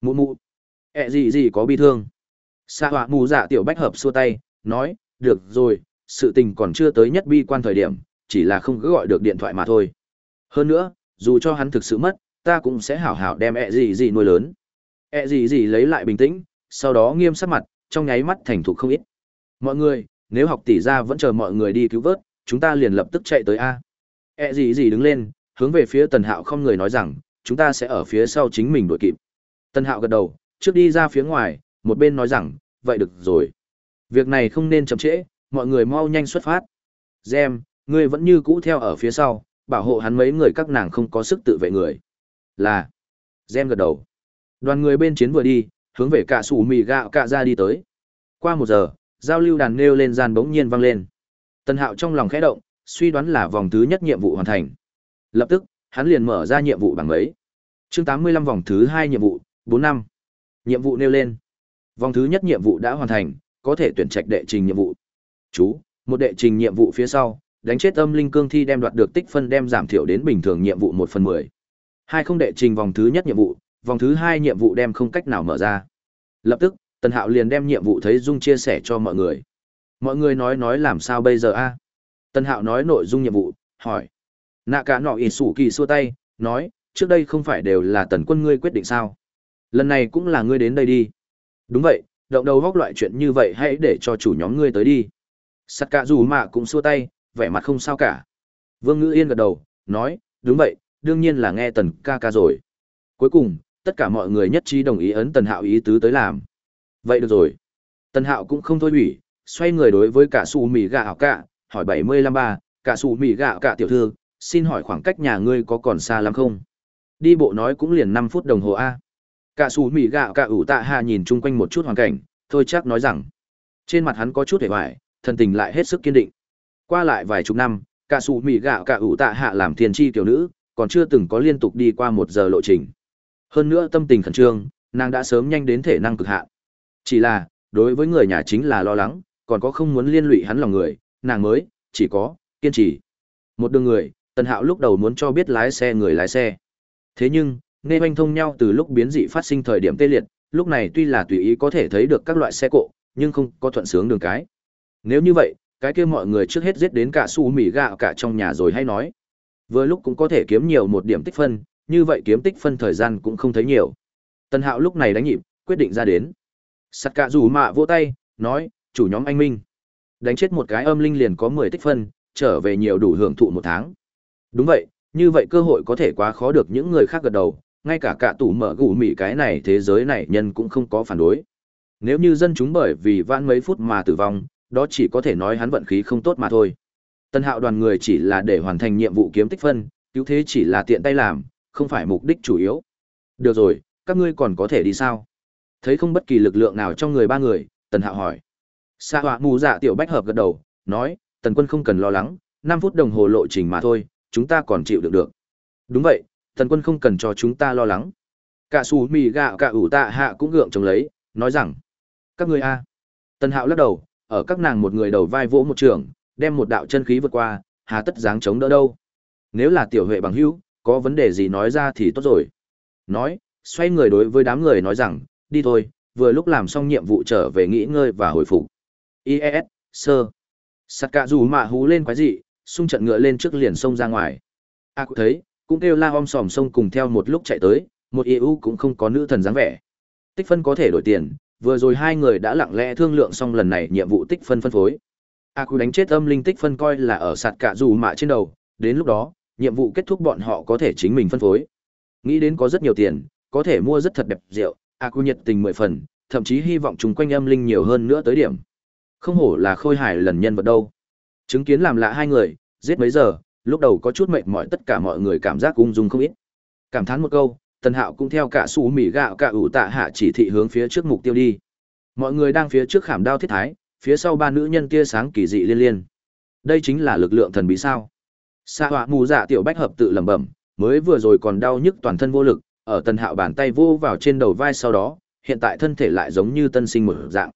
mụ mụ. Ẹ gì gì có bi thương. Xạ họa mù dạ tiểu bách hợp xua tay, nói, được rồi, sự tình còn chưa tới nhất bi quan thời điểm, chỉ là không cứ gọi được điện thoại mà thôi. Hơn nữa, dù cho hắn thực sự mất, ta cũng sẽ hảo hảo đem ẹ gì gì nuôi lớn. Ẹ gì gì lấy lại bình tĩnh, sau đó nghiêm sắc mặt, trong nháy mắt thành thục không ít. Mọi người, nếu học tỷ ra vẫn chờ mọi người đi cứu vớt, chúng ta liền lập tức chạy tới a. Ẹ gì gì đứng lên, hướng về phía tần hạo không người nói rằng, chúng ta sẽ ở phía sau chính mình đuổi kịp. Tân hạo gật đầu, trước đi ra phía ngoài, một bên nói rằng, vậy được rồi. Việc này không nên chậm trễ, mọi người mau nhanh xuất phát. Gem, ngươi vẫn như cũ theo ở phía sau, bảo hộ hắn mấy người các nàng không có sức tự vệ người. Là. Gem gật đầu. Đoàn người bên chiến vừa đi, hướng về cả sủ mì gạo cả ra đi tới. Qua một giờ, giao lưu đàn nêu lên gian bỗng nhiên vang lên. Tân hạo trong lòng khẽ động, suy đoán là vòng thứ nhất nhiệm vụ hoàn thành. Lập tức, hắn liền mở ra nhiệm vụ bảng ấy. Chương tám mươi lăm vòng thứ hai nhiệm vụ bốn năm. Nhiệm vụ nêu lên. Vòng thứ nhất nhiệm vụ đã hoàn thành, có thể tuyển trạch đệ trình nhiệm vụ. Chú, một đệ trình nhiệm vụ phía sau, đánh chết âm linh cương thi đem đoạt được tích phân đem giảm thiểu đến bình thường nhiệm vụ một phần mười. Hai không đệ trình vòng thứ nhất nhiệm vụ, vòng thứ hai nhiệm vụ đem không cách nào mở ra. Lập tức, tần hạo liền đem nhiệm vụ thấy dung chia sẻ cho mọi người. Mọi người nói nói làm sao bây giờ a? Tần hạo nói nội dung nhiệm vụ, hỏi. Nạ cả nọ ỉ sủ kỳ xua tay, nói, trước đây không phải đều là tần quân ngươi quyết định sao? Lần này cũng là ngươi đến đây đi. Đúng vậy, động đầu góc loại chuyện như vậy hãy để cho chủ nhóm ngươi tới đi. Sắt cả dù mạ cũng xua tay, vẻ mặt không sao cả. Vương ngữ yên gật đầu, nói, đúng vậy, đương nhiên là nghe tần ca ca rồi. Cuối cùng, tất cả mọi người nhất trí đồng ý ấn tần hạo ý tứ tới làm. Vậy được rồi. Tần hạo cũng không thôi ủy, xoay người đối với cả xù mì gạo cả hỏi bảy mươi lăm ba, cả xù mì gạo cả tiểu thư, xin hỏi khoảng cách nhà ngươi có còn xa lắm không? Đi bộ nói cũng liền năm phút đồng hồ a cả xù mì gạo cả ủ tạ hà nhìn chung quanh một chút hoàn cảnh, thôi chắc nói rằng, trên mặt hắn có chút hề hoài thần tình lại hết sức kiên định. Qua lại vài chục năm, cả xù mì gạo cả ủ tạ hạ làm thiên tri tiểu nữ, còn chưa từng có liên tục đi qua một giờ lộ trình. Hơn nữa tâm tình khẩn trương, nàng đã sớm nhanh đến thể năng cực hạn. Chỉ là, đối với người nhà chính là lo lắng, còn có không muốn liên lụy hắn lòng người, nàng mới, chỉ có, kiên trì. Một đường người, tần hạo lúc đầu muốn cho biết lái xe người lái xe. Thế nhưng nghe oanh thông nhau từ lúc biến dị phát sinh thời điểm tê liệt, lúc này tuy là tùy ý có thể thấy được các loại xe cộ, nhưng không có thuận sướng đường cái. Nếu như vậy, cái kia mọi người trước hết giết đến cả su mì gạo cả trong nhà rồi hay nói. Vừa lúc cũng có thể kiếm nhiều một điểm tích phân, như vậy kiếm tích phân thời gian cũng không thấy nhiều. Tần hạo lúc này đánh nhịp, quyết định ra đến. Sắt cạ rủ mạ vỗ tay, nói, chủ nhóm anh minh, đánh chết một cái âm linh liền có mười tích phân, trở về nhiều đủ hưởng thụ một tháng. Đúng vậy, như vậy cơ hội có thể quá khó được những người khác gật đầu ngay cả cả tủ mở gù mì cái này thế giới này nhân cũng không có phản đối. Nếu như dân chúng bởi vì vãn mấy phút mà tử vong, đó chỉ có thể nói hắn vận khí không tốt mà thôi. Tân hạo đoàn người chỉ là để hoàn thành nhiệm vụ kiếm tích phân, cứu thế chỉ là tiện tay làm, không phải mục đích chủ yếu. Được rồi, các ngươi còn có thể đi sao? Thấy không bất kỳ lực lượng nào trong người ba người, tần hạo hỏi. Sa họa mù dạ tiểu bách hợp gật đầu, nói, tần quân không cần lo lắng, năm phút đồng hồ lộ trình mà thôi, chúng ta còn chịu được được. Đúng vậy tần quân không cần cho chúng ta lo lắng. Cả xù mì gạo cả ủ tạ hạ cũng gượng chống lấy nói rằng các ngươi a. Tần hạo lắc đầu ở các nàng một người đầu vai vỗ một trường đem một đạo chân khí vượt qua hà tất dáng chống đỡ đâu. Nếu là tiểu huệ bằng hữu có vấn đề gì nói ra thì tốt rồi. Nói xoay người đối với đám người nói rằng đi thôi vừa lúc làm xong nhiệm vụ trở về nghỉ ngơi và hồi phục. Ies sơ sắt cạ dù mạ hú lên quái dị xung trận ngựa lên trước liền sông ra ngoài. A à, cũng thấy cũng kêu la om sòm sông cùng theo một lúc chạy tới một eu cũng không có nữ thần dáng vẻ. Tích phân có thể đổi tiền vừa rồi hai người đã lặng lẽ thương lượng xong lần này nhiệm vụ tích phân phân phối. A à, đánh chết âm linh tích phân coi là ở sạt cạ dù mạ trên đầu đến lúc đó nhiệm vụ kết thúc bọn họ có thể chính mình phân phối. Nghĩ đến có rất nhiều tiền có thể mua rất thật đẹp rượu a cu nhiệt tình mười phần thậm chí hy vọng chúng quanh âm linh nhiều hơn nữa tới điểm. Không hổ là khôi hài lần nhân vật đâu. Chứng kiến làm lạ hai người giết mấy giờ lúc đầu có chút mệt mỏi, tất cả mọi người cảm giác ung dung không ít. Cảm thán một câu, tần hạo cũng theo cả xù mì gạo cả ủ tạ hạ chỉ thị hướng phía trước mục tiêu đi. Mọi người đang phía trước khảm đao thiết thái, phía sau ba nữ nhân tia sáng kỳ dị liên liên. Đây chính là lực lượng thần bí sao? Xạ họa mù dạ tiểu bách hợp tự lẩm bẩm, mới vừa rồi còn đau nhức toàn thân vô lực, ở tần hạo bàn tay vô vào trên đầu vai sau đó, hiện tại thân thể lại giống như tân sinh một dạng.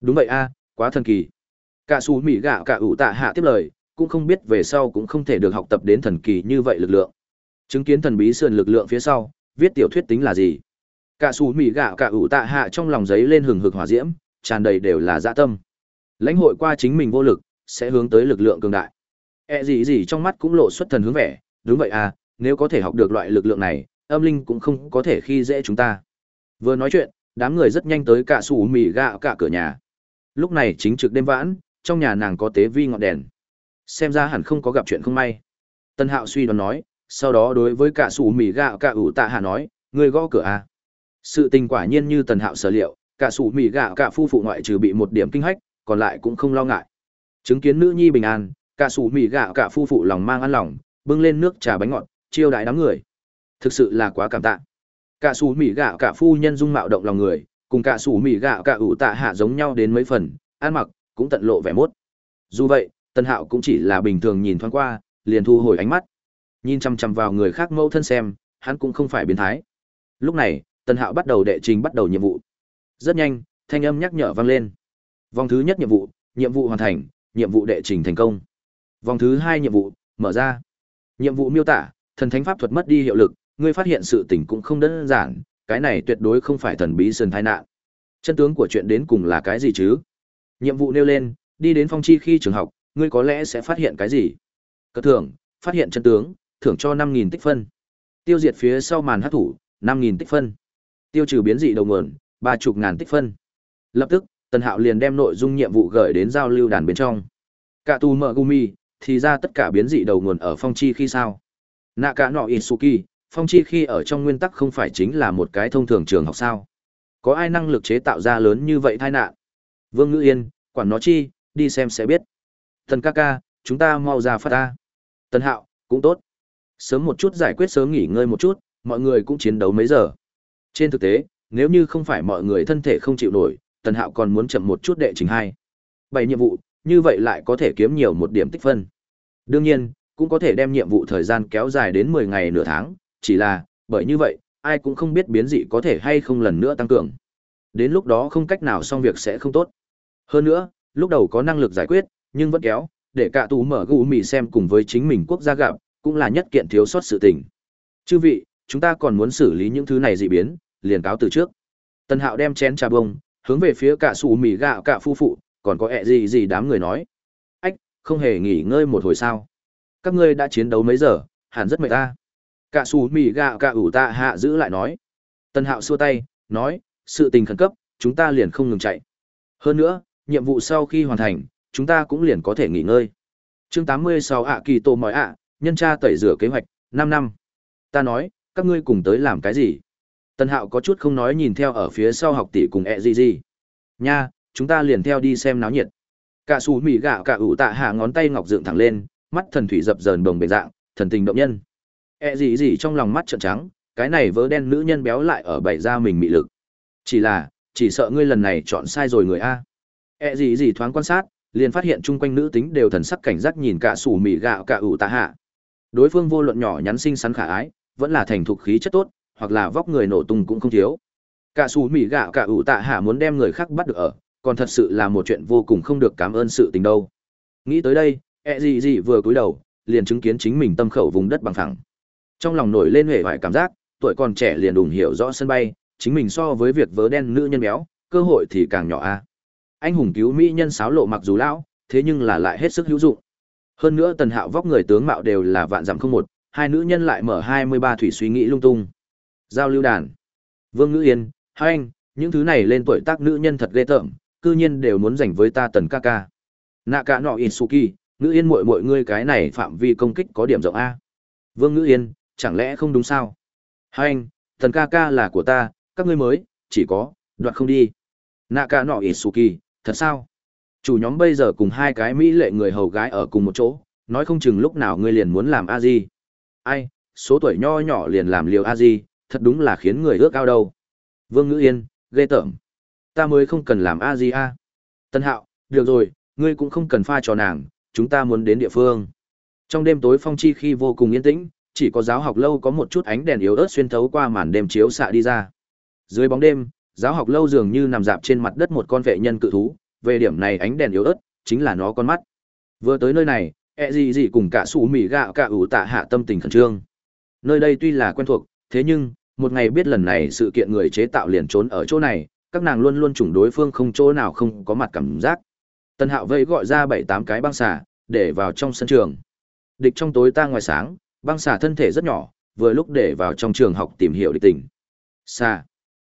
Đúng vậy a, quá thần kỳ. Cả xù mì gạo cả ủ tạ hạ tiếp lời cũng không biết về sau cũng không thể được học tập đến thần kỳ như vậy lực lượng. Chứng kiến thần bí sườn lực lượng phía sau, viết tiểu thuyết tính là gì? Cả xù mì gạo cả ủ tạ hạ trong lòng giấy lên hừng hực hỏa diễm, tràn đầy đều là dã tâm. Lãnh hội qua chính mình vô lực, sẽ hướng tới lực lượng cường đại. E gì gì trong mắt cũng lộ xuất thần hướng vẻ, đúng vậy à nếu có thể học được loại lực lượng này, âm linh cũng không có thể khi dễ chúng ta. Vừa nói chuyện, đám người rất nhanh tới cả xù mì gạo cả cửa nhà. Lúc này chính trực đêm vãn, trong nhà nàng có tế vi ngọn đèn xem ra hẳn không có gặp chuyện không may. Tân hạo suy đoán nói, sau đó đối với cả xù mì gạo cả ủ tạ hạ nói người gõ cửa à? Sự tình quả nhiên như tần hạo sở liệu, cả sủ mì gạo cả phu phụ ngoại trừ bị một điểm kinh hách, còn lại cũng không lo ngại. Chứng kiến nữ nhi bình an, cả sủ mì gạo cả phu phụ lòng mang ăn lòng, bưng lên nước trà bánh ngọt, chiêu đãi đám người. Thực sự là quá cảm tạ. Cả sủ mì gạo cả phu nhân dung mạo động lòng người, cùng cả sủ mì gạo cả ủ tạ hạ giống nhau đến mấy phần, ăn mặc cũng tận lộ vẻ mốt. Dù vậy tân hạo cũng chỉ là bình thường nhìn thoáng qua liền thu hồi ánh mắt nhìn chăm chăm vào người khác mẫu thân xem hắn cũng không phải biến thái lúc này Tân Hạo bắt đầu đệ trình bắt đầu nhiệm vụ. Rất nhanh, thanh âm nhắc nhở vang lên. Vòng thứ nhất nhiệm vụ, nhiệm vụ hoàn thành, nhiệm vụ đệ trình thành công. Vòng thứ hai nhiệm vụ, mở ra. Nhiệm vụ miêu tả, thần thánh pháp thuật mất đi hiệu lực, ngươi phát hiện sự tình cũng không đơn giản, cái này tuyệt đối không phải thần bí sơn tai nạn. Chân tướng của chuyện đến cùng là cái gì chứ? Nhiệm vụ nêu lên, đi đến phong chi khi trường học, ngươi có lẽ sẽ phát hiện cái gì? Cất thưởng, phát hiện chân tướng, thưởng cho 5000 tích phân. Tiêu diệt phía sau màn hát thủ, 5000 tích phân. Tiêu trừ biến dị đầu nguồn ba chục ngàn tích phân. Lập tức tần hạo liền đem nội dung nhiệm vụ gửi đến giao lưu đàn bên trong. Cả tù mợ gumi thì ra tất cả biến dị đầu nguồn ở phong chi khi sao? Nạ cả nọ isuki phong chi khi ở trong nguyên tắc không phải chính là một cái thông thường trường học sao? Có ai năng lực chế tạo ra lớn như vậy tai nạn? Vương ngữ yên quản nó chi đi xem sẽ biết thần ca ca chúng ta mau ra phát ta tần hạo cũng tốt sớm một chút giải quyết sớm nghỉ ngơi một chút mọi người cũng chiến đấu mấy giờ trên thực tế, nếu như không phải mọi người thân thể không chịu nổi, Tần Hạo còn muốn chậm một chút đệ trình hai. Bảy nhiệm vụ, như vậy lại có thể kiếm nhiều một điểm tích phân. Đương nhiên, cũng có thể đem nhiệm vụ thời gian kéo dài đến 10 ngày nửa tháng, chỉ là, bởi như vậy, ai cũng không biết biến dị có thể hay không lần nữa tăng cường. Đến lúc đó không cách nào xong việc sẽ không tốt. Hơn nữa, lúc đầu có năng lực giải quyết, nhưng vẫn kéo, để cả tù mở gù mì xem cùng với chính mình quốc gia gặp, cũng là nhất kiện thiếu sót sự tình. Chư vị, chúng ta còn muốn xử lý những thứ này dị biến, liền cáo từ trước. Tần Hạo đem chén trà bông, hướng về phía cả sủ mì gạo cả phu phụ, còn có ẹ gì gì đám người nói. Ách, không hề nghỉ ngơi một hồi sao. Các ngươi đã chiến đấu mấy giờ, hẳn rất mệt ta. Cả sủ mì gạo cả ủ ta hạ giữ lại nói. Tần Hạo xua tay, nói, sự tình khẩn cấp, chúng ta liền không ngừng chạy. Hơn nữa, nhiệm vụ sau khi hoàn thành, chúng ta cũng liền có thể nghỉ ngơi. chương 86 ạ kỳ tổ mọi ạ, nhân tra tẩy rửa kế hoạch, 5 năm. Ta nói, các ngươi cùng tới làm cái gì? Tân Hạo có chút không nói nhìn theo ở phía sau học tỷ cùng ẹ gì gì. Nha, chúng ta liền theo đi xem náo nhiệt. Cả xù mỉ gạo cả ủ tạ hạ ngón tay ngọc dựng thẳng lên, mắt thần thủy dập dờn bồng bề dạng, thần tình động nhân. ẹ gì gì trong lòng mắt trợn trắng, cái này vớ đen nữ nhân béo lại ở bảy ra mình mị lực. Chỉ là, chỉ sợ ngươi lần này chọn sai rồi người a. ẹ gì gì thoáng quan sát, liền phát hiện chung quanh nữ tính đều thần sắc cảnh giác nhìn cả sủ mì gạo cả ủ tạ hạ. Đối phương vô luận nhỏ nhắn xinh xắn khả ái, vẫn là thành thục khí chất tốt, hoặc là vóc người nổ tung cũng không thiếu. Cả sủ mì gạo cả ủ tạ hạ muốn đem người khác bắt được ở, còn thật sự là một chuyện vô cùng không được cảm ơn sự tình đâu. Nghĩ tới đây, e ẹ gì gì vừa cúi đầu, liền chứng kiến chính mình tâm khẩu vùng đất bằng phẳng. Trong lòng nổi lên hề hoài cảm giác, tuổi còn trẻ liền đùng hiểu rõ sân bay, chính mình so với việc vớ đen nữ nhân béo, cơ hội thì càng nhỏ a. Anh hùng cứu mỹ nhân sáo lộ mặc dù lão, thế nhưng là lại hết sức hữu dụng. Hơn nữa Tần Hạo vóc người tướng mạo đều là vạn dặm không một, hai nữ nhân lại mở hai mươi ba thủy suy nghĩ lung tung. Giao lưu đàn. Vương Ngữ Yên, hai anh, những thứ này lên tuổi tác nữ nhân thật ghê tởm, cư nhiên đều muốn giành với ta tần ca ca. Nạ cả nọ Isuki, Ngữ Yên muội muội ngươi cái này phạm vi công kích có điểm rộng a. Vương Ngữ Yên, chẳng lẽ không đúng sao? Hai anh, tần ca ca là của ta, các ngươi mới, chỉ có, đoạt không đi. Nạ cả nọ Isuki, thật sao? Chủ nhóm bây giờ cùng hai cái mỹ lệ người hầu gái ở cùng một chỗ, nói không chừng lúc nào ngươi liền muốn làm a gì ai số tuổi nho nhỏ liền làm liều a di thật đúng là khiến người ước ao đâu. Vương ngữ yên ghê tởm. Ta mới không cần làm a di a. Tân hạo được rồi ngươi cũng không cần pha trò nàng chúng ta muốn đến địa phương. Trong đêm tối phong chi khi vô cùng yên tĩnh chỉ có giáo học lâu có một chút ánh đèn yếu ớt xuyên thấu qua màn đêm chiếu xạ đi ra. Dưới bóng đêm giáo học lâu dường như nằm dạp trên mặt đất một con vệ nhân cự thú về điểm này ánh đèn yếu ớt chính là nó con mắt vừa tới nơi này e ẹ gì gì cùng cả xù mì gạo cả ủ tạ hạ tâm tình khẩn trương nơi đây tuy là quen thuộc thế nhưng một ngày biết lần này sự kiện người chế tạo liền trốn ở chỗ này, các nàng luôn luôn chủng đối phương không chỗ nào không có mặt cảm giác. Tần Hạo vây gọi ra bảy tám cái băng xả, để vào trong sân trường. Địch trong tối ta ngoài sáng, băng xả thân thể rất nhỏ, vừa lúc để vào trong trường học tìm hiểu địch tình. xa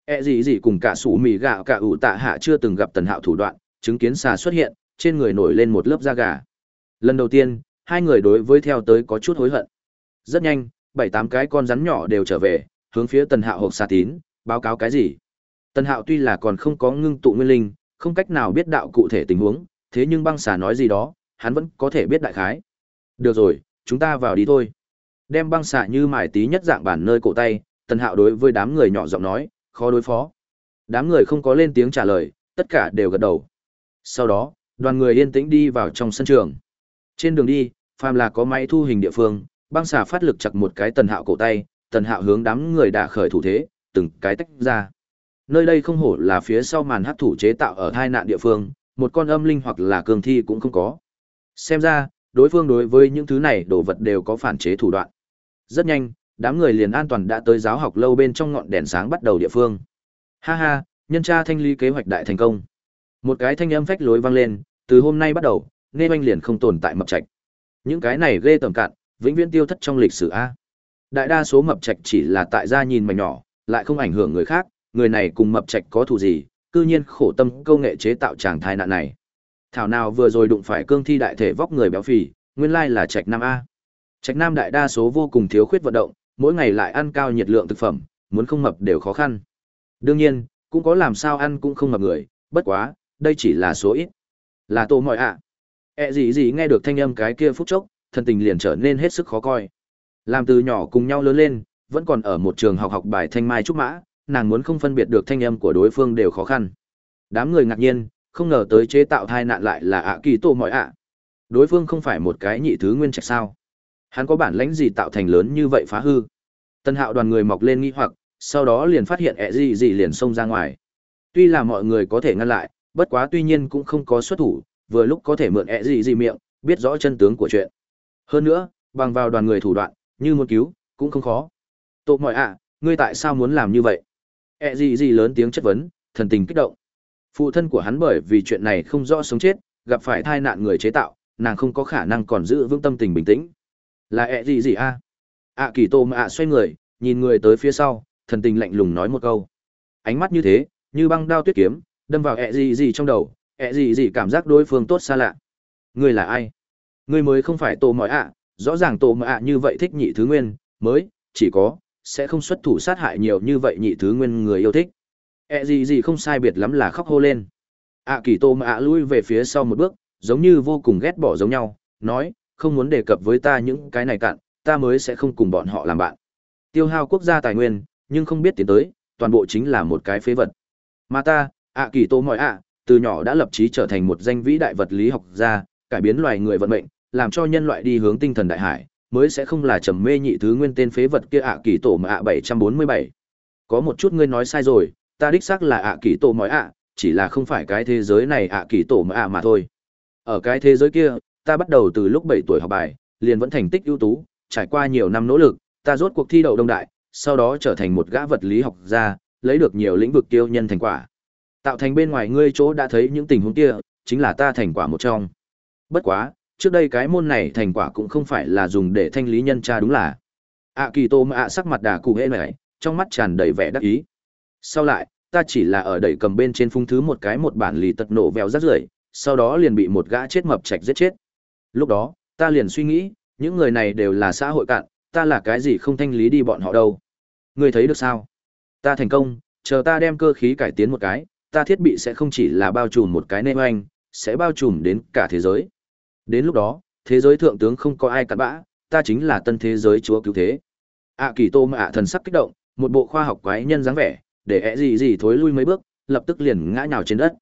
E gì gì cùng cả sủ mì gạo cả ủ tạ hạ chưa từng gặp Tần Hạo thủ đoạn, chứng kiến xà xuất hiện, trên người nổi lên một lớp da gà. Lần đầu tiên, hai người đối với theo tới có chút hối hận. Rất nhanh, bảy tám cái con rắn nhỏ đều trở về, hướng phía Tần Hạo hộp xà tín, báo cáo cái gì. Tần Hạo tuy là còn không có ngưng tụ nguyên linh, không cách nào biết đạo cụ thể tình huống, thế nhưng băng xà nói gì đó, hắn vẫn có thể biết đại khái. Được rồi, chúng ta vào đi thôi. Đem băng xà như mài tí nhất dạng bản nơi cổ tay, Tần Hạo đối với đám người nhỏ giọng nói, khó đối phó. Đám người không có lên tiếng trả lời, tất cả đều gật đầu. Sau đó, đoàn người yên tĩnh đi vào trong sân trường. Trên đường đi, phàm là có máy thu hình địa phương, băng xà phát lực chặt một cái Tần Hạo cổ tay, Tần Hạo hướng đám người đã khởi thủ thế, từng cái tách ra. Nơi đây không hổ là phía sau màn hát thủ chế tạo ở hai nạn địa phương, một con âm linh hoặc là cường thi cũng không có. Xem ra, đối phương đối với những thứ này đồ vật đều có phản chế thủ đoạn. Rất nhanh, đám người liền an toàn đã tới giáo học lâu bên trong ngọn đèn sáng bắt đầu địa phương. Ha ha, nhân tra thanh lý kế hoạch đại thành công. Một cái thanh âm phách lối vang lên, từ hôm nay bắt đầu, nên anh liền không tồn tại mập trạch. Những cái này ghê tầm cạn, vĩnh viễn tiêu thất trong lịch sử a. Đại đa số mập trạch chỉ là tại gia nhìn mảnh nhỏ, lại không ảnh hưởng người khác, người này cùng mập trạch có thù gì, cư nhiên khổ tâm câu nghệ chế tạo chàng thai nạn này. Thảo nào vừa rồi đụng phải cương thi đại thể vóc người béo phì, nguyên lai là trạch nam a. Trạch nam đại đa số vô cùng thiếu khuyết vận động, mỗi ngày lại ăn cao nhiệt lượng thực phẩm, muốn không mập đều khó khăn. Đương nhiên, cũng có làm sao ăn cũng không mập người, bất quá, đây chỉ là số ít. Là tổ mọi ạ. À. E gì gì nghe được thanh âm cái kia phút chốc, thân tình liền trở nên hết sức khó coi. Làm từ nhỏ cùng nhau lớn lên, vẫn còn ở một trường học học bài thanh mai trúc mã, nàng muốn không phân biệt được thanh âm của đối phương đều khó khăn. Đám người ngạc nhiên, không ngờ tới chế tạo thai nạn lại là ạ kỳ tổ mọi ạ. Đối phương không phải một cái nhị thứ nguyên trạch sao? Hắn có bản lãnh gì tạo thành lớn như vậy phá hư? Tân hạo đoàn người mọc lên nghi hoặc, sau đó liền phát hiện ẹ gì gì liền xông ra ngoài. Tuy là mọi người có thể ngăn lại, bất quá tuy nhiên cũng không có xuất thủ, vừa lúc có thể mượn ẹ gì gì miệng, biết rõ chân tướng của chuyện. Hơn nữa, bằng vào đoàn người thủ đoạn, như muốn cứu, cũng không khó. tội mọi ạ, ngươi tại sao muốn làm như vậy? ẹ gì gì lớn tiếng chất vấn, thần tình kích động. Phụ thân của hắn bởi vì chuyện này không rõ sống chết, gặp phải tai nạn người chế tạo, nàng không có khả năng còn giữ vững tâm tình bình tĩnh. Là ẹ gì gì a? ạ kỳ tô mà ạ xoay người, nhìn người tới phía sau, thần tình lạnh lùng nói một câu. Ánh mắt như thế, như băng đao tuyết kiếm, đâm vào ẹ gì gì trong đầu, ẹ gì gì cảm giác đối phương tốt xa lạ. Ngươi là ai? Ngươi mới không phải tôm mọi ạ, rõ ràng tôm mọi ạ như vậy thích nhị thứ nguyên, mới, chỉ có, sẽ không xuất thủ sát hại nhiều như vậy nhị thứ nguyên người yêu thích. Ẹ gì gì không sai biệt lắm là khóc hô lên. Ạ kỳ tô mà ạ lui về phía sau một bước, giống như vô cùng ghét bỏ giống nhau, nói không muốn đề cập với ta những cái này cạn ta mới sẽ không cùng bọn họ làm bạn. Tiêu hao quốc gia tài nguyên, nhưng không biết tiến tới, toàn bộ chính là một cái phế vật. Mà ta, ạ kỳ tô mọi ạ, từ nhỏ đã lập chí trở thành một danh vĩ đại vật lý học gia, cải biến loài người vận mệnh, làm cho nhân loại đi hướng tinh thần đại hải, mới sẽ không là trầm mê nhị thứ nguyên tên phế vật kia ạ kỳ tổ mà ạ 747. Có một chút ngươi nói sai rồi, ta đích xác là ạ kỳ tổ mọi ạ, chỉ là không phải cái thế giới này ạ kỳ tổ mà ạ mà thôi. Ở cái thế giới kia, ta bắt đầu từ lúc 7 tuổi học bài, liền vẫn thành tích ưu tú, trải qua nhiều năm nỗ lực, ta rốt cuộc thi đậu đông đại, sau đó trở thành một gã vật lý học gia, lấy được nhiều lĩnh vực tiêu nhân thành quả. Tạo thành bên ngoài ngươi chỗ đã thấy những tình huống kia, chính là ta thành quả một trong. Bất quá, trước đây cái môn này thành quả cũng không phải là dùng để thanh lý nhân tra đúng là. ạ kỳ tô mà ạ sắc mặt đà cụ hễ này, trong mắt tràn đầy vẻ đắc ý. Sau lại, ta chỉ là ở đẩy cầm bên trên phung thứ một cái một bản lì tật nổ vèo rác rưởi, sau đó liền bị một gã chết mập trạch giết chết. Lúc đó, ta liền suy nghĩ, những người này đều là xã hội cạn, ta là cái gì không thanh lý đi bọn họ đâu. Ngươi thấy được sao? Ta thành công, chờ ta đem cơ khí cải tiến một cái, ta thiết bị sẽ không chỉ là bao trùm một cái nêm anh, sẽ bao trùm đến cả thế giới. Đến lúc đó, thế giới thượng tướng không có ai cặn bã, ta chính là tân thế giới chúa cứu thế. ạ kỳ tô mà ạ thần sắc kích động, một bộ khoa học quái nhân dáng vẻ, để ẹ gì gì thối lui mấy bước, lập tức liền ngã nhào trên đất.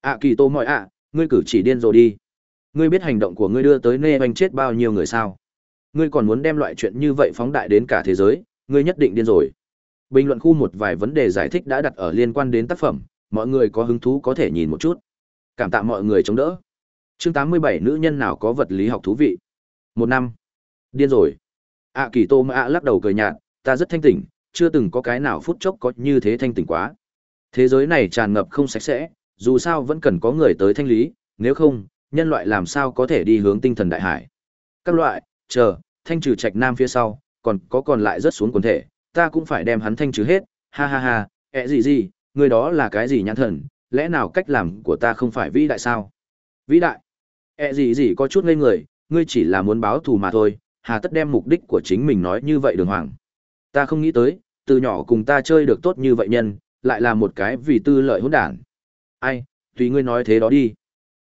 ạ kỳ tô mọi ạ, ngươi cử chỉ điên rồi đi. Ngươi biết hành động của ngươi đưa tới nê anh chết bao nhiêu người sao? Ngươi còn muốn đem loại chuyện như vậy phóng đại đến cả thế giới, ngươi nhất định điên rồi. Bình luận khu một vài vấn đề giải thích đã đặt ở liên quan đến tác phẩm, mọi người có hứng thú có thể nhìn một chút. Cảm tạ mọi người chống đỡ. Chương 87 nữ nhân nào có vật lý học thú vị? Một năm. Điên rồi. ạ kỳ tô mà ạ lắc đầu cười nhạt, ta rất thanh tỉnh, chưa từng có cái nào phút chốc có như thế thanh tỉnh quá. Thế giới này tràn ngập không sạch sẽ, dù sao vẫn cần có người tới thanh lý, nếu không, nhân loại làm sao có thể đi hướng tinh thần đại hải. Các loại, chờ, thanh trừ trạch nam phía sau, còn có còn lại rất xuống quần thể, ta cũng phải đem hắn thanh trừ hết, ha ha ha, ẹ gì gì, người đó là cái gì nhãn thần, lẽ nào cách làm của ta không phải vĩ đại sao? Vĩ đại? ẹ gì gì có chút ngây người, ngươi chỉ là muốn báo thù mà thôi, hà tất đem mục đích của chính mình nói như vậy đường hoàng. Ta không nghĩ tới, từ nhỏ cùng ta chơi được tốt như vậy nhân, lại là một cái vì tư lợi hỗn đản. Ai, tùy ngươi nói thế đó đi.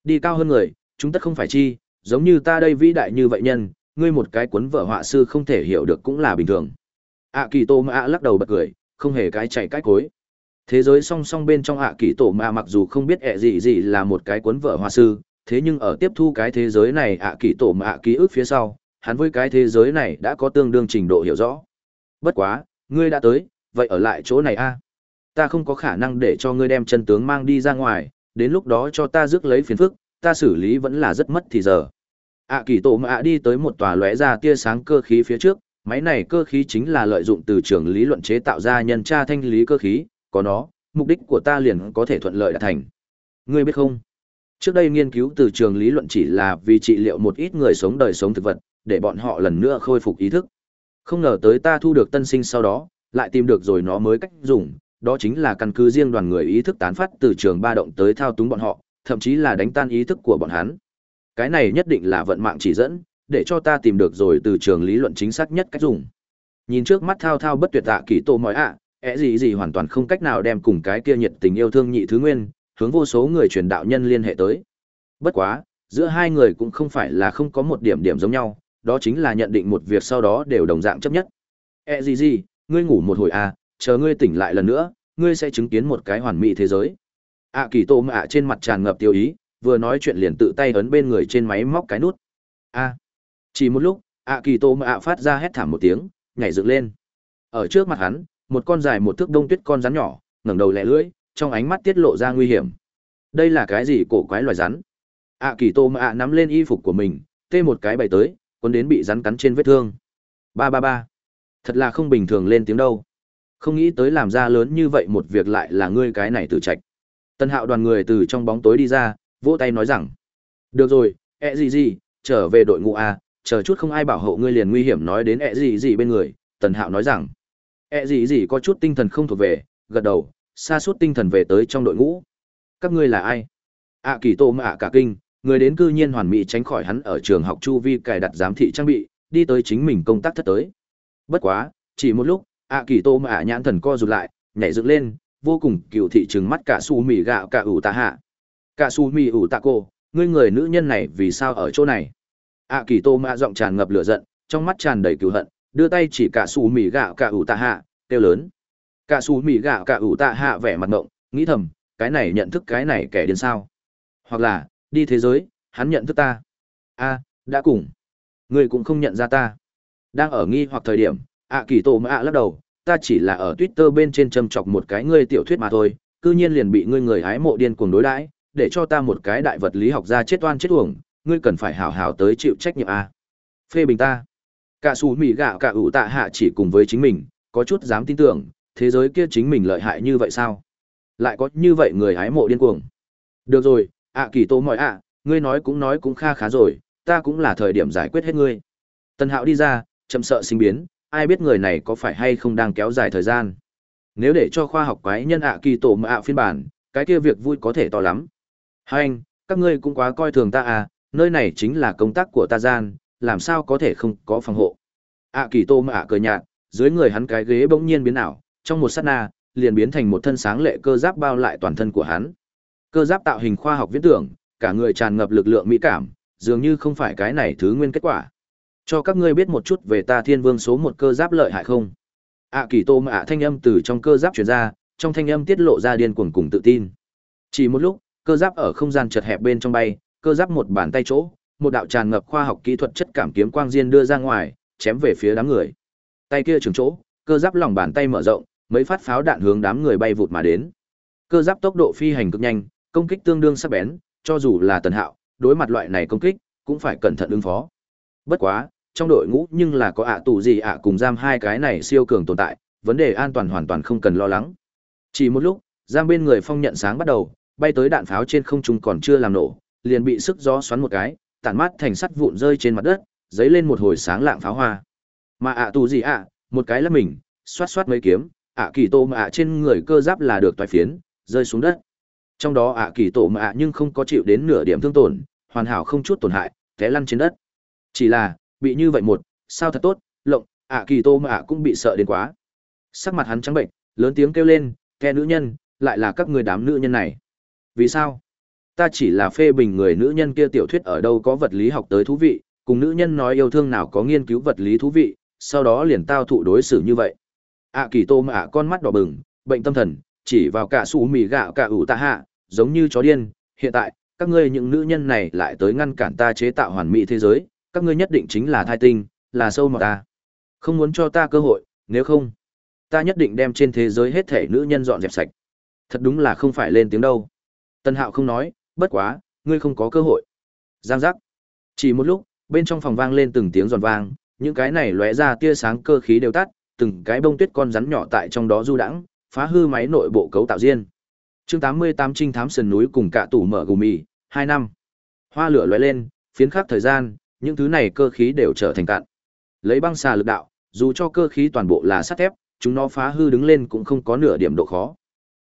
Đi cao hơn người, chúng tất không phải chi, giống như ta đây vĩ đại như vậy nhân, ngươi một cái cuốn vợ họa sư không thể hiểu được cũng là bình thường. ạ kỳ tô mạ lắc đầu bật cười, không hề cái chạy cái cối. Thế giới song song bên trong ạ kỳ tổ mạ mặc dù không biết ẹ gì gì là một cái cuốn vợ họa sư, thế nhưng ở tiếp thu cái thế giới này ạ kỳ tổ mạ ký ức phía sau, hắn với cái thế giới này đã có tương đương trình độ hiểu rõ. Bất quá, ngươi đã tới, vậy ở lại chỗ này a Ta không có khả năng để cho ngươi đem chân tướng mang đi ra ngoài, đến lúc đó cho ta rước lấy phiền phức, ta xử lý vẫn là rất mất thì giờ. ạ kỳ tổ mạ đi tới một tòa lóe ra tia sáng cơ khí phía trước, máy này cơ khí chính là lợi dụng từ trường lý luận chế tạo ra nhân tra thanh lý cơ khí, có nó, mục đích của ta liền có thể thuận lợi đạt thành. Ngươi biết không? Trước đây nghiên cứu từ trường lý luận chỉ là vì trị liệu một ít người sống đời sống thực vật, để bọn họ lần nữa khôi phục ý thức. Không ngờ tới ta thu được tân sinh sau đó, lại tìm được rồi nó mới cách dùng, đó chính là căn cứ riêng đoàn người ý thức tán phát từ trường ba động tới thao túng bọn họ, thậm chí là đánh tan ý thức của bọn hắn. Cái này nhất định là vận mạng chỉ dẫn, để cho ta tìm được rồi từ trường lý luận chính xác nhất cách dùng. Nhìn trước mắt thao thao bất tuyệt tạ kỳ tổ mọi ạ, à, gì gì hoàn toàn không cách nào đem cùng cái kia nhiệt tình yêu thương nhị thứ nguyên, hướng vô số người truyền đạo nhân liên hệ tới. Bất quá, giữa hai người cũng không phải là không có một điểm điểm giống nhau, đó chính là nhận định một việc sau đó đều đồng dạng chấp nhất. E gì gì, ngươi ngủ một hồi à, chờ ngươi tỉnh lại lần nữa, ngươi sẽ chứng kiến một cái hoàn mỹ thế giới. ạ kỳ tô mạ trên mặt tràn ngập tiêu ý, vừa nói chuyện liền tự tay ấn bên người trên máy móc cái nút. A. Chỉ một lúc, ạ kỳ tô mạ phát ra hét thảm một tiếng, nhảy dựng lên. Ở trước mặt hắn, một con dài một thước đông tuyết con rắn nhỏ, ngẩng đầu lẹ lưỡi, trong ánh mắt tiết lộ ra nguy hiểm. Đây là cái gì cổ quái loài rắn? ạ kỳ tô mạ nắm lên y phục của mình, tê một cái bày tới, quấn đến bị rắn cắn trên vết thương. Ba ba ba. Thật là không bình thường lên tiếng đâu. Không nghĩ tới làm ra lớn như vậy một việc lại là ngươi cái này tử trạch. Tân hạo đoàn người từ trong bóng tối đi ra, vỗ tay nói rằng. Được rồi, ẹ gì gì, trở về đội ngũ A, chờ chút không ai bảo hộ ngươi liền nguy hiểm nói đến ẹ gì gì bên người. Tần hạo nói rằng. ẹ gì gì có chút tinh thần không thuộc về, gật đầu, xa suốt tinh thần về tới trong đội ngũ. Các ngươi là ai? ạ kỳ tô mà cả kinh, người đến cư nhiên hoàn mỹ tránh khỏi hắn ở trường học chu vi cài đặt giám thị trang bị, đi tới chính mình công tác thất tới. Bất quá, chỉ một lúc, ạ kỳ tô mà nhãn thần co rụt lại, nhảy dựng lên, vô cùng cựu thị trừng mắt cả su mì gạo cả ủ tạ hạ. Cả su mì ủ tạ cô, ngươi người nữ nhân này vì sao ở chỗ này? ạ kỳ tô mạ giọng tràn ngập lửa giận, trong mắt tràn đầy cựu hận, đưa tay chỉ cả su mì gạo cả ủ tạ hạ, kêu lớn. Cả su mì gạo cả ủ tạ hạ vẻ mặt ngộng, nghĩ thầm, cái này nhận thức cái này kẻ điên sao? Hoặc là, đi thế giới, hắn nhận thức ta. A, đã cùng. Ngươi cũng không nhận ra ta. Đang ở nghi hoặc thời điểm, ạ kỳ tổ mà ạ lắc đầu, ta chỉ là ở Twitter bên trên châm chọc một cái ngươi tiểu thuyết mà thôi, cư nhiên liền bị ngươi người hái mộ điên cuồng đối đãi, để cho ta một cái đại vật lý học ra chết oan chết uổng, ngươi cần phải hảo hảo tới chịu trách nhiệm a. Phê bình ta. Cả xù mỹ gạo cả ủ tạ hạ chỉ cùng với chính mình, có chút dám tin tưởng, thế giới kia chính mình lợi hại như vậy sao? Lại có như vậy người hái mộ điên cuồng. Được rồi, ạ kỳ tô mọi ạ, ngươi nói cũng nói cũng kha khá rồi, ta cũng là thời điểm giải quyết hết ngươi. Tần Hạo đi ra, chậm sợ sinh biến, ai biết người này có phải hay không đang kéo dài thời gian. Nếu để cho khoa học quái nhân ạ kỳ tổ mà ạ phiên bản, cái kia việc vui có thể to lắm. Hai anh, các ngươi cũng quá coi thường ta à, nơi này chính là công tác của ta gian, làm sao có thể không có phòng hộ. ạ kỳ tổ mà ạ cười nhạt, dưới người hắn cái ghế bỗng nhiên biến ảo, trong một sát na, liền biến thành một thân sáng lệ cơ giáp bao lại toàn thân của hắn. Cơ giáp tạo hình khoa học viễn tưởng, cả người tràn ngập lực lượng mỹ cảm, dường như không phải cái này thứ nguyên kết quả. Cho các ngươi biết một chút về ta thiên vương số một cơ giáp lợi hại không? ạ kỳ tô mà thanh âm từ trong cơ giáp truyền ra, trong thanh âm tiết lộ ra điên cuồng cùng tự tin. Chỉ một lúc, cơ giáp ở không gian chật hẹp bên trong bay, cơ giáp một bàn tay chỗ, một đạo tràn ngập khoa học kỹ thuật chất cảm kiếm quang diên đưa ra ngoài, chém về phía đám người. Tay kia trường chỗ, cơ giáp lòng bàn tay mở rộng, mấy phát pháo đạn hướng đám người bay vụt mà đến. Cơ giáp tốc độ phi hành cực nhanh, công kích tương đương sắc bén, cho dù là Tần Hạo, đối mặt loại này công kích, cũng phải cẩn thận ứng phó. Bất quá, trong đội ngũ nhưng là có ạ tù gì ạ cùng giam hai cái này siêu cường tồn tại, vấn đề an toàn hoàn toàn không cần lo lắng. Chỉ một lúc, giam bên người phong nhận sáng bắt đầu, bay tới đạn pháo trên không trung còn chưa làm nổ, liền bị sức gió xoắn một cái, tản mát thành sắt vụn rơi trên mặt đất, giấy lên một hồi sáng lạng pháo hoa. Mà ạ tù gì ạ, một cái là mình, xoát xoát mấy kiếm, ạ kỳ tô mà ạ trên người cơ giáp là được toái phiến, rơi xuống đất. Trong đó ạ kỳ tổ mà ạ nhưng không có chịu đến nửa điểm thương tổn, hoàn hảo không chút tổn hại, té lăn trên đất. Chỉ là, bị như vậy một, sao thật tốt, lộng, ạ kỳ tô mà ạ cũng bị sợ đến quá. Sắc mặt hắn trắng bệnh, lớn tiếng kêu lên, ke nữ nhân, lại là các người đám nữ nhân này. Vì sao? Ta chỉ là phê bình người nữ nhân kia tiểu thuyết ở đâu có vật lý học tới thú vị, cùng nữ nhân nói yêu thương nào có nghiên cứu vật lý thú vị, sau đó liền tao thụ đối xử như vậy. ạ kỳ tô mà ạ con mắt đỏ bừng, bệnh tâm thần, chỉ vào cả sủ mì gạo cả ủ tạ hạ, giống như chó điên, hiện tại, các ngươi những nữ nhân này lại tới ngăn cản ta chế tạo hoàn mỹ thế giới, các ngươi nhất định chính là thai tinh, là sâu mọt ta. Không muốn cho ta cơ hội, nếu không, ta nhất định đem trên thế giới hết thể nữ nhân dọn dẹp sạch. Thật đúng là không phải lên tiếng đâu. Tân Hạo không nói, bất quá, ngươi không có cơ hội. Giang giác. Chỉ một lúc, bên trong phòng vang lên từng tiếng giòn vang, những cái này lóe ra tia sáng cơ khí đều tắt, từng cái bông tuyết con rắn nhỏ tại trong đó du đãng, phá hư máy nội bộ cấu tạo riêng. Chương 88 trinh thám sườn núi cùng cả tủ mở gù mì, 2 năm. Hoa lửa lóe lên, phiến khắc thời gian, những thứ này cơ khí đều trở thành cạn. Lấy băng xà lực đạo, dù cho cơ khí toàn bộ là sắt thép, chúng nó phá hư đứng lên cũng không có nửa điểm độ khó.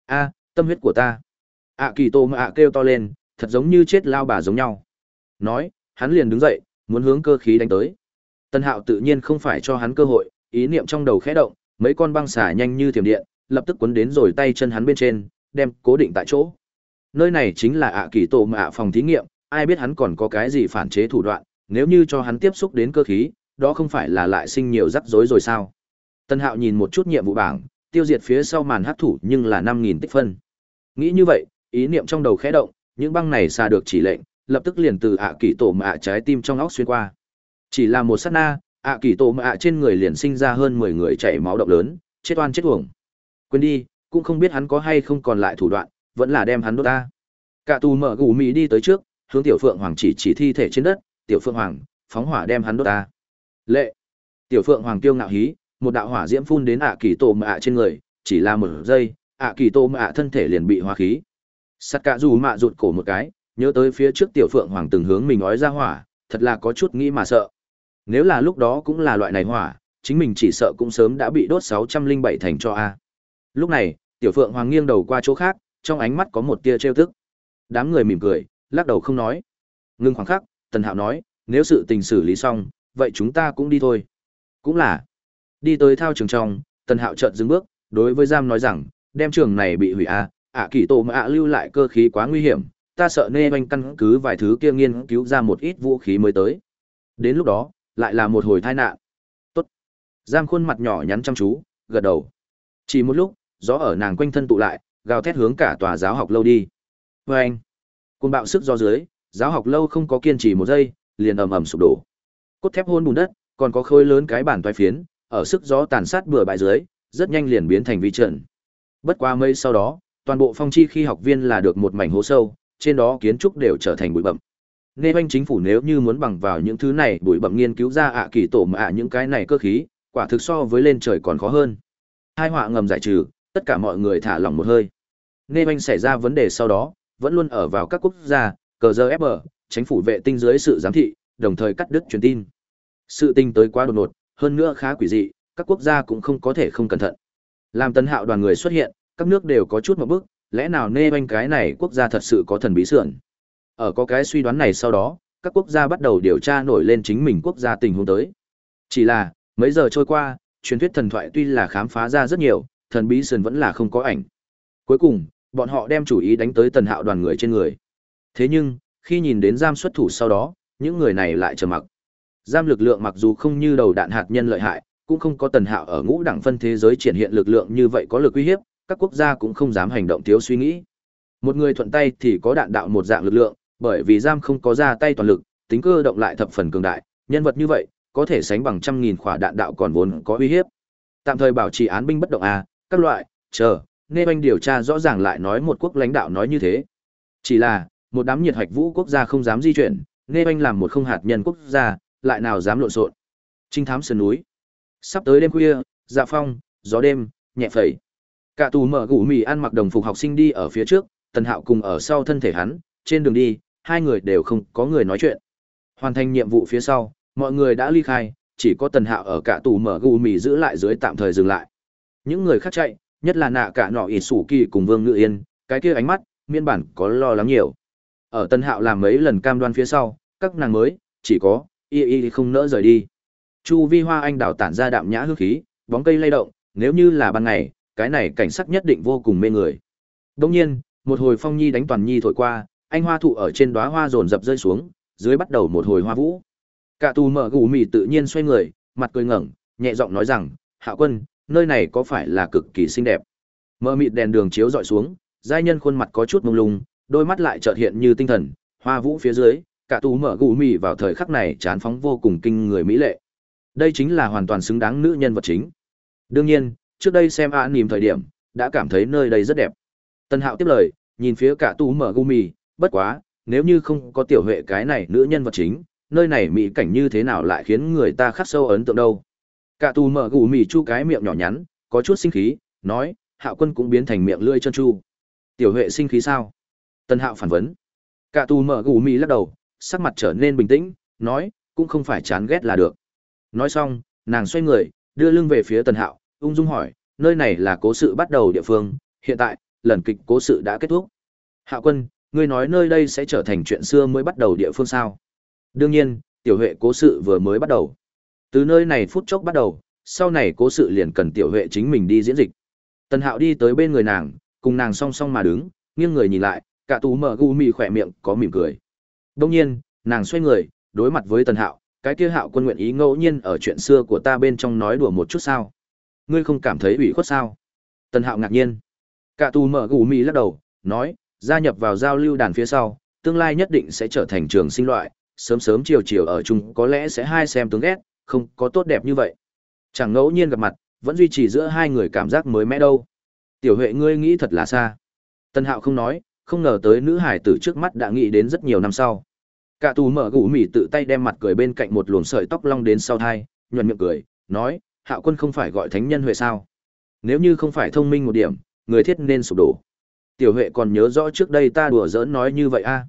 A, tâm huyết của ta. ạ kỳ tô mà ạ kêu to lên, thật giống như chết lao bà giống nhau. Nói, hắn liền đứng dậy, muốn hướng cơ khí đánh tới. Tân hạo tự nhiên không phải cho hắn cơ hội, ý niệm trong đầu khẽ động, mấy con băng xà nhanh như thiểm điện, lập tức cuốn đến rồi tay chân hắn bên trên, đem cố định tại chỗ. Nơi này chính là ạ kỳ tổ mà ạ phòng thí nghiệm, ai biết hắn còn có cái gì phản chế thủ đoạn, nếu như cho hắn tiếp xúc đến cơ khí, đó không phải là lại sinh nhiều rắc rối rồi sao? Tân Hạo nhìn một chút nhiệm vụ bảng, tiêu diệt phía sau màn hắc thủ nhưng là 5000 tích phân. Nghĩ như vậy, ý niệm trong đầu khẽ động, những băng này xa được chỉ lệnh, lập tức liền từ ạ kỳ tổ mà ạ trái tim trong óc xuyên qua. Chỉ là một sát na, ạ kỳ tổ mà ạ trên người liền sinh ra hơn 10 người chảy máu độc lớn, chết oan chết uổng. Quên đi, cũng không biết hắn có hay không còn lại thủ đoạn, vẫn là đem hắn đốt ta. Cả tù mở gù mì đi tới trước, hướng tiểu phượng hoàng chỉ chỉ thi thể trên đất, tiểu phượng hoàng, phóng hỏa đem hắn đốt ta. Lệ. Tiểu phượng hoàng kiêu ngạo hí, một đạo hỏa diễm phun đến ạ kỳ tổ mạ trên người, chỉ là một giây, ạ kỳ tổ mạ thân thể liền bị hóa khí. Sắt cả dù mạ rụt cổ một cái, nhớ tới phía trước tiểu phượng hoàng từng hướng mình nói ra hỏa, thật là có chút nghĩ mà sợ. Nếu là lúc đó cũng là loại này hỏa, chính mình chỉ sợ cũng sớm đã bị đốt 607 thành cho a. Lúc này, tiểu phượng hoàng nghiêng đầu qua chỗ khác, trong ánh mắt có một tia trêu tức. Đám người mỉm cười, lắc đầu không nói. Ngưng khoảng khắc, Tần Hạo nói, nếu sự tình xử lý xong, vậy chúng ta cũng đi thôi. Cũng là. Đi tới thao trường trong, Tần Hạo chợt dừng bước, đối với giam nói rằng, đem trường này bị hủy a, à, ạ kỳ tổ mà ạ lưu lại cơ khí quá nguy hiểm, ta sợ nê banh căn cứ vài thứ kia nghiên cứu ra một ít vũ khí mới tới. Đến lúc đó, lại là một hồi tai nạn. Tốt. Giam khuôn mặt nhỏ nhắn chăm chú, gật đầu. Chỉ một lúc, gió ở nàng quanh thân tụ lại, gào thét hướng cả tòa giáo học lâu đi. Và anh, côn bạo sức do dưới, giáo học lâu không có kiên trì một giây, liền ầm ầm sụp đổ. Cốt thép hôn bùn đất, còn có khối lớn cái bản toai phiến, ở sức gió tàn sát bừa bãi dưới, rất nhanh liền biến thành vi trận. Bất qua mây sau đó, toàn bộ phong chi khi học viên là được một mảnh hố sâu, trên đó kiến trúc đều trở thành bụi bậm. Nên anh chính phủ nếu như muốn bằng vào những thứ này bụi bậm nghiên cứu ra ạ kỳ tổ mà ạ những cái này cơ khí, quả thực so với lên trời còn khó hơn. Hai họa ngầm giải trừ, tất cả mọi người thả lỏng một hơi. Nên anh xảy ra vấn đề sau đó, vẫn luôn ở vào các quốc gia, cờ giờ FB, chính phủ vệ tinh dưới sự giám thị, đồng thời cắt đứt truyền tin. Sự tình tới quá đột ngột, hơn nữa khá quỷ dị, các quốc gia cũng không có thể không cẩn thận. Làm tân hạo đoàn người xuất hiện, các nước đều có chút một bước, lẽ nào nê banh cái này quốc gia thật sự có thần bí sườn. Ở có cái suy đoán này sau đó, các quốc gia bắt đầu điều tra nổi lên chính mình quốc gia tình huống tới. Chỉ là, mấy giờ trôi qua, truyền thuyết thần thoại tuy là khám phá ra rất nhiều, thần bí sườn vẫn là không có ảnh. Cuối cùng, bọn họ đem chủ ý đánh tới tần hạo đoàn người trên người. Thế nhưng, khi nhìn đến giam xuất thủ sau đó, những người này lại trầm mặc. Giam lực lượng mặc dù không như đầu đạn hạt nhân lợi hại, cũng không có tần hạo ở ngũ đẳng phân thế giới triển hiện lực lượng như vậy có lực uy hiếp, các quốc gia cũng không dám hành động thiếu suy nghĩ. Một người thuận tay thì có đạn đạo một dạng lực lượng, bởi vì giam không có ra tay toàn lực, tính cơ động lại thập phần cường đại, nhân vật như vậy, có thể sánh bằng trăm nghìn quả đạn đạo còn vốn có uy hiếp. Tạm thời bảo trì án binh bất động a, các loại, chờ, nên anh điều tra rõ ràng lại nói một quốc lãnh đạo nói như thế. Chỉ là, một đám nhiệt hạch vũ quốc gia không dám di chuyển, nghe anh làm một không hạt nhân quốc gia, lại nào dám lộn xộn. Trinh thám sườn núi. Sắp tới đêm khuya, Dạ Phong, gió đêm nhẹ phẩy cả tù mở gù mì ăn mặc đồng phục học sinh đi ở phía trước tần hạo cùng ở sau thân thể hắn trên đường đi hai người đều không có người nói chuyện hoàn thành nhiệm vụ phía sau mọi người đã ly khai chỉ có tần hạo ở cả tù mở gù mì giữ lại dưới tạm thời dừng lại những người khác chạy nhất là nạ cả nọ ỉ sủ kỳ cùng vương ngự yên cái kia ánh mắt miên bản có lo lắng nhiều ở Tân hạo làm mấy lần cam đoan phía sau, các nàng mới, chỉ có, y y không nỡ rời đi. Chu vi hoa anh đào tản ra đạm nhã hương khí, bóng cây lay động, nếu như là ban ngày, cái này cảnh sắc nhất định vô cùng mê người. Đông nhiên, một hồi phong nhi đánh toàn nhi thổi qua, anh hoa thụ ở trên đóa hoa rồn rập rơi xuống, dưới bắt đầu một hồi hoa vũ. Cả tù mở gù mì tự nhiên xoay người, mặt cười ngẩng, nhẹ giọng nói rằng, hạ quân, nơi này có phải là cực kỳ xinh đẹp? Mở mịt đèn đường chiếu dọi xuống, giai nhân khuôn mặt có chút mông lung đôi mắt lại chợt hiện như tinh thần, hoa vũ phía dưới, cả tù mở gù mì vào thời khắc này chán phóng vô cùng kinh người mỹ lệ. Đây chính là hoàn toàn xứng đáng nữ nhân vật chính. Đương nhiên, trước đây xem ạ à nìm thời điểm, đã cảm thấy nơi đây rất đẹp. Tân hạo tiếp lời, nhìn phía cả tù mở gù mì, bất quá, nếu như không có tiểu huệ cái này nữ nhân vật chính, nơi này mỹ cảnh như thế nào lại khiến người ta khắc sâu ấn tượng đâu? Cả tù mở gù mì chu cái miệng nhỏ nhắn, có chút sinh khí, nói, hạo quân cũng biến thành miệng lưỡi chân chu. Tiểu huệ sinh khí sao? Tân hạo phản vấn. Cả tù mở gù mì lắc đầu, sắc mặt trở nên bình tĩnh, nói, cũng không phải chán ghét là được. Nói xong, nàng xoay người, đưa lưng về phía tần hạo, ung dung hỏi, nơi này là cố sự bắt đầu địa phương, hiện tại, lần kịch cố sự đã kết thúc. Hạo quân, ngươi nói nơi đây sẽ trở thành chuyện xưa mới bắt đầu địa phương sao? Đương nhiên, tiểu huệ cố sự vừa mới bắt đầu. Từ nơi này phút chốc bắt đầu, sau này cố sự liền cần tiểu huệ chính mình đi diễn dịch. Tần hạo đi tới bên người nàng, cùng nàng song song mà đứng, nghiêng người nhìn lại cả tú mở gu mì khỏe miệng, có mỉm cười. Đông nhiên, nàng xoay người, đối mặt với tần hạo, cái kia hạo quân nguyện ý ngẫu nhiên ở chuyện xưa của ta bên trong nói đùa một chút sao? Ngươi không cảm thấy ủy khuất sao? Tần hạo ngạc nhiên. Cả tù mở gù mì lắc đầu, nói, gia nhập vào giao lưu đàn phía sau, tương lai nhất định sẽ trở thành trường sinh loại, sớm sớm chiều chiều ở chung, có lẽ sẽ hai xem tướng ghét, không có tốt đẹp như vậy. Chẳng ngẫu nhiên gặp mặt, vẫn duy trì giữa hai người cảm giác mới mẻ đâu. Tiểu huệ, ngươi nghĩ thật là xa. Tân hạo không nói không ngờ tới nữ hải tử trước mắt đã nghĩ đến rất nhiều năm sau. Cả tù mở gù mỉ tự tay đem mặt cười bên cạnh một luồng sợi tóc long đến sau thai, nhuận miệng cười, nói hạo quân không phải gọi thánh nhân huệ sao? Nếu như không phải thông minh một điểm, người thiết nên sụp đổ. Tiểu huệ còn nhớ rõ trước đây ta đùa giỡn nói như vậy a. À?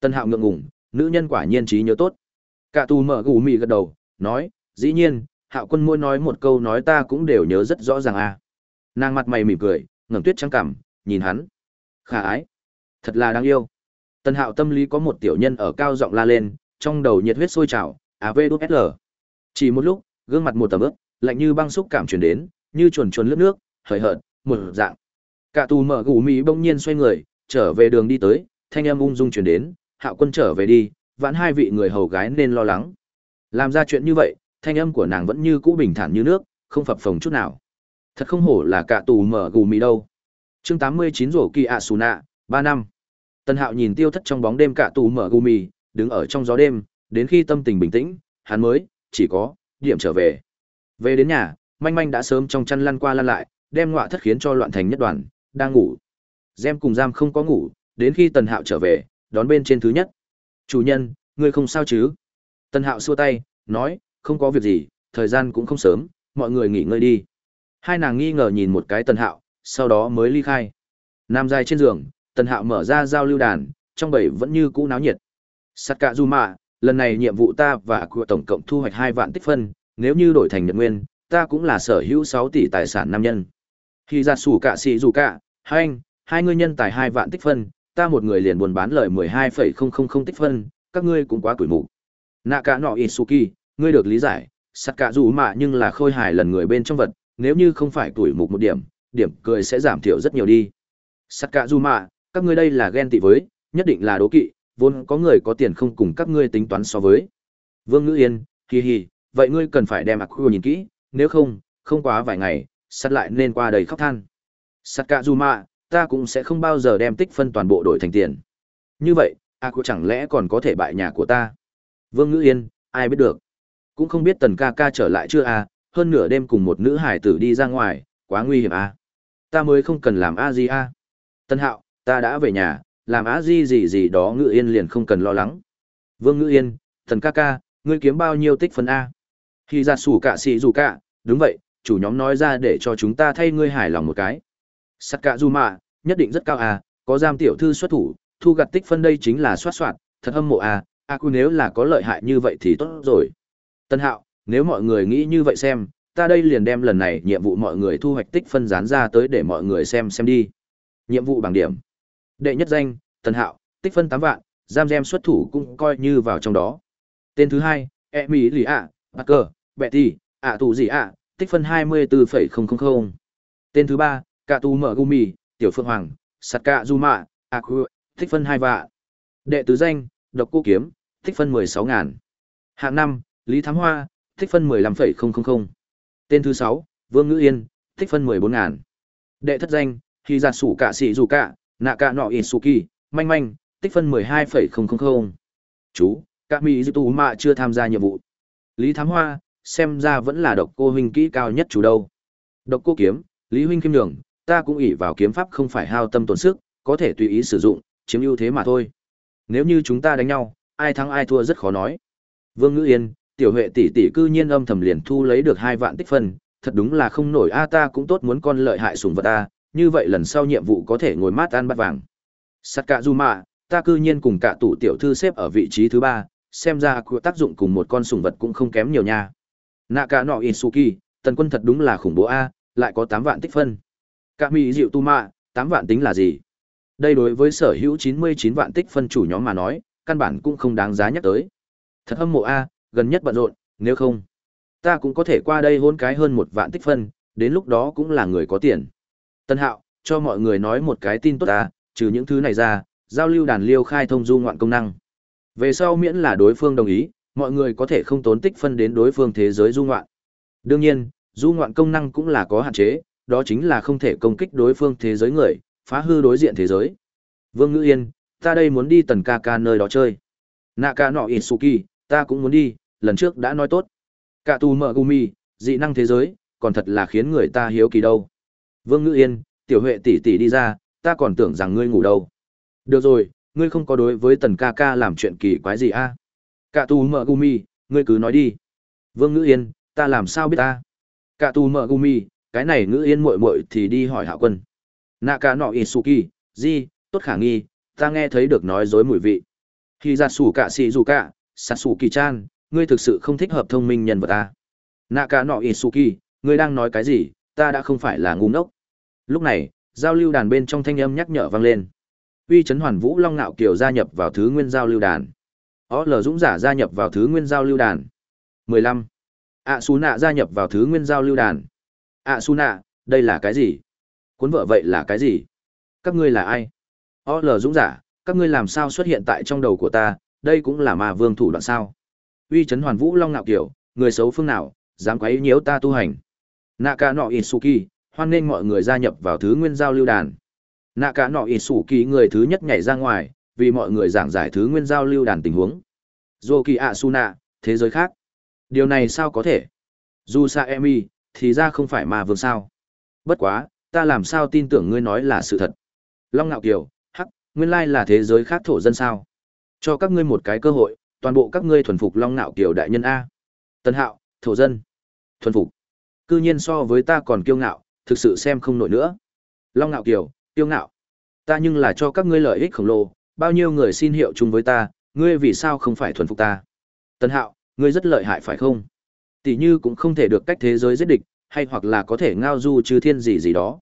tân hạo ngượng ngủng nữ nhân quả nhiên trí nhớ tốt. Cả tù mở gù mỉ gật đầu, nói, dĩ nhiên hạo quân mỗi nói một câu nói ta cũng đều nhớ rất rõ ràng a. Nàng mặt mày mỉm cười, ngẩng tuyết trắng cảm nhìn hắn. Khả ái thật là đáng yêu Tần Hạo tâm lý có một tiểu nhân ở cao giọng la lên, trong đầu nhiệt huyết sôi trào, AVSL. Chỉ một lúc, gương mặt một tầm ướp, lạnh như băng xúc cảm truyền đến, như chuồn chuồn lướt nước, hời hợt, một dạng. Cả tù mở gù mỹ bỗng nhiên xoay người, trở về đường đi tới, thanh âm ung dung truyền đến, Hạo Quân trở về đi, vãn hai vị người hầu gái nên lo lắng. Làm ra chuyện như vậy, thanh âm của nàng vẫn như cũ bình thản như nước, không phập phồng chút nào. Thật không hổ là cả tù mở gù mì đâu. Chương 89 rổ kỳ ạ Suna, 3 năm. Tần Hạo nhìn tiêu thất trong bóng đêm cả tù mở gumi, đứng ở trong gió đêm, đến khi tâm tình bình tĩnh, hắn mới, chỉ có, điểm trở về. Về đến nhà, manh manh đã sớm trong chăn lăn qua lăn lại, đem ngọa thất khiến cho loạn thành nhất đoàn, đang ngủ. Gem cùng giam không có ngủ, đến khi Tần Hạo trở về, đón bên trên thứ nhất. Chủ nhân, ngươi không sao chứ? Tần Hạo xua tay, nói, không có việc gì, thời gian cũng không sớm, mọi người nghỉ ngơi đi. Hai nàng nghi ngờ nhìn một cái Tần Hạo, sau đó mới ly khai. Nam dài trên giường, tần hạo mở ra giao lưu đàn, trong bầy vẫn như cũ náo nhiệt. Sắt cạ du mạ lần này nhiệm vụ ta và của tổng cộng thu hoạch hai vạn tích phân, nếu như đổi thành nhật nguyên, ta cũng là sở hữu sáu tỷ tài sản nam nhân. Khi ra sủ cạ xị dù cạ hai anh, hai ngươi nhân tài hai vạn tích phân, ta một người liền buồn bán lời mười hai phẩy không không không tích phân, các ngươi cũng quá tuổi mụ. nạ cả nọ isuki, ngươi được lý giải sắt cạ dù mạ nhưng là khôi hài lần người bên trong vật, nếu như không phải tuổi mục một điểm điểm cười sẽ giảm thiểu rất nhiều đi. Sắt cạ dù mạ các ngươi đây là ghen tị với, nhất định là đố kỵ, vốn có người có tiền không cùng các ngươi tính toán so với. Vương Ngữ Yên, hi hi, vậy ngươi cần phải đem Aku nhìn kỹ, nếu không, không quá vài ngày, sắt lại nên qua đầy khóc than. Sakazuma, ta cũng sẽ không bao giờ đem tích phân toàn bộ đổi thành tiền. Như vậy, Aku chẳng lẽ còn có thể bại nhà của ta? Vương Ngữ Yên, ai biết được. Cũng không biết tần ca ca trở lại chưa à, hơn nửa đêm cùng một nữ hải tử đi ra ngoài, quá nguy hiểm à. Ta mới không cần làm a gì a. Tân Hạo, ta đã về nhà, làm á di gì gì đó ngự yên liền không cần lo lắng. Vương ngự yên, thần ca ca, ngươi kiếm bao nhiêu tích phân A? Khi ra sủ cả xì dù cả, đúng vậy, chủ nhóm nói ra để cho chúng ta thay ngươi hài lòng một cái. Sắt cả dù mạ, nhất định rất cao à, có giam tiểu thư xuất thủ, thu gặt tích phân đây chính là soát soạt, thật hâm mộ à, a à, nếu là có lợi hại như vậy thì tốt rồi. Tân hạo, nếu mọi người nghĩ như vậy xem, ta đây liền đem lần này nhiệm vụ mọi người thu hoạch tích phân dán ra tới để mọi người xem xem đi. Nhiệm vụ bằng điểm. Đệ nhất danh, Tần hạo, tích phân 8 vạn, giam gem xuất thủ cũng coi như vào trong đó. Tên thứ hai, e mỹ lì ạ, Parker, Betty, ạ tù gì ạ, tích phân 24,000. Tên thứ ba, Cạ tù mở gumi, Tiểu Phượng Hoàng, Sạt Cạ Zuma, Aku, tích phân 2 vạn. Đệ tứ danh, Độc Cô Kiếm, tích phân 16.000. Hạng năm, Lý Thám Hoa, tích phân 15,000. Tên thứ sáu, Vương Ngữ Yên, tích phân 14.000. Đệ thất danh, khi giả Sủ Cạ Sĩ Dù Cạ, Nạ Cạ Nọ Isuki, Manh Manh, tích phân 12,000. Chú, Cạ Mỹ Dư Tù Mạ chưa tham gia nhiệm vụ. Lý Thám Hoa, xem ra vẫn là độc cô huynh kỹ cao nhất chủ đâu. Độc cô kiếm, Lý huynh kim đường, ta cũng ỷ vào kiếm pháp không phải hao tâm tổn sức, có thể tùy ý sử dụng, chiếm ưu thế mà thôi. Nếu như chúng ta đánh nhau, ai thắng ai thua rất khó nói. Vương Ngữ Yên, tiểu huệ tỷ tỷ cư nhiên âm thầm liền thu lấy được hai vạn tích phân, thật đúng là không nổi a ta cũng tốt muốn con lợi hại sủng vật ta, như vậy lần sau nhiệm vụ có thể ngồi mát ăn bát vàng. Sắt cả dù mà, ta cư nhiên cùng cả tủ tiểu thư xếp ở vị trí thứ ba, xem ra của tác dụng cùng một con sủng vật cũng không kém nhiều nha. Nạ cả nọ Isuki, tần quân thật đúng là khủng bố a, lại có 8 vạn tích phân. Cả mỹ dịu tu mạ, 8 vạn tính là gì? Đây đối với sở hữu 99 vạn tích phân chủ nhóm mà nói, căn bản cũng không đáng giá nhắc tới. Thật hâm mộ a, gần nhất bận rộn, nếu không, ta cũng có thể qua đây hôn cái hơn một vạn tích phân, đến lúc đó cũng là người có tiền. Tân Hạo, cho mọi người nói một cái tin tốt ta, trừ những thứ này ra, giao lưu đàn liêu khai thông du ngoạn công năng. Về sau miễn là đối phương đồng ý, mọi người có thể không tốn tích phân đến đối phương thế giới du ngoạn. Đương nhiên, du ngoạn công năng cũng là có hạn chế, đó chính là không thể công kích đối phương thế giới người, phá hư đối diện thế giới. Vương Ngữ Yên, ta đây muốn đi tần ca ca nơi đó chơi. Naka nọ Isuki, ta cũng muốn đi, lần trước đã nói tốt. Cả tù mở gumi, dị năng thế giới, còn thật là khiến người ta hiếu kỳ đâu. Vương Ngữ Yên, tiểu huệ tỷ tỷ đi ra, ta còn tưởng rằng ngươi ngủ đâu. Được rồi, ngươi không có đối với tần ca ca làm chuyện kỳ quái gì a? À? Cả tù mở gumi, ngươi cứ nói đi. Vương Ngữ Yên, ta làm sao biết ta? Cả tù mở gumi, cái này Ngữ Yên muội muội thì đi hỏi Hạo Quân. Naka nọ Isuki, gì, tốt khả nghi, ta nghe thấy được nói dối mùi vị. Khi ra sủ cả xì dù cả, sạt sủ kỳ chan, ngươi thực sự không thích hợp thông minh nhân vật à? ta. Naka nọ Isuki, ngươi đang nói cái gì, ta đã không phải là ngu ngốc. Lúc này, giao lưu đàn bên trong thanh âm nhắc nhở vang lên. Uy chấn hoàn vũ long nạo kiều gia nhập vào thứ nguyên giao lưu đàn. Ó L Dũng giả gia nhập vào thứ nguyên giao lưu đàn. 15. ạ xú nạ gia nhập vào thứ nguyên giao lưu đàn. ạ xú nạ, đây là cái gì? Cuốn vợ vậy là cái gì? Các ngươi là ai? Ó L Dũng giả, các ngươi làm sao xuất hiện tại trong đầu của ta, đây cũng là ma vương thủ đoạn sao? Uy chấn hoàn vũ long nạo kiều người xấu phương nào, dám quấy nhiễu ta tu hành. Naka no suki hoan nghênh mọi người gia nhập vào thứ nguyên giao lưu đàn. nạ cả nọ ỉ sủ kỳ người thứ nhất nhảy ra ngoài, vì mọi người giảng giải thứ nguyên giao lưu đàn tình huống. dô kỳ ạ su nạ thế giới khác. Điều này sao có thể? Dù Jusa Emi, thì ra không phải mà vương sao. Bất quá, ta làm sao tin tưởng ngươi nói là sự thật. Long ngạo Kiều, hắc, nguyên lai là thế giới khác thổ dân sao. Cho các ngươi một cái cơ hội, toàn bộ các ngươi thuần phục Long ngạo Kiều đại nhân A. Tân Hạo, thổ dân. Thuần phục. Cư nhiên so với ta còn kiêu ngạo, thực sự xem không nổi nữa. Long Nạo Kiều, tiêu ngạo. Ta nhưng là cho các ngươi lợi ích khổng lồ, bao nhiêu người xin hiệu chung với ta, ngươi vì sao không phải thuần phục ta? Tân Hạo, ngươi rất lợi hại phải không? Tỷ như cũng không thể được cách thế giới giết địch, hay hoặc là có thể ngao du trừ thiên gì gì đó.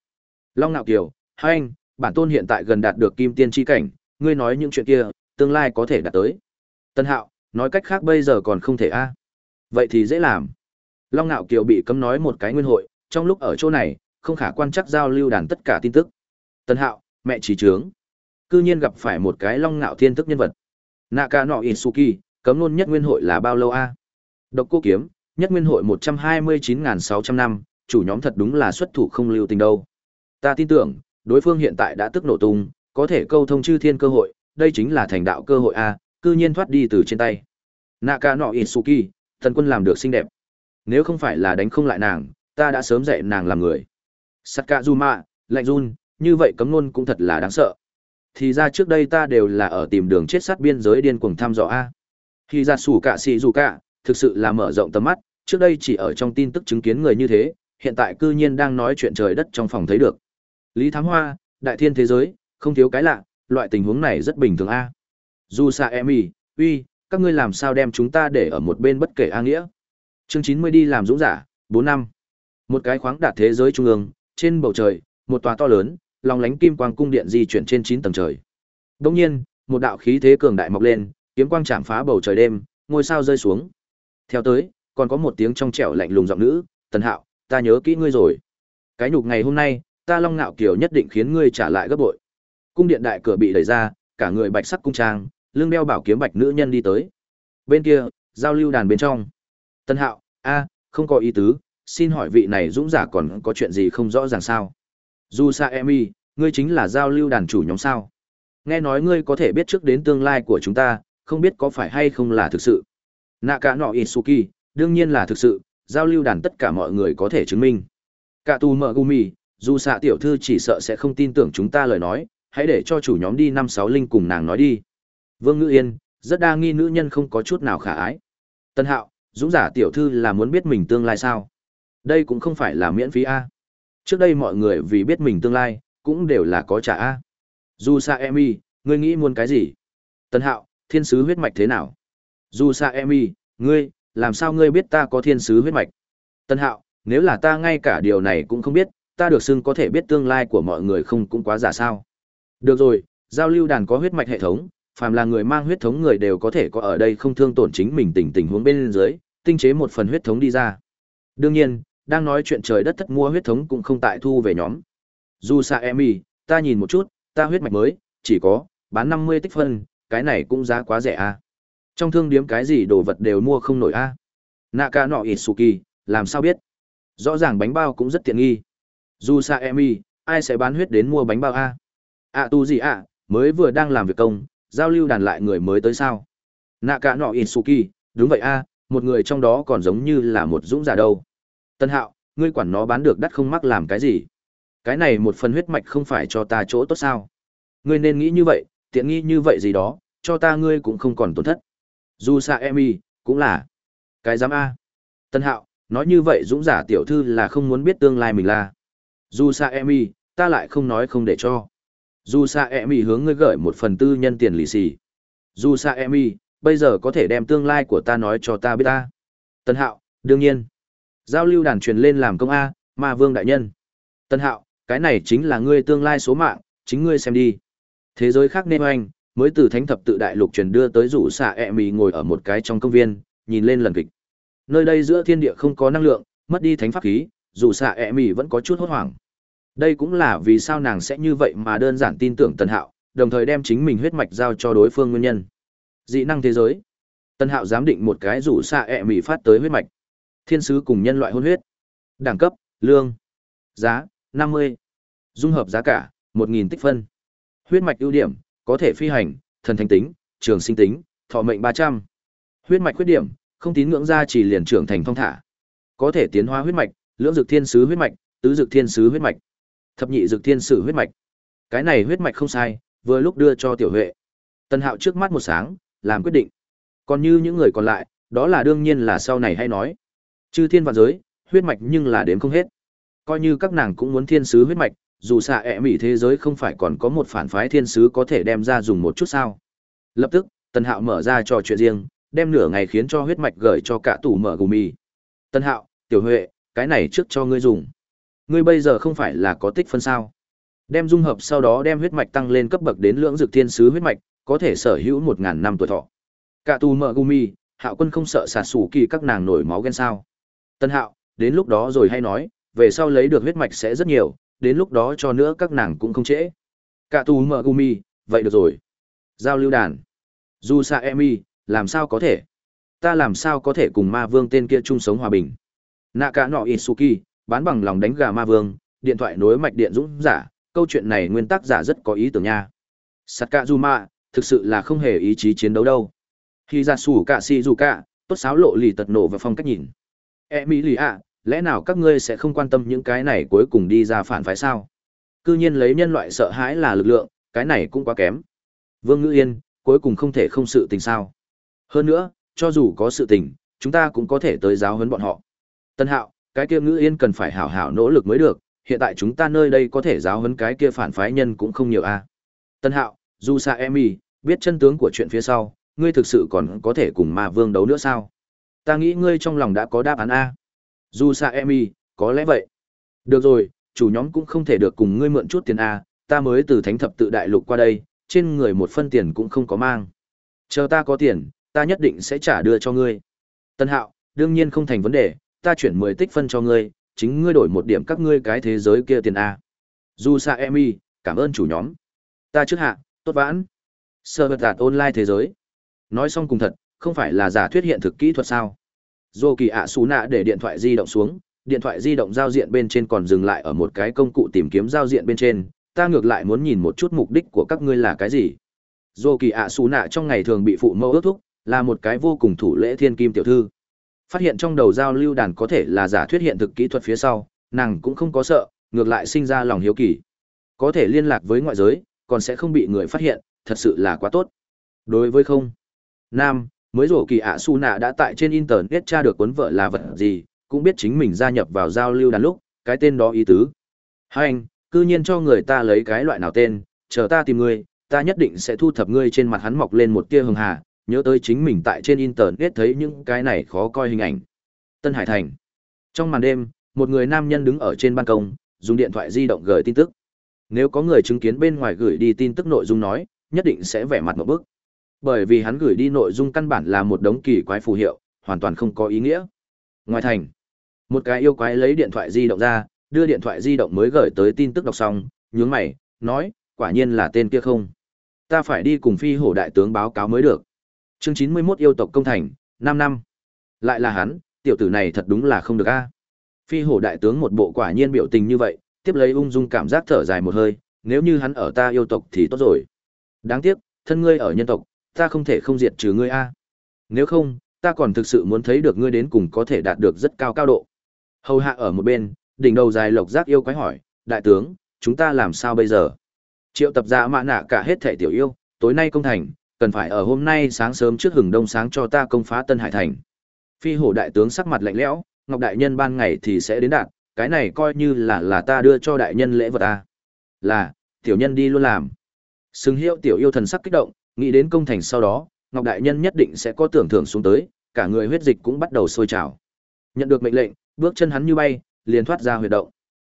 Long Nạo Kiều, hai anh, bản tôn hiện tại gần đạt được kim tiên chi cảnh, ngươi nói những chuyện kia, tương lai có thể đạt tới. Tân Hạo, nói cách khác bây giờ còn không thể a. Vậy thì dễ làm. Long Nạo Kiều bị cấm nói một cái nguyên hội, trong lúc ở chỗ này, không khả quan chắc giao lưu đàn tất cả tin tức. Tân Hạo, mẹ trí trướng. Cư nhiên gặp phải một cái Long Nạo thiên thức nhân vật. Naka no Isuki, cấm luôn nhất nguyên hội là bao lâu a? Độc cô kiếm, nhất nguyên hội 129.600 năm, chủ nhóm thật đúng là xuất thủ không lưu tình đâu. Ta tin tưởng, đối phương hiện tại đã tức nổ tung, có thể câu thông chư thiên cơ hội, đây chính là thành đạo cơ hội a, cư nhiên thoát đi từ trên tay. Naka no Isuki, thần quân làm được xinh đẹp. Nếu không phải là đánh không lại nàng, ta đã sớm dạy nàng làm người. Sakazuma, lạnh run, như vậy cấm ngôn cũng thật là đáng sợ. Thì ra trước đây ta đều là ở tìm đường chết sát biên giới điên cuồng thăm dò a. Khi ra sủ cả xì dù cả, thực sự là mở rộng tầm mắt, trước đây chỉ ở trong tin tức chứng kiến người như thế, hiện tại cư nhiên đang nói chuyện trời đất trong phòng thấy được. Lý Thám Hoa, đại thiên thế giới, không thiếu cái lạ, loại tình huống này rất bình thường a. Dù xa Emi, uy, các ngươi làm sao đem chúng ta để ở một bên bất kể a nghĩa. Chương 90 đi làm dũng giả, 4 năm. Một cái khoáng đạt thế giới trung ương, trên bầu trời, một tòa to lớn, lòng lánh kim quang cung điện di chuyển trên 9 tầng trời. Đương nhiên, một đạo khí thế cường đại mọc lên, kiếm quang chạm phá bầu trời đêm, ngôi sao rơi xuống. Theo tới, còn có một tiếng trong trẻo lạnh lùng giọng nữ, "Tần Hạo, ta nhớ kỹ ngươi rồi. Cái nhục ngày hôm nay, ta Long Nạo Kiều nhất định khiến ngươi trả lại gấp bội." Cung điện đại cửa bị đẩy ra, cả người bạch sắc cung trang, lưng đeo bảo kiếm bạch nữ nhân đi tới. Bên kia, giao lưu đàn bên trong. Tân Hạo, a, không có ý tứ, xin hỏi vị này dũng giả còn có chuyện gì không rõ ràng sao? Dù Sa Emi, ngươi chính là giao lưu đàn chủ nhóm sao? Nghe nói ngươi có thể biết trước đến tương lai của chúng ta, không biết có phải hay không là thực sự. Nạ cả nọ Isuki, đương nhiên là thực sự, giao lưu đàn tất cả mọi người có thể chứng minh. Cả tù mợ gumi, dù xạ tiểu thư chỉ sợ sẽ không tin tưởng chúng ta lời nói, hãy để cho chủ nhóm đi năm sáu linh cùng nàng nói đi. Vương Ngữ Yên, rất đa nghi nữ nhân không có chút nào khả ái. Tân Hạo, dũng giả tiểu thư là muốn biết mình tương lai sao? Đây cũng không phải là miễn phí a. Trước đây mọi người vì biết mình tương lai, cũng đều là có trả a. Dù Sa Emi, ngươi nghĩ muốn cái gì? Tân Hạo, thiên sứ huyết mạch thế nào? Dù Sa Emi, ngươi, làm sao ngươi biết ta có thiên sứ huyết mạch? Tân Hạo, nếu là ta ngay cả điều này cũng không biết, ta được xưng có thể biết tương lai của mọi người không cũng quá giả sao? Được rồi, giao lưu đàn có huyết mạch hệ thống, phàm là người mang huyết thống người đều có thể có ở đây không thương tổn chính mình tình tình huống bên dưới, tinh chế một phần huyết thống đi ra. Đương nhiên, đang nói chuyện trời đất thất mua huyết thống cũng không tại thu về nhóm. Dù xa Emi, ta nhìn một chút, ta huyết mạch mới, chỉ có, bán 50 tích phân, cái này cũng giá quá rẻ a. À. Trong thương điếm cái gì đồ vật đều mua không nổi a. À. Naka nọ Isuki, làm sao biết? Rõ ràng bánh bao cũng rất tiện nghi. Dù xa Emi, ai sẽ bán huyết đến mua bánh bao a? À tu gì à, mới vừa đang làm việc công, giao lưu đàn lại người mới tới sao? Naka nọ Isuki, đúng vậy a, một người trong đó còn giống như là một dũng giả đâu. Tân Hạo, ngươi quản nó bán được đắt không mắc làm cái gì? Cái này một phần huyết mạch không phải cho ta chỗ tốt sao? Ngươi nên nghĩ như vậy, tiện nghi như vậy gì đó, cho ta ngươi cũng không còn tổn thất. Dù xa Emi, cũng là. Cái giám A. Tân Hạo, nói như vậy dũng giả tiểu thư là không muốn biết tương lai mình là. Dù xa Emi, ta lại không nói không để cho. Dù xa Emi hướng ngươi gửi một phần tư nhân tiền lì xì. Dù xa Emi, bây giờ có thể đem tương lai của ta nói cho ta biết ta. Tân Hạo, đương nhiên. Giao lưu đàn truyền lên làm công A, ma vương đại nhân. Tân Hạo, cái này chính là ngươi tương lai số mạng, chính ngươi xem đi. Thế giới khác nên oanh, mới từ thánh thập tự đại lục truyền đưa tới rủ xạ ẹ mì ngồi ở một cái trong công viên, nhìn lên lần kịch. Nơi đây giữa thiên địa không có năng lượng, mất đi thánh pháp khí, rủ xạ ẹ mì vẫn có chút hốt hoảng. Đây cũng là vì sao nàng sẽ như vậy mà đơn giản tin tưởng Tần Hạo, đồng thời đem chính mình huyết mạch giao cho đối phương nguyên nhân. Dị năng thế giới. Tần Hạo giám định một cái rủ xạ ẹ mì phát tới huyết mạch. Thiên sứ cùng nhân loại hôn huyết. Đẳng cấp, lương. Giá, 50. Dung hợp giá cả, 1.000 tích phân. Huyết mạch ưu điểm, có thể phi hành, thần thánh tính, trường sinh tính, thọ mệnh 300. Huyết mạch khuyết điểm, không tín ngưỡng ra chỉ liền trưởng thành thông thả. Có thể tiến hóa huyết mạch, lưỡng dược thiên sứ huyết mạch, tứ dược thiên sứ huyết mạch, thập nhị dược thiên sử huyết mạch. Cái này huyết mạch không sai, vừa lúc đưa cho tiểu huệ. Tân Hạo trước mắt một sáng, làm quyết định. Còn như những người còn lại, đó là đương nhiên là sau này hay nói. Chư thiên vạn giới, huyết mạch nhưng là đến không hết. Coi như các nàng cũng muốn thiên sứ huyết mạch, dù xạ ẹ mỹ thế giới không phải còn có một phản phái thiên sứ có thể đem ra dùng một chút sao? Lập tức tần hạo mở ra trò chuyện riêng đem nửa ngày khiến cho huyết mạch gửi cho cả tủ mở gù mì. Tần hạo tiểu huệ cái này trước cho ngươi dùng. Ngươi bây giờ không phải là có tích phân sao? Đem dung hợp sau đó đem huyết mạch tăng lên cấp bậc đến lưỡng dược thiên sứ huyết mạch có thể sở hữu một ngàn năm tuổi thọ. Cả tù mở gumi, hạo quân không sợ sạt sủ kỳ các nàng nổi máu ghen sao? Tân hạo đến lúc đó rồi hay nói về sau lấy được huyết mạch sẽ rất nhiều đến lúc đó cho nữa các nàng cũng không trễ. Cả tù mở gumi, vậy được rồi. Giao lưu đàn. Dù sa emi, làm sao có thể? Ta làm sao có thể cùng ma vương tên kia chung sống hòa bình? Nạ cả nọ Isuki, bán bằng lòng đánh gà ma vương, điện thoại nối mạch điện dũng giả, câu chuyện này nguyên tắc giả rất có ý tưởng nha. Sakazuma, thực sự là không hề ý chí chiến đấu đâu. Khi ra sủ cả si dù cả, tốt sáo lộ lì tật nổ và phong cách nhìn. E mỹ lìa, lẽ nào các ngươi sẽ không quan tâm những cái này cuối cùng đi ra phản phái sao? Cư nhiên lấy nhân loại sợ hãi là lực lượng, cái này cũng quá kém. Vương Ngữ Yên, cuối cùng không thể không sự tình sao? Hơn nữa, cho dù có sự tình, chúng ta cũng có thể tới giáo huấn bọn họ. Tân Hạo, cái kia ngữ yên cần phải hảo hảo nỗ lực mới được, hiện tại chúng ta nơi đây có thể giáo huấn cái kia phản phái nhân cũng không nhiều a. Tân Hạo, Du Sa y biết chân tướng của chuyện phía sau, ngươi thực sự còn có thể cùng Ma Vương đấu nữa sao? Ta nghĩ ngươi trong lòng đã có đáp án a. Du Sa Emi, có lẽ vậy. Được rồi, chủ nhóm cũng không thể được cùng ngươi mượn chút tiền a, ta mới từ Thánh Thập Tự Đại Lục qua đây, trên người một phân tiền cũng không có mang. Chờ ta có tiền, ta nhất định sẽ trả đưa cho ngươi. Tân Hạo, đương nhiên không thành vấn đề, ta chuyển 10 tích phân cho ngươi, chính ngươi đổi một điểm các ngươi cái thế giới kia tiền A. Du Sa Emi, cảm ơn chủ nhóm. Ta trước hạ, tốt vãn. Sơ vật đạt online thế giới. Nói xong cùng thật, không phải là giả thuyết hiện thực kỹ thuật sao. Dô kỳ ạ xú nạ để điện thoại di động xuống, điện thoại di động giao diện bên trên còn dừng lại ở một cái công cụ tìm kiếm giao diện bên trên, ta ngược lại muốn nhìn một chút mục đích của các ngươi là cái gì. Dô kỳ ạ xú nạ trong ngày thường bị phụ mẫu ước thúc, là một cái vô cùng thủ lễ thiên kim tiểu thư. Phát hiện trong đầu giao lưu đàn có thể là giả thuyết hiện thực kỹ thuật phía sau, nàng cũng không có sợ, ngược lại sinh ra lòng hiếu kỳ. Có thể liên lạc với ngoại giới, còn sẽ không bị người phát hiện, thật sự là quá tốt. Đối với không, Nam, mới rổ kỳ ạ su nạ đã tại trên internet tra được cuốn vợ là vật gì, cũng biết chính mình gia nhập vào giao lưu đàn lúc, cái tên đó ý tứ. Hai anh, cư nhiên cho người ta lấy cái loại nào tên, chờ ta tìm ngươi, ta nhất định sẽ thu thập ngươi trên mặt hắn mọc lên một tia hường hà, nhớ tới chính mình tại trên internet thấy những cái này khó coi hình ảnh. Tân Hải Thành. Trong màn đêm, một người nam nhân đứng ở trên ban công, dùng điện thoại di động gửi tin tức. Nếu có người chứng kiến bên ngoài gửi đi tin tức nội dung nói, nhất định sẽ vẻ mặt một bức. Bởi vì hắn gửi đi nội dung căn bản là một đống kỳ quái phù hiệu, hoàn toàn không có ý nghĩa. Ngoài thành, một cái yêu quái lấy điện thoại di động ra, đưa điện thoại di động mới gửi tới tin tức đọc xong, nhướng mày, nói, quả nhiên là tên kia không. Ta phải đi cùng phi hổ đại tướng báo cáo mới được. Chương chín mươi 91 yêu tộc công thành, năm năm. Lại là hắn, tiểu tử này thật đúng là không được a. Phi hổ đại tướng một bộ quả nhiên biểu tình như vậy, tiếp lấy ung dung cảm giác thở dài một hơi, nếu như hắn ở ta yêu tộc thì tốt rồi. Đáng tiếc, thân ngươi ở nhân tộc, ta không thể không diệt trừ ngươi a. Nếu không, ta còn thực sự muốn thấy được ngươi đến cùng có thể đạt được rất cao cao độ. Hầu hạ ở một bên, đỉnh đầu dài lộc giác yêu quái hỏi, đại tướng, chúng ta làm sao bây giờ? Triệu tập ra mạ nạ cả hết thể tiểu yêu, tối nay công thành, cần phải ở hôm nay sáng sớm trước hừng đông sáng cho ta công phá Tân Hải Thành. Phi hổ đại tướng sắc mặt lạnh lẽo, Ngọc đại nhân ban ngày thì sẽ đến đạt, cái này coi như là là ta đưa cho đại nhân lễ vật ta. Là, tiểu nhân đi luôn làm. Sừng hiệu tiểu yêu thần sắc kích động, nghĩ đến công thành sau đó, Ngọc đại nhân nhất định sẽ có tưởng thưởng xuống tới, cả người huyết dịch cũng bắt đầu sôi trào. Nhận được mệnh lệnh, bước chân hắn như bay, liền thoát ra huyệt động.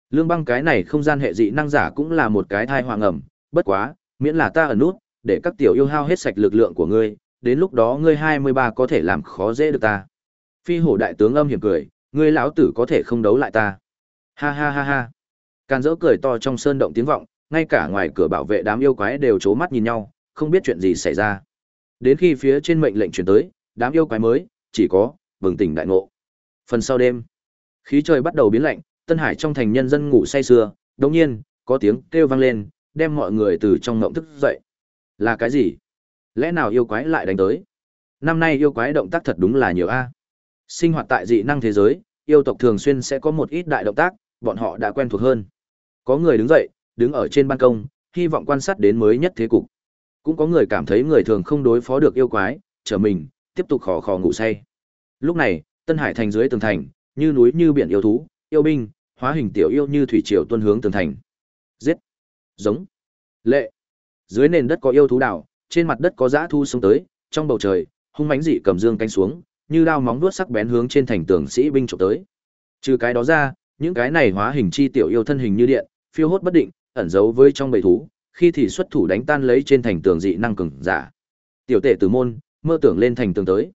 Lương băng cái này không gian hệ dị năng giả cũng là một cái thai hoàng ẩm, bất quá, miễn là ta ở nút, để các tiểu yêu hao hết sạch lực lượng của ngươi, đến lúc đó ngươi 23 có thể làm khó dễ được ta. Phi hổ đại tướng âm hiểm cười, ngươi lão tử có thể không đấu lại ta. Ha ha ha ha. Càn dỡ cười to trong sơn động tiếng vọng, ngay cả ngoài cửa bảo vệ đám yêu quái đều chố mắt nhìn nhau, không biết chuyện gì xảy ra. Đến khi phía trên mệnh lệnh truyền tới, đám yêu quái mới, chỉ có, bừng tỉnh đại ngộ. Phần sau đêm, khí trời bắt đầu biến lạnh, Tân Hải trong thành nhân dân ngủ say sưa, đồng nhiên, có tiếng kêu vang lên, đem mọi người từ trong ngộng thức dậy. Là cái gì? Lẽ nào yêu quái lại đánh tới? Năm nay yêu quái động tác thật đúng là nhiều a. Sinh hoạt tại dị năng thế giới, yêu tộc thường xuyên sẽ có một ít đại động tác, bọn họ đã quen thuộc hơn. Có người đứng dậy, đứng ở trên ban công, hy vọng quan sát đến mới nhất thế cục. Cũng có người cảm thấy người thường không đối phó được yêu quái, trở mình, tiếp tục khò khò ngủ say. Lúc này, Tân Hải thành dưới tường thành, như núi như biển yêu thú, yêu binh, hóa hình tiểu yêu như thủy triều tuôn hướng tường thành. Giết! Giống! Lệ! Dưới nền đất có yêu thú đảo, trên mặt đất có dã thu xuống tới, trong bầu trời, hung mãnh dị cầm dương cánh xuống, như đao móng vuốt sắc bén hướng trên thành tường sĩ binh chụp tới. Trừ cái đó ra, những cái này hóa hình chi tiểu yêu thân hình như điện, phiêu hốt bất định, ẩn giấu với trong bầy thú, khi thì xuất thủ đánh tan lấy trên thành tường dị năng cường giả. Tiểu tệ tử môn, mơ tưởng lên thành tường tới.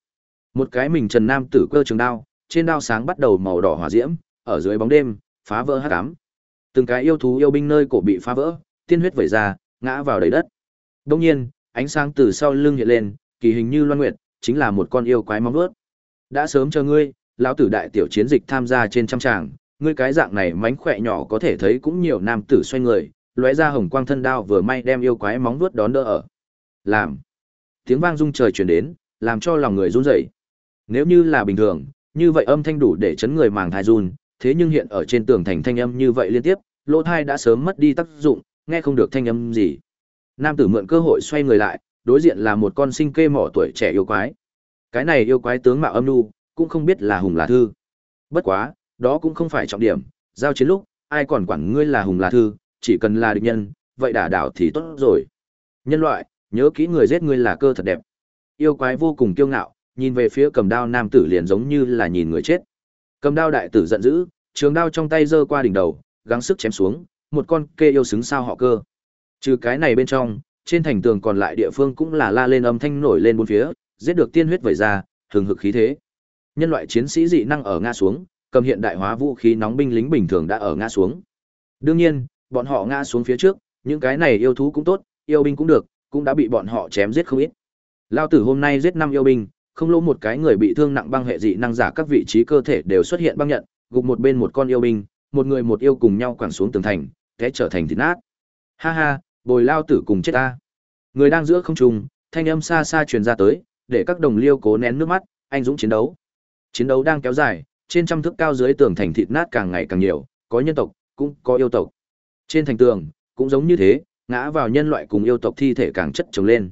Một cái mình trần nam tử cơ trường đao, trên đao sáng bắt đầu màu đỏ hỏa diễm, ở dưới bóng đêm, phá vỡ hắc ám. Từng cái yêu thú yêu binh nơi cổ bị phá vỡ, tiên huyết vẩy ra, ngã vào đầy đất. Đương nhiên, ánh sáng từ sau lưng hiện lên, kỳ hình như loan nguyệt, chính là một con yêu quái móng vuốt. Đã sớm chờ ngươi, lão tử đại tiểu chiến dịch tham gia trên trăm tràng, ngươi cái dạng này mánh khỏe nhỏ có thể thấy cũng nhiều nam tử xoay người, lóe ra hồng quang thân đao vừa may đem yêu quái móng vuốt đón đỡ ở. Làm. Tiếng vang rung trời truyền đến, làm cho lòng người run rẩy. Nếu như là bình thường, như vậy âm thanh đủ để chấn người màng thai run, thế nhưng hiện ở trên tường thành thanh âm như vậy liên tiếp, lỗ thai đã sớm mất đi tác dụng, nghe không được thanh âm gì. Nam tử mượn cơ hội xoay người lại, đối diện là một con sinh kê mỏ tuổi trẻ yêu quái. Cái này yêu quái tướng mạo âm nu, cũng không biết là hùng là thư. Bất quá, đó cũng không phải trọng điểm, giao chiến lúc, ai còn quản ngươi là hùng là thư, chỉ cần là địch nhân, vậy đả đảo thì tốt rồi. Nhân loại, nhớ kỹ người giết ngươi là cơ thật đẹp. Yêu quái vô cùng kiêu ngạo, nhìn về phía cầm đao nam tử liền giống như là nhìn người chết. Cầm đao đại tử giận dữ, trường đao trong tay giơ qua đỉnh đầu, gắng sức chém xuống, một con kê yêu xứng sao họ cơ. Trừ cái này bên trong, trên thành tường còn lại địa phương cũng là la lên âm thanh nổi lên bốn phía, giết được tiên huyết vẩy ra, hừng hực khí thế. Nhân loại chiến sĩ dị năng ở ngã xuống, cầm hiện đại hóa vũ khí nóng binh lính bình thường đã ở ngã xuống. Đương nhiên, bọn họ ngã xuống phía trước, những cái này yêu thú cũng tốt, yêu binh cũng được, cũng đã bị bọn họ chém giết không ít. Lao tử hôm nay giết năm yêu binh, không lỗ một cái người bị thương nặng băng hệ dị năng giả các vị trí cơ thể đều xuất hiện băng nhận, gục một bên một con yêu binh, một người một yêu cùng nhau quẳng xuống tường thành, té trở thành thịt nát. Ha ha, bồi lao tử cùng chết ta. Người đang giữa không trung, thanh âm xa xa truyền ra tới, để các đồng liêu cố nén nước mắt, anh dũng chiến đấu. Chiến đấu đang kéo dài, trên trăm thước cao dưới tường thành thịt nát càng ngày càng nhiều, có nhân tộc, cũng có yêu tộc. Trên thành tường, cũng giống như thế, ngã vào nhân loại cùng yêu tộc thi thể càng chất chồng lên.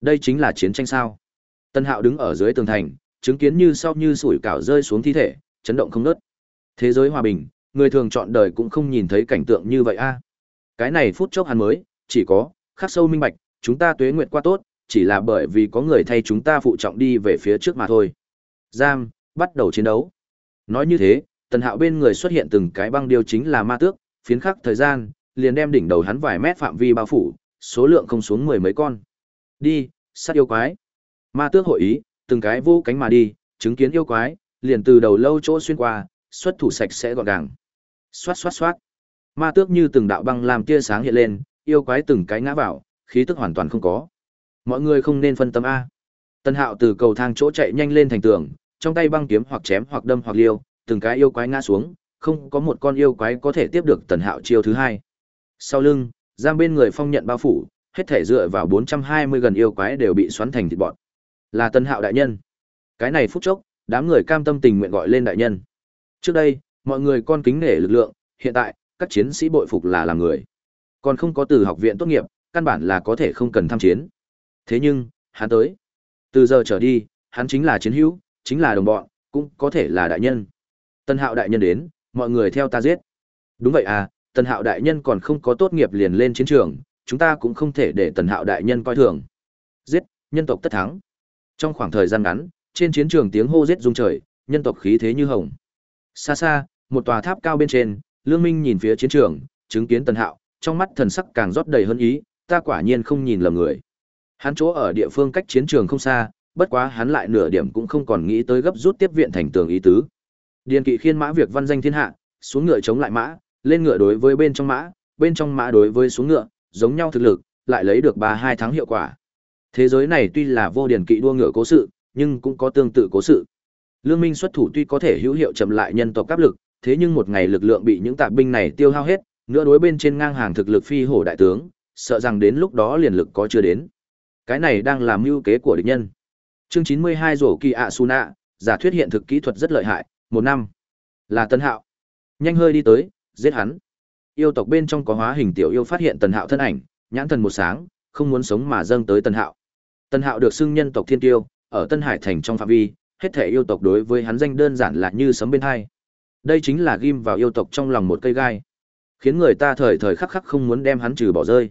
Đây chính là chiến tranh sao? Tân Hạo đứng ở dưới tường thành, chứng kiến như sau như sủi cảo rơi xuống thi thể, chấn động không ngớt. Thế giới hòa bình, người thường chọn đời cũng không nhìn thấy cảnh tượng như vậy a. Cái này phút chốc hắn mới, chỉ có khắc sâu minh bạch, chúng ta tuế nguyện qua tốt, chỉ là bởi vì có người thay chúng ta phụ trọng đi về phía trước mà thôi. Giam, bắt đầu chiến đấu. Nói như thế, Tần Hạo bên người xuất hiện từng cái băng điều chính là ma tước, phiến khắc thời gian, liền đem đỉnh đầu hắn vài mét phạm vi bao phủ, số lượng không xuống mười mấy con. Đi, sát yêu quái. Ma tước hội ý, từng cái vô cánh mà đi, chứng kiến yêu quái, liền từ đầu lâu chỗ xuyên qua, xuất thủ sạch sẽ gọn gàng. Xoát xoát xoát. Ma tước như từng đạo băng làm tia sáng hiện lên, yêu quái từng cái ngã vào, khí tức hoàn toàn không có. Mọi người không nên phân tâm a. Tân Hạo từ cầu thang chỗ chạy nhanh lên thành tường, trong tay băng kiếm hoặc chém hoặc đâm hoặc liêu, từng cái yêu quái ngã xuống, không có một con yêu quái có thể tiếp được Tần Hạo chiêu thứ hai. Sau lưng, giam bên người phong nhận bao phủ, hết thể dựa vào 420 gần yêu quái đều bị xoắn thành thịt bọn. Là Tần Hạo đại nhân. Cái này phút chốc, đám người cam tâm tình nguyện gọi lên đại nhân. Trước đây, mọi người con kính nể lực lượng, hiện tại, các chiến sĩ bội phục là làm người. Còn không có từ học viện tốt nghiệp, căn bản là có thể không cần tham chiến. Thế nhưng, hắn tới. Từ giờ trở đi, hắn chính là chiến hữu, chính là đồng bọn, cũng có thể là đại nhân. Tân Hạo đại nhân đến, mọi người theo ta giết. Đúng vậy à, tần Hạo đại nhân còn không có tốt nghiệp liền lên chiến trường, chúng ta cũng không thể để Tần Hạo đại nhân coi thường. Giết, nhân tộc tất thắng. Trong khoảng thời gian ngắn, trên chiến trường tiếng hô giết rung trời, nhân tộc khí thế như hồng. Xa xa, một tòa tháp cao bên trên, Lương Minh nhìn phía chiến trường, chứng kiến Tần Hạo, trong mắt thần sắc càng rót đầy hơn ý, ta quả nhiên không nhìn lầm người. Hắn chỗ ở địa phương cách chiến trường không xa, bất quá hắn lại nửa điểm cũng không còn nghĩ tới gấp rút tiếp viện thành tường ý tứ. Điền Kỵ khiên mã việc văn danh thiên hạ, xuống ngựa chống lại mã, lên ngựa đối với bên trong mã, bên trong mã đối với xuống ngựa, giống nhau thực lực, lại lấy được ba hai tháng hiệu quả. Thế giới này tuy là vô điền kỵ đua ngựa cố sự, nhưng cũng có tương tự cố sự. Lương Minh xuất thủ tuy có thể hữu hiệu chậm lại nhân tộc áp lực, thế nhưng một ngày lực lượng bị những tạp binh này tiêu hao hết, nữa đối bên trên ngang hàng thực lực phi hổ đại tướng, sợ rằng đến lúc đó liền lực có chưa đến. Cái này đang làm mưu kế của địch nhân. Chương 92 rổ kỳ ạ Suna, giả thuyết hiện thực kỹ thuật rất lợi hại, một năm. Là Tân Hạo. Nhanh hơi đi tới, giết hắn. Yêu tộc bên trong có hóa hình tiểu yêu phát hiện Tần Hạo thân ảnh, nhãn thần một sáng, không muốn sống mà dâng tới Tần Hạo. Tần Hạo được xưng nhân tộc thiên tiêu, ở Tân Hải thành trong phạm vi, hết thể yêu tộc đối với hắn danh đơn giản là như sấm bên hai. Đây chính là ghim vào yêu tộc trong lòng một cây gai, khiến người ta thời thời khắc khắc không muốn đem hắn trừ bỏ rơi.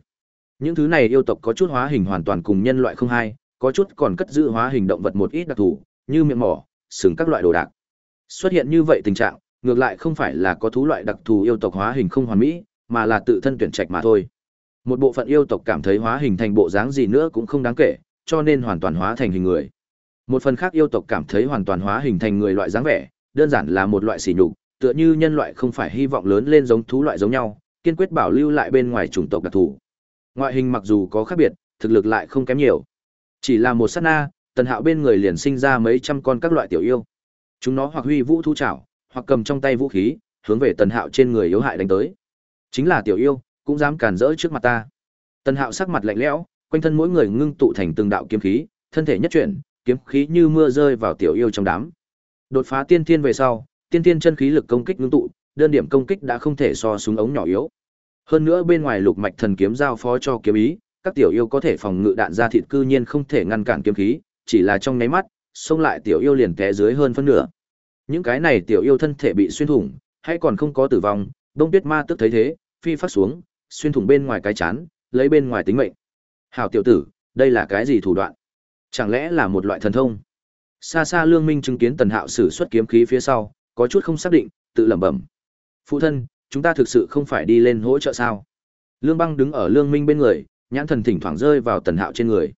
Những thứ này yêu tộc có chút hóa hình hoàn toàn cùng nhân loại không hai, có chút còn cất giữ hóa hình động vật một ít đặc thù, như miệng mỏ, sừng các loại đồ đạc. Xuất hiện như vậy tình trạng, ngược lại không phải là có thú loại đặc thù yêu tộc hóa hình không hoàn mỹ, mà là tự thân tuyển trạch mà thôi. Một bộ phận yêu tộc cảm thấy hóa hình thành bộ dáng gì nữa cũng không đáng kể, cho nên hoàn toàn hóa thành hình người. Một phần khác yêu tộc cảm thấy hoàn toàn hóa hình thành người loại dáng vẻ, đơn giản là một loại sỉ nhục, tựa như nhân loại không phải hy vọng lớn lên giống thú loại giống nhau, kiên quyết bảo lưu lại bên ngoài chủng tộc đặc thù. Ngoại hình mặc dù có khác biệt, thực lực lại không kém nhiều. Chỉ là một sát na, Tần Hạo bên người liền sinh ra mấy trăm con các loại tiểu yêu. Chúng nó hoặc huy vũ thu chảo, hoặc cầm trong tay vũ khí, hướng về Tần Hạo trên người yếu hại đánh tới. Chính là tiểu yêu, cũng dám cản rỡ trước mặt ta. Tần Hạo sắc mặt lạnh lẽo, quanh thân mỗi người ngưng tụ thành từng đạo kiếm khí, thân thể nhất chuyển, kiếm khí như mưa rơi vào tiểu yêu trong đám. Đột phá tiên thiên về sau, tiên thiên chân khí lực công kích ngưng tụ, đơn điểm công kích đã không thể so súng ống nhỏ yếu. Hơn nữa bên ngoài lục mạch thần kiếm giao phó cho kiếm ý, các tiểu yêu có thể phòng ngự đạn ra thịt cư nhiên không thể ngăn cản kiếm khí, chỉ là trong nháy mắt, xông lại tiểu yêu liền té dưới hơn phân nửa. Những cái này tiểu yêu thân thể bị xuyên thủng, hay còn không có tử vong, Đông Tuyết Ma tức thấy thế, phi phát xuống, xuyên thủng bên ngoài cái chán, lấy bên ngoài tính mệnh. Hảo tiểu tử, đây là cái gì thủ đoạn? Chẳng lẽ là một loại thần thông? Xa xa Lương Minh chứng kiến Tần Hạo sử xuất kiếm khí phía sau, có chút không xác định, tự lẩm bẩm. Phụ thân, chúng ta thực sự không phải đi lên hỗ trợ sao? Lương Băng đứng ở Lương Minh bên người, nhãn thần thỉnh thoảng rơi vào Tần Hạo trên người.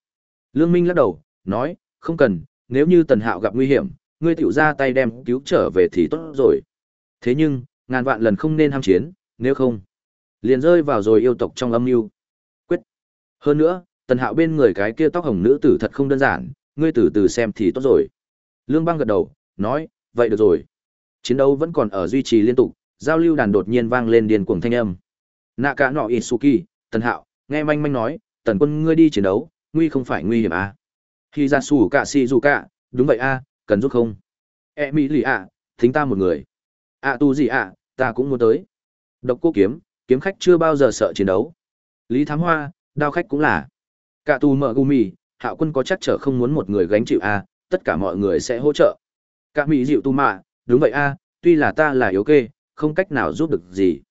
Lương Minh lắc đầu, nói, không cần, nếu như Tần Hạo gặp nguy hiểm, ngươi tiểu ra tay đem cứu trở về thì tốt rồi. Thế nhưng, ngàn vạn lần không nên ham chiến, nếu không, liền rơi vào rồi yêu tộc trong âm mưu. Quyết. Hơn nữa, Tần Hạo bên người cái kia tóc hồng nữ tử thật không đơn giản, ngươi từ từ xem thì tốt rồi. Lương Băng gật đầu, nói, vậy được rồi. Chiến đấu vẫn còn ở duy trì liên tục, giao lưu đàn đột nhiên vang lên điên cuồng thanh âm. Nạ cả nọ Isuki, Tần Hạo, nghe manh manh nói, Tần quân ngươi đi chiến đấu, nguy không phải nguy hiểm à. Khi ra sủ cả si dù cả, đúng vậy a à, cần giúp không? E mỹ lì ạ, thính ta một người. ạ tu gì ạ, ta cũng muốn tới. Độc cô kiếm, kiếm khách chưa bao giờ sợ chiến đấu. Lý Thám Hoa, đao khách cũng là. Cả tu mở gumi, hạo quân có chắc chở không muốn một người gánh chịu a à, tất cả mọi người sẽ hỗ trợ. Cả mỹ dịu tu mạ, đúng vậy a à, tuy là ta là yếu kê, không cách nào giúp được gì.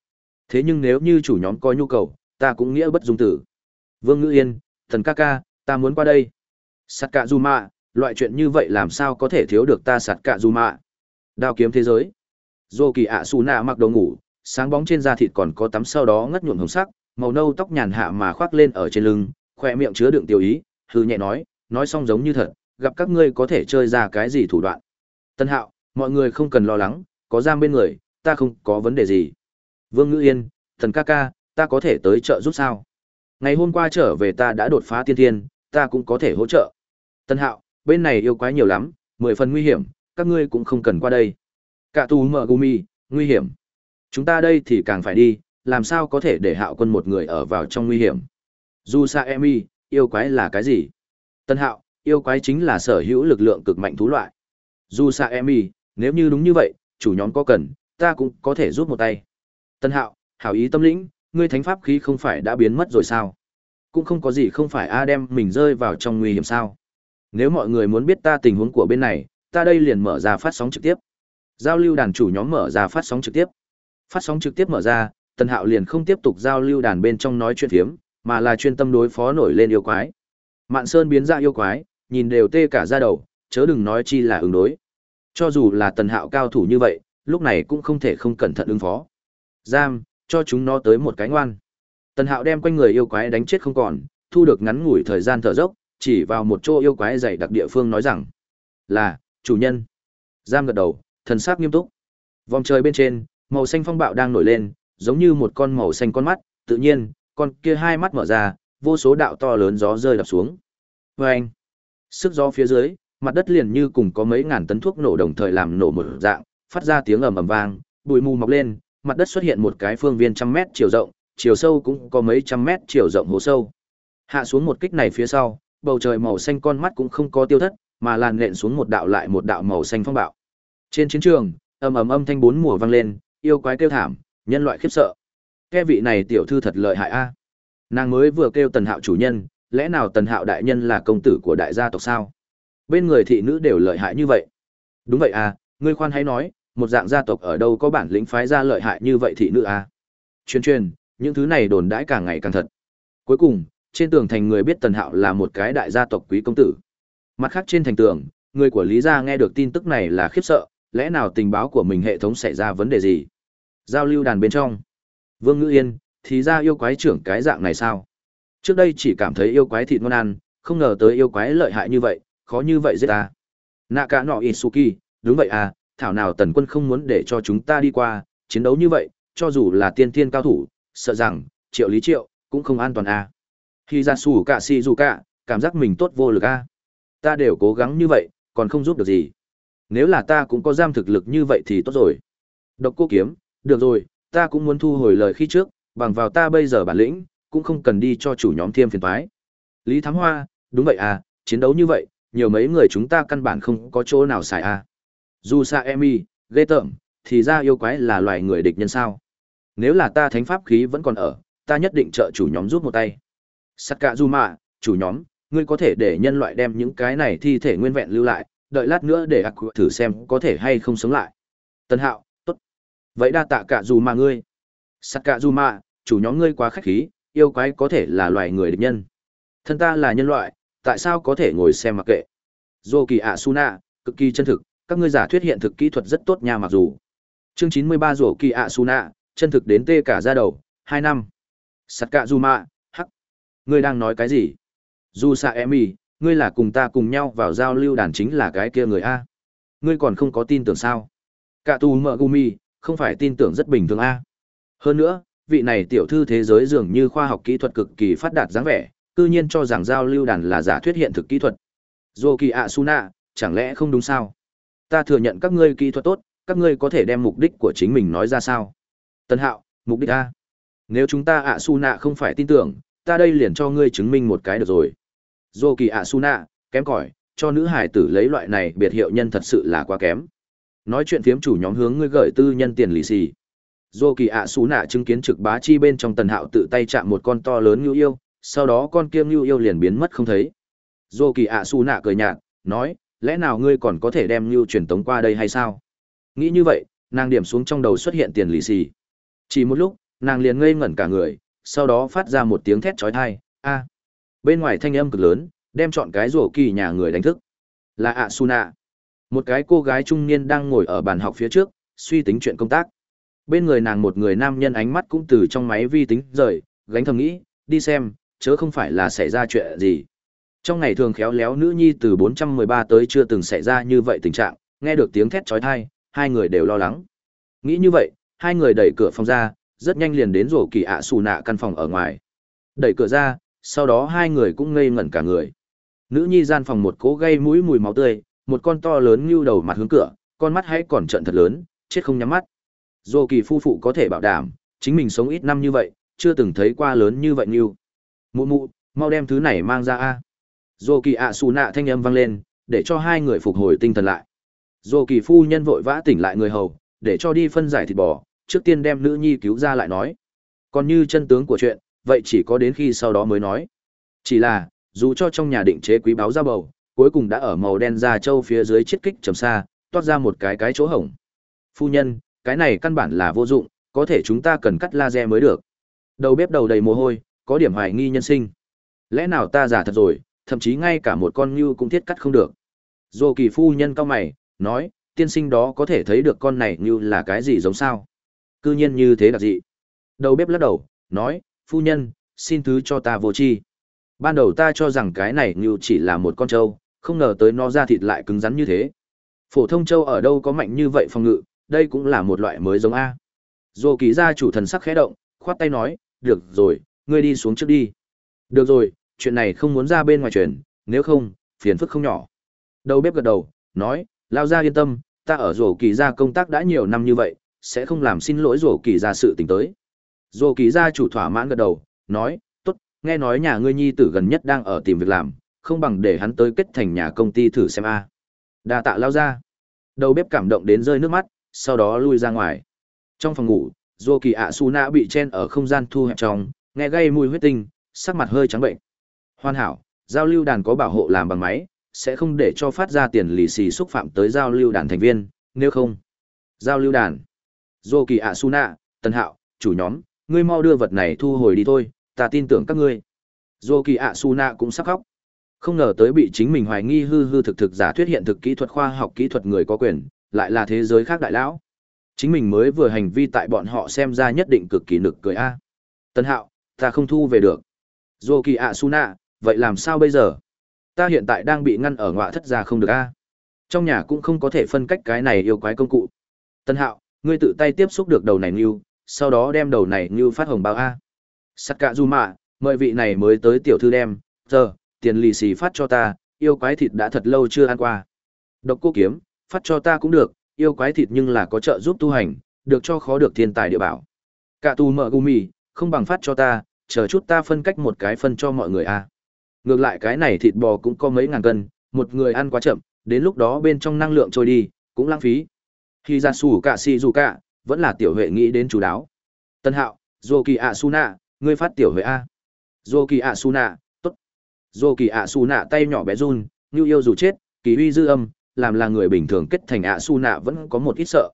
Thế nhưng nếu như chủ nhóm có nhu cầu, ta cũng nghĩa bất dung tử. Vương Ngữ Yên, thần ca ca, ta muốn qua đây. Sạt cả du mạ, loại chuyện như vậy làm sao có thể thiếu được ta sạt cạ dù mạ. Đao kiếm thế giới. Dô kỳ ạ xù nạ mặc đồ ngủ, sáng bóng trên da thịt còn có tắm sau đó ngất nhuộm hồng sắc, màu nâu tóc nhàn hạ mà khoác lên ở trên lưng, khoe miệng chứa đựng tiểu ý, hư nhẹ nói, nói xong giống như thật, gặp các ngươi có thể chơi ra cái gì thủ đoạn. Tân hạo, mọi người không cần lo lắng, có giam bên người, ta không có vấn đề gì. Vương Ngữ Yên, thần ca ca, ta có thể tới chợ giúp sao? Ngày hôm qua trở về ta đã đột phá tiên thiên, ta cũng có thể hỗ trợ. Tân hạo, bên này yêu quái nhiều lắm, mười phần nguy hiểm, các ngươi cũng không cần qua đây. Cả tù mở gumi, nguy hiểm. Chúng ta đây thì càng phải đi, làm sao có thể để hạo quân một người ở vào trong nguy hiểm. Dù sa emi, yêu quái là cái gì? Tân hạo, yêu quái chính là sở hữu lực lượng cực mạnh thú loại. Dù sa emi, nếu như đúng như vậy, chủ nhóm có cần, ta cũng có thể giúp một tay. Tân hạo, hảo ý tâm lĩnh, ngươi thánh pháp khí không phải đã biến mất rồi sao? Cũng không có gì không phải A đem mình rơi vào trong nguy hiểm sao? Nếu mọi người muốn biết ta tình huống của bên này, ta đây liền mở ra phát sóng trực tiếp. Giao lưu đàn chủ nhóm mở ra phát sóng trực tiếp. Phát sóng trực tiếp mở ra, Tần Hạo liền không tiếp tục giao lưu đàn bên trong nói chuyện phiếm, mà là chuyên tâm đối phó nổi lên yêu quái. Mạn Sơn biến ra yêu quái, nhìn đều tê cả da đầu, chớ đừng nói chi là ứng đối. Cho dù là Tần Hạo cao thủ như vậy, lúc này cũng không thể không cẩn thận ứng phó. Giam, cho chúng nó tới một cái ngoan. Tần Hạo đem quanh người yêu quái đánh chết không còn, thu được ngắn ngủi thời gian thở dốc, chỉ vào một chỗ yêu quái dày đặc địa phương nói rằng: "Là, chủ nhân." Giam gật đầu, thần sắc nghiêm túc. Vòng trời bên trên, màu xanh phong bạo đang nổi lên, giống như một con màu xanh con mắt, tự nhiên, con kia hai mắt mở ra, vô số đạo to lớn gió rơi đập xuống. Oeng! Sức gió phía dưới, mặt đất liền như cùng có mấy ngàn tấn thuốc nổ đồng thời làm nổ một dạng, phát ra tiếng ầm ầm vang, bụi mù mọc lên, mặt đất xuất hiện một cái phương viên trăm mét chiều rộng, chiều sâu cũng có mấy trăm mét chiều rộng hố sâu. Hạ xuống một kích này phía sau, bầu trời màu xanh con mắt cũng không có tiêu thất, mà làn nện xuống một đạo lại một đạo màu xanh phong bạo. Trên chiến trường, ầm ầm âm thanh bốn mùa vang lên, yêu quái kêu thảm, nhân loại khiếp sợ. Cái vị này tiểu thư thật lợi hại a. Nàng mới vừa kêu Tần Hạo chủ nhân, lẽ nào Tần Hạo đại nhân là công tử của đại gia tộc sao? Bên người thị nữ đều lợi hại như vậy. Đúng vậy à, ngươi khoan hãy nói, một dạng gia tộc ở đâu có bản lĩnh phái ra lợi hại như vậy thị nữ à? Truyền truyền, những thứ này đồn đãi càng ngày càng thật. Cuối cùng, trên tường thành người biết Tần Hạo là một cái đại gia tộc quý công tử. Mặt khác trên thành tường, người của Lý gia nghe được tin tức này là khiếp sợ, lẽ nào tình báo của mình hệ thống xảy ra vấn đề gì? Giao lưu đàn bên trong. Vương Ngữ Yên, thì ra yêu quái trưởng cái dạng này sao? Trước đây chỉ cảm thấy yêu quái thịt ngon ăn, không ngờ tới yêu quái lợi hại như vậy, khó như vậy giết ta. Nạ cả nọ Isuki, đúng vậy à, thảo nào tần quân không muốn để cho chúng ta đi qua, chiến đấu như vậy, cho dù là tiên tiên cao thủ, sợ rằng, triệu lý triệu, cũng không an toàn à. Khi ra sủ cả si dù cả, cảm giác mình tốt vô lực à. Ta đều cố gắng như vậy, còn không giúp được gì. Nếu là ta cũng có giam thực lực như vậy thì tốt rồi. Độc cô kiếm, được rồi, ta cũng muốn thu hồi lời khi trước, bằng vào ta bây giờ bản lĩnh, cũng không cần đi cho chủ nhóm thiêm phiền toái. Lý Thám Hoa, đúng vậy à, chiến đấu như vậy, nhiều mấy người chúng ta căn bản không có chỗ nào xài à. Dù sa emi, ghê tởm, thì ra yêu quái là loài người địch nhân sao. Nếu là ta thánh pháp khí vẫn còn ở, ta nhất định trợ chủ nhóm rút một tay sắt cạ du mạ, chủ nhóm, ngươi có thể để nhân loại đem những cái này thi thể nguyên vẹn lưu lại, đợi lát nữa để ác thử xem có thể hay không sống lại. Tân hạo tốt. Vậy đa tạ cạ du mạ ngươi. Sắt cạ du mạ chủ nhóm ngươi quá khách khí yêu quái có thể là loài người địch nhân. Thân ta là nhân loại tại sao có thể ngồi xem mặc kệ? Dô kỳ ạ su nạ cực kỳ chân thực các ngươi giả thuyết hiện thực kỹ thuật rất tốt nha mặc dù. Chương chín mươi ba rổ kỳ ạ su nạ chân thực đến tê cả ra đầu hai năm. Sắt cạ du mạ ngươi đang nói cái gì? Dù xạ em y ngươi là cùng ta cùng nhau vào giao lưu đàn chính là cái kia người a. Ngươi còn không có tin tưởng sao? Cả tù mợ gumi không phải tin tưởng rất bình thường a. Hơn nữa, vị này tiểu thư thế giới dường như khoa học kỹ thuật cực kỳ phát đạt dáng vẻ, cư nhiên cho rằng giao lưu đàn là giả thuyết hiện thực kỹ thuật. Dô kỳ ạ su nạ chẳng lẽ không đúng sao? Ta thừa nhận các ngươi kỹ thuật tốt, các ngươi có thể đem mục đích của chính mình nói ra sao? Tân hạo, mục đích a. Nếu chúng ta ạ su nạ không phải tin tưởng ta đây liền cho ngươi chứng minh một cái được rồi. Dô kỳ ạ su kém cỏi, cho nữ hải tử lấy loại này biệt hiệu nhân thật sự là quá kém. Nói chuyện phiếm chủ nhóm hướng ngươi gửi tư nhân tiền lì xì. Dô kỳ ạ su chứng kiến trực bá chi bên trong tần hạo tự tay chạm một con to lớn như yêu, sau đó con kia như yêu liền biến mất không thấy. Dô kỳ ạ su cười nhạt, nói, lẽ nào ngươi còn có thể đem như truyền tống qua đây hay sao? Nghĩ như vậy, nàng điểm xuống trong đầu xuất hiện tiền lì xì. Chỉ một lúc, nàng liền ngây ngẩn cả người sau đó phát ra một tiếng thét trói thai a. Bên ngoài thanh âm cực lớn, đem chọn cái rổ kỳ nhà người đánh thức. Là ạ su nạ một cái cô gái trung niên đang ngồi ở bàn học phía trước, suy tính chuyện công tác. Bên người nàng một người nam nhân ánh mắt cũng từ trong máy vi tính rời, gánh thầm nghĩ, đi xem, chớ không phải là xảy ra chuyện gì. Trong ngày thường khéo léo nữ nhi từ 413 tới chưa từng xảy ra như vậy tình trạng, nghe được tiếng thét trói thai hai người đều lo lắng. Nghĩ như vậy, hai người đẩy cửa phòng ra rất nhanh liền đến rổ kỳ ạ xù nạ căn phòng ở ngoài. Đẩy cửa ra, sau đó hai người cũng ngây ngẩn cả người. Nữ nhi gian phòng một cố gây mũi mùi máu tươi, một con to lớn như đầu mặt hướng cửa, con mắt hãy còn trận thật lớn, chết không nhắm mắt. Dô kỳ phu phụ có thể bảo đảm, chính mình sống ít năm như vậy, chưa từng thấy qua lớn như vậy như mụ mụ, mau đem thứ này mang ra a. Dô kỳ ạ xù nạ thanh âm vang lên, để cho hai người phục hồi tinh thần lại. Dô kỳ phu nhân vội vã tỉnh lại người hầu, để cho đi phân giải thịt bò trước tiên đem nữ nhi cứu ra lại nói. Còn như chân tướng của chuyện, vậy chỉ có đến khi sau đó mới nói. Chỉ là, dù cho trong nhà định chế quý báo ra bầu, cuối cùng đã ở màu đen da trâu phía dưới chiết kích trầm xa, toát ra một cái cái chỗ hổng. Phu nhân, cái này căn bản là vô dụng, có thể chúng ta cần cắt laser mới được. Đầu bếp đầu đầy mồ hôi, có điểm hoài nghi nhân sinh. Lẽ nào ta giả thật rồi, thậm chí ngay cả một con ngưu cũng thiết cắt không được. Dồ kỳ phu nhân cao mày, nói, tiên sinh đó có thể thấy được con này như là cái gì giống sao? Cư nhiên như thế đặc dị. Đầu bếp lắc đầu, nói, phu nhân, xin thứ cho ta vô chi. ban đầu ta cho rằng cái này như chỉ là một con trâu, không ngờ tới nó ra thịt lại cứng rắn như thế. Phổ thông trâu ở đâu có mạnh như vậy phòng ngự, đây cũng là một loại mới giống a. Dù kỳ gia chủ thần sắc khẽ động, khoát tay nói, được rồi, ngươi đi xuống trước đi. Được rồi, chuyện này không muốn ra bên ngoài truyền, nếu không, phiền phức không nhỏ. Đầu bếp gật đầu, nói, lao ra yên tâm, ta ở rổ kỳ gia công tác đã nhiều năm như vậy sẽ không làm xin lỗi rổ kỳ gia sự tình tới. Rổ kỳ gia chủ thỏa mãn gật đầu, nói, tốt, nghe nói nhà ngươi nhi tử gần nhất đang ở tìm việc làm, không bằng để hắn tới kết thành nhà công ty thử xem a. Đa tạ lao ra. Đầu bếp cảm động đến rơi nước mắt, sau đó lui ra ngoài. Trong phòng ngủ rổ kỳ ạ su nạ bị chen ở không gian thu hẹp trong, nghe gây mùi huyết tinh, sắc mặt hơi trắng bệnh. Hoàn hảo, giao lưu đàn có bảo hộ làm bằng máy, sẽ không để cho phát ra tiền lì xì xúc phạm tới giao lưu đàn thành viên, nếu không. Giao lưu đàn? Dô kỳ ạ su nạ tân hạo, chủ nhóm, ngươi mau đưa vật này thu hồi đi thôi, ta tin tưởng các ngươi. Dô kỳ ạ su nạ cũng sắc khóc. Không ngờ tới bị chính mình hoài nghi hư hư thực thực giả thuyết hiện thực kỹ thuật khoa học kỹ thuật người có quyền, lại là thế giới khác đại lão. Chính mình mới vừa hành vi tại bọn họ xem ra nhất định cực kỳ nực cười a. Tân hạo, ta không thu về được. Dô kỳ ạ su nạ vậy làm sao bây giờ? Ta hiện tại đang bị ngăn ở ngoại thất gia không được a. Trong nhà cũng không có thể phân cách cái này yêu quái công cụ. Tân hạo ngươi tự tay tiếp xúc được đầu này như sau đó đem đầu này như phát hồng báo a. Sắt cạ du mạ mời vị này mới tới tiểu thư đem, giờ, tiền lì xì phát cho ta, yêu quái thịt đã thật lâu chưa ăn qua. Độc cô kiếm, phát cho ta cũng được, yêu quái thịt nhưng là có trợ giúp tu hành, được cho khó được thiên tài địa bảo. Cạ tu mợ gumi không bằng phát cho ta, chờ chút ta phân cách một cái phân cho mọi người a. Ngược lại cái này thịt bò cũng có mấy ngàn cân, một người ăn quá chậm, đến lúc đó bên trong năng lượng trôi đi, cũng lãng phí khi ra xù cả si dù cả vẫn là tiểu huệ nghĩ đến chú đáo tân hạo dô kỳ ạ su nạ ngươi phát tiểu huệ a dô kỳ ạ su nạ t ố t dô kỳ ạ su nạ tay nhỏ bé run như yêu dù chết kỳ uy dư âm làm là người bình thường kết thành ạ su nạ vẫn có một ít sợ.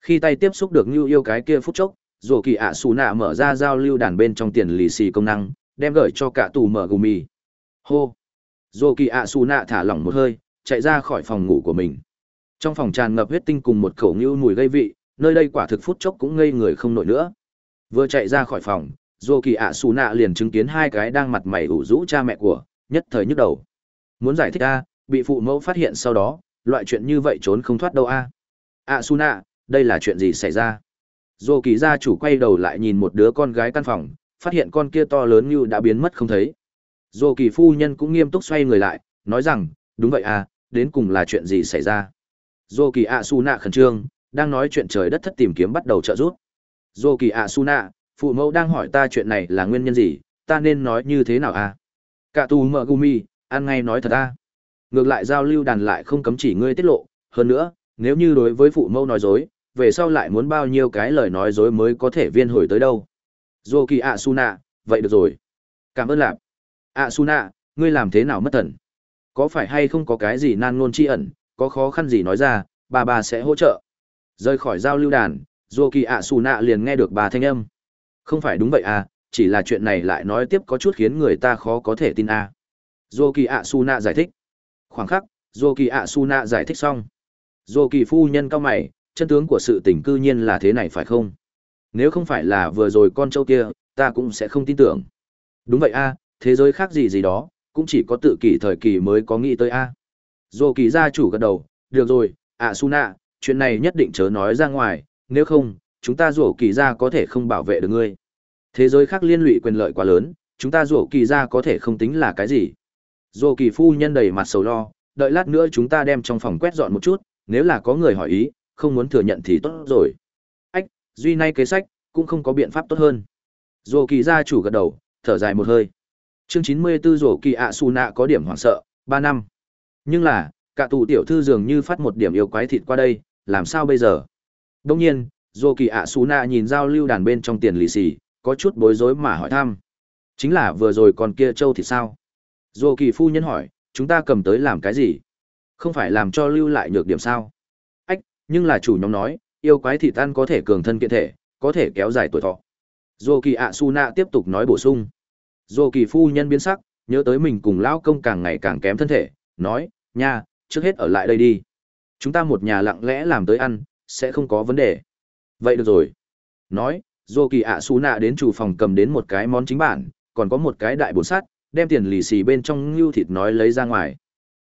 Khi tay tiếp xúc được như yêu cái kia phút chốc, rổ kỳ ạ su nạ mở ra giao lưu đàn bên trong tiền lì xì công năng, đem gửi cho cả tù mở gumi. Hô! Rổ kỳ ạ su nạ thả lỏng một hơi, chạy ra khỏi phòng ngủ của mình. Trong phòng tràn ngập huyết tinh cùng một khẩu Nưu mùi gây vị, nơi đây quả thực phút chốc cũng ngây người không nổi nữa. Vừa chạy ra khỏi phòng, Dô kỳ ạ xù nạ liền chứng kiến hai cái đang mặt mày ủ rũ cha mẹ của, nhất thời nhức đầu. Muốn giải thích a, bị phụ mẫu phát hiện sau đó, loại chuyện như vậy trốn không thoát đâu a. ạ xù nạ, đây là chuyện gì xảy ra? Dô kỳ gia chủ quay đầu lại nhìn một đứa con gái căn phòng, phát hiện con kia to lớn như đã biến mất không thấy. Dô kỳ phu nhân cũng nghiêm túc xoay người lại, nói rằng, đúng vậy à, đến cùng là chuyện gì xảy ra? Dô kỳ ạ su nạ khẩn trương, đang nói chuyện trời đất thất tìm kiếm bắt đầu trợ giúp. Dô kỳ ạ su nạ, phụ mẫu đang hỏi ta chuyện này là nguyên nhân gì, ta nên nói như thế nào à? Cả tù mở gumi, ăn ngay nói thật à? Ngược lại giao lưu đàn lại không cấm chỉ ngươi tiết lộ, hơn nữa, nếu như đối với phụ mẫu nói dối, về sau lại muốn bao nhiêu cái lời nói dối mới có thể viên hồi tới đâu. Dô kỳ ạ Suna, vậy được rồi. Cảm ơn lạp. ạ Suna, ngươi làm thế nào mất thần? Có phải hay không có cái gì nan ngôn chi ẩn, có khó khăn gì nói ra, bà bà sẽ hỗ trợ. Rời khỏi giao lưu đàn, Dù kỳ ạ Suna liền nghe được bà thanh âm. Không phải đúng vậy à, chỉ là chuyện này lại nói tiếp có chút khiến người ta khó có thể tin à. Dù kỳ ạ Suna giải thích. Khoảng khắc, Dù kỳ ạ Suna giải thích xong. Dù kỳ phu nhân cao mày, chân tướng của sự tình cư nhiên là thế này phải không? Nếu không phải là vừa rồi con trâu kia, ta cũng sẽ không tin tưởng. Đúng vậy a, thế giới khác gì gì đó, cũng chỉ có tự kỷ thời kỳ mới có nghĩ tới a. À. Dô kỳ gia chủ gật đầu, được rồi, ạ Suna, chuyện này nhất định chớ nói ra ngoài, nếu không, chúng ta rổ kỳ gia có thể không bảo vệ được ngươi. Thế giới khác liên lụy quyền lợi quá lớn, chúng ta rổ kỳ gia có thể không tính là cái gì. Rổ kỳ phu nhân đầy mặt sầu lo, đợi lát nữa chúng ta đem trong phòng quét dọn một chút, nếu là có người hỏi ý, không muốn thừa nhận thì tốt rồi. Ách, duy nay kế sách, cũng không có biện pháp tốt hơn. Rổ kỳ gia chủ gật đầu, thở dài một hơi. Chương 94 rổ kỳ ạ su nạ có điểm hoảng sợ, 3 năm. Nhưng là, cả tù tiểu thư dường như phát một điểm yêu quái thịt qua đây, làm sao bây giờ? Đông nhiên, dô kỳ ạ xú nạ nhìn giao lưu đàn bên trong tiền lì xì có chút bối rối mà hỏi thăm. Chính là vừa rồi còn kia châu thì sao? Dô kỳ phu nhân hỏi chúng ta cầm tới làm cái gì? Không phải làm cho lưu lại nhược điểm sao? Ách nhưng là chủ nhóm nói yêu quái thịt tan có thể cường thân kiện thể có thể kéo dài tuổi thọ. Dô kỳ ạ su nạ tiếp tục nói bổ sung. Dô kỳ phu nhân biến sắc nhớ tới mình cùng lão công càng ngày càng kém thân thể nói nha, trước hết ở lại đây đi. Chúng ta một nhà lặng lẽ làm tới ăn, sẽ không có vấn đề. Vậy được rồi. Nói dô kỳ ạ xú nạ đến chủ phòng cầm đến một cái món chính bản, còn có một cái đại bồn sắt, đem tiền lì xì bên trong ngưu thịt nói lấy ra ngoài.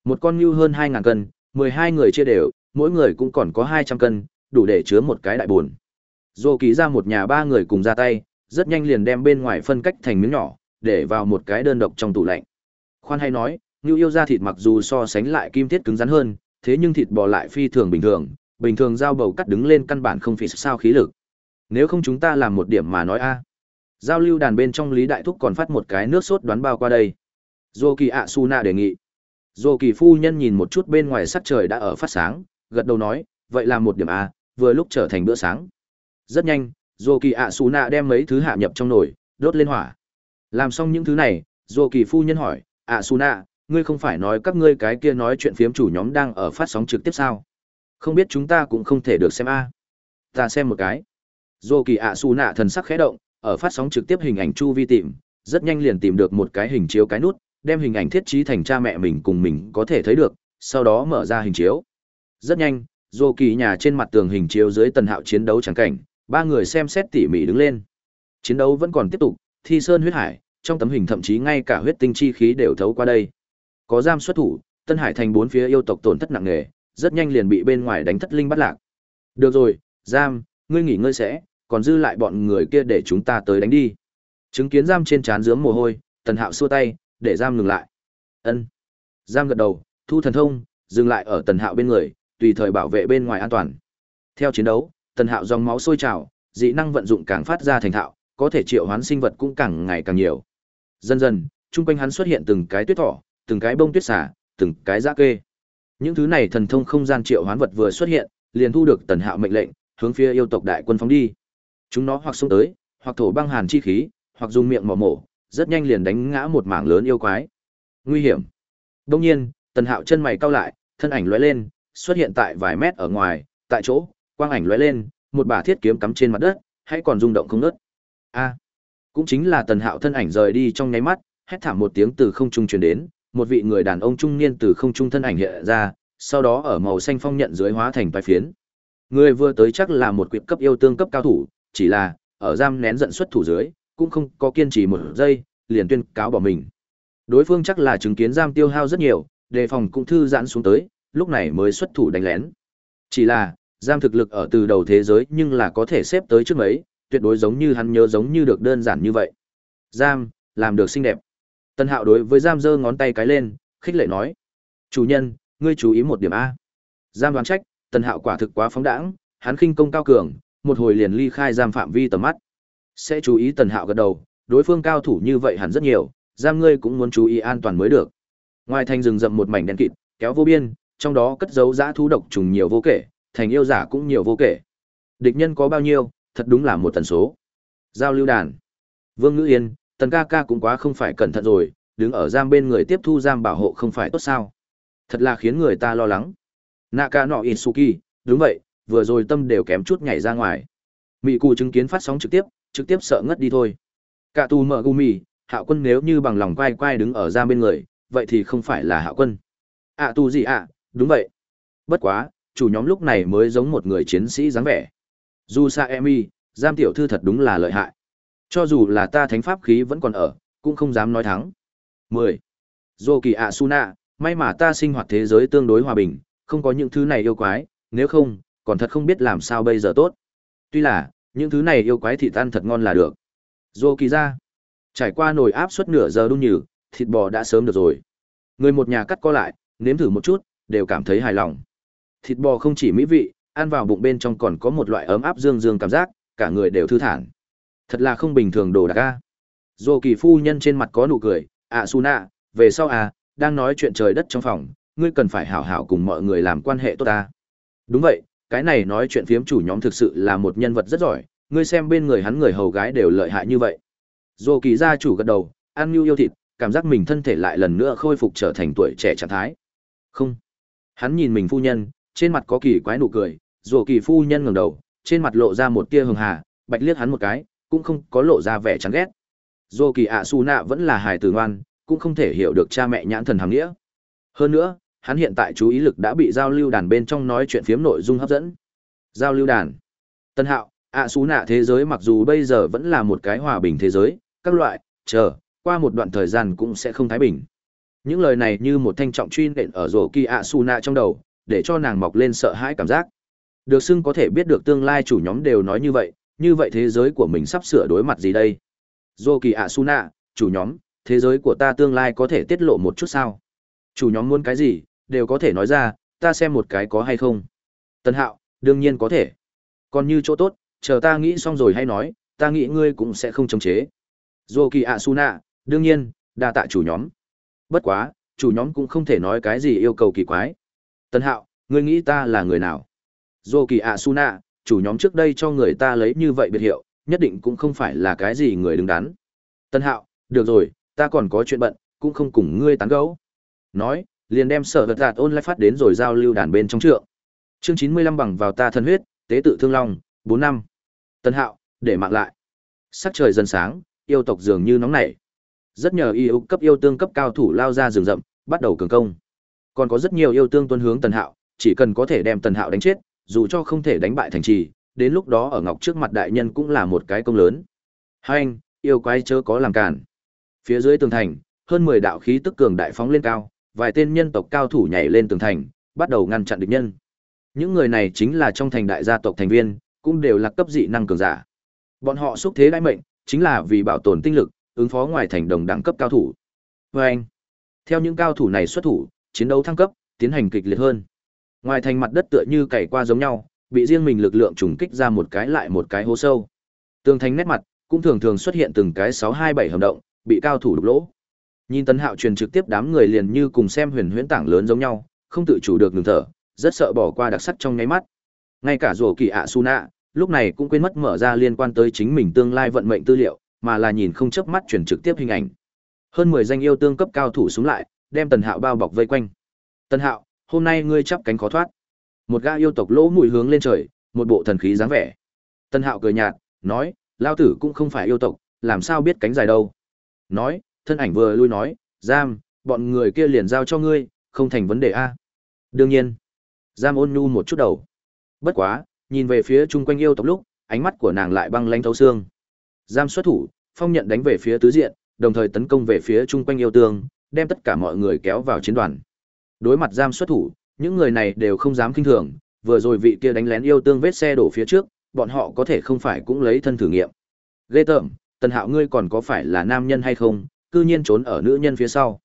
Một con ngưu hơn hai ngàn cân, mười hai người chia đều, mỗi người cũng còn có hai trăm cân, đủ để chứa một cái đại bồn. Dô kỳ ra một nhà ba người cùng ra tay, rất nhanh liền đem bên ngoài phân cách thành miếng nhỏ, để vào một cái đơn độc trong tủ lạnh. Khoan hay nói ngưu yêu ra thịt mặc dù so sánh lại kim thiết cứng rắn hơn thế nhưng thịt bò lại phi thường bình thường bình thường dao bầu cắt đứng lên căn bản không phì sao khí lực. Nếu không chúng ta làm một điểm mà nói a. À. Giao lưu đàn bên trong Lý Đại Thúc còn phát một cái nước sốt đoán bao qua đây. Dô kỳ ạ su nạ đề nghị. Dô kỳ phu nhân nhìn một chút bên ngoài sắc trời đã ở phát sáng, gật đầu nói, vậy là một điểm a, vừa lúc trở thành bữa sáng. Rất nhanh, Dô kỳ ạ su nạ đem mấy thứ hạ nhập trong nồi, đốt lên hỏa. Làm xong những thứ này, Dô kỳ phu nhân hỏi, ạ su nạ, ngươi không phải nói các ngươi cái kia nói chuyện phiếm chủ nhóm đang ở phát sóng trực tiếp sao? Không biết chúng ta cũng không thể được xem a. Ta xem một cái. Dô kỳ ạ su nạ thần sắc khẽ động, ở phát sóng trực tiếp hình ảnh chu vi tìm, rất nhanh liền tìm được một cái hình chiếu cái nút, đem hình ảnh thiết trí thành cha mẹ mình cùng mình có thể thấy được, sau đó mở ra hình chiếu. Rất nhanh, Dô kỳ nhà trên mặt tường hình chiếu dưới tần hạo chiến đấu trắng cảnh, ba người xem xét tỉ mỉ đứng lên. Chiến đấu vẫn còn tiếp tục, thi sơn huyết hải, trong tấm hình thậm chí ngay cả huyết tinh chi khí đều thấu qua đây. Có giam xuất thủ, Tân Hải thành bốn phía yêu tộc tổn thất nặng nề, rất nhanh liền bị bên ngoài đánh thất linh bắt lạc. Được rồi, giam, ngươi nghỉ ngơi sẽ, còn dư lại bọn người kia để chúng ta tới đánh đi. Chứng kiến giam trên trán dướng mồ hôi, tần hạo xua tay, để giam ngừng lại. ân Giam gật đầu, thu thần thông, dừng lại ở tần hạo bên người, tùy thời bảo vệ bên ngoài an toàn. Theo chiến đấu, tần hạo dòng máu sôi trào, dị năng vận dụng càng phát ra thành thạo, có thể triệu hoán sinh vật cũng càng ngày càng nhiều. Dần dần, chung quanh hắn xuất hiện từng cái tuyết thỏ, từng cái bông tuyết xả, từng cái giã kê. Những thứ này thần thông không gian triệu hoán vật vừa xuất hiện, liền thu được Tần Hạo mệnh lệnh, hướng phía yêu tộc đại quân phóng đi. Chúng nó hoặc xông tới, hoặc thổ băng hàn chi khí, hoặc dùng miệng mỏ mổ, rất nhanh liền đánh ngã một mảng lớn yêu quái. Nguy hiểm. Đương nhiên, Tần Hạo chân mày cau lại, thân ảnh lóe lên, xuất hiện tại vài mét ở ngoài, tại chỗ, quang ảnh lóe lên, một bả thiết kiếm cắm trên mặt đất, hãy còn rung động không ngớt. A, cũng chính là Tần Hạo thân ảnh rời đi trong nháy mắt, hét thảm một tiếng từ không trung truyền đến, một vị người đàn ông trung niên từ không trung thân ảnh hiện ra, sau đó ở màu xanh phong nhận dưới hóa thành vài phiến. Người vừa tới chắc là một quyệt cấp yêu tương cấp cao thủ, chỉ là ở giam nén giận xuất thủ dưới, cũng không có kiên trì một giây, liền tuyên cáo bỏ mình. Đối phương chắc là chứng kiến giam tiêu hao rất nhiều, đề phòng cũng thư giãn xuống tới, lúc này mới xuất thủ đánh lén. Chỉ là, giam thực lực ở từ đầu thế giới nhưng là có thể xếp tới trước mấy, tuyệt đối giống như hắn nhớ giống như được đơn giản như vậy. Giam, làm được xinh đẹp. Tân Hạo đối với giam giơ ngón tay cái lên, khích lệ nói: "Chủ nhân, ngươi chú ý một điểm a." Giam đoán trách, Tân Hạo quả thực quá phóng đãng, hắn khinh công cao cường, một hồi liền ly khai giam phạm vi tầm mắt. Sẽ chú ý Tần Hạo gật đầu, đối phương cao thủ như vậy hẳn rất nhiều, giam ngươi cũng muốn chú ý an toàn mới được. Ngoài thành rừng rậm một mảnh đen kịt, kéo vô biên, trong đó cất giấu dã thú độc trùng nhiều vô kể, thành yêu giả cũng nhiều vô kể. Địch nhân có bao nhiêu, thật đúng là một tần số. Giao lưu đàn. Vương Ngữ Yên, Tần ca ca cũng quá không phải cẩn thận rồi, đứng ở giam bên người tiếp thu giam bảo hộ không phải tốt sao? Thật là khiến người ta lo lắng. Naka no Isuki, đúng vậy, vừa rồi tâm đều kém chút nhảy ra ngoài. Mị cụ chứng kiến phát sóng trực tiếp, trực tiếp sợ ngất đi thôi. Cả tù mở gumi, hạo quân nếu như bằng lòng quay quay đứng ở giam bên người, vậy thì không phải là hạo quân. ạ à, tu gì ạ, đúng vậy. Bất quá, chủ nhóm lúc này mới giống một người chiến sĩ dáng vẻ. Dù sa emi, giam tiểu thư thật đúng là lợi hại. Cho dù là ta thánh pháp khí vẫn còn ở, cũng không dám nói thắng. 10. Dô kỳ ạ Suna, may mà ta sinh hoạt thế giới tương đối hòa bình, không có những thứ này yêu quái, nếu không, còn thật không biết làm sao bây giờ tốt. Tuy là, những thứ này yêu quái thịt ăn thật ngon là được. Dô kỳ ra. Trải qua nồi áp suất nửa giờ đun nhừ, thịt bò đã sớm được rồi. Người một nhà cắt co lại, nếm thử một chút, đều cảm thấy hài lòng. Thịt bò không chỉ mỹ vị, ăn vào bụng bên trong còn có một loại ấm áp dương dương cảm giác, cả người đều thư thản. Thật là không bình thường đồ đạc a. dồ kỳ phu nhân trên mặt có nụ cười, ạ su nạ, về sau à, đang nói chuyện trời đất trong phòng, ngươi cần phải hảo hảo cùng mọi người làm quan hệ tốt ta. Đúng vậy, cái này nói chuyện phiếm chủ nhóm thực sự là một nhân vật rất giỏi, ngươi xem bên người hắn người hầu gái đều lợi hại như vậy. dồ kỳ gia chủ gật đầu, ăn như yêu thịt, cảm giác mình thân thể lại lần nữa khôi phục trở thành tuổi trẻ trạng thái. Không. Hắn nhìn mình phu nhân, trên mặt có kỳ quái nụ cười, dồ kỳ phu nhân ngẩng đầu, trên mặt lộ ra một tia hường hà, bạch liếc hắn một cái, cũng không có lộ ra vẻ chán ghét. dù kỳ ạ su nạ vẫn là hài tử ngoan, cũng không thể hiểu được cha mẹ nhãn thần hàm nghĩa. Hơn nữa, hắn hiện tại chú ý lực đã bị giao lưu đàn bên trong nói chuyện phiếm nội dung hấp dẫn. Giao lưu đàn. Tân Hạo, ạ Su nạ thế giới mặc dù bây giờ vẫn là một cái hòa bình thế giới, các loại, chờ, qua một đoạn thời gian cũng sẽ không thái bình. Những lời này như một thanh trọng truy nện ở rổ kỳ ạ Su nạ trong đầu, để cho nàng mọc lên sợ hãi cảm giác. Được xưng có thể biết được tương lai chủ nhóm đều nói như vậy, như vậy thế giới của mình sắp sửa đối mặt gì đây? Dô kỳ ạ Suna, nạ, chủ nhóm, thế giới của ta tương lai có thể tiết lộ một chút sao? Chủ nhóm muốn cái gì, đều có thể nói ra, ta xem một cái có hay không. Tân hạo, đương nhiên có thể. Còn như chỗ tốt, chờ ta nghĩ xong rồi hay nói, ta nghĩ ngươi cũng sẽ không chống chế. Dô kỳ ạ su nạ, đương nhiên, đa tạ chủ nhóm. Bất quá, chủ nhóm cũng không thể nói cái gì yêu cầu kỳ quái. Tân hạo, ngươi nghĩ ta là người nào? Dô kỳ ạ su nạ, chủ nhóm trước đây cho người ta lấy như vậy biệt hiệu, nhất định cũng không phải là cái gì người đứng đắn. Tân hạo, được rồi, ta còn có chuyện bận, cũng không cùng ngươi tán gẫu. Nói, liền đem sở vật đạt ôn lại phát đến rồi giao lưu đàn bên trong trượng. Chương chín mươi lăm bằng vào ta thân huyết, tế tự thương long, bốn năm. Tân Hạo, để mạng lại. Sắc trời dần sáng, yêu tộc dường như nóng nảy. Rất nhờ yêu cấp yêu tương cấp cao thủ lao ra rừng rậm, bắt đầu cường công. Còn có rất nhiều yêu tương tuân hướng Tần Hạo, chỉ cần có thể đem Tần Hạo đánh chết, dù cho không thể đánh bại thành trì, đến lúc đó ở ngọc trước mặt đại nhân cũng là một cái công lớn. Hai anh, yêu quái chớ có làm cản. Phía dưới tường thành, hơn mười đạo khí tức cường đại phóng lên cao, vài tên nhân tộc cao thủ nhảy lên tường thành, bắt đầu ngăn chặn địch nhân. Những người này chính là trong thành đại gia tộc thành viên, cũng đều là cấp dị năng cường giả. Bọn họ xúc thế đại mệnh, chính là vì bảo tồn tinh lực, ứng phó ngoài thành đồng đẳng cấp cao thủ. Và anh, theo những cao thủ này xuất thủ, chiến đấu thăng cấp, tiến hành kịch liệt hơn. Ngoài thành mặt đất tựa như cày qua giống nhau, bị riêng mình lực lượng trùng kích ra một cái lại một cái hố sâu. Tường thành nét mặt cũng thường thường xuất hiện từng cái 627 hầm động, bị cao thủ đục lỗ. Nhìn Tấn Hạo truyền trực tiếp đám người liền như cùng xem huyền huyễn tảng lớn giống nhau, không tự chủ được ngừng thở, rất sợ bỏ qua đặc sắc trong nháy mắt. Ngay cả rùa kỳ ạ Suna, lúc này cũng quên mất mở ra liên quan tới chính mình tương lai vận mệnh tư liệu, mà là nhìn không chớp mắt truyền trực tiếp hình ảnh. Hơn 10 danh yêu tương cấp cao thủ xuống lại, đem Tần Hạo bao bọc vây quanh. Tần Hạo, hôm nay ngươi chắp cánh khó thoát. Một gã yêu tộc lỗ mũi hướng lên trời, một bộ thần khí dáng vẻ. Tân Hạo cười nhạt, nói, lao tử cũng không phải yêu tộc, làm sao biết cánh dài đâu. Nói, thân ảnh vừa lui nói, giam, bọn người kia liền giao cho ngươi, không thành vấn đề a. Đương nhiên. Giam ôn nhu một chút đầu. Bất quá, nhìn về phía chung quanh yêu tộc lúc, ánh mắt của nàng lại băng lanh thấu xương. Giam xuất thủ, phong nhận đánh về phía tứ diện, đồng thời tấn công về phía chung quanh yêu tương, đem tất cả mọi người kéo vào chiến đoàn. Đối mặt giam xuất thủ, những người này đều không dám kinh thường, vừa rồi vị kia đánh lén yêu tương vết xe đổ phía trước, bọn họ có thể không phải cũng lấy thân thử nghiệm. Ghê tởm, Tần Hạo ngươi còn có phải là nam nhân hay không, cư nhiên trốn ở nữ nhân phía sau.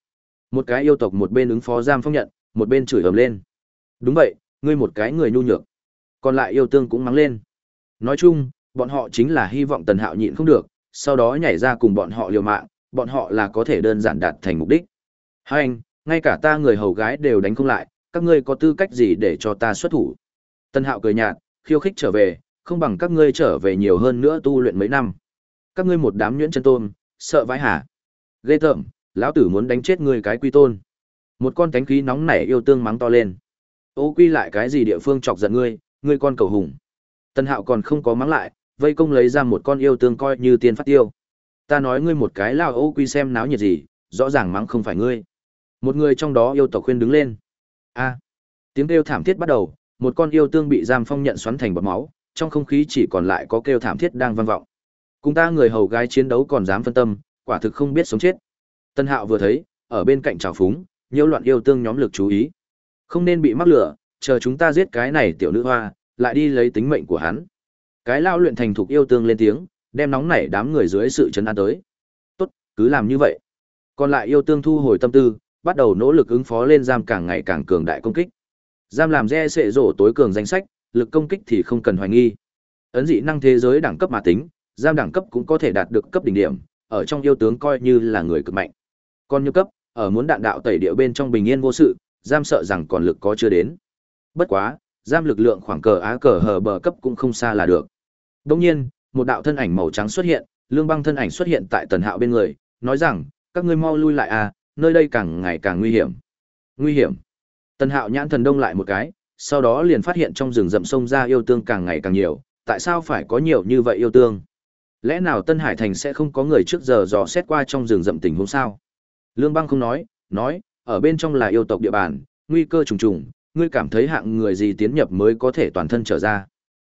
Một cái yêu tộc một bên ứng phó giam phong nhận, một bên chửi ầm lên. Đúng vậy, ngươi một cái người nhu nhược. Còn lại yêu tương cũng mắng lên. Nói chung, bọn họ chính là hy vọng Tần Hạo nhịn không được, sau đó nhảy ra cùng bọn họ liều mạng, bọn họ là có thể đơn giản đạt thành mục đích. Hai anh, ngay cả ta người hầu gái đều đánh không lại, các ngươi có tư cách gì để cho ta xuất thủ? Tân Hạo cười nhạt, khiêu khích trở về, không bằng các ngươi trở về nhiều hơn nữa tu luyện mấy năm. Các ngươi một đám nhuyễn chân tôn, sợ vãi hả? Ghê tởm, lão tử muốn đánh chết ngươi cái quy tôn. Một con cánh khí nóng nảy yêu tương mắng to lên. Ô quy lại cái gì địa phương chọc giận ngươi, ngươi con cầu hùng. Tân Hạo còn không có mắng lại, vây công lấy ra một con yêu tương coi như tiên phát tiêu. Ta nói ngươi một cái lao ô quy xem náo nhiệt gì, rõ ràng mắng không phải ngươi. Một người trong đó yêu tộc khuyên đứng lên. A. tiếng kêu thảm thiết bắt đầu, một con yêu tương bị giam phong nhận xoắn thành bọt máu, trong không khí chỉ còn lại có kêu thảm thiết đang vang vọng. Cùng ta người hầu gái chiến đấu còn dám phân tâm, quả thực không biết sống chết. Tân Hạo vừa thấy, ở bên cạnh trào phúng, nhiễu loạn yêu tương nhóm lực chú ý. Không nên bị mắc lửa, chờ chúng ta giết cái này tiểu nữ hoa, lại đi lấy tính mệnh của hắn. Cái lao luyện thành thục yêu tương lên tiếng, đem nóng nảy đám người dưới sự chấn an tới. Tốt, cứ làm như vậy. Còn lại yêu tương thu hồi tâm tư, bắt đầu nỗ lực ứng phó lên giam càng ngày càng cường đại công kích. Giam làm re sệ rổ tối cường danh sách, lực công kích thì không cần hoài nghi. Ấn dị năng thế giới đẳng cấp mà tính, giam đẳng cấp cũng có thể đạt được cấp đỉnh điểm, ở trong yêu tướng coi như là người cực mạnh. Còn như cấp, ở muốn đạn đạo tẩy địa bên trong bình yên vô sự, giam sợ rằng còn lực có chưa đến. Bất quá, giam lực lượng khoảng cờ á cờ hờ bờ cấp cũng không xa là được. Đồng nhiên, một đạo thân ảnh màu trắng xuất hiện, lương băng thân ảnh xuất hiện tại tần hạo bên người, nói rằng, các ngươi mau lui lại à, nơi đây càng ngày càng nguy hiểm. Nguy hiểm. Tần hạo nhãn thần đông lại một cái, sau đó liền phát hiện trong rừng rậm sông ra yêu tương càng ngày càng nhiều, tại sao phải có nhiều như vậy yêu tương? Lẽ nào Tân Hải Thành sẽ không có người trước giờ dò xét qua trong rừng rậm tình huống sao? Lương băng không nói, nói, ở bên trong là yêu tộc địa bàn, nguy cơ trùng trùng, ngươi cảm thấy hạng người gì tiến nhập mới có thể toàn thân trở ra.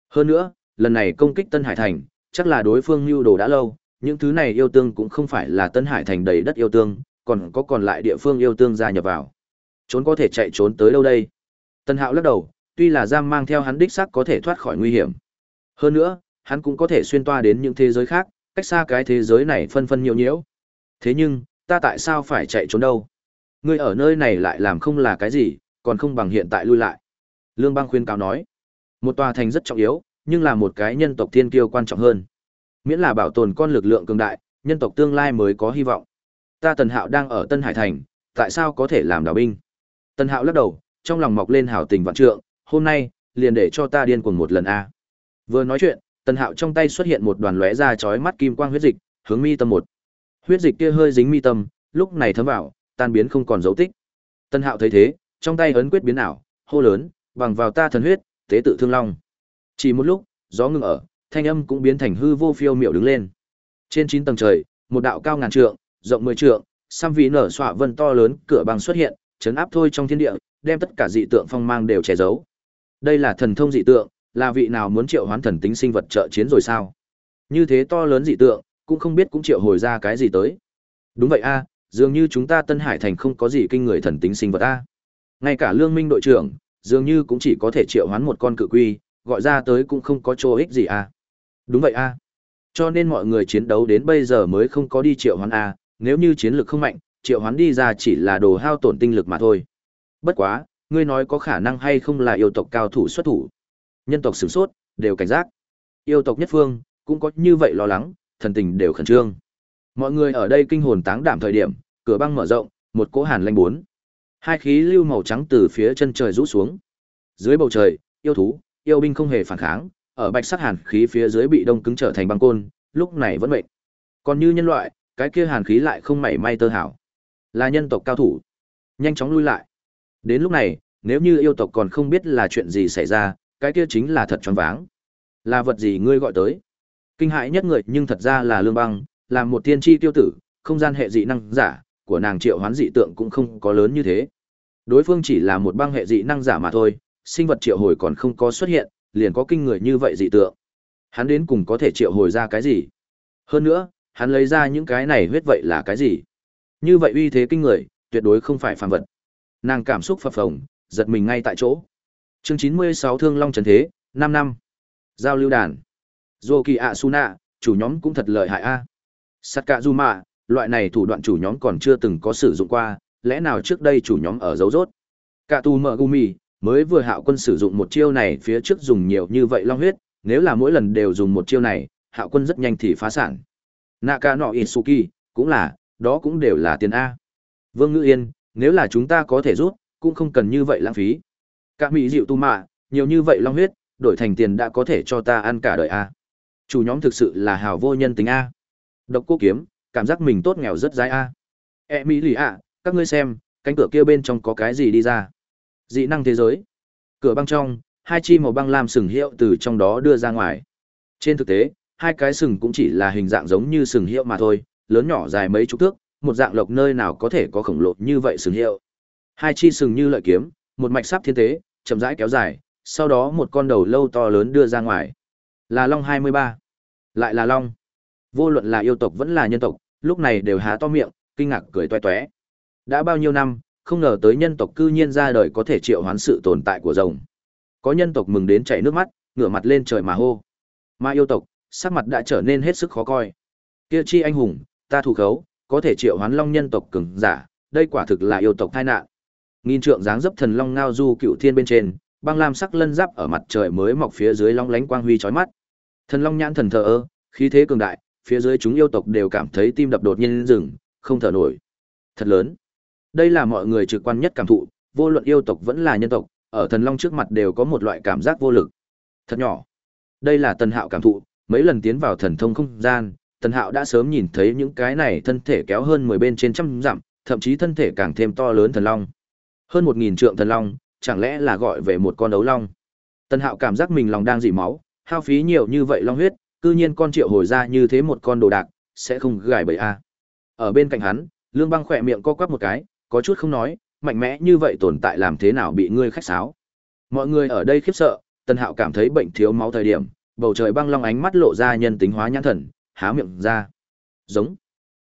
Hơn nữa, lần này công kích Tân Hải Thành, chắc là đối phương lưu đồ đã lâu, những thứ này yêu tương cũng không phải là Tân Hải Thành đầy đất yêu tương, còn có còn lại địa phương yêu tương gia nhập vào. Trốn có thể chạy trốn tới đâu đây? Tân Hạo lắc đầu, tuy là giam mang theo hắn đích xác có thể thoát khỏi nguy hiểm. Hơn nữa, hắn cũng có thể xuyên toa đến những thế giới khác, cách xa cái thế giới này phân phân nhiều nhiễu. Thế nhưng, ta tại sao phải chạy trốn đâu? Ngươi ở nơi này lại làm không là cái gì, còn không bằng hiện tại lui lại. Lương Bang khuyên cáo nói, một tòa thành rất trọng yếu, nhưng là một cái nhân tộc thiên kiêu quan trọng hơn. Miễn là bảo tồn con lực lượng cường đại, nhân tộc tương lai mới có hy vọng. Ta Tần Hạo đang ở Tân Hải Thành, tại sao có thể làm đào binh? Tần Hạo lắc đầu, trong lòng mọc lên hảo tình vạn trượng, hôm nay, liền để cho ta điên cuồng một lần a. Vừa nói chuyện, Tần Hạo trong tay xuất hiện một đoàn lóe ra chói mắt kim quang huyết dịch, hướng mi tâm một. Huyết dịch kia hơi dính mi tâm, lúc này thấm vào, tan biến không còn dấu tích. Tần Hạo thấy thế, trong tay ấn quyết biến ảo, hô lớn, bằng vào ta thần huyết, tế tự thương long. Chỉ một lúc, gió ngừng ở, thanh âm cũng biến thành hư vô phiêu miểu đứng lên. Trên chín tầng trời, một đạo cao ngàn trượng, rộng mười trượng, xăm vị nở xọa vân to lớn, cửa bằng xuất hiện, chấn áp thôi trong thiên địa, đem tất cả dị tượng phong mang đều che giấu. Đây là thần thông dị tượng, là vị nào muốn triệu hoán thần tính sinh vật trợ chiến rồi sao? Như thế to lớn dị tượng, cũng không biết cũng triệu hồi ra cái gì tới. Đúng vậy a, dường như chúng ta Tân Hải thành không có gì kinh người thần tính sinh vật a. Ngay cả Lương Minh đội trưởng, dường như cũng chỉ có thể triệu hoán một con cự quy, gọi ra tới cũng không có chỗ ích gì a. Đúng vậy a. Cho nên mọi người chiến đấu đến bây giờ mới không có đi triệu hoán a, nếu như chiến lực không mạnh, triệu hoán đi ra chỉ là đồ hao tổn tinh lực mà thôi. Bất quá, ngươi nói có khả năng hay không là yêu tộc cao thủ xuất thủ. Nhân tộc sửng sốt, đều cảnh giác. Yêu tộc nhất phương, cũng có như vậy lo lắng, thần tình đều khẩn trương. Mọi người ở đây kinh hồn táng đảm thời điểm, cửa băng mở rộng, một cỗ hàn lanh bốn. Hai khí lưu màu trắng từ phía chân trời rũ xuống. Dưới bầu trời, yêu thú, yêu binh không hề phản kháng, ở bạch sắc hàn khí phía dưới bị đông cứng trở thành băng côn, lúc này vẫn mệt. Còn như nhân loại, cái kia hàn khí lại không mảy may tơ hảo. Là nhân tộc cao thủ. Nhanh chóng lui lại. Đến lúc này, nếu như yêu tộc còn không biết là chuyện gì xảy ra, cái kia chính là thật choáng váng. Là vật gì ngươi gọi tới? Kinh hãi nhất người nhưng thật ra là Lương Băng, là một tiên tri tiêu tử, không gian hệ dị năng giả, của nàng triệu hoán dị tượng cũng không có lớn như thế. Đối phương chỉ là một băng hệ dị năng giả mà thôi, sinh vật triệu hồi còn không có xuất hiện, liền có kinh người như vậy dị tượng. Hắn đến cùng có thể triệu hồi ra cái gì? Hơn nữa, hắn lấy ra những cái này huyết vậy là cái gì? Như vậy uy thế kinh người, tuyệt đối không phải phàm vật. Nàng cảm xúc phập phồng, giật mình ngay tại chỗ. Chương 96 Thương Long Trần Thế, năm năm. Giao lưu đàn. dô kỳ ạ su nạ chủ nhóm cũng thật lợi hại a. sặt cạ du mạ loại này thủ đoạn chủ nhóm còn chưa từng có sử dụng qua, lẽ nào trước đây chủ nhóm ở dấu rốt. cạ tu mở gumi, mới vừa hạo quân sử dụng một chiêu này phía trước dùng nhiều như vậy long huyết, nếu là mỗi lần đều dùng một chiêu này, hạo quân rất nhanh thì phá sản. Naka no Isuki, cũng là, đó cũng đều là tiền A. Vương Ngữ Yên, nếu là chúng ta có thể rút, cũng không cần như vậy lãng phí. Cả mỹ dịu tu mạ, nhiều như vậy long huyết, đổi thành tiền đã có thể cho ta ăn cả đời A. Chủ nhóm thực sự là hào vô nhân tính A. Độc cô kiếm, cảm giác mình tốt nghèo rất dai A. E mỹ lì ạ, các ngươi xem, cánh cửa kia bên trong có cái gì đi ra. Dị năng thế giới. Cửa băng trong, hai chi màu băng lam sừng hiệu từ trong đó đưa ra ngoài. Trên thực tế, hai cái sừng cũng chỉ là hình dạng giống như sừng hiệu mà thôi, lớn nhỏ dài mấy chục thước, một dạng lộc nơi nào có thể có khổng lồ như vậy sừng hiệu. Hai chi sừng như lợi kiếm, một mạch sắp thiên tế, chậm rãi kéo dài, sau đó một con đầu lâu to lớn đưa ra ngoài. Là Long 23. Lại là Long. Vô luận là yêu tộc vẫn là nhân tộc, lúc này đều há to miệng, kinh ngạc cười toe toé. Đã bao nhiêu năm, không ngờ tới nhân tộc cư nhiên ra đời có thể triệu hoán sự tồn tại của rồng. Có nhân tộc mừng đến chảy nước mắt, ngửa mặt lên trời mà hô. ma yêu tộc, sắc mặt đã trở nên hết sức khó coi. Kia chi anh hùng, ta thủ khấu, có thể triệu hoán long nhân tộc cường giả, đây quả thực là yêu tộc tai nạn. Nghìn trượng dáng dấp thần long ngao du cựu thiên bên trên, băng lam sắc lân giáp ở mặt trời mới mọc phía dưới long lánh quang huy chói mắt. Thần long nhãn thần thờ ơ, khí thế cường đại, phía dưới chúng yêu tộc đều cảm thấy tim đập đột nhiên dừng, không thở nổi. Thật lớn. Đây là mọi người trực quan nhất cảm thụ, vô luận yêu tộc vẫn là nhân tộc, ở thần long trước mặt đều có một loại cảm giác vô lực. Thật nhỏ. Đây là tần hạo cảm thụ, mấy lần tiến vào thần thông không gian, tần hạo đã sớm nhìn thấy những cái này thân thể kéo hơn mười bên trên trăm dặm, thậm chí thân thể càng thêm to lớn thần long. Hơn một nghìn trượng thần long, chẳng lẽ là gọi về một con đấu long. Tần hạo cảm giác mình lòng đang dỉ máu, hao phí nhiều như vậy long huyết, cư nhiên con triệu hồi ra như thế một con đồ đạc, sẽ không gài bậy a. Ở bên cạnh hắn, Lương Băng khỏe miệng co quắp một cái, có chút không nói, mạnh mẽ như vậy tồn tại làm thế nào bị ngươi khách sáo. Mọi người ở đây khiếp sợ, Tần Hạo cảm thấy bệnh thiếu máu thời điểm, bầu trời băng long ánh mắt lộ ra nhân tính hóa nhãn thần, há miệng ra. Giống.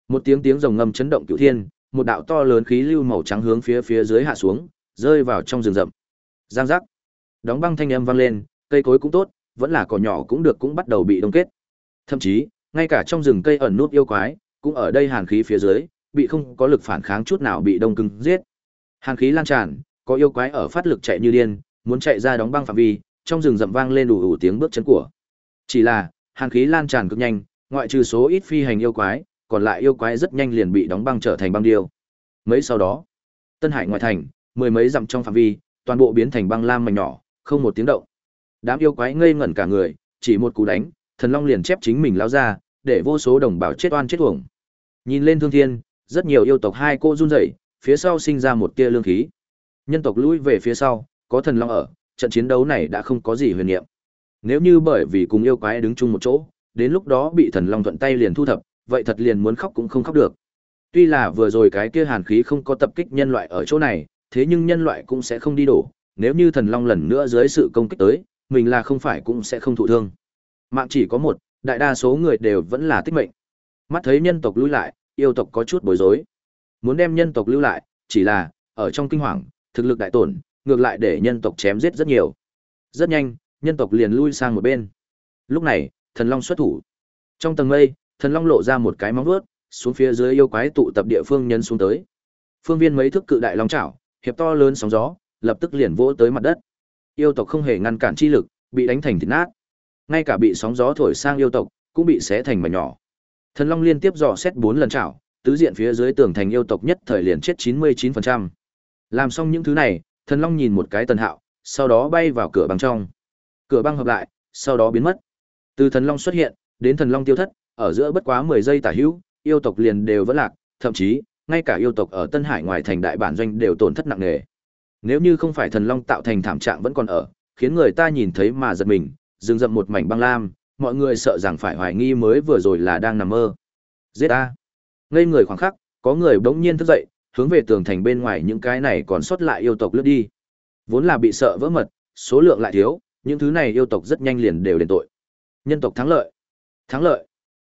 Một tiếng tiếng rồng ngâm chấn động cửu thiên, một đạo to lớn khí lưu màu trắng hướng phía phía dưới hạ xuống, rơi vào trong rừng rậm. Giang giác. Đóng băng thanh âm vang lên, cây cối cũng tốt, vẫn là cỏ nhỏ cũng được cũng bắt đầu bị đông kết. Thậm chí, ngay cả trong rừng cây ẩn nút yêu quái, cũng ở đây hàn khí phía dưới, bị không có lực phản kháng chút nào bị đông cứng giết. Hàn khí lan tràn, có yêu quái ở phát lực chạy như điên, muốn chạy ra đóng băng phạm vi, trong rừng rậm vang lên đủ đủ tiếng bước chân của. Chỉ là, hàn khí lan tràn cực nhanh, ngoại trừ số ít phi hành yêu quái, còn lại yêu quái rất nhanh liền bị đóng băng trở thành băng điêu. Mấy sau đó, Tân Hải ngoại thành, mười mấy dặm trong phạm vi, toàn bộ biến thành băng lam mảnh nhỏ, không một tiếng động. Đám yêu quái ngây ngẩn cả người, chỉ một cú đánh, thần long liền chép chính mình lao ra, để vô số đồng bào chết oan chết uổng. Nhìn lên Thương Thiên, rất nhiều yêu tộc hai cô run rẩy, phía sau sinh ra một tia lương khí. Nhân tộc lùi về phía sau, có thần long ở, trận chiến đấu này đã không có gì huyền niệm. Nếu như bởi vì cùng yêu quái đứng chung một chỗ, đến lúc đó bị thần long thuận tay liền thu thập, vậy thật liền muốn khóc cũng không khóc được. Tuy là vừa rồi cái kia hàn khí không có tập kích nhân loại ở chỗ này, thế nhưng nhân loại cũng sẽ không đi đổ, nếu như thần long lần nữa dưới sự công kích tới, mình là không phải cũng sẽ không thụ thương. Mạng chỉ có một, đại đa số người đều vẫn là tích mệnh. Mắt thấy nhân tộc lui lại, yêu tộc có chút bối rối. Muốn đem nhân tộc lưu lại, chỉ là, ở trong kinh hoàng, thực lực đại tổn, ngược lại để nhân tộc chém giết rất nhiều. Rất nhanh, nhân tộc liền lui sang một bên. Lúc này, thần long xuất thủ. Trong tầng mây, thần long lộ ra một cái móng vuốt, xuống phía dưới yêu quái tụ tập địa phương nhân xuống tới. Phương viên mấy thước cự đại long chảo, hiệp to lớn sóng gió, lập tức liền vỗ tới mặt đất. Yêu tộc không hề ngăn cản chi lực, bị đánh thành thịt nát. Ngay cả bị sóng gió thổi sang yêu tộc, cũng bị xé thành mảnh nhỏ. Thần Long liên tiếp dò xét 4 lần chảo, tứ diện phía dưới tường thành yêu tộc nhất thời liền chết 99%. Làm xong những thứ này, Thần Long nhìn một cái Tần Hạo, sau đó bay vào cửa bằng trong. Cửa băng hợp lại, sau đó biến mất. Từ Thần Long xuất hiện, đến Thần Long tiêu thất, ở giữa bất quá 10 giây tả hữu, yêu tộc liền đều vẫn lạc, thậm chí, ngay cả yêu tộc ở Tân Hải ngoài thành đại bản doanh đều tổn thất nặng nề. Nếu như không phải thần long tạo thành thảm trạng vẫn còn ở, khiến người ta nhìn thấy mà giật mình, dừng dậm một mảnh băng lam, mọi người sợ rằng phải hoài nghi mới vừa rồi là đang nằm mơ. Giết a! Ngây người khoảng khắc, có người bỗng nhiên thức dậy, hướng về tường thành bên ngoài những cái này còn sót lại yêu tộc lướt đi. Vốn là bị sợ vỡ mật, số lượng lại thiếu, những thứ này yêu tộc rất nhanh liền đều đền tội. Nhân tộc thắng lợi. Thắng lợi.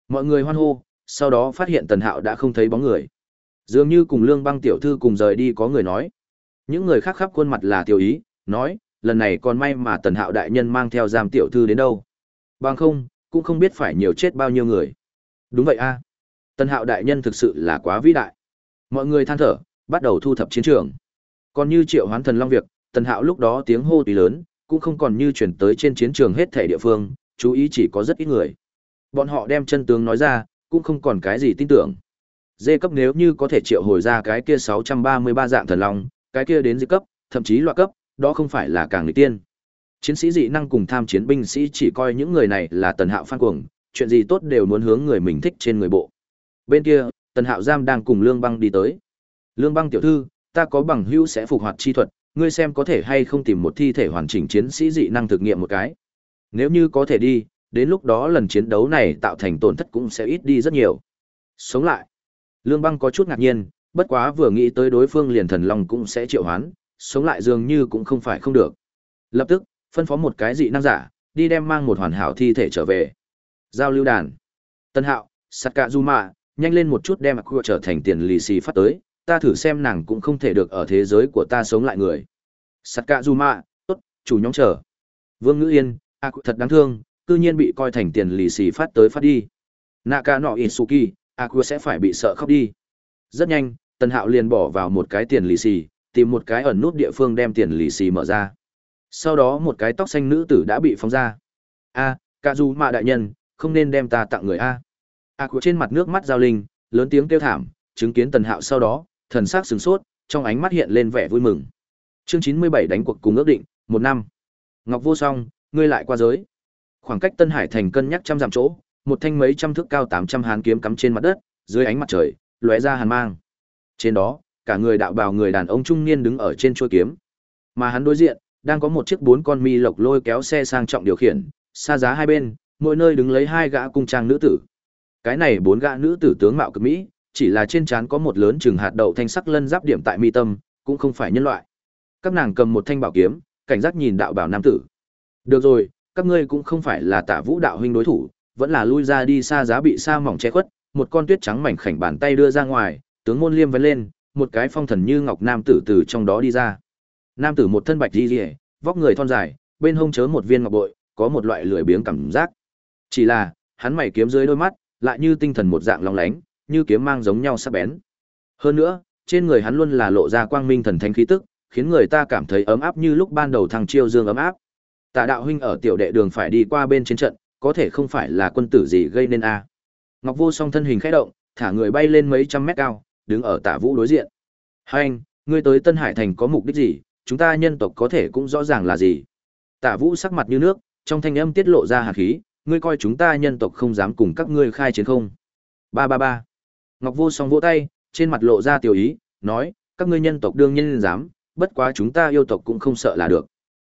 Mọi người hoan hô, sau đó phát hiện Tần Hạo đã không thấy bóng người. Dường như cùng Lương Băng tiểu thư cùng rời đi có người nói. Những người khác khắp khuôn mặt là tiểu ý, nói, lần này còn may mà Tần Hạo đại nhân mang theo giam tiểu thư đến đâu. Bằng không, cũng không biết phải nhiều chết bao nhiêu người. Đúng vậy a. Tần Hạo đại nhân thực sự là quá vĩ đại. Mọi người than thở, bắt đầu thu thập chiến trường. Còn như Triệu Hoán Thần Long việc, Tần Hạo lúc đó tiếng hô tùy lớn, cũng không còn như chuyển tới trên chiến trường hết thể địa phương, chú ý chỉ có rất ít người. Bọn họ đem chân tướng nói ra, cũng không còn cái gì tin tưởng. Dê cấp nếu như có thể triệu hồi ra cái kia 633 dạng thần long, cái kia đến dị cấp, thậm chí loại cấp, đó không phải là càng nghịch tiên. Chiến sĩ dị năng cùng tham chiến binh sĩ chỉ coi những người này là tần hạo phan cuồng, chuyện gì tốt đều muốn hướng người mình thích trên người bộ. Bên kia, tần hạo giam đang cùng Lương Băng đi tới. Lương Băng tiểu thư, ta có bằng hữu sẽ phục hoạt chi thuật, ngươi xem có thể hay không tìm một thi thể hoàn chỉnh chiến sĩ dị năng thực nghiệm một cái. Nếu như có thể đi, đến lúc đó lần chiến đấu này tạo thành tổn thất cũng sẽ ít đi rất nhiều. Sống lại. Lương Băng có chút ngạc nhiên, bất quá vừa nghĩ tới đối phương liền thần long cũng sẽ triệu hoán, sống lại dường như cũng không phải không được. Lập tức, phân phó một cái dị năng giả, đi đem mang một hoàn hảo thi thể trở về. Giao lưu đàn. Tân Hạo, Sakazuma, nhanh lên một chút đem Akua trở thành tiền lì xì phát tới, ta thử xem nàng cũng không thể được ở thế giới của ta sống lại người. Sakazuma, tốt, chủ nhóm chờ. Vương Ngữ Yên, a cụ thật đáng thương, cư nhiên bị coi thành tiền lì xì phát tới phát đi. Naka suki a à, cụ sẽ phải bị sợ khóc đi. Rất nhanh, tần Hạo liền bỏ vào một cái tiền lì xì, tìm một cái ẩn nút địa phương đem tiền lì xì mở ra. Sau đó một cái tóc xanh nữ tử đã bị phóng ra. A, ca du mạ đại nhân, không nên đem ta tặng người A. A cụ trên mặt nước mắt giao linh, lớn tiếng kêu thảm, chứng kiến Tần Hạo sau đó, thần sắc sửng sốt, trong ánh mắt hiện lên vẻ vui mừng. Chương 97 đánh cuộc cùng ước định, một năm. Ngọc Vô Song, ngươi lại qua giới. Khoảng cách Tân Hải thành cân nhắc trăm dặm chỗ, một thanh mấy trăm thước cao 800 hán kiếm cắm trên mặt đất, dưới ánh mặt trời, lóe ra hàn mang. Trên đó, cả người đạo bào người đàn ông trung niên đứng ở trên chuôi kiếm. Mà hắn đối diện, đang có một chiếc bốn con mi lộc lôi kéo xe sang trọng điều khiển, xa giá hai bên, mỗi nơi đứng lấy hai gã cung trang nữ tử. Cái này bốn gã nữ tử tướng mạo cực mỹ, chỉ là trên trán có một lớn chừng hạt đậu thanh sắc lân giáp điểm tại mi tâm, cũng không phải nhân loại. Các nàng cầm một thanh bảo kiếm, cảnh giác nhìn đạo bảo nam tử. Được rồi, các ngươi cũng không phải là Tạ Vũ đạo huynh đối thủ, vẫn là lui ra đi xa giá bị xa mỏng che khuất, một con tuyết trắng mảnh khảnh bàn tay đưa ra ngoài, tướng môn liêm vén lên, một cái phong thần như ngọc nam tử từ trong đó đi ra. Nam tử một thân bạch y liễu, vóc người thon dài, bên hông chớ một viên ngọc bội, có một loại lười biếng cảm giác. Chỉ là, hắn mày kiếm dưới đôi mắt, lại như tinh thần một dạng long lánh, như kiếm mang giống nhau sắc bén. Hơn nữa, trên người hắn luôn là lộ ra quang minh thần thánh khí tức, khiến người ta cảm thấy ấm áp như lúc ban đầu thằng chiêu dương ấm áp. Tạ đạo huynh ở tiểu đệ đường phải đi qua bên chiến trận, có thể không phải là quân tử gì gây nên a. Ngọc Vô Song thân hình khẽ động, thả người bay lên mấy trăm mét cao, đứng ở Tạ Vũ đối diện. "Hai anh, ngươi tới Tân Hải thành có mục đích gì? chúng ta nhân tộc có thể cũng rõ ràng là gì. Tạ Vũ sắc mặt như nước, trong thanh âm tiết lộ ra hàn khí, ngươi coi chúng ta nhân tộc không dám cùng các ngươi khai chiến không? Ba ba ba. Ngọc Vô Song vỗ tay, trên mặt lộ ra tiểu ý, nói, các ngươi nhân tộc đương nhiên dám, bất quá chúng ta yêu tộc cũng không sợ là được.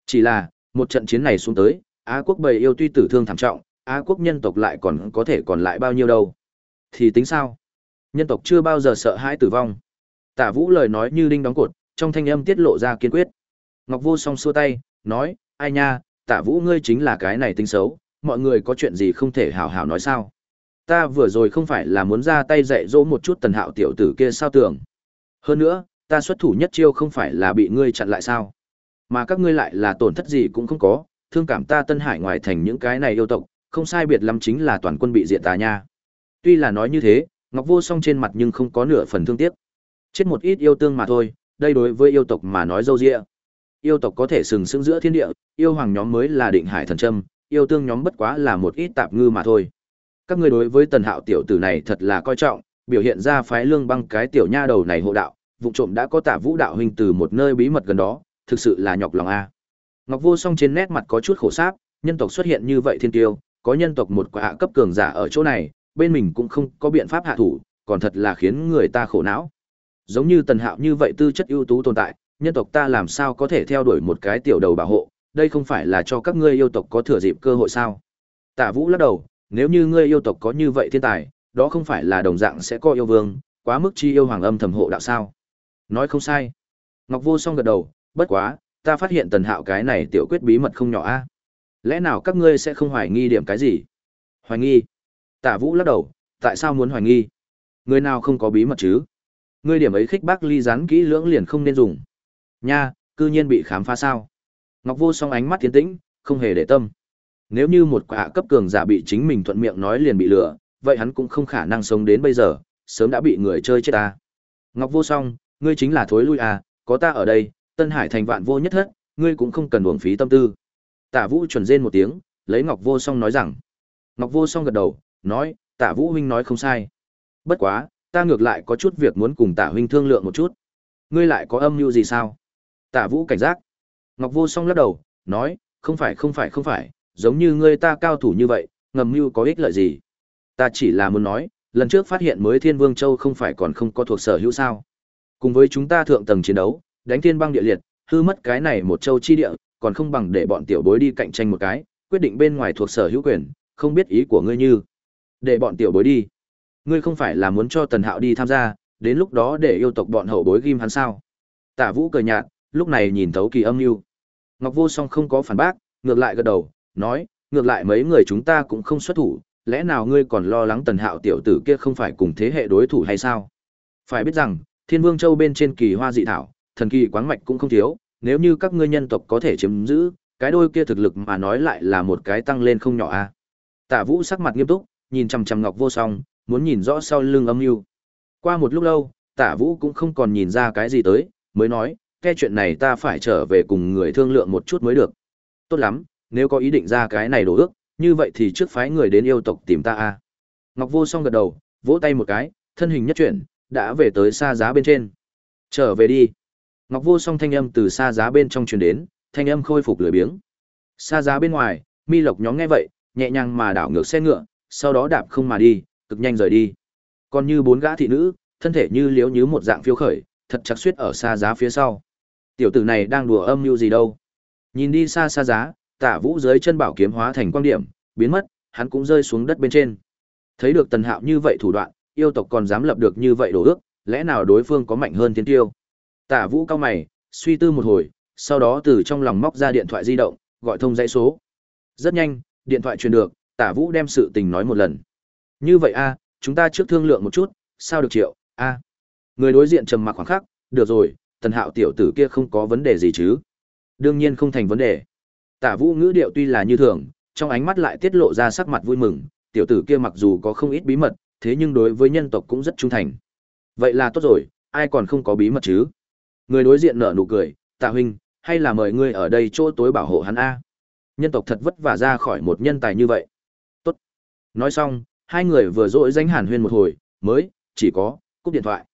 Chỉ là, một trận chiến này xuống tới, Á quốc bầy yêu tuy tử thương thảm trọng, Á quốc nhân tộc lại còn có thể còn lại bao nhiêu đâu. Thì tính sao? Nhân tộc chưa bao giờ sợ hãi tử vong. Tả Vũ lời nói như đinh đóng cột, trong thanh âm tiết lộ ra kiên quyết. Ngọc Vô Song xua tay, nói, ai nha, Tả vũ ngươi chính là cái này tính xấu, mọi người có chuyện gì không thể hảo hảo nói sao. Ta vừa rồi không phải là muốn ra tay dạy dỗ một chút tần hạo tiểu tử kia sao tưởng. Hơn nữa, ta xuất thủ nhất chiêu không phải là bị ngươi chặn lại sao. Mà các ngươi lại là tổn thất gì cũng không có, thương cảm ta tân hải ngoài thành những cái này yêu tộc, không sai biệt lắm chính là toàn quân bị diệt tà nha. Tuy là nói như thế, Ngọc Vô Song trên mặt nhưng không có nửa phần thương tiếc. Chết một ít yêu tương mà thôi, đây đối với yêu tộc mà nói dâu dịa. Yêu tộc có thể sừng sững giữa thiên địa, yêu hoàng nhóm mới là định hải thần trâm, yêu tương nhóm bất quá là một ít tạp ngư mà thôi. Các ngươi đối với Tần Hạo tiểu tử này thật là coi trọng, biểu hiện ra phái lương băng cái tiểu nha đầu này hộ đạo, vụ trộm đã có tạ vũ đạo huynh từ một nơi bí mật gần đó, thực sự là nhọc lòng a. Ngọc Vô Song trên nét mặt có chút khổ sáp, nhân tộc xuất hiện như vậy thiên tiêu, có nhân tộc một quả hạ cấp cường giả ở chỗ này, bên mình cũng không có biện pháp hạ thủ, còn thật là khiến người ta khổ não. Giống như Tần Hạo như vậy tư chất ưu tú tồn tại, nhân tộc ta làm sao có thể theo đuổi một cái tiểu đầu bảo hộ, đây không phải là cho các ngươi yêu tộc có thừa dịp cơ hội sao? Tạ Vũ lắc đầu, nếu như ngươi yêu tộc có như vậy thiên tài, đó không phải là đồng dạng sẽ có yêu vương, quá mức chi yêu hoàng âm thầm hộ đạo sao? Nói không sai. Ngọc Vô Song gật đầu, bất quá, ta phát hiện Tần Hạo cái này tiểu quyết bí mật không nhỏ a. Lẽ nào các ngươi sẽ không hoài nghi điểm cái gì? Hoài nghi? Tạ Vũ lắc đầu, tại sao muốn hoài nghi? Người nào không có bí mật chứ? Ngươi điểm ấy khích bác ly rán kỹ lưỡng liền không nên dùng. Nha, cư nhiên bị khám phá sao? Ngọc Vô Song ánh mắt tiến tĩnh, không hề để tâm. Nếu như một quả cấp cường giả bị chính mình thuận miệng nói liền bị lừa, vậy hắn cũng không khả năng sống đến bây giờ, sớm đã bị người chơi chết ta. Ngọc Vô Song, ngươi chính là thối lui à, có ta ở đây, Tân Hải thành vạn vô nhất thất, ngươi cũng không cần uổng phí tâm tư. Tả Vũ chuẩn rên một tiếng, lấy Ngọc Vô Song nói rằng. Ngọc Vô Song gật đầu, nói, Tả Vũ huynh nói không sai. Bất quá, ta ngược lại có chút việc muốn cùng Tả huynh thương lượng một chút. Ngươi lại có âm mưu gì sao? Tả Vũ cảnh giác. Ngọc Vô Song lắc đầu, nói, không phải không phải không phải, giống như ngươi ta cao thủ như vậy, ngầm mưu có ích lợi gì? Ta chỉ là muốn nói, lần trước phát hiện mới Thiên Vương Châu không phải còn không có thuộc sở hữu sao? Cùng với chúng ta thượng tầng chiến đấu, đánh thiên băng địa liệt, hư mất cái này một châu chi địa, còn không bằng để bọn tiểu bối đi cạnh tranh một cái, quyết định bên ngoài thuộc sở hữu quyền, không biết ý của ngươi như. Để bọn tiểu bối đi. Ngươi không phải là muốn cho Tần Hạo đi tham gia, đến lúc đó để yêu tộc bọn hậu bối ghim hắn sao? Tả Vũ cười nhạt, lúc này nhìn thấu kỳ âm mưu. Ngọc Vô Song không có phản bác, ngược lại gật đầu, nói, ngược lại mấy người chúng ta cũng không xuất thủ, lẽ nào ngươi còn lo lắng Tần Hạo tiểu tử kia không phải cùng thế hệ đối thủ hay sao? Phải biết rằng, Thiên Vương Châu bên trên kỳ hoa dị thảo, thần kỳ quáng mạch cũng không thiếu, nếu như các ngươi nhân tộc có thể chiếm giữ, cái đôi kia thực lực mà nói lại là một cái tăng lên không nhỏ a. À. Tả Vũ sắc mặt nghiêm túc, nhìn chằm chằm Ngọc Vô Song, muốn nhìn rõ sau lưng âm mưu. Qua một lúc lâu, Tả Vũ cũng không còn nhìn ra cái gì tới, mới nói, cái chuyện này ta phải trở về cùng người thương lượng một chút mới được. Tốt lắm, nếu có ý định ra cái này đổ ước, như vậy thì trước phái người đến yêu tộc tìm ta a. Ngọc Vô Song gật đầu, vỗ tay một cái, thân hình nhất chuyển, đã về tới xa giá bên trên. Trở về đi. Ngọc Vô Song thanh âm từ xa giá bên trong truyền đến, thanh âm khôi phục lười biếng. Xa giá bên ngoài, Mi Lộc nhóm nghe vậy, nhẹ nhàng mà đảo ngược xe ngựa, sau đó đạp không mà đi, cực nhanh rời đi. Còn như bốn gã thị nữ, thân thể như liếu như một dạng phiêu khởi, thật chặt suýt ở xa giá phía sau. Tiểu tử này đang đùa âm mưu gì đâu? Nhìn đi xa xa giá, Tả Vũ dưới chân bảo kiếm hóa thành quang điểm, biến mất, hắn cũng rơi xuống đất bên trên. Thấy được Tần Hạo như vậy thủ đoạn, yêu tộc còn dám lập được như vậy đồ ước, lẽ nào đối phương có mạnh hơn thiên tiêu? Tả Vũ cao mày, suy tư một hồi, sau đó từ trong lòng móc ra điện thoại di động, gọi thông dãy số. Rất nhanh, điện thoại truyền được, Tả Vũ đem sự tình nói một lần. Như vậy a, chúng ta trước thương lượng một chút, sao được triệu, a. Người đối diện trầm mặc khoảng khắc, được rồi, Tần Hạo tiểu tử kia không có vấn đề gì chứ? Đương nhiên không thành vấn đề. Tả Vũ ngữ điệu tuy là như thường, trong ánh mắt lại tiết lộ ra sắc mặt vui mừng, tiểu tử kia mặc dù có không ít bí mật, thế nhưng đối với nhân tộc cũng rất trung thành. Vậy là tốt rồi, ai còn không có bí mật chứ? Người đối diện nở nụ cười, tạ huynh, hay là mời ngươi ở đây chỗ tối bảo hộ hắn A. Nhân tộc thật vất vả ra khỏi một nhân tài như vậy. Tốt. Nói xong, hai người vừa dỗi danh hàn huyên một hồi, mới, chỉ có, cúp điện thoại.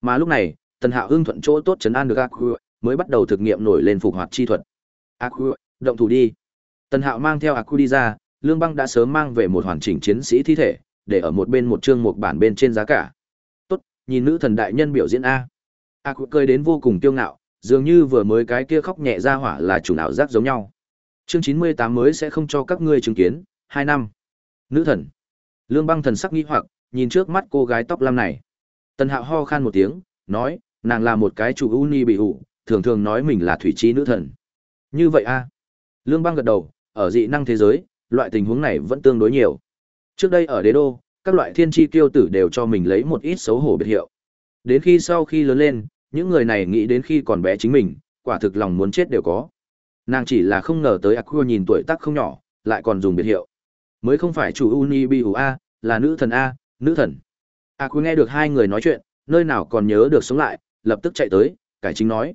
Mà lúc này, tần hạo hưng thuận chỗ tốt trấn an được Aku, mới bắt đầu thực nghiệm nổi lên phục hoạt chi thuật. Aku, động thủ đi. Tần hạo mang theo Aku đi ra, Lương Băng đã sớm mang về một hoàn chỉnh chiến sĩ thi thể, để ở một bên một chương một bản bên trên giá cả. Tốt, nhìn nữ thần đại nhân biểu diễn A. aku cười đến vô cùng kiêu ngạo, dường như vừa mới cái kia khóc nhẹ ra hỏa là chủ nào giác giống nhau. Chương chín mươi tám mới sẽ không cho các ngươi chứng kiến, hai năm. Nữ thần. Lương Băng thần sắc nghi hoặc, nhìn trước mắt cô gái tóc lam này. Tần Hạo ho khan một tiếng, nói, nàng là một cái chủ uni bị ủ, thường thường nói mình là thủy chi nữ thần. Như vậy a? Lương Bang gật đầu, ở dị năng thế giới, loại tình huống này vẫn tương đối nhiều. Trước đây ở đế đô, các loại thiên chi kiêu tử đều cho mình lấy một ít xấu hổ biệt hiệu. Đến khi sau khi lớn lên, những người này nghĩ đến khi còn bé chính mình, quả thực lòng muốn chết đều có. Nàng chỉ là không ngờ tới Aqua nhìn tuổi tác không nhỏ, lại còn dùng biệt hiệu. Mới không phải chủ Unibiu A, là nữ thần A, nữ thần. Aqua nghe được hai người nói chuyện, nơi nào còn nhớ được sống lại, lập tức chạy tới, cải chính nói.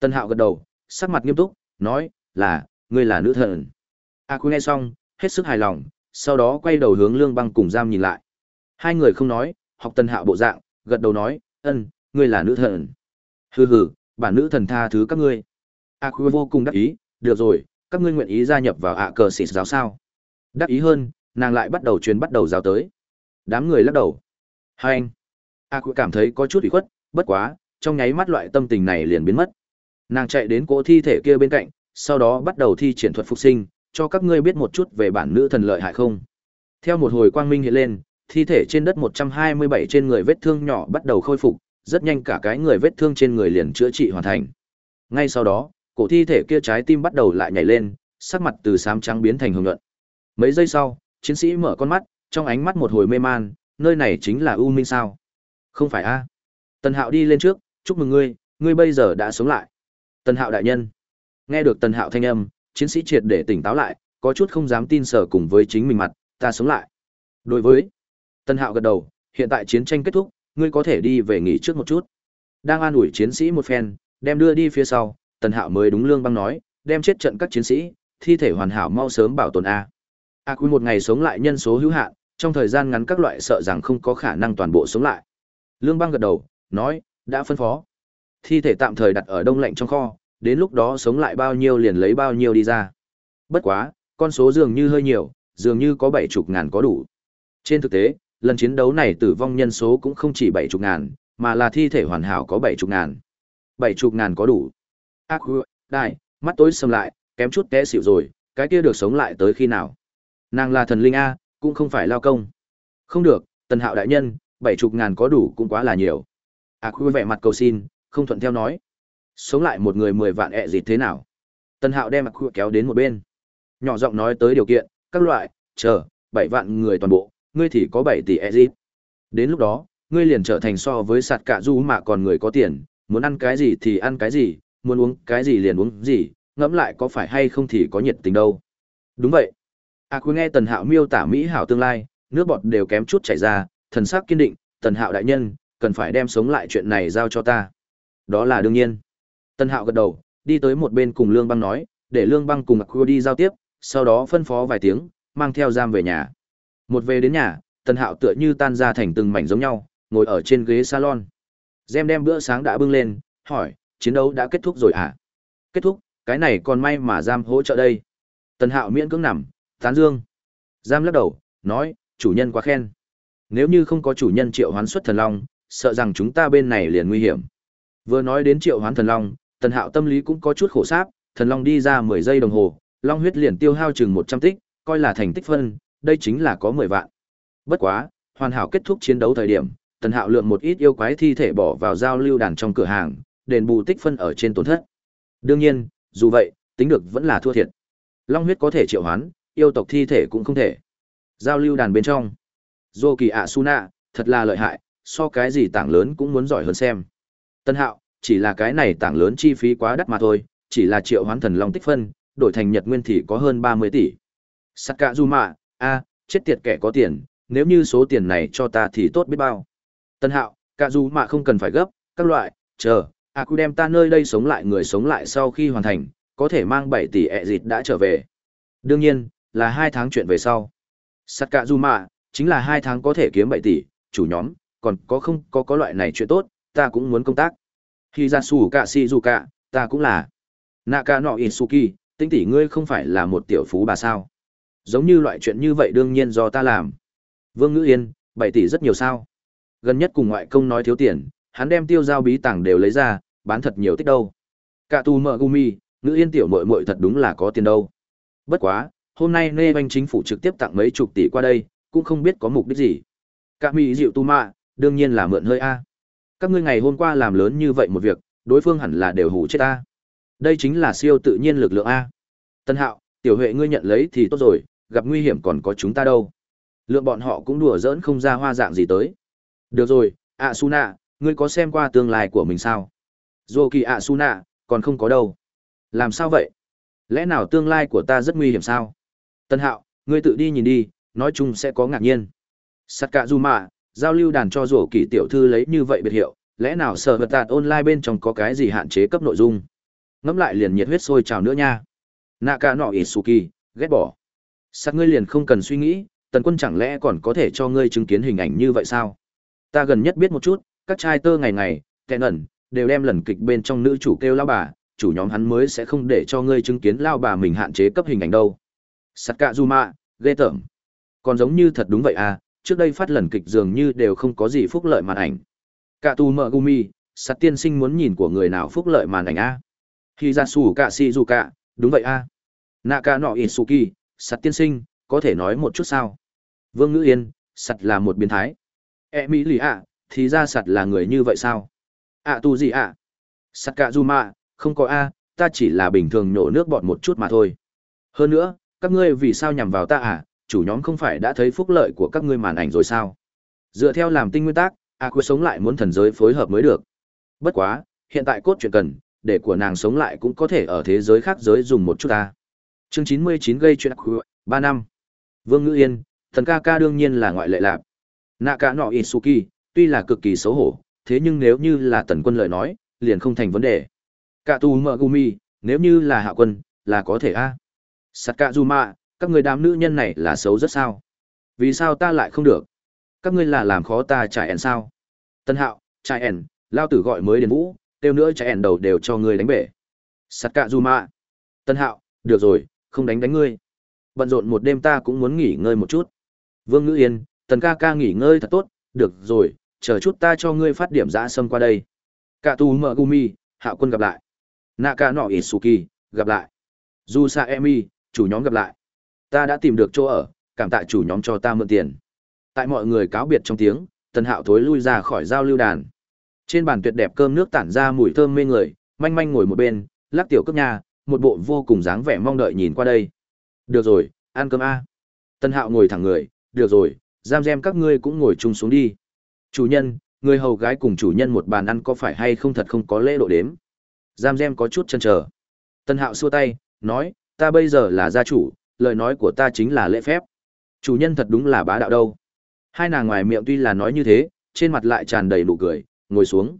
Tân Hạo gật đầu, sắc mặt nghiêm túc, nói, là, ngươi là nữ thần. Aqua nghe xong, hết sức hài lòng, sau đó quay đầu hướng Lương Băng cùng Giam nhìn lại. Hai người không nói, học Tân Hạo bộ dạng, gật đầu nói, ân, ngươi là nữ thần. Hừ hừ, bản nữ thần tha thứ các ngươi. A Quy vô cùng đắc ý, được rồi, các ngươi nguyện ý gia nhập vào ạ cờ xịt giáo sao. Đắc ý hơn, nàng lại bắt đầu truyền bắt đầu giáo tới. Đám người lắc đầu. Hai anh. A Quy cảm thấy có chút ủy khuất, bất quá, trong nháy mắt loại tâm tình này liền biến mất. Nàng chạy đến cỗ thi thể kia bên cạnh, sau đó bắt đầu thi triển thuật phục sinh, cho các ngươi biết một chút về bản nữ thần lợi hại không. Theo một hồi quang minh hiện lên, thi thể trên đất 127 trên người vết thương nhỏ bắt đầu khôi phục, rất nhanh cả cái người vết thương trên người liền chữa trị hoàn thành. Ngay sau đó, cổ thi thể kia trái tim bắt đầu lại nhảy lên, sắc mặt từ xám trắng biến thành hồng nhuận. Mấy giây sau, chiến sĩ mở con mắt, trong ánh mắt một hồi mê man, nơi này chính là U Minh sao? Không phải a? Tần Hạo đi lên trước, chúc mừng ngươi, ngươi bây giờ đã sống lại. Tần Hạo đại nhân. Nghe được Tần Hạo thanh âm, chiến sĩ triệt để tỉnh táo lại, có chút không dám tin sở cùng với chính mình mặt, ta sống lại. Đối với Tần Hạo gật đầu, hiện tại chiến tranh kết thúc, ngươi có thể đi về nghỉ trước một chút. Đang an ủi chiến sĩ một phen, đem đưa đi phía sau, Tần Hạo mới đúng lương băng nói, đem chết trận các chiến sĩ, thi thể hoàn hảo mau sớm bảo tồn a. A quy một ngày sống lại nhân số hữu hạn, trong thời gian ngắn các loại sợ rằng không có khả năng toàn bộ sống lại. Lương băng gật đầu, nói, đã phân phó. Thi thể tạm thời đặt ở đông lạnh trong kho, đến lúc đó sống lại bao nhiêu liền lấy bao nhiêu đi ra. Bất quá, con số dường như hơi nhiều, dường như có bảy chục ngàn có đủ. Trên thực tế, lần chiến đấu này tử vong nhân số cũng không chỉ bảy chục ngàn, mà là thi thể hoàn hảo có bảy chục ngàn. Bảy chục ngàn có đủ. Ác đại, mắt tối sầm lại, kém chút té xỉu rồi, cái kia được sống lại tới khi nào? Nàng là thần linh A, cũng không phải lao công. Không được, tần hạo đại nhân, bảy chục ngàn có đủ cũng quá là nhiều. Ác hư vẻ mặt cầu xin, không thuận theo nói. Sống lại một người mười vạn ẹ gì thế nào? Tần hạo đem ạc kéo đến một bên. Nhỏ giọng nói tới điều kiện, các loại, chờ, bảy vạn người toàn bộ, ngươi thì có bảy tỷ ẹ gì. Đến lúc đó, ngươi liền trở thành so với sạt cả du mà còn người có tiền, muốn ăn cái gì thì ăn cái gì, muốn uống cái gì liền uống gì, ngẫm lại có phải hay không thì có nhiệt tình đâu. Đúng vậy. À quý nghe Tần Hạo miêu tả Mỹ hảo tương lai, nước bọt đều kém chút chảy ra, thần sắc kiên định, Tần Hạo đại nhân, cần phải đem sống lại chuyện này giao cho ta. Đó là đương nhiên. Tần Hạo gật đầu, đi tới một bên cùng Lương Băng nói, để Lương Băng cùng Aqua đi giao tiếp, sau đó phân phó vài tiếng, mang theo giam về nhà. Một về đến nhà, Tần Hạo tựa như tan ra thành từng mảnh giống nhau, ngồi ở trên ghế salon. Gem đem bữa sáng đã bưng lên, hỏi, chiến đấu đã kết thúc rồi à? Kết thúc, cái này còn may mà giam hỗ trợ đây. Tần Hạo miễn cưỡng nằm, tán dương. Giam lắc đầu, nói, chủ nhân quá khen. Nếu như không có chủ nhân triệu hoán xuất thần long, sợ rằng chúng ta bên này liền nguy hiểm. Vừa nói đến triệu hoán thần long, Tần Hạo tâm lý cũng có chút khổ sáp, thần long đi ra 10 giây đồng hồ, long huyết liền tiêu hao chừng 100 tích, coi là thành tích phân, đây chính là có 10 vạn. Bất quá, hoàn hảo kết thúc chiến đấu thời điểm, Tần Hạo lượng một ít yêu quái thi thể bỏ vào giao lưu đàn trong cửa hàng, đền bù tích phân ở trên tổn thất. Đương nhiên, dù vậy, tính được vẫn là thua thiệt. Long huyết có thể triệu hoán, yêu tộc thi thể cũng không thể. Giao lưu đàn bên trong. Dô kỳ ạ Suna, thật là lợi hại, so cái gì tảng lớn cũng muốn giỏi hơn xem. Tân hạo, chỉ là cái này tảng lớn chi phí quá đắt mà thôi, chỉ là triệu hoán thần long tích phân, đổi thành nhật nguyên thì có hơn 30 tỷ. Sakazuma, a, chết tiệt kẻ có tiền, nếu như số tiền này cho ta thì tốt biết bao. Tân hạo, Kazuma không cần phải gấp, các loại, chờ, à đem ta nơi đây sống lại người sống lại sau khi hoàn thành, có thể mang 7 tỷ ẹ dịt đã trở về. Đương nhiên, là hai tháng chuyện về sau. Sakazuma, chính là hai tháng có thể kiếm 7 tỷ, chủ nhóm, còn có không có có loại này chuyện tốt, ta cũng muốn công tác. Khi ra xù cả si dù cả, ta cũng là. Naka in suki tinh tỷ ngươi không phải là một tiểu phú bà sao. Giống như loại chuyện như vậy đương nhiên do ta làm. Vương Ngữ Yên, bảy tỷ rất nhiều sao. Gần nhất cùng ngoại công nói thiếu tiền, hắn đem tiêu giao bí tàng đều lấy ra, bán thật nhiều tích đâu. Cả tu mợ gumi, Ngữ Yên tiểu muội muội thật đúng là có tiền đâu. Bất quá, hôm nay nê banh chính phủ trực tiếp tặng mấy chục tỷ qua đây, cũng không biết có mục đích gì. Cả mỹ dịu tu mạ, đương nhiên là mượn hơi A. Các ngươi ngày hôm qua làm lớn như vậy một việc, đối phương hẳn là đều hủ chết ta Đây chính là siêu tự nhiên lực lượng A. Tân hạo, tiểu huệ ngươi nhận lấy thì tốt rồi, gặp nguy hiểm còn có chúng ta đâu. Lượng bọn họ cũng đùa giỡn không ra hoa dạng gì tới. Được rồi, ạ Suna, ngươi có xem qua tương lai của mình sao? Dô kỳ ạ Suna, còn không có đâu. Làm sao vậy? Lẽ nào tương lai của ta rất nguy hiểm sao? Tân hạo, ngươi tự đi nhìn đi, nói chung sẽ có ngạc nhiên. Sắt cạ du mà, giao lưu đàn cho rổ kỳ tiểu thư lấy như vậy biệt hiệu, lẽ nào sở vật tạt online bên trong có cái gì hạn chế cấp nội dung? Ngẫm lại liền nhiệt huyết sôi trào nữa nha. Nạ cả nọ Isuki, ghét bỏ. Sắt ngươi liền không cần suy nghĩ, tần quân chẳng lẽ còn có thể cho ngươi chứng kiến hình ảnh như vậy sao? Ta gần nhất biết một chút, các trai tơ ngày ngày, kẹn ẩn, đều đem lần kịch bên trong nữ chủ kêu lao bà, chủ nhóm hắn mới sẽ không để cho ngươi chứng kiến lao bà mình hạn chế cấp hình ảnh đâu. Sakazuma, ghê tởm. Còn giống như thật đúng vậy à, trước đây phát lần kịch dường như đều không có gì phúc lợi màn ảnh. Cả tù mợ gumi, sắt tiên sinh muốn nhìn của người nào phúc lợi màn ảnh a? Khi ra xù cả si dù cả đúng vậy a. Nạ ca nọ ít suki sắt tiên sinh có thể nói một chút sao? Vương ngữ yên sắt là một biến thái. E mỹ lì ạ thì ra sắt là người như vậy sao? Ạ tu gì ạ. Sắt cả dù mạ không có a ta chỉ là bình thường nhổ nước bọt một chút mà thôi. Hơn nữa các ngươi vì sao nhằm vào ta à? Chủ nhóm không phải đã thấy phúc lợi của các ngươi màn ảnh rồi sao? Dựa theo làm tinh nguyên tắc a cuối sống lại muốn thần giới phối hợp mới được. Bất quá, hiện tại cốt truyện cần, để của nàng sống lại cũng có thể ở thế giới khác giới dùng một chút ta. Chương chín mươi chín gây chuyện ba năm. Vương ngữ yên, thần ca ca đương nhiên là ngoại lệ lạp nạ cả nọ isuki tuy là cực kỳ xấu hổ, thế nhưng nếu như là tần quân lợi nói, liền không thành vấn đề. Cả tù mợ gumi nếu như là hạ quân, là có thể a. À. sắt cả dù các người đám nữ nhân này là xấu rất sao? Vì sao ta lại không được? Các ngươi là làm khó ta trải ẻn sao? Tân hạo, trải ẻn lao tử gọi mới đến vũ tiêu nữa trải ẻn đầu đều cho ngươi đánh bể. Sắt cạ du mạ. Tân hạo, được rồi, không đánh đánh ngươi. Bận rộn một đêm ta cũng muốn nghỉ ngơi một chút. Vương ngữ yên, tần ca ca nghỉ ngơi thật tốt, được rồi, chờ chút ta cho ngươi phát điểm giã sâm qua đây. Cả tu mợ gumi hạ quân gặp lại. Naka nọ isuki, gặp lại. Du sa emi chủ nhóm gặp lại ta đã tìm được chỗ ở, cảm tạ chủ nhóm cho ta mượn tiền. Tại mọi người cáo biệt trong tiếng, tần hạo thối lui ra khỏi giao lưu đàn. Trên bàn tuyệt đẹp cơm nước tản ra mùi thơm mê người, manh manh ngồi một bên, lắc tiểu cướp nhà một bộ vô cùng dáng vẻ mong đợi nhìn qua đây. Được rồi, ăn cơm a. Tần hạo ngồi thẳng người, được rồi, giam giam các ngươi cũng ngồi chung xuống đi. Chủ nhân, người hầu gái cùng chủ nhân một bàn ăn có phải hay không thật không có lễ độ đếm? Giam giam có chút chân chờ. Tần hạo xua tay, nói, ta bây giờ là gia chủ lời nói của ta chính là lễ phép. Chủ nhân thật đúng là bá đạo đâu. Hai nàng ngoài miệng tuy là nói như thế, trên mặt lại tràn đầy nụ cười, ngồi xuống.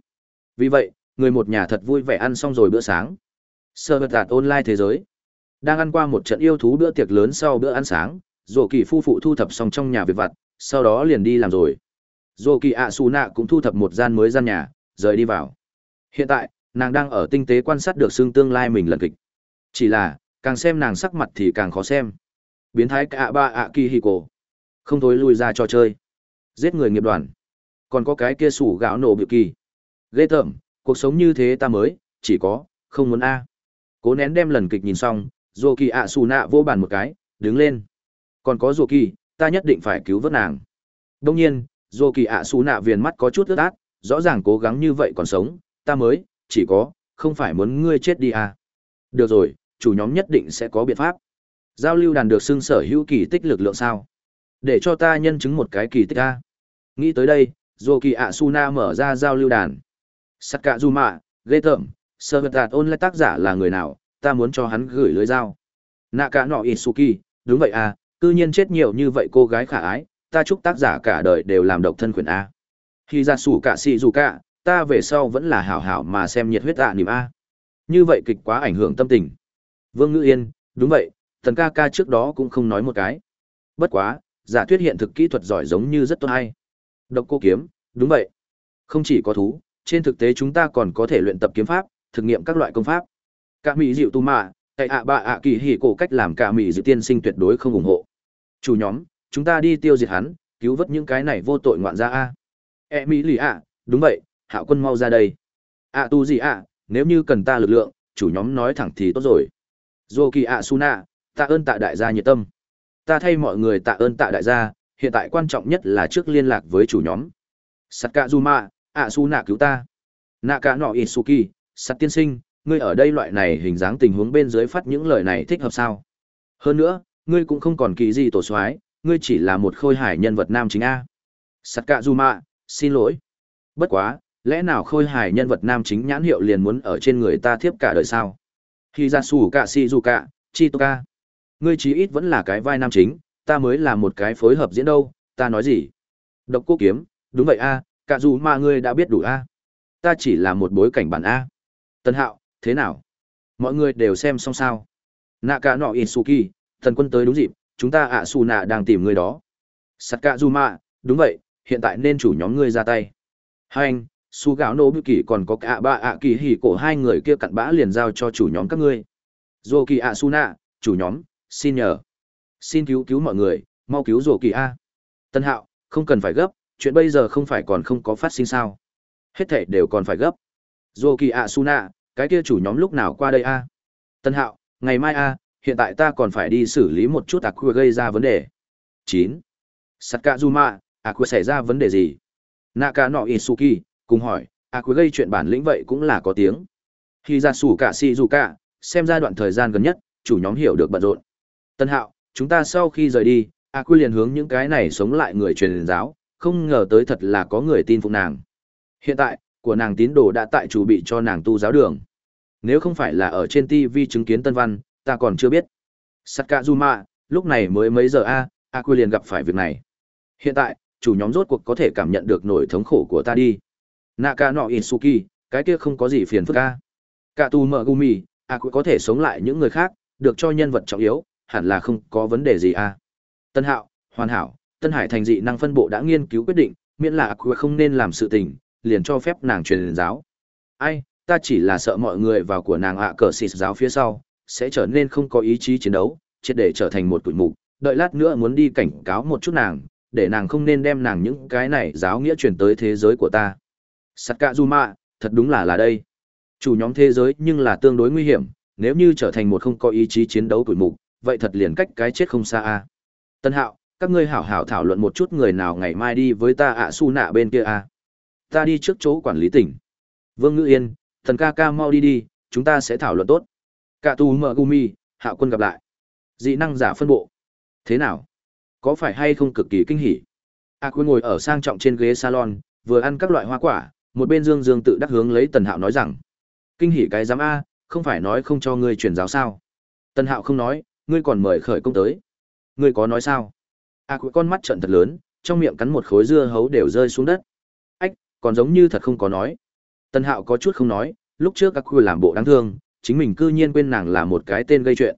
Vì vậy, người một nhà thật vui vẻ ăn xong rồi bữa sáng. Sơ vật đạt online thế giới. Đang ăn qua một trận yêu thú bữa tiệc lớn sau bữa ăn sáng dồ kỳ phu phụ thu thập xong trong nhà việc vặt, sau đó liền đi làm rồi. Dồ kỳ ạ xù nạ cũng thu thập một gian mới gian nhà, rời đi vào. Hiện tại, nàng đang ở tinh tế quan sát được xương tương lai mình lần kịch. Chỉ là càng xem nàng sắc mặt thì càng khó xem. Biến thái cả ba ạ kỳ hì cổ. Không thối lui ra cho chơi. Giết người nghiệp đoàn. Còn có cái kia sủ gạo nổ biểu kỳ. Ghê tởm, cuộc sống như thế ta mới, chỉ có, không muốn a. Cố nén đem lần kịch nhìn xong dù kỳ ạ xù nạ vô bàn một cái, đứng lên. Còn có dù kỳ ta nhất định phải cứu vớt nàng. Đông nhiên dù kỳ ạ xù nạ viền mắt có chút ướt át, rõ ràng cố gắng như vậy còn sống, ta mới, chỉ có, không phải muốn ngươi chết đi à. được rồi chủ nhóm nhất định sẽ có biện pháp. Giao lưu đàn được xưng sở hữu kỳ tích lực lượng sao? Để cho ta nhân chứng một cái kỳ tích a. Nghĩ tới đây, Zoki Asuna mở ra giao lưu đàn. Sắt mạ ghê tởm sơ vật đạt ôn lại tác giả là người nào? Ta muốn cho hắn gửi lưới dao Naka nọ isuki, đúng vậy à cư nhiên chết nhiều như vậy cô gái khả ái, ta chúc tác giả cả đời đều làm độc thân quyền a. Khi ra sủ cả xì dù cả ta về sau vẫn là hảo hảo mà xem nhiệt huyết tạ niềm a. Như vậy kịch quá ảnh hưởng tâm tình vương ngữ yên, đúng vậy, thần ca ca trước đó cũng không nói một cái. Bất quá, giả thuyết hiện thực kỹ thuật giỏi giống như rất tốt hay. Độc cô kiếm, đúng vậy. Không chỉ có thú, trên thực tế chúng ta còn có thể luyện tập kiếm pháp, thực nghiệm các loại công pháp. Cả mỹ dịu tu mạ tại ạ bạ ạ kỳ hỉ cổ cách làm cả mỹ dịu tiên sinh tuyệt đối không ủng hộ. Chủ nhóm, chúng ta đi tiêu diệt hắn, cứu vớt những cái này vô tội ngoạn ra a. E mỹ lì ạ, đúng vậy, hạ quân mau ra đây. Ạ tu gì ạ, nếu như cần ta lực lượng, chủ nhóm nói thẳng thì tốt rồi dô kỳ ạ su nạ tạ ơn tạ đại gia nhiệt tâm. Ta thay mọi người tạ ơn tạ đại gia, hiện tại quan trọng nhất là trước liên lạc với chủ nhóm. Sắt cạ du mạ ạ su nạ cứu ta. Nạ cả nọ isuki sắt tiên sinh, ngươi ở đây loại này hình dáng tình huống bên dưới phát những lời này thích hợp sao? Hơn nữa, ngươi cũng không còn kỳ gì tổ soái, ngươi chỉ là một khôi hài nhân vật nam chính a. Sắt cạ du mạ xin lỗi. Bất quá, lẽ nào khôi hài nhân vật nam chính nhãn hiệu liền muốn ở trên người ta thiếp cả đời sao? Khi ra xù cả si dù cả chi tô ca ngươi chí ít vẫn là cái vai nam chính, ta mới là một cái phối hợp diễn đâu, ta nói gì? Độc cô kiếm, đúng vậy a, cả dù mà ngươi đã biết đủ a. Ta chỉ là một bối cảnh bản a. Tân hạo, thế nào? Mọi người đều xem xong sao? Nạ cả nọ isuki, thần quân tới đúng dịp, chúng ta ạ xù nạ đang tìm người đó. Sắt cả dù mạ đúng vậy, hiện tại nên chủ nhóm ngươi ra tay. Hai anh su gạo nô bưu kỳ còn có cả ba ạ kỳ hỉ cổ hai người kia cặn bã liền giao cho chủ nhóm các ngươi. Dô kỳ ạ su nạ chủ nhóm xin nhờ. Xin cứu cứu mọi người mau cứu dô kỳ a. Tân hạo không cần phải gấp chuyện bây giờ không phải còn không có phát sinh sao? Hết thể đều còn phải gấp. Dô kỳ ạ su nạ cái kia chủ nhóm lúc nào qua đây a? Tân hạo ngày mai a hiện tại ta còn phải đi xử lý một chút ạc quy gây ra vấn đề. Chín. Sắt Cạ Juma, ạc quy xảy ra vấn đề gì? Naka no isuki cùng hỏi à, a quý gây chuyện bản lĩnh vậy cũng là có tiếng khi ra sủ cả si dù cả xem ra đoạn thời gian gần nhất chủ nhóm hiểu được bận rộn tân hạo chúng ta sau khi rời đi a quý liền hướng những cái này sống lại người truyền giáo không ngờ tới thật là có người tin phục nàng hiện tại của nàng tín đồ đã tại chủ bị cho nàng tu giáo đường nếu không phải là ở trên TV chứng kiến tân văn, ta còn chưa biết. Sakazuma, lúc này mới mấy giờ a, a quy liền gặp phải việc này. Hiện tại, chủ nhóm rốt cuộc có thể cảm nhận được nỗi thống khổ của ta đi. Naka no Isuki, cái kia không có gì phiền phức a. Cả tu mở gumi, a à, cũng có thể sống lại những người khác, được cho nhân vật trọng yếu, hẳn là không có vấn đề gì a. Tân Hạo, Hoàn Hảo, Tân Hải thành dị năng phân bộ đã nghiên cứu quyết định, miễn là à, Aqua không nên làm sự tình, liền cho phép nàng truyền giáo. Ai, ta chỉ là sợ mọi người vào của nàng ạ cờ xịt giáo phía sau sẽ trở nên không có ý chí chiến đấu triệt để trở thành một tuổi mục đợi lát nữa muốn đi cảnh cáo một chút nàng để nàng không nên đem nàng những cái này giáo nghĩa truyền tới thế giới của ta sakazuma thật đúng là là đây. Chủ nhóm thế giới nhưng là tương đối nguy hiểm, nếu như trở thành một không có ý chí chiến đấu tuổi mục, vậy thật liền cách cái chết không xa a. Tân hạo, các ngươi hảo hảo thảo luận một chút người nào ngày mai đi với ta ạ su nạ bên kia a. Ta đi trước chỗ quản lý tỉnh. Vương ngữ yên, thần ca ca mau đi đi, chúng ta sẽ thảo luận tốt. Cả tù mở gumi hạ quân gặp lại. Dị năng giả phân bộ. Thế nào? Có phải hay không cực kỳ kinh hỉ? A quân ngồi ở sang trọng trên ghế salon, vừa ăn các loại hoa quả một bên dương dương tự đắc hướng lấy tần hạo nói rằng kinh hỉ cái giám a không phải nói không cho ngươi truyền giáo sao? Tần hạo không nói ngươi còn mời khởi công tới. Ngươi có nói sao? A cuối con mắt trận thật lớn trong miệng cắn một khối dưa hấu đều rơi xuống đất. Ách còn giống như thật không có nói. Tần Hạo có chút không nói, lúc trước các khu làm bộ đáng thương, chính mình cư nhiên quên nàng là một cái tên gây chuyện.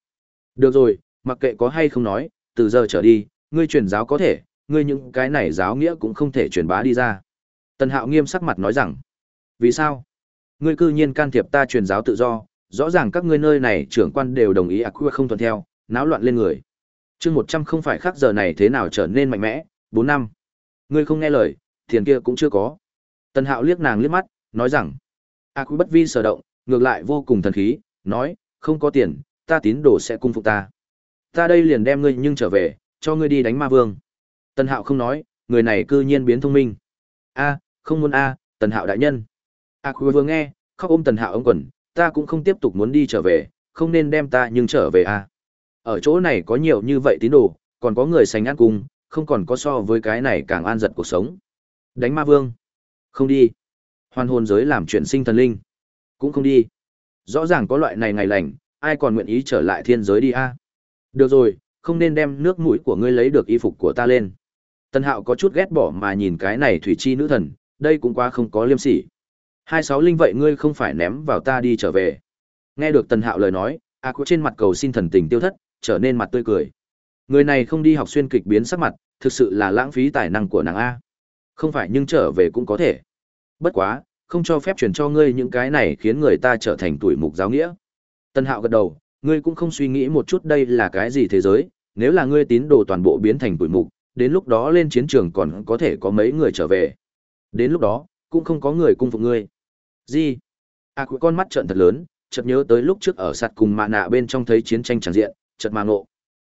Được rồi, mặc kệ có hay không nói, từ giờ trở đi, ngươi truyền giáo có thể, ngươi những cái này giáo nghĩa cũng không thể truyền bá đi ra. Tần Hạo nghiêm sắc mặt nói rằng, vì sao? Ngươi cư nhiên can thiệp ta truyền giáo tự do, rõ ràng các ngươi nơi này trưởng quan đều đồng ý Aqua không thuận theo, náo loạn lên người. Chương một trăm không phải khác giờ này thế nào trở nên mạnh mẽ, bốn năm. Ngươi không nghe lời, tiền kia cũng chưa có. Tần Hạo liếc nàng liếc mắt, nói rằng, A Quý bất vi sở động, ngược lại vô cùng thần khí, nói, không có tiền, ta tín đồ sẽ cung phục ta. Ta đây liền đem ngươi nhưng trở về, cho ngươi đi đánh ma vương. Tần Hạo không nói, người này cư nhiên biến thông minh. A, không muốn A, Tần Hạo đại nhân. A khôi vừa nghe, khóc ôm Tần Hạo ống quần, ta cũng không tiếp tục muốn đi trở về, không nên đem ta nhưng trở về A. Ở chỗ này có nhiều như vậy tín đồ, còn có người sành ăn cùng, không còn có so với cái này càng an giật cuộc sống. Đánh ma vương. Không đi. Hoàn hồn giới làm chuyện sinh thần linh. Cũng không đi. Rõ ràng có loại này ngày lành, ai còn nguyện ý trở lại thiên giới đi a? Được rồi, không nên đem nước mũi của ngươi lấy được y phục của ta lên. Tân Hạo có chút ghét bỏ mà nhìn cái này thủy chi nữ thần, đây cũng quá không có liêm sỉ. Hai sáu linh vậy ngươi không phải ném vào ta đi trở về. Nghe được tần Hạo lời nói, A à trên mặt cầu xin thần tình tiêu thất, trở nên mặt tươi cười. Người này không đi học xuyên kịch biến sắc mặt, thực sự là lãng phí tài năng của nàng A. Không phải nhưng trở về cũng có thể. Bất quá, không cho phép chuyển cho ngươi những cái này khiến người ta trở thành tuổi mục giáo nghĩa. Tân Hạo gật đầu, ngươi cũng không suy nghĩ một chút đây là cái gì thế giới, nếu là ngươi tín đồ toàn bộ biến thành tuổi mục, đến lúc đó lên chiến trường còn có thể có mấy người trở về. Đến lúc đó, cũng không có người cung phục ngươi. Gì? À của con mắt trợn thật lớn, chợt nhớ tới lúc trước ở sạt cùng mạ nạ bên trong thấy chiến tranh tràn diện, chợt mà ngộ.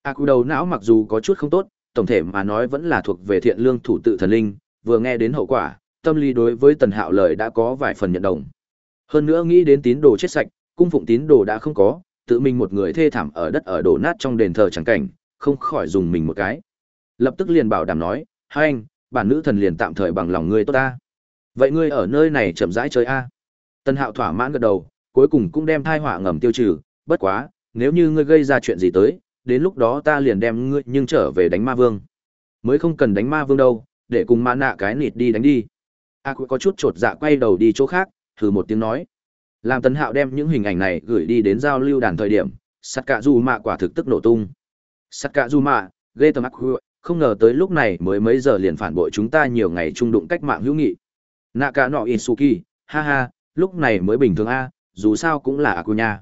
À của đầu não mặc dù có chút không tốt, tổng thể mà nói vẫn là thuộc về thiện lương thủ tự thần linh, vừa nghe đến hậu quả, tâm lý đối với tần hạo lời đã có vài phần nhận đồng hơn nữa nghĩ đến tín đồ chết sạch cung phụng tín đồ đã không có tự mình một người thê thảm ở đất ở đổ nát trong đền thờ chẳng cảnh không khỏi dùng mình một cái lập tức liền bảo đảm nói hai anh bản nữ thần liền tạm thời bằng lòng ngươi tốt ta. Vậy ngươi ở nơi này chậm rãi chơi a. Tân hạo thỏa mãn gật đầu, cuối cùng cũng đem thai họa ngầm tiêu trừ. Bất quá, nếu như ngươi gây ra chuyện gì tới, đến lúc đó ta liền đem ngươi nhưng trở về đánh ma vương. Mới không cần đánh ma vương đâu, để cùng mã nạ cái nịt đi đánh đi. A quỷ có chút chột dạ quay đầu đi chỗ khác thử một tiếng nói. Làm tấn hạo đem những hình ảnh này gửi đi đến giao lưu đàn thời điểm, sắt cạ du mạ quả thực tức nổ tung. Sắt cạ du mạ, ghê tầm ác không ngờ tới lúc này mới mấy giờ liền phản bội chúng ta nhiều ngày trung đụng cách mạng hữu nghị. Nạ cả nọ isuki ha ha lúc này mới bình thường a dù sao cũng là aku nha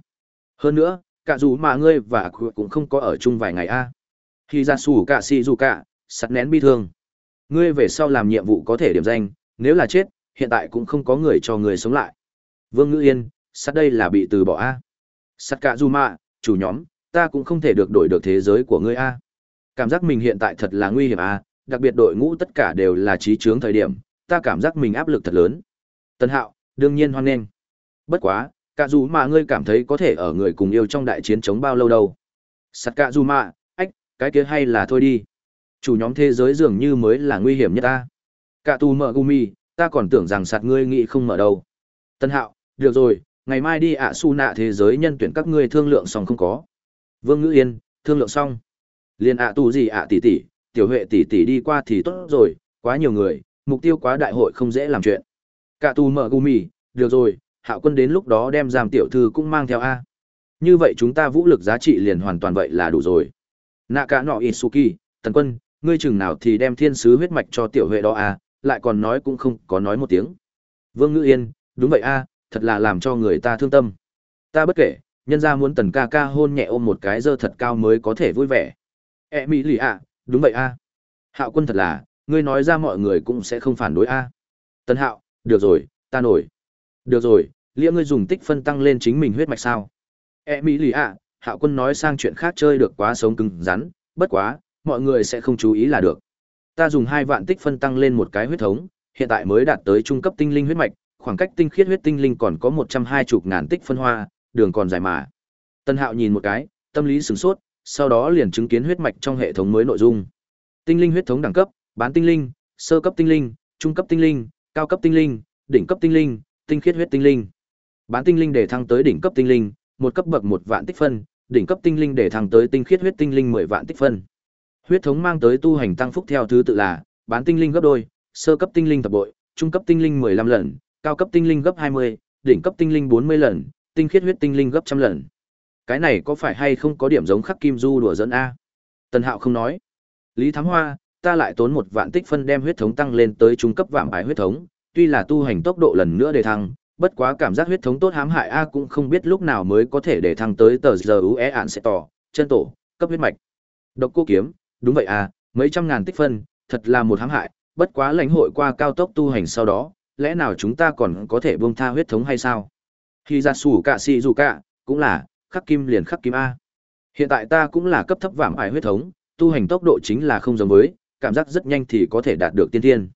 hơn nữa cả dù mà ngươi và aku cũng không có ở chung vài ngày a. Khi ra xù cả si dù cả sắt nén bi thương. Ngươi về sau làm nhiệm vụ có thể điểm danh nếu là chết, hiện tại cũng không có người cho người sống lại. Vương Ngữ Yên, sắt đây là bị từ bỏ a. Sắt cả dù mạ chủ nhóm ta cũng không thể được đổi được thế giới của ngươi a cảm giác mình hiện tại thật là nguy hiểm a đặc biệt đội ngũ tất cả đều là trí trướng thời điểm ta cảm giác mình áp lực thật lớn. Tân hạo đương nhiên hoan nghênh. Bất quá cả dù mà ngươi cảm thấy có thể ở người cùng yêu trong đại chiến chống bao lâu đâu? Sạt cả dù mà, ách cái kia hay là thôi đi. Chủ nhóm thế giới dường như mới là nguy hiểm nhất ta. Cả tù mở gumi ta còn tưởng rằng sạt ngươi nghĩ không mở đâu. Tân hạo được rồi ngày mai đi ạ su nạ thế giới nhân tuyển các ngươi thương lượng xong không có. Vương ngữ yên thương lượng xong liền ạ tù gì ạ tỷ tỷ, tiểu huệ tỷ tỷ đi qua thì tốt rồi, quá nhiều người, mục tiêu quá đại hội không dễ làm chuyện. Cả tù mở gumi được rồi hạo quân đến lúc đó đem giam tiểu thư cũng mang theo a. Như vậy chúng ta vũ lực giá trị liền hoàn toàn vậy là đủ rồi. Nạ cả nọ isuki tần quân, ngươi chừng nào thì đem thiên sứ huyết mạch cho tiểu huệ đó a, lại còn nói cũng không có nói một tiếng. Vương ngữ yên, đúng vậy a, thật là làm cho người ta thương tâm. Ta bất kể, nhân ra muốn tần ca ca hôn nhẹ ôm một cái dơ thật cao mới có thể vui vẻ e mỹ lì ạ, đúng vậy a. Hạo quân thật là ngươi nói ra mọi người cũng sẽ không phản đối a. Tân hạo được rồi ta nổi. Được rồi lia ngươi dùng tích phân tăng lên chính mình huyết mạch sao? E mỹ lì ạ, hạo quân nói sang chuyện khác chơi được quá sống cứng rắn bất quá mọi người sẽ không chú ý là được. Ta dùng hai vạn tích phân tăng lên một cái huyết thống hiện tại mới đạt tới trung cấp tinh linh huyết mạch khoảng cách tinh khiết huyết tinh linh còn có một trăm hai chục ngàn tích phân hoa đường còn dài mà. Tân hạo nhìn một cái tâm lý sửng sốt sau đó liền chứng kiến huyết mạch trong hệ thống mới nội dung tinh linh huyết thống đẳng cấp bán tinh linh sơ cấp tinh linh trung cấp tinh linh cao cấp tinh linh đỉnh cấp tinh linh tinh khiết huyết tinh linh bán tinh linh để thăng tới đỉnh cấp tinh linh một cấp bậc một vạn tích phân đỉnh cấp tinh linh để thăng tới tinh khiết huyết tinh linh mười vạn tích phân huyết thống mang tới tu hành tăng phúc theo thứ tự là bán tinh linh gấp đôi sơ cấp tinh linh thập bội trung cấp tinh linh mười lăm lần cao cấp tinh linh gấp hai mươi đỉnh cấp tinh linh bốn mươi lần tinh khiết huyết tinh linh gấp trăm lần cái này có phải hay không có điểm giống khắc kim du đùa dẫn a? Tần hạo không nói. Lý thám hoa, ta lại tốn một vạn tích phân đem huyết thống tăng lên tới trung cấp vạm ái huyết thống, tuy là tu hành tốc độ lần nữa để thăng, bất quá cảm giác huyết thống tốt hãm hại a cũng không biết lúc nào mới có thể để thăng tới tờ giờ ue ạn sẽ tỏ, chân tổ, cấp huyết mạch. Độc cô kiếm, đúng vậy à mấy trăm ngàn tích phân, thật là một hãm hại, bất quá lãnh hội qua cao tốc tu hành sau đó, lẽ nào chúng ta còn có thể buông tha huyết thống hay sao? Khi ra sủ cạ xì dù cạ, cũng là khắc kim liền khắc kim a. Hiện tại ta cũng là cấp thấp vạm ải huyết thống, tu hành tốc độ chính là không giống với, cảm giác rất nhanh thì có thể đạt được tiên tiên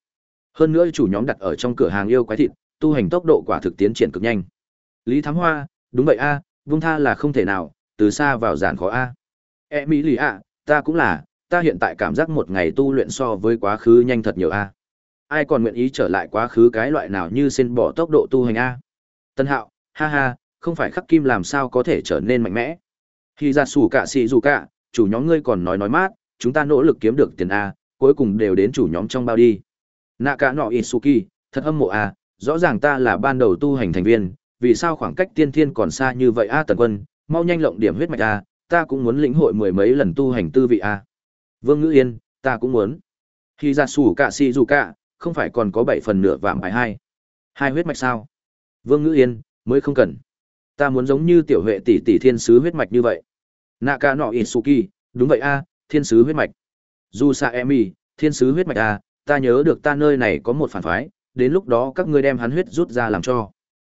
hơn nữa chủ nhóm đặt ở trong cửa hàng yêu quái thịt, tu hành tốc độ quả thực tiến triển cực nhanh. Lý thám hoa, đúng vậy a vung tha là không thể nào, từ xa vào giản khó a. E mỹ lì a, ta cũng là, ta hiện tại cảm giác một ngày tu luyện so với quá khứ nhanh thật nhiều a. Ai còn nguyện ý trở lại quá khứ cái loại nào như xin bỏ tốc độ tu hành a? Tân hạo, ha ha không phải khắc kim làm sao có thể trở nên mạnh mẽ. Khi ra xù cả xì dù cả, chủ nhóm ngươi còn nói nói mát, chúng ta nỗ lực kiếm được tiền a, cuối cùng đều đến chủ nhóm trong bao đi. Nạ cả nọ isuki, thật hâm mộ a, rõ ràng ta là ban đầu tu hành thành viên, vì sao khoảng cách tiên thiên còn xa như vậy a tần quân, mau nhanh lộng điểm huyết mạch a, ta cũng muốn lĩnh hội mười mấy lần tu hành tư vị a. Vương ngữ yên, ta cũng muốn. Khi ra xù cả xì dù cả, không phải còn có bảy phần nửa vàng bài hai. Hai huyết mạch sao? Vương ngữ yên, mới không cần ta muốn giống như tiểu huệ tỷ tỷ thiên sứ huyết mạch như vậy. Naka nọ isuki đúng vậy a thiên sứ huyết mạch. Dù sa emi thiên sứ huyết mạch a ta nhớ được ta nơi này có một phản phái đến lúc đó các ngươi đem hắn huyết rút ra làm cho.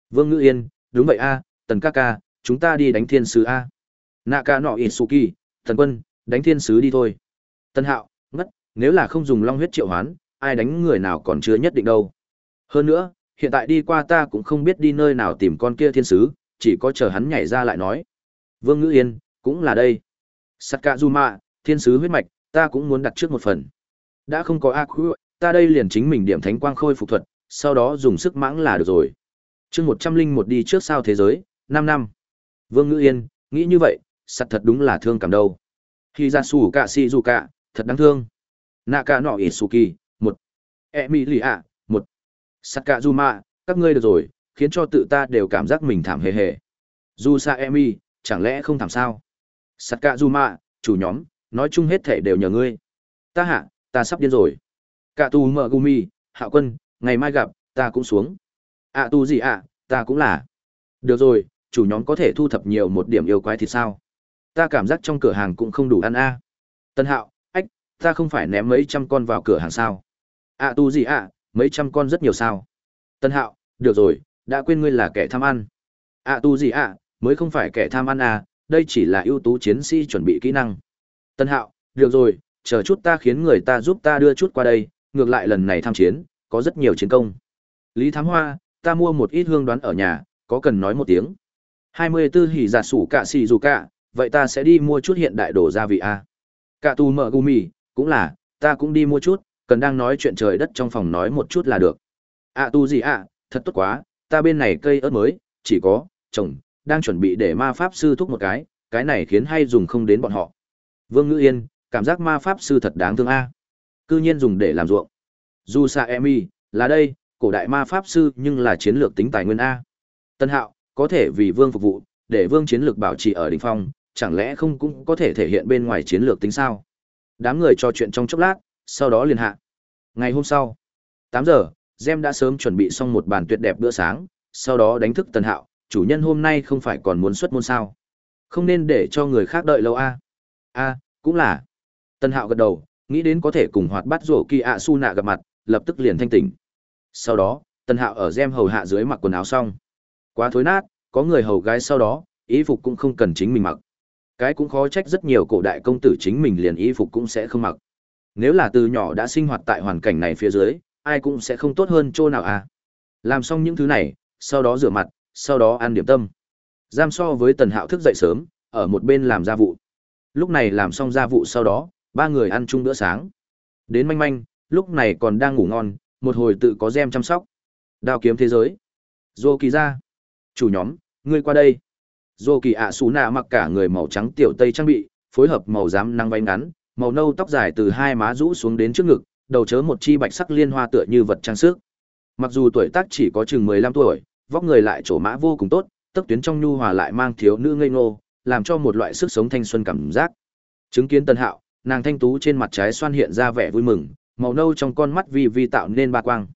Vương ngữ yên đúng vậy a tần ca ca chúng ta đi đánh thiên sứ a. Naka nọ isuki thần quân đánh thiên sứ đi thôi. Tân hạo ngất nếu là không dùng long huyết triệu hoán ai đánh người nào còn chưa nhất định đâu. Hơn nữa, hiện tại đi qua ta cũng không biết đi nơi nào tìm con kia thiên sứ, chỉ có chờ hắn nhảy ra lại nói. Vương Ngữ Yên, cũng là đây. Sakazuma, thiên sứ huyết mạch, ta cũng muốn đặt trước một phần. Đã không có Aku, ta đây liền chính mình điểm thánh quang khôi phục thuật, sau đó dùng sức mãng là được rồi. chương một trăm linh một đi trước sao thế giới, năm năm. Vương Ngữ Yên, nghĩ như vậy, sắt thật đúng là thương cảm đâu. Khi ra sủ cả si dù cả, thật đáng thương. Naka nọ một e mỹ lì ạ một saka zuma các ngươi được rồi khiến cho tự ta đều cảm giác mình thảm hề hề. Dù sa emi chẳng lẽ không thảm sao? Saka zuma chủ nhóm nói chung hết thể đều nhờ ngươi. Ta hạ ta sắp điên rồi. Cả tù mợ gumi hạ quân ngày mai gặp ta cũng xuống. Ạ à, tu gì ạ ta cũng là. Được rồi chủ nhóm có thể thu thập nhiều một điểm yêu quái thì sao? Ta cảm giác trong cửa hàng cũng không đủ ăn a. Tân hạo ách ta không phải ném mấy trăm con vào cửa hàng sao? Ạ tu gì ạ mấy trăm con rất nhiều sao? Tân hạo được rồi đã quên ngươi là kẻ tham ăn. Ạ tu gì ạ? Mới không phải kẻ tham ăn à đây chỉ là ưu tú chiến sĩ chuẩn bị kỹ năng. Tân hạo, được rồi, chờ chút ta khiến người ta giúp ta đưa chút qua đây, ngược lại lần này tham chiến, có rất nhiều chiến công. Lý thám hoa, ta mua một ít hương đoán ở nhà, có cần nói một tiếng? Hai mươi Tư hỉ giả sủ cạ xì dù cạ, vậy ta sẽ đi mua chút hiện đại đồ gia vị a cạ tu mở gumi cũng là, ta cũng đi mua chút, cần đang nói chuyện trời đất trong phòng nói một chút là được. Ạ tu gì ạ? Thật tốt quá ta bên này cây ớt mới, chỉ có trồng đang chuẩn bị để ma pháp sư thúc một cái cái này khiến hay dùng không đến bọn họ. Vương ngữ yên, cảm giác ma pháp sư thật đáng thương a. À. cư nhiên dùng để làm ruộng. Dù sa emi, là đây, cổ đại ma pháp sư nhưng là chiến lược tính tài nguyên a. Tân hạo, có thể vì vương phục vụ, để vương chiến lược bảo trì ở đỉnh phong, chẳng lẽ không cũng có thể thể hiện bên ngoài chiến lược tính sao? Đám người trò chuyện trong chốc lát, sau đó liền hạ. Ngày hôm sau, tám giờ gem đã sớm chuẩn bị xong một bàn tuyệt đẹp bữa sáng, sau đó đánh thức tần hạo, chủ nhân hôm nay không phải còn muốn xuất môn sao? Không nên để cho người khác đợi lâu a. A, cũng là. Tần hạo gật đầu, nghĩ đến có thể cùng hoạt bắt rổ kỳ ạ su nạ gặp mặt, lập tức liền thanh tỉnh. Sau đó, tần hạo ở gem hầu hạ dưới mặc quần áo xong. Quá thối nát, có người hầu gái sau đó, y phục cũng không cần chính mình mặc. Cái cũng khó trách rất nhiều cổ đại công tử chính mình liền y phục cũng sẽ không mặc. Nếu là từ nhỏ đã sinh hoạt tại hoàn cảnh này phía dưới ai cũng sẽ không tốt hơn chỗ nào à. Làm xong những thứ này, sau đó rửa mặt, sau đó ăn điểm tâm. Giam so với tần hạo thức dậy sớm, ở một bên làm gia vụ. Lúc này làm xong gia vụ sau đó, ba người ăn chung bữa sáng. Đến manh manh, lúc này còn đang ngủ ngon, một hồi tự có gem chăm sóc. Đao kiếm thế giới. Dô kỳ ra. Chủ nhóm, ngươi qua đây. Dô kỳ ạ xú nạ mặc cả người màu trắng tiểu tây trang bị, phối hợp màu giám năng váy ngắn, màu nâu tóc dài từ hai má rũ xuống đến trước ngực đầu chớ một chi bạch sắc liên hoa tựa như vật trang sức. Mặc dù tuổi tác chỉ có chừng mười lăm tuổi, vóc người lại trổ mã vô cùng tốt tấc tuyến trong nhu hòa lại mang thiếu nữ ngây ngô, làm cho một loại sức sống thanh xuân cảm giác. Chứng kiến tân hạo, nàng thanh tú trên mặt trái xoan hiện ra vẻ vui mừng, màu nâu trong con mắt vi vi tạo nên ba quang.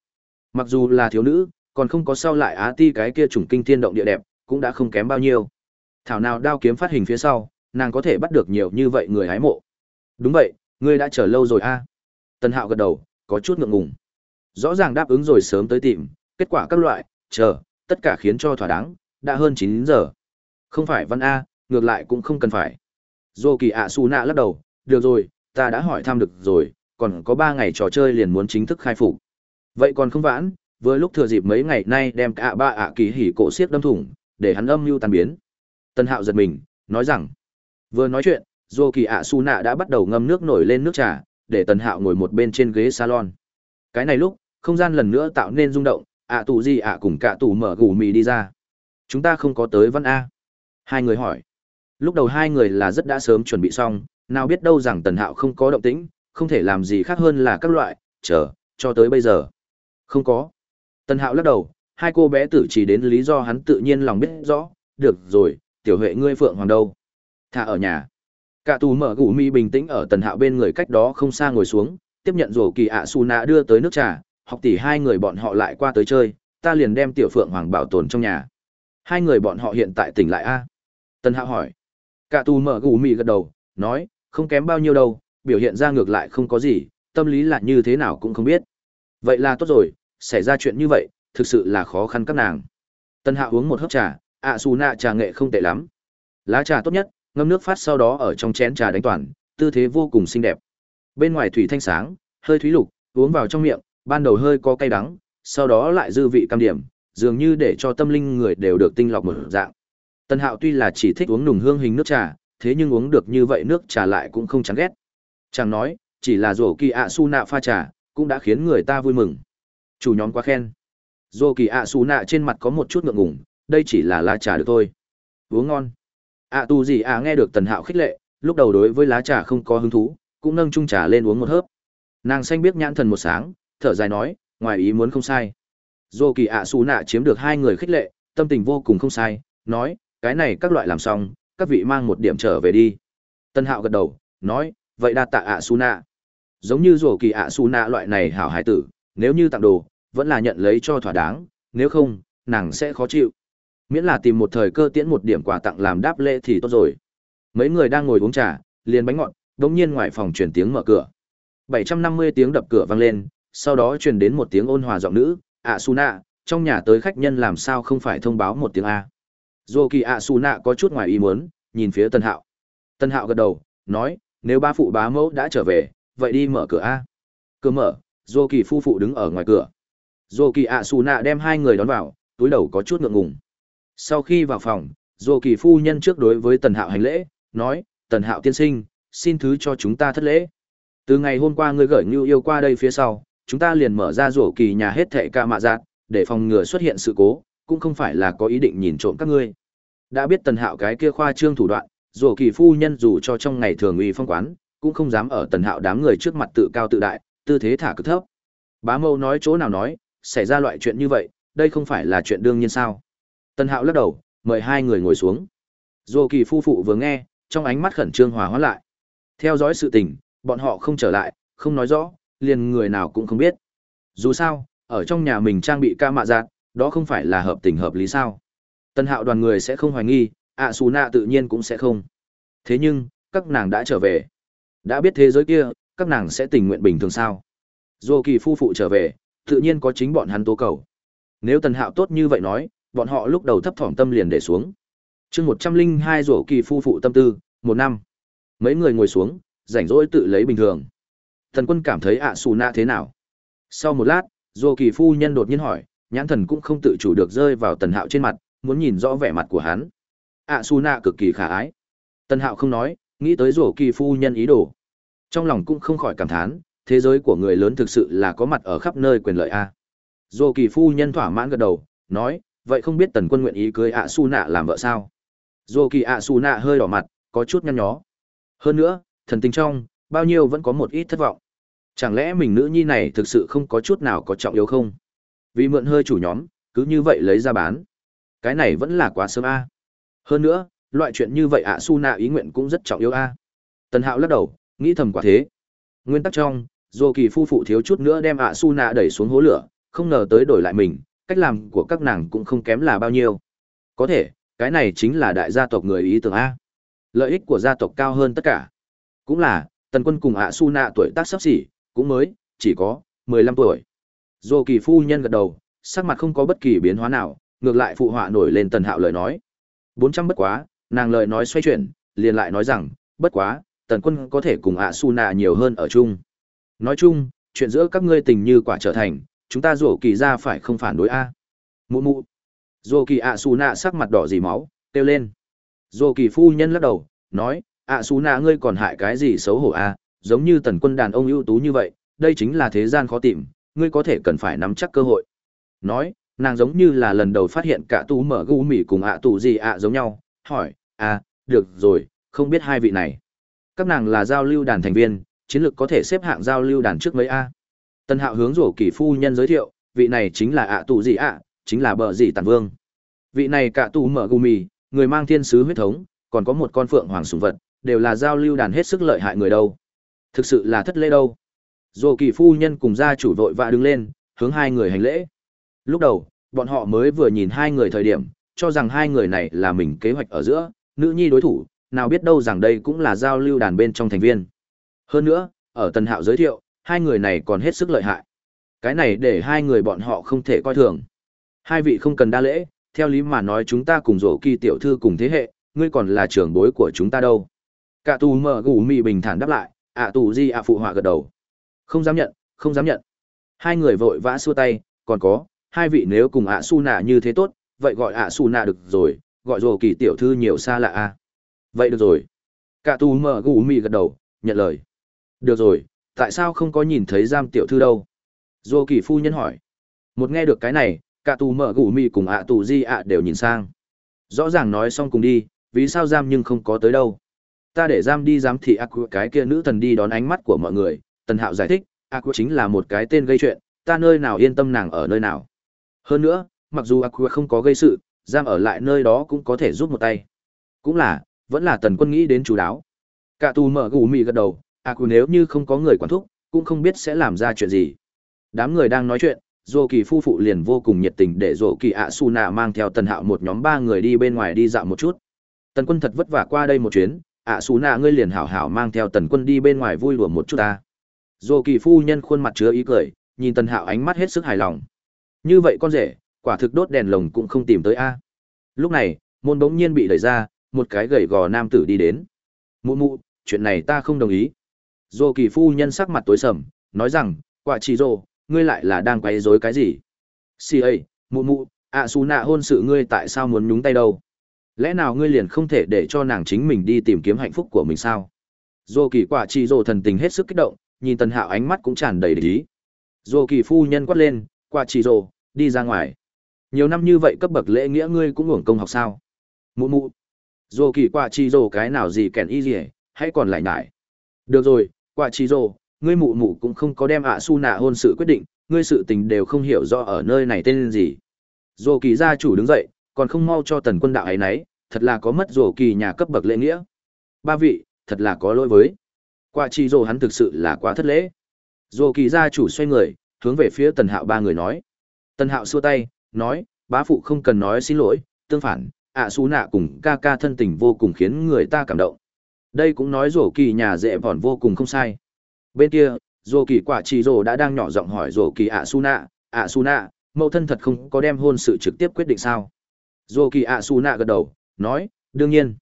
Mặc dù là thiếu nữ, còn không có sau lại á ti cái kia chủng kinh thiên động địa đẹp, cũng đã không kém bao nhiêu. Thảo nào đao kiếm phát hình phía sau, nàng có thể bắt được nhiều như vậy người hái mộ. Đúng vậy, ngươi đã chờ lâu rồi a. à? Tần hạo gật đầu, có chút ngượng ngùng. Rõ ràng đáp ứng rồi sớm tới tìm, kết quả các loại, chờ, tất cả khiến cho thỏa đáng, đã hơn chín giờ. Không phải văn a, ngược lại cũng không cần phải. Dô kỳ ạ su nạ lắc đầu, được rồi, ta đã hỏi thăm được rồi, còn có ba ngày trò chơi liền muốn chính thức khai phục. Vậy còn không vãn với lúc thừa dịp mấy ngày nay đem cả ba ạ kỳ hỉ cổ Siết đâm thủng, để hắn âm mưu tàn biến. Tân hạo giật mình, nói rằng, vừa nói chuyện, dô kỳ ạ su nạ đã bắt đầu ngâm nước nổi lên nước trà để tần hạo ngồi một bên trên ghế salon. Cái này lúc, không gian lần nữa tạo nên rung động, ạ tù gì ạ cùng cả tù mở gù mì đi ra. Chúng ta không có tới văn a. Hai người hỏi. Lúc đầu hai người là rất đã sớm chuẩn bị xong, nào biết đâu rằng tần hạo không có động tĩnh, không thể làm gì khác hơn là các loại, chờ, cho tới bây giờ. Không có. Tần hạo lắc đầu, hai cô bé tử chỉ đến lý do hắn tự nhiên lòng biết rõ. Được rồi, tiểu huệ ngươi phượng hoàng đâu? Thả ở nhà cả tù mở gù mi bình tĩnh ở tần hạo bên người cách đó không xa ngồi xuống, tiếp nhận rổ kỳ ạ su nạ đưa tới nước trà, học tỷ hai người bọn họ lại qua tới chơi, ta liền đem tiểu phượng hoàng bảo tồn trong nhà. Hai người bọn họ hiện tại tỉnh lại a? Tần hạo hỏi. Cả tù mở gù mi gật đầu, nói, không kém bao nhiêu đâu, biểu hiện ra ngược lại không có gì, tâm lý là như thế nào cũng không biết. Vậy là tốt rồi, xảy ra chuyện như vậy, thực sự là khó khăn các nàng. Tần hạo uống một hớp trà, ạ su nạ trà nghệ không tệ lắm. Lá trà tốt nhất ngâm nước phát sau đó ở trong chén trà đánh toàn, tư thế vô cùng xinh đẹp. Bên ngoài thủy thanh sáng, hơi thúy lục, uống vào trong miệng, ban đầu hơi có cay đắng, sau đó lại dư vị cam điểm, dường như để cho tâm linh người đều được tinh lọc một dạng. Tân Hạo tuy là chỉ thích uống nùng hương hình nước trà, thế nhưng uống được như vậy nước trà lại cũng không chán ghét. Chẳng nói, chỉ là rổ kỳ ạ su nạ pha trà, cũng đã khiến người ta vui mừng. Chủ nhóm quá khen. Rổ kỳ ạ su nạ trên mặt có một chút ngượng ngùng, đây chỉ là lá trà được thôi. Uống ngon À, ạ tu gì ạ nghe được tần hạo khích lệ, lúc đầu đối với lá trà không có hứng thú, cũng nâng chung trà lên uống một hớp. Nàng xanh biết nhãn thần một sáng, thở dài nói, ngoài ý muốn không sai. Dô kỳ ạ xù nạ chiếm được hai người khích lệ, tâm tình vô cùng không sai, nói, cái này các loại làm xong, các vị mang một điểm trở về đi. Tân hạo gật đầu, nói, vậy đa tạ ạ xù nạ. Giống như dô kỳ ạ xù nạ loại này hảo hải tử, nếu như tặng đồ, vẫn là nhận lấy cho thỏa đáng, nếu không, nàng sẽ khó chịu miễn là tìm một thời cơ tiễn một điểm quà tặng làm đáp lễ thì tốt rồi. Mấy người đang ngồi uống trà, liền bánh ngọt đ ỗ n g nhiên ngoài phòng truyền tiếng mở cửa. Bảy trăm năm mươi tiếng đập cửa vang lên, sau đó truyền đến một tiếng ôn hòa giọng nữ ạ su nạ trong nhà tới khách nhân làm sao không phải thông báo một tiếng a. Dô kỳ ạ su nạ có chút ngoài ý muốn, nhìn phía tân hạo. Tân hạo gật đầu, nói, nếu ba phụ bá mẫu đã trở về, vậy đi mở cửa a. Cửa mở dô kỳ phu phụ đứng ở ngoài cửa. Dô kỳ ạ su nạ đem hai người đón vào, túi đầu có chút ngượng ngùng sau khi vào phòng dô kỳ phu nhân trước đối với tần hạo hành lễ nói tần hạo tiên sinh xin thứ cho chúng ta thất lễ. Từ ngày hôm qua ngươi gửi ngưu yêu qua đây phía sau chúng ta liền mở ra rổ kỳ nhà hết thệ ca mạ giạt, để phòng ngừa xuất hiện sự cố cũng không phải là có ý định nhìn trộm các ngươi. Đã biết tần hạo cái kia khoa trương thủ đoạn rổ kỳ phu nhân dù cho trong ngày thường uy phong quán cũng không dám ở tần hạo đám người trước mặt tự cao tự đại tư thế thả cực thấp. Bá mâu nói chỗ nào nói xảy ra loại chuyện như vậy đây không phải là chuyện đương nhiên sao? Tân hạo lắc đầu mời hai người ngồi xuống. Rổ kỳ phu phụ vừa nghe trong ánh mắt khẩn trương hòa hóa lại. Theo dõi sự tình bọn họ không trở lại không nói rõ liền người nào cũng không biết. Dù sao ở trong nhà mình trang bị ca mạ giạt, đó không phải là hợp tình hợp lý sao? Tân hạo đoàn người sẽ không hoài nghi ạ xù nạ tự nhiên cũng sẽ không. Thế nhưng các nàng đã trở về. Đã biết thế giới kia các nàng sẽ tình nguyện bình thường sao? Dô kỳ phu phụ trở về tự nhiên có chính bọn hắn tố cầu. Nếu Tân hạo tốt như vậy nói bọn họ lúc đầu thấp thỏm tâm liền để xuống. Chương một trăm linh hai rổ kỳ phu phụ tâm tư, một năm. Mấy người ngồi xuống, rảnh rỗi tự lấy bình thường. Thần quân cảm thấy ạ xù nạ thế nào? Sau một lát, rổ kỳ phu nhân đột nhiên hỏi, nhãn thần cũng không tự chủ được rơi vào tần hạo trên mặt, muốn nhìn rõ vẻ mặt của hắn. Ạ xù nạ cực kỳ khả ái. Tần hạo không nói, nghĩ tới rổ kỳ phu nhân ý đồ. Trong lòng cũng không khỏi cảm thán, thế giới của người lớn thực sự là có mặt ở khắp nơi quyền lợi a. Dô kỳ phu nhân thỏa mãn gật đầu, nói vậy không biết tần quân nguyện ý cưới ạ su nạ làm vợ sao? Dù kỳ ạ su nạ hơi đỏ mặt, có chút nhăn nhó. Hơn nữa, thần tình trong, bao nhiêu vẫn có một ít thất vọng. Chẳng lẽ mình nữ nhi này thực sự không có chút nào có trọng yếu không? Vì mượn hơi chủ nhóm, cứ như vậy lấy ra bán. Cái này vẫn là quá sớm a. Hơn nữa, loại chuyện như vậy ạ su nạ ý nguyện cũng rất trọng yếu a. Tần hạo lắc đầu, nghĩ thầm quả thế. Nguyên tắc trong, dù kỳ phu phụ thiếu chút nữa đem ạ su nạ đẩy xuống hố lửa, không ngờ tới đổi lại mình cách làm của các nàng cũng không kém là bao nhiêu. Có thể, cái này chính là đại gia tộc người ý tưởng a. Lợi ích của gia tộc cao hơn tất cả. Cũng là, tần quân cùng ạ su nạ tuổi tác sắp xỉ, cũng mới, chỉ có mười lăm tuổi. Dù kỳ phu nhân gật đầu, sắc mặt không có bất kỳ biến hóa nào, ngược lại phụ họa nổi lên tần hạo lời nói. Bốn trăm bất quá, nàng lời nói xoay chuyển, liền lại nói rằng, bất quá, tần quân có thể cùng ạ su nạ nhiều hơn ở chung. Nói chung, chuyện giữa các ngươi tình như quả trở thành chúng ta rổ kỳ ra phải không phản đối a? Mụ mụ. Rổ kỳ ạ xù nạ sắc mặt đỏ dì máu, kêu lên. Rổ kỳ phu nhân lắc đầu, nói ạ xù nạ ngươi còn hại cái gì xấu hổ a? Giống như tần quân đàn ông ưu tú như vậy, đây chính là thế gian khó tìm, ngươi có thể cần phải nắm chắc cơ hội. Nói, nàng giống như là lần đầu phát hiện cả tu mở gu mỉ cùng ạ tù gì ạ giống nhau, hỏi à được rồi, không biết hai vị này. Các nàng là giao lưu đàn thành viên, chiến lược có thể xếp hạng giao lưu đàn trước mấy a? Tân hạo hướng rổ kỳ phu nhân giới thiệu, vị này chính là ạ tù gì ạ, chính là bờ gì tàn vương. Vị này cả tù mở gù mì, người mang thiên sứ huyết thống, còn có một con phượng hoàng sùng vật, đều là giao lưu đàn hết sức lợi hại người đâu. Thực sự là thất lễ đâu. Dù kỳ phu nhân cùng gia chủ vội vã đứng lên, hướng hai người hành lễ. Lúc đầu, bọn họ mới vừa nhìn hai người thời điểm, cho rằng hai người này là mình kế hoạch ở giữa, nữ nhi đối thủ, nào biết đâu rằng đây cũng là giao lưu đàn bên trong thành viên. Hơn nữa, ở tần hạo giới thiệu hai người này còn hết sức lợi hại. Cái này để hai người bọn họ không thể coi thường. Hai vị không cần đa lễ, theo lý mà nói chúng ta cùng rổ kỳ tiểu thư cùng thế hệ, ngươi còn là trưởng bối của chúng ta đâu. Cả tù mở gù mị bình thản đáp lại, ạ tù di ạ phụ họa gật đầu. Không dám nhận, không dám nhận. Hai người vội vã xua tay, còn có, hai vị nếu cùng ạ su nạ như thế tốt, vậy gọi ạ su nạ được rồi, gọi rổ kỳ tiểu thư nhiều xa lạ a vậy được rồi. Cả tù mở gù mị gật đầu, nhận lời. Được rồi tại sao không có nhìn thấy giam tiểu thư đâu? Dô kỳ phu nhân hỏi. Một nghe được cái này, cả tù mở gù mị cùng ạ tù di ạ đều nhìn sang. Rõ ràng nói xong cùng đi, vì sao giam nhưng không có tới đâu? Ta để giam đi giám thị ác cái kia nữ thần đi đón ánh mắt của mọi người, tần hạo giải thích ác chính là một cái tên gây chuyện, ta nơi nào yên tâm nàng ở nơi nào. Hơn nữa, mặc dù ác không có gây sự, giam ở lại nơi đó cũng có thể giúp một tay. Cũng là, vẫn là tần quân nghĩ đến chú đáo. Cả tù mở gù mị gật đầu À, ác nếu như không có người quản thúc, cũng không biết sẽ làm ra chuyện gì. Đám người đang nói chuyện dô kỳ phu phụ liền vô cùng nhiệt tình để dô kỳ ạ su nạ mang theo tần hạo một nhóm ba người đi bên ngoài đi dạo một chút. Tần quân thật vất vả qua đây một chuyến ạ Su nạ ngươi liền hảo hảo mang theo tần quân đi bên ngoài vui lùa một chút ta. Dồ kỳ phu nhân khuôn mặt chứa ý cười, nhìn tần hạo ánh mắt hết sức hài lòng. Như vậy con rể, quả thực đốt đèn lồng cũng không tìm tới a. Lúc này, môn bỗng nhiên bị đẩy ra, một cái gầy gò nam tử đi đến. Mụ mụ, chuyện này ta không đồng ý dô kỳ phu nhân sắc mặt tối sầm nói rằng quả chỉ rồ ngươi lại là đang quấy rối cái gì? Si ấy, mụ mụ ạ xù nạ hôn sự ngươi tại sao muốn nhúng tay đâu? Lẽ nào ngươi liền không thể để cho nàng chính mình đi tìm kiếm hạnh phúc của mình sao? Dô kỳ quả chỉ rồ thần tình hết sức kích động nhìn tần hạo ánh mắt cũng tràn đầy lý dô kỳ phu nhân quát lên quả chỉ rồ đi ra ngoài. Nhiều năm như vậy cấp bậc lễ nghĩa ngươi cũng hưởng công học sao? Mụ mụ. Dô kỳ quả chỉ rồ cái nào gì kèn y gì hãy còn lại nhải. Được rồi quả chỉ rồ, ngươi mụ mụ cũng không có đem ạ su nạ hôn sự quyết định, ngươi sự tình đều không hiểu rõ ở nơi này tên gì. Dồ kỳ gia chủ đứng dậy, còn không mau cho tần quân đạo ấy nấy, thật là có mất dồ kỳ nhà cấp bậc lễ nghĩa. Ba vị, thật là có lỗi với. Quả chỉ rồ hắn thực sự là quá thất lễ. Dồ kỳ gia chủ xoay người, hướng về phía tần hạo ba người nói. Tần hạo xua tay, nói, bá phụ không cần nói xin lỗi, tương phản ạ su nạ cùng ca ca thân tình vô cùng khiến người ta cảm động đây cũng nói rổ kỳ nhà dễ vòn vô cùng không sai. Bên kia, rổ kỳ quả chỉ rổ đã đang nhỏ giọng hỏi rổ kỳ ạ su nạ ạ su nạ mẫu thân thật không có đem hôn sự trực tiếp quyết định sao? Rổ kỳ ạ su nạ gật đầu, nói, đương nhiên.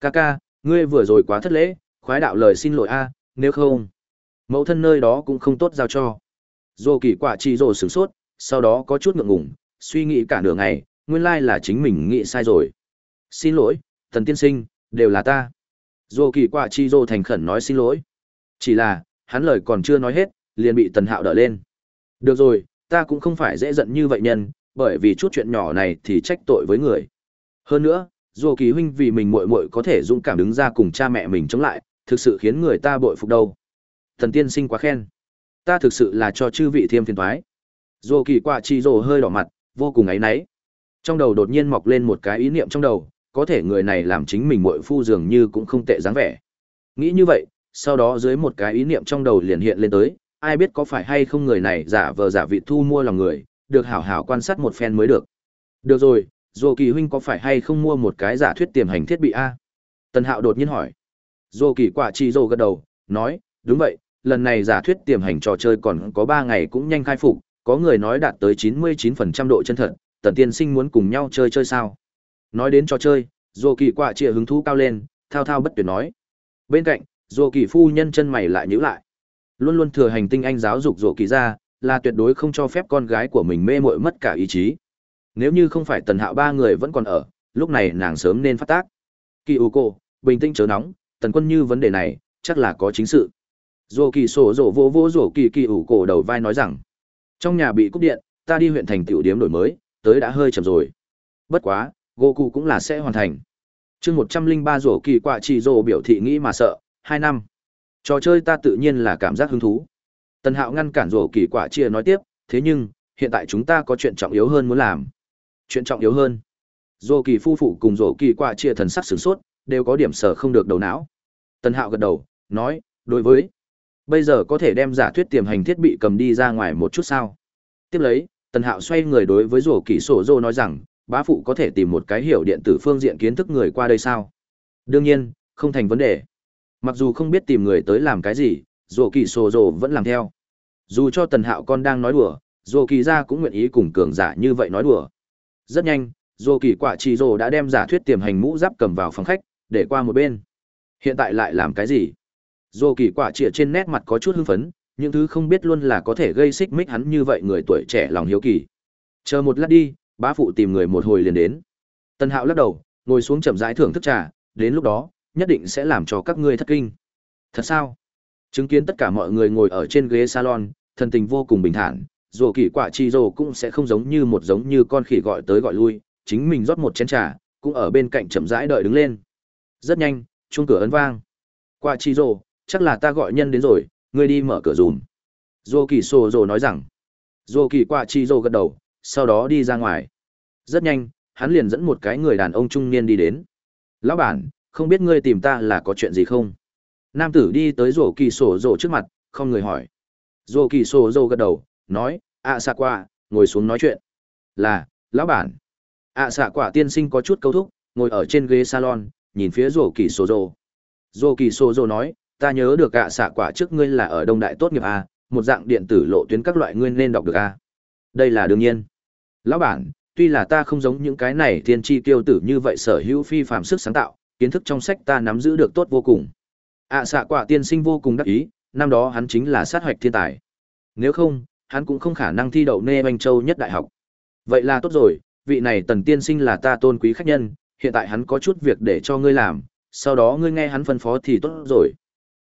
Ca ca ngươi vừa rồi quá thất lễ, khoái đạo lời xin lỗi a, nếu không, mẫu thân nơi đó cũng không tốt giao cho. Rổ kỳ quả chỉ rổ sửng sốt, sau đó có chút ngượng ngùng, suy nghĩ cả nửa ngày, nguyên lai là chính mình nghĩ sai rồi. Xin lỗi thần tiên sinh, đều là ta dô kỳ quả chi dô thành khẩn nói xin lỗi. Chỉ là, hắn lời còn chưa nói hết, liền bị tần hạo đỡ lên. Được rồi, ta cũng không phải dễ giận như vậy nhân, bởi vì chút chuyện nhỏ này thì trách tội với người. Hơn nữa, dô kỳ huynh vì mình muội muội có thể dũng cảm đứng ra cùng cha mẹ mình chống lại, thực sự khiến người ta bội phục đâu. Thần tiên sinh quá khen. Ta thực sự là cho chư vị thêm phiền thoái. Dô kỳ quả chi dô hơi đỏ mặt, vô cùng áy náy. Trong đầu đột nhiên mọc lên một cái ý niệm trong đầu có thể người này làm chính mình muội phu dường như cũng không tệ dáng vẻ. Nghĩ như vậy, sau đó dưới một cái ý niệm trong đầu liền hiện lên tới, ai biết có phải hay không người này giả vờ giả vị thu mua lòng người, được hảo hảo quan sát một phen mới được. Được rồi, Dô Kỳ huynh có phải hay không mua một cái giả thuyết tiềm hành thiết bị a? Tần Hạo đột nhiên hỏi. Dô Kỳ quả chi Dô gật đầu, nói, đúng vậy, lần này giả thuyết tiềm hành trò chơi còn có 3 ngày cũng nhanh khai phục, có người nói đạt tới 99% độ chân thật, Tần Tiên Sinh muốn cùng nhau chơi chơi sao? Nói đến trò chơi dù kỳ quạ chịa hứng thú cao lên, thao thao bất tuyệt nói. Bên cạnh dù kỳ phu nhân chân mày lại nhữ lại. Luôn luôn thừa hành tinh anh giáo dục dù kỳ ra, là tuyệt đối không cho phép con gái của mình mê mội mất cả ý chí. Nếu như không phải tần hạo ba người vẫn còn ở, lúc này nàng sớm nên phát tác. Kỳ ủ cô, bình tĩnh chớ nóng, tần quân như vấn đề này, chắc là có chính sự. Dù kỳ sổ rổ vô vô rổ kỳ kỳ ủ cổ đầu vai nói rằng, trong nhà bị cúp điện, ta đi huyện thành tiểu điếm đổi mới, tới đã hơi chậm rồi. Bất quá gỗ cụ cũng là sẽ hoàn thành. Chương một trăm linh ba rổ kỳ quạ chỉ rổ biểu thị nghĩ mà sợ, hai năm. Trò chơi ta tự nhiên là cảm giác hứng thú. Tần hạo ngăn cản rổ kỳ quạ chia nói tiếp, thế nhưng, hiện tại chúng ta có chuyện trọng yếu hơn muốn làm. Chuyện trọng yếu hơn. Rổ kỳ phu phụ cùng rổ kỳ quạ chia thần sắc sửng sốt, đều có điểm sở không được đầu não. Tần hạo gật đầu, nói, đối với. Bây giờ có thể đem giả thuyết tiềm hành thiết bị cầm đi ra ngoài một chút sao? Tiếp lấy, tần hạo xoay người đối với rổ kỳ sổ rô nói rằng bá phụ có thể tìm một cái hiểu điện tử phương diện kiến thức người qua đây sao? Đương nhiên, không thành vấn đề. Mặc dù không biết tìm người tới làm cái gì, Dỗ Kỳ Sô Dỗ vẫn làm theo. Dù cho Tần Hạo con đang nói đùa, Dỗ Kỳ ra cũng nguyện ý cùng cường giả như vậy nói đùa. Rất nhanh, Dỗ Kỳ quả trì Dỗ đã đem giả thuyết tiềm hành mũ giáp cầm vào phòng khách, để qua một bên. Hiện tại lại làm cái gì? Dỗ Kỳ quả trì trên nét mặt có chút hưng phấn, những thứ không biết luôn là có thể gây xích mích hắn như vậy người tuổi trẻ lòng hiếu kỳ. Chờ một lát đi, bá phụ tìm người một hồi liền đến. Tân Hạo lắc đầu, ngồi xuống chậm rãi thưởng thức trà, đến lúc đó, nhất định sẽ làm cho các ngươi thất kinh. Thật sao? Chứng kiến tất cả mọi người ngồi ở trên ghế salon, thần tình vô cùng bình thản, dù kỳ quả chi rồ cũng sẽ không giống như một giống như con khỉ gọi tới gọi lui, chính mình rót một chén trà, cũng ở bên cạnh chậm rãi đợi đứng lên. Rất nhanh, chuông cửa ấn vang. Quả chi rồ, chắc là ta gọi nhân đến rồi, ngươi đi mở cửa dùm. Dù kỳ sổ rồ nói rằng. Dù kỳ quả chi rồ gật đầu, sau đó đi ra ngoài. Rất nhanh, hắn liền dẫn một cái người đàn ông trung niên đi đến. Lão bản, không biết ngươi tìm ta là có chuyện gì không? Nam tử đi tới rổ kỳ sổ rổ trước mặt, không người hỏi. Rổ kỳ sổ rổ gật đầu, nói, ạ xạ quả, ngồi xuống nói chuyện. Là, lão bản. ạ xạ quả tiên sinh có chút câu thúc, ngồi ở trên ghế salon, nhìn phía rổ kỳ sổ rổ. Rổ kỳ sổ rổ nói, ta nhớ được ạ xạ quả trước ngươi là ở Đông Đại tốt nghiệp A, một dạng điện tử lộ tuyến các loại ngươi nên đọc được A. Đây là đương nhiên. Lão bản, tuy là ta không giống những cái này thiên tri tiêu tử như vậy sở hữu phi phạm sức sáng tạo, kiến thức trong sách ta nắm giữ được tốt vô cùng. ạ xạ quả tiên sinh vô cùng đắc ý, năm đó hắn chính là sát hoạch thiên tài. Nếu không, hắn cũng không khả năng thi đậu nê oanh châu nhất đại học. Vậy là tốt rồi, vị này tần tiên sinh là ta tôn quý khách nhân, hiện tại hắn có chút việc để cho ngươi làm, sau đó ngươi nghe hắn phân phó thì tốt rồi.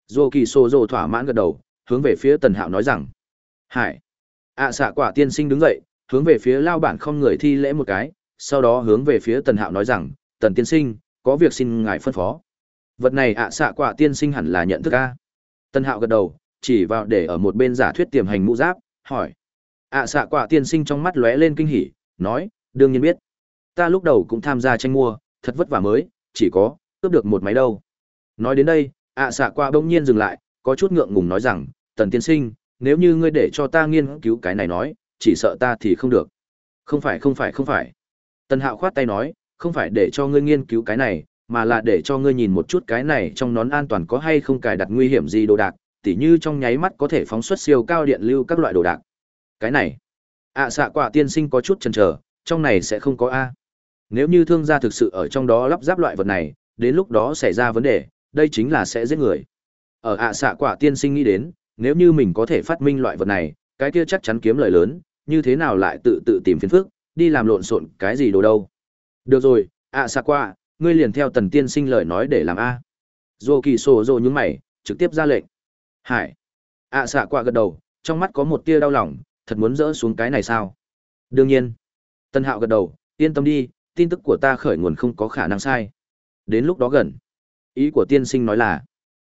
Dô kỳ xô dô thỏa mãn gật đầu, hướng về phía tần hạo nói rằng. Hải. ạ xạ quả tiên sinh đứng dậy, hướng về phía lao bản không người thi lễ một cái, sau đó hướng về phía tần hạo nói rằng, tần tiên sinh, có việc xin ngài phân phó. Vật này ạ xạ quả tiên sinh hẳn là nhận thức a. Tần hạo gật đầu, chỉ vào để ở một bên giả thuyết tiềm hành mũ giáp, hỏi. ạ xạ quả tiên sinh trong mắt lóe lên kinh hỉ, nói, đương nhiên biết. Ta lúc đầu cũng tham gia tranh mua, thật vất vả mới, chỉ có, cướp được một máy đâu. Nói đến đây, ạ xạ quả bỗng nhiên dừng lại, có chút ngượng ngùng nói rằng, tần tiên sinh, nếu như ngươi để cho ta nghiên cứu cái này nói, chỉ sợ ta thì không được. Không phải không phải không phải. Tần Hạo khoát tay nói, không phải để cho ngươi nghiên cứu cái này, mà là để cho ngươi nhìn một chút cái này trong nón an toàn có hay không cài đặt nguy hiểm gì đồ đạc, tỉ như trong nháy mắt có thể phóng xuất siêu cao điện lưu các loại đồ đạc. Cái này, ạ à, xạ quả tiên sinh có chút chần chờ, trong này sẽ không có a. Nếu như thương gia thực sự ở trong đó lắp ráp loại vật này, đến lúc đó xảy ra vấn đề, đây chính là sẽ giết người. Ở ạ à, xạ quả tiên sinh nghĩ đến, nếu như mình có thể phát minh loại vật này, cái kia chắc chắn kiếm lợi lớn, như thế nào lại tự tự tìm phiền phức, đi làm lộn xộn cái gì đồ đâu. Được rồi, ạ xạ qua, ngươi liền theo tần tiên sinh lời nói để làm A. Dô kỳ sổ dô những mày, trực tiếp ra lệnh. Hải. ạ xạ qua gật đầu, trong mắt có một tia đau lòng, thật muốn dỡ xuống cái này sao? Đương nhiên. Tân hạo gật đầu, yên tâm đi, tin tức của ta khởi nguồn không có khả năng sai. Đến lúc đó gần. Ý của tiên sinh nói là,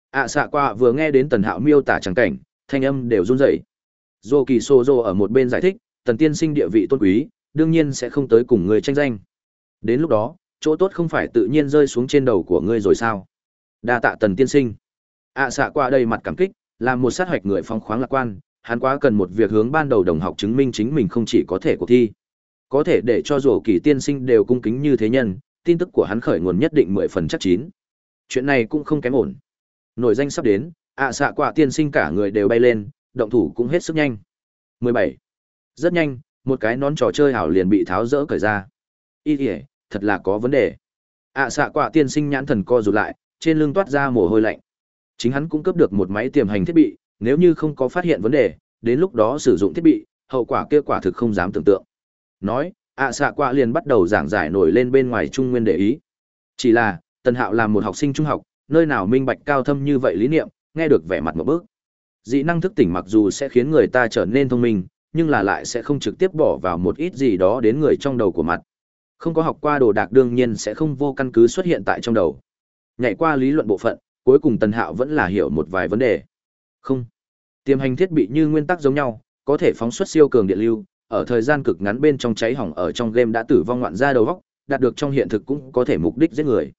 ạ xạ qua vừa nghe đến tần hạo miêu tả chẳng cảnh, thanh âm đều run rẩy. Dô kỳ sô dô ở một bên giải thích, tần tiên sinh địa vị tôn quý, đương nhiên sẽ không tới cùng ngươi tranh danh. Đến lúc đó, chỗ tốt không phải tự nhiên rơi xuống trên đầu của ngươi rồi sao? Đa tạ tần tiên sinh. ạ xạ qua đây mặt cảm kích, làm một sát hoạch người phong khoáng lạc quan, hắn quá cần một việc hướng ban đầu đồng học chứng minh chính mình không chỉ có thể cuộc thi. Có thể để cho dù kỳ tiên sinh đều cung kính như thế nhân, tin tức của hắn khởi nguồn nhất định mười phần chắc chín. Chuyện này cũng không kém ổn. Nổi danh sắp đến, ạ xạ quả tiên sinh cả người đều bay lên, động thủ cũng hết sức nhanh. 17. Rất nhanh, một cái nón trò chơi hảo liền bị tháo rỡ cởi ra. Ý kìa, thật là có vấn đề. ạ xạ quả tiên sinh nhãn thần co rụt lại, trên lưng toát ra mồ hôi lạnh. Chính hắn cũng cấp được một máy tiềm hành thiết bị, nếu như không có phát hiện vấn đề, đến lúc đó sử dụng thiết bị, hậu quả kia quả thực không dám tưởng tượng. Nói, ạ xạ quả liền bắt đầu giảng giải nổi lên bên ngoài trung nguyên để ý. Chỉ là, Tần Hạo là một học sinh trung học, nơi nào minh bạch cao thâm như vậy lý niệm, nghe được vẻ mặt một bước. Dị năng thức tỉnh mặc dù sẽ khiến người ta trở nên thông minh, nhưng là lại sẽ không trực tiếp bỏ vào một ít gì đó đến người trong đầu của mặt. Không có học qua đồ đạc đương nhiên sẽ không vô căn cứ xuất hiện tại trong đầu. Nhảy qua lý luận bộ phận, cuối cùng Tần Hạo vẫn là hiểu một vài vấn đề. Không. Tiềm hành thiết bị như nguyên tắc giống nhau, có thể phóng xuất siêu cường điện lưu, ở thời gian cực ngắn bên trong cháy hỏng ở trong game đã tử vong ngoạn ra đầu góc, đạt được trong hiện thực cũng có thể mục đích giết người.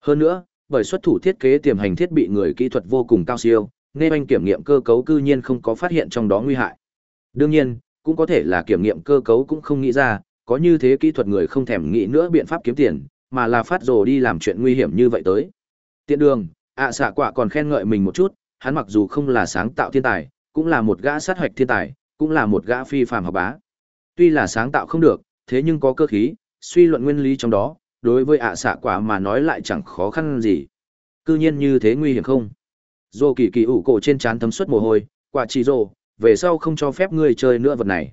Hơn nữa, bởi xuất thủ thiết kế tiềm hành thiết bị người kỹ thuật vô cùng cao siêu, nên anh kiểm nghiệm cơ cấu cư nhiên không có phát hiện trong đó nguy hại. Đương nhiên, cũng có thể là kiểm nghiệm cơ cấu cũng không nghĩ ra, có như thế kỹ thuật người không thèm nghĩ nữa biện pháp kiếm tiền, mà là phát rồ đi làm chuyện nguy hiểm như vậy tới. Tiện đường, ạ à xạ quả còn khen ngợi mình một chút, hắn mặc dù không là sáng tạo thiên tài, cũng là một gã sát hoạch thiên tài, cũng là một gã phi phàm học bá. Tuy là sáng tạo không được, thế nhưng có cơ khí, suy luận nguyên lý trong đó, đối với ạ à xạ quả mà nói lại chẳng khó khăn gì. Cư nhiên như thế nguy hiểm không? Dô kỳ kỳ ủ cổ trên trán thấm suất mồ hôi, quả chỉ rồ, về sau không cho phép ngươi chơi nữa vật này.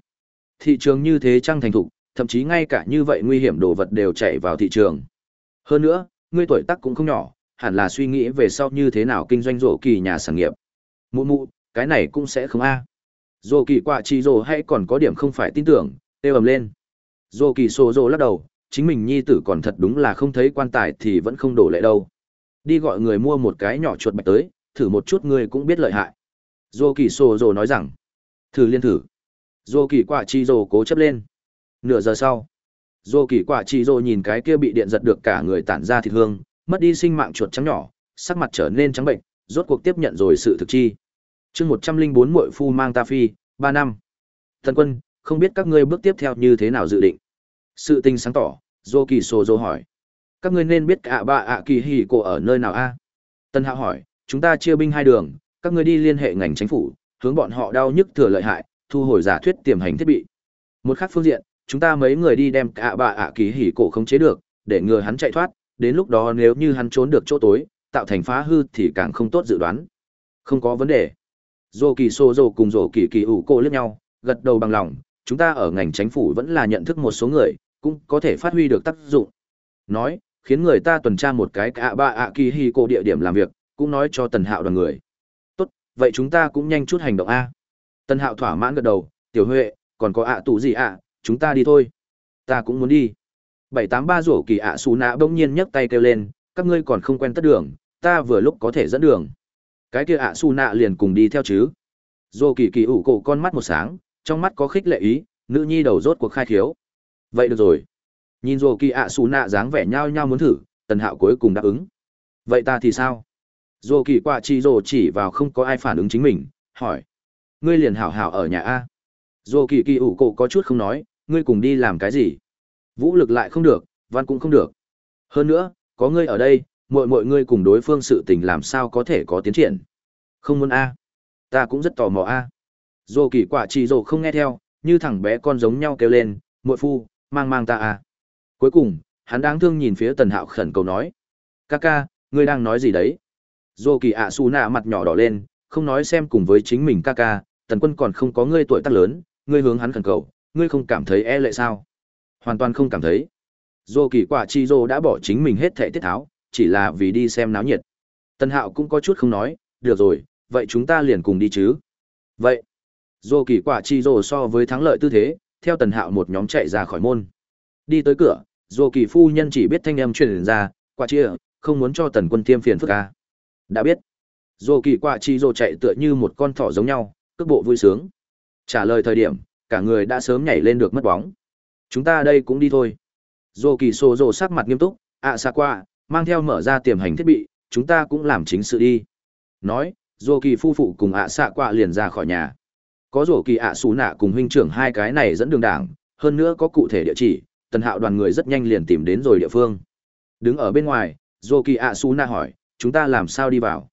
Thị trường như thế trăng thành thục, thậm chí ngay cả như vậy nguy hiểm đồ vật đều chạy vào thị trường. Hơn nữa, ngươi tuổi tác cũng không nhỏ, hẳn là suy nghĩ về sau như thế nào kinh doanh rổ kỳ nhà sản nghiệp. Mụ mụ, cái này cũng sẽ không a. À. Rổ kỳ quả chi rồ hay còn có điểm không phải tin tưởng, tê ầm lên. Rổ kỳ sổ rồ lắc đầu, chính mình nhi tử còn thật đúng là không thấy quan tài thì vẫn không đổ lệ đâu. Đi gọi người mua một cái nhỏ chuột bạch tới, thử một chút ngươi cũng biết lợi hại. Dô kỳ sổ rồ nói rằng, thử liên thử. Dô kỳ quả chi rồ cố chấp lên. Nửa giờ sau, dô kỳ quả chi rồ nhìn cái kia bị điện giật được cả người tản ra thịt hương, mất đi sinh mạng chuột trắng nhỏ, sắc mặt trở nên trắng bệnh, rốt cuộc tiếp nhận rồi sự thực chi. chương một trăm linh bốn muội phu mang ta phi, ba năm. Thần quân, không biết các ngươi bước tiếp theo như thế nào dự định. Sự tình sáng tỏ, dô kỳ sô dô hỏi. Các ngươi nên biết cả ba ạ kỳ hì cổ ở nơi nào a Tân Hạ hỏi, chúng ta chia binh hai đường, các ngươi đi liên hệ ngành chính phủ, hướng bọn họ đau nhức thừa lợi hại, thu hồi giả thuyết tiềm hành thiết bị. Một khác phương diện, chúng ta mấy người đi đem cả bà ạ kỳ hỉ cổ khống chế được để ngừa hắn chạy thoát đến lúc đó nếu như hắn trốn được chỗ tối tạo thành phá hư thì càng không tốt dự đoán. Không có vấn đề. Dô kỳ xô dô cùng dô kỳ kỳ ủ cô lướt nhau gật đầu bằng lòng chúng ta ở ngành chính phủ vẫn là nhận thức một số người cũng có thể phát huy được tác dụng. Nói khiến người ta tuần tra một cái cả bà ạ kỳ hỉ cổ địa điểm làm việc cũng nói cho tần hạo đoàn người vậy chúng ta cũng nhanh chút hành động a. Tân hạo thỏa mãn gật đầu, tiểu huệ, còn có ạ tù gì ạ? Chúng ta đi thôi. Ta cũng muốn đi. Bảy tám ba rổ kỳ ạ xù nạ bỗng nhiên nhấc tay kêu lên, các ngươi còn không quen tất đường, ta vừa lúc có thể dẫn đường. Cái kia ạ xù nạ liền cùng đi theo chứ. Rổ kỳ kỳ ủ cổ con mắt một sáng, trong mắt có khích lệ ý, nữ nhi đầu rốt cuộc khai khiếu. Vậy được rồi. Nhìn rổ kỳ ạ xù nạ dáng vẻ nhao nhao muốn thử tần hạo cuối cùng đáp ứng. Vậy ta thì sao? Dù kỳ quạ chi rổ chỉ vào không có ai phản ứng chính mình, hỏi, ngươi liền hảo hảo ở nhà a? Dù kỳ kỳ ủ cổ có chút không nói, ngươi cùng đi làm cái gì? Vũ lực lại không được, văn cũng không được. Hơn nữa, có ngươi ở đây mọi mọi ngươi cùng đối phương sự tình làm sao có thể có tiến triển? Không muốn a. Ta cũng rất tò mò a. Dồ kỳ quả chỉ dồ không nghe theo, như thằng bé con giống nhau kêu lên, muội phu, mang mang ta a. Cuối cùng, hắn đáng thương nhìn phía tần hạo khẩn cầu nói, ca ca, ngươi đang nói gì đấy? Dô kỳ ạ Su nạ mặt nhỏ đỏ lên, không nói xem cùng với chính mình ca ca, tần quân còn không có ngươi tuổi tác lớn, ngươi hướng hắn khẩn cầu, ngươi không cảm thấy e lệ sao? Hoàn toàn không cảm thấy. Dô kỳ quả chi dô đã bỏ chính mình hết thệ tiết tháo, chỉ là vì đi xem náo nhiệt. Tân hạo cũng có chút không nói, được rồi, vậy chúng ta liền cùng đi chứ. Vậy. Dô kỳ quả chi dô so với thắng lợi tư thế, theo tần hạo một nhóm chạy ra khỏi môn. Đi tới cửa, dô kỳ phu nhân chỉ biết thanh âm truyền ra, quả chia, không muốn cho tần quân tiêm phiền phức ca đã biết. Dô kỳ quả chi dô chạy tựa như một con thỏ giống nhau, cước bộ vui sướng. Trả lời thời điểm, cả người đã sớm nhảy lên được mất bóng. Chúng ta đây cũng đi thôi. Dô kỳ xô rộ sắc mặt nghiêm túc ạ xa qua, mang theo mở ra tiềm hành thiết bị, chúng ta cũng làm chính sự đi. Nói, dô kỳ phu phụ cùng ạ xạ qua liền ra khỏi nhà. Có dô kỳ ạ xù nạ cùng huynh trưởng hai cái này dẫn đường đảng, hơn nữa có cụ thể địa chỉ, tần hạo đoàn người rất nhanh liền tìm đến rồi địa phương. Đứng ở bên ngoài, dô kỳ ạ xù nạ hỏi chúng ta làm sao đi vào?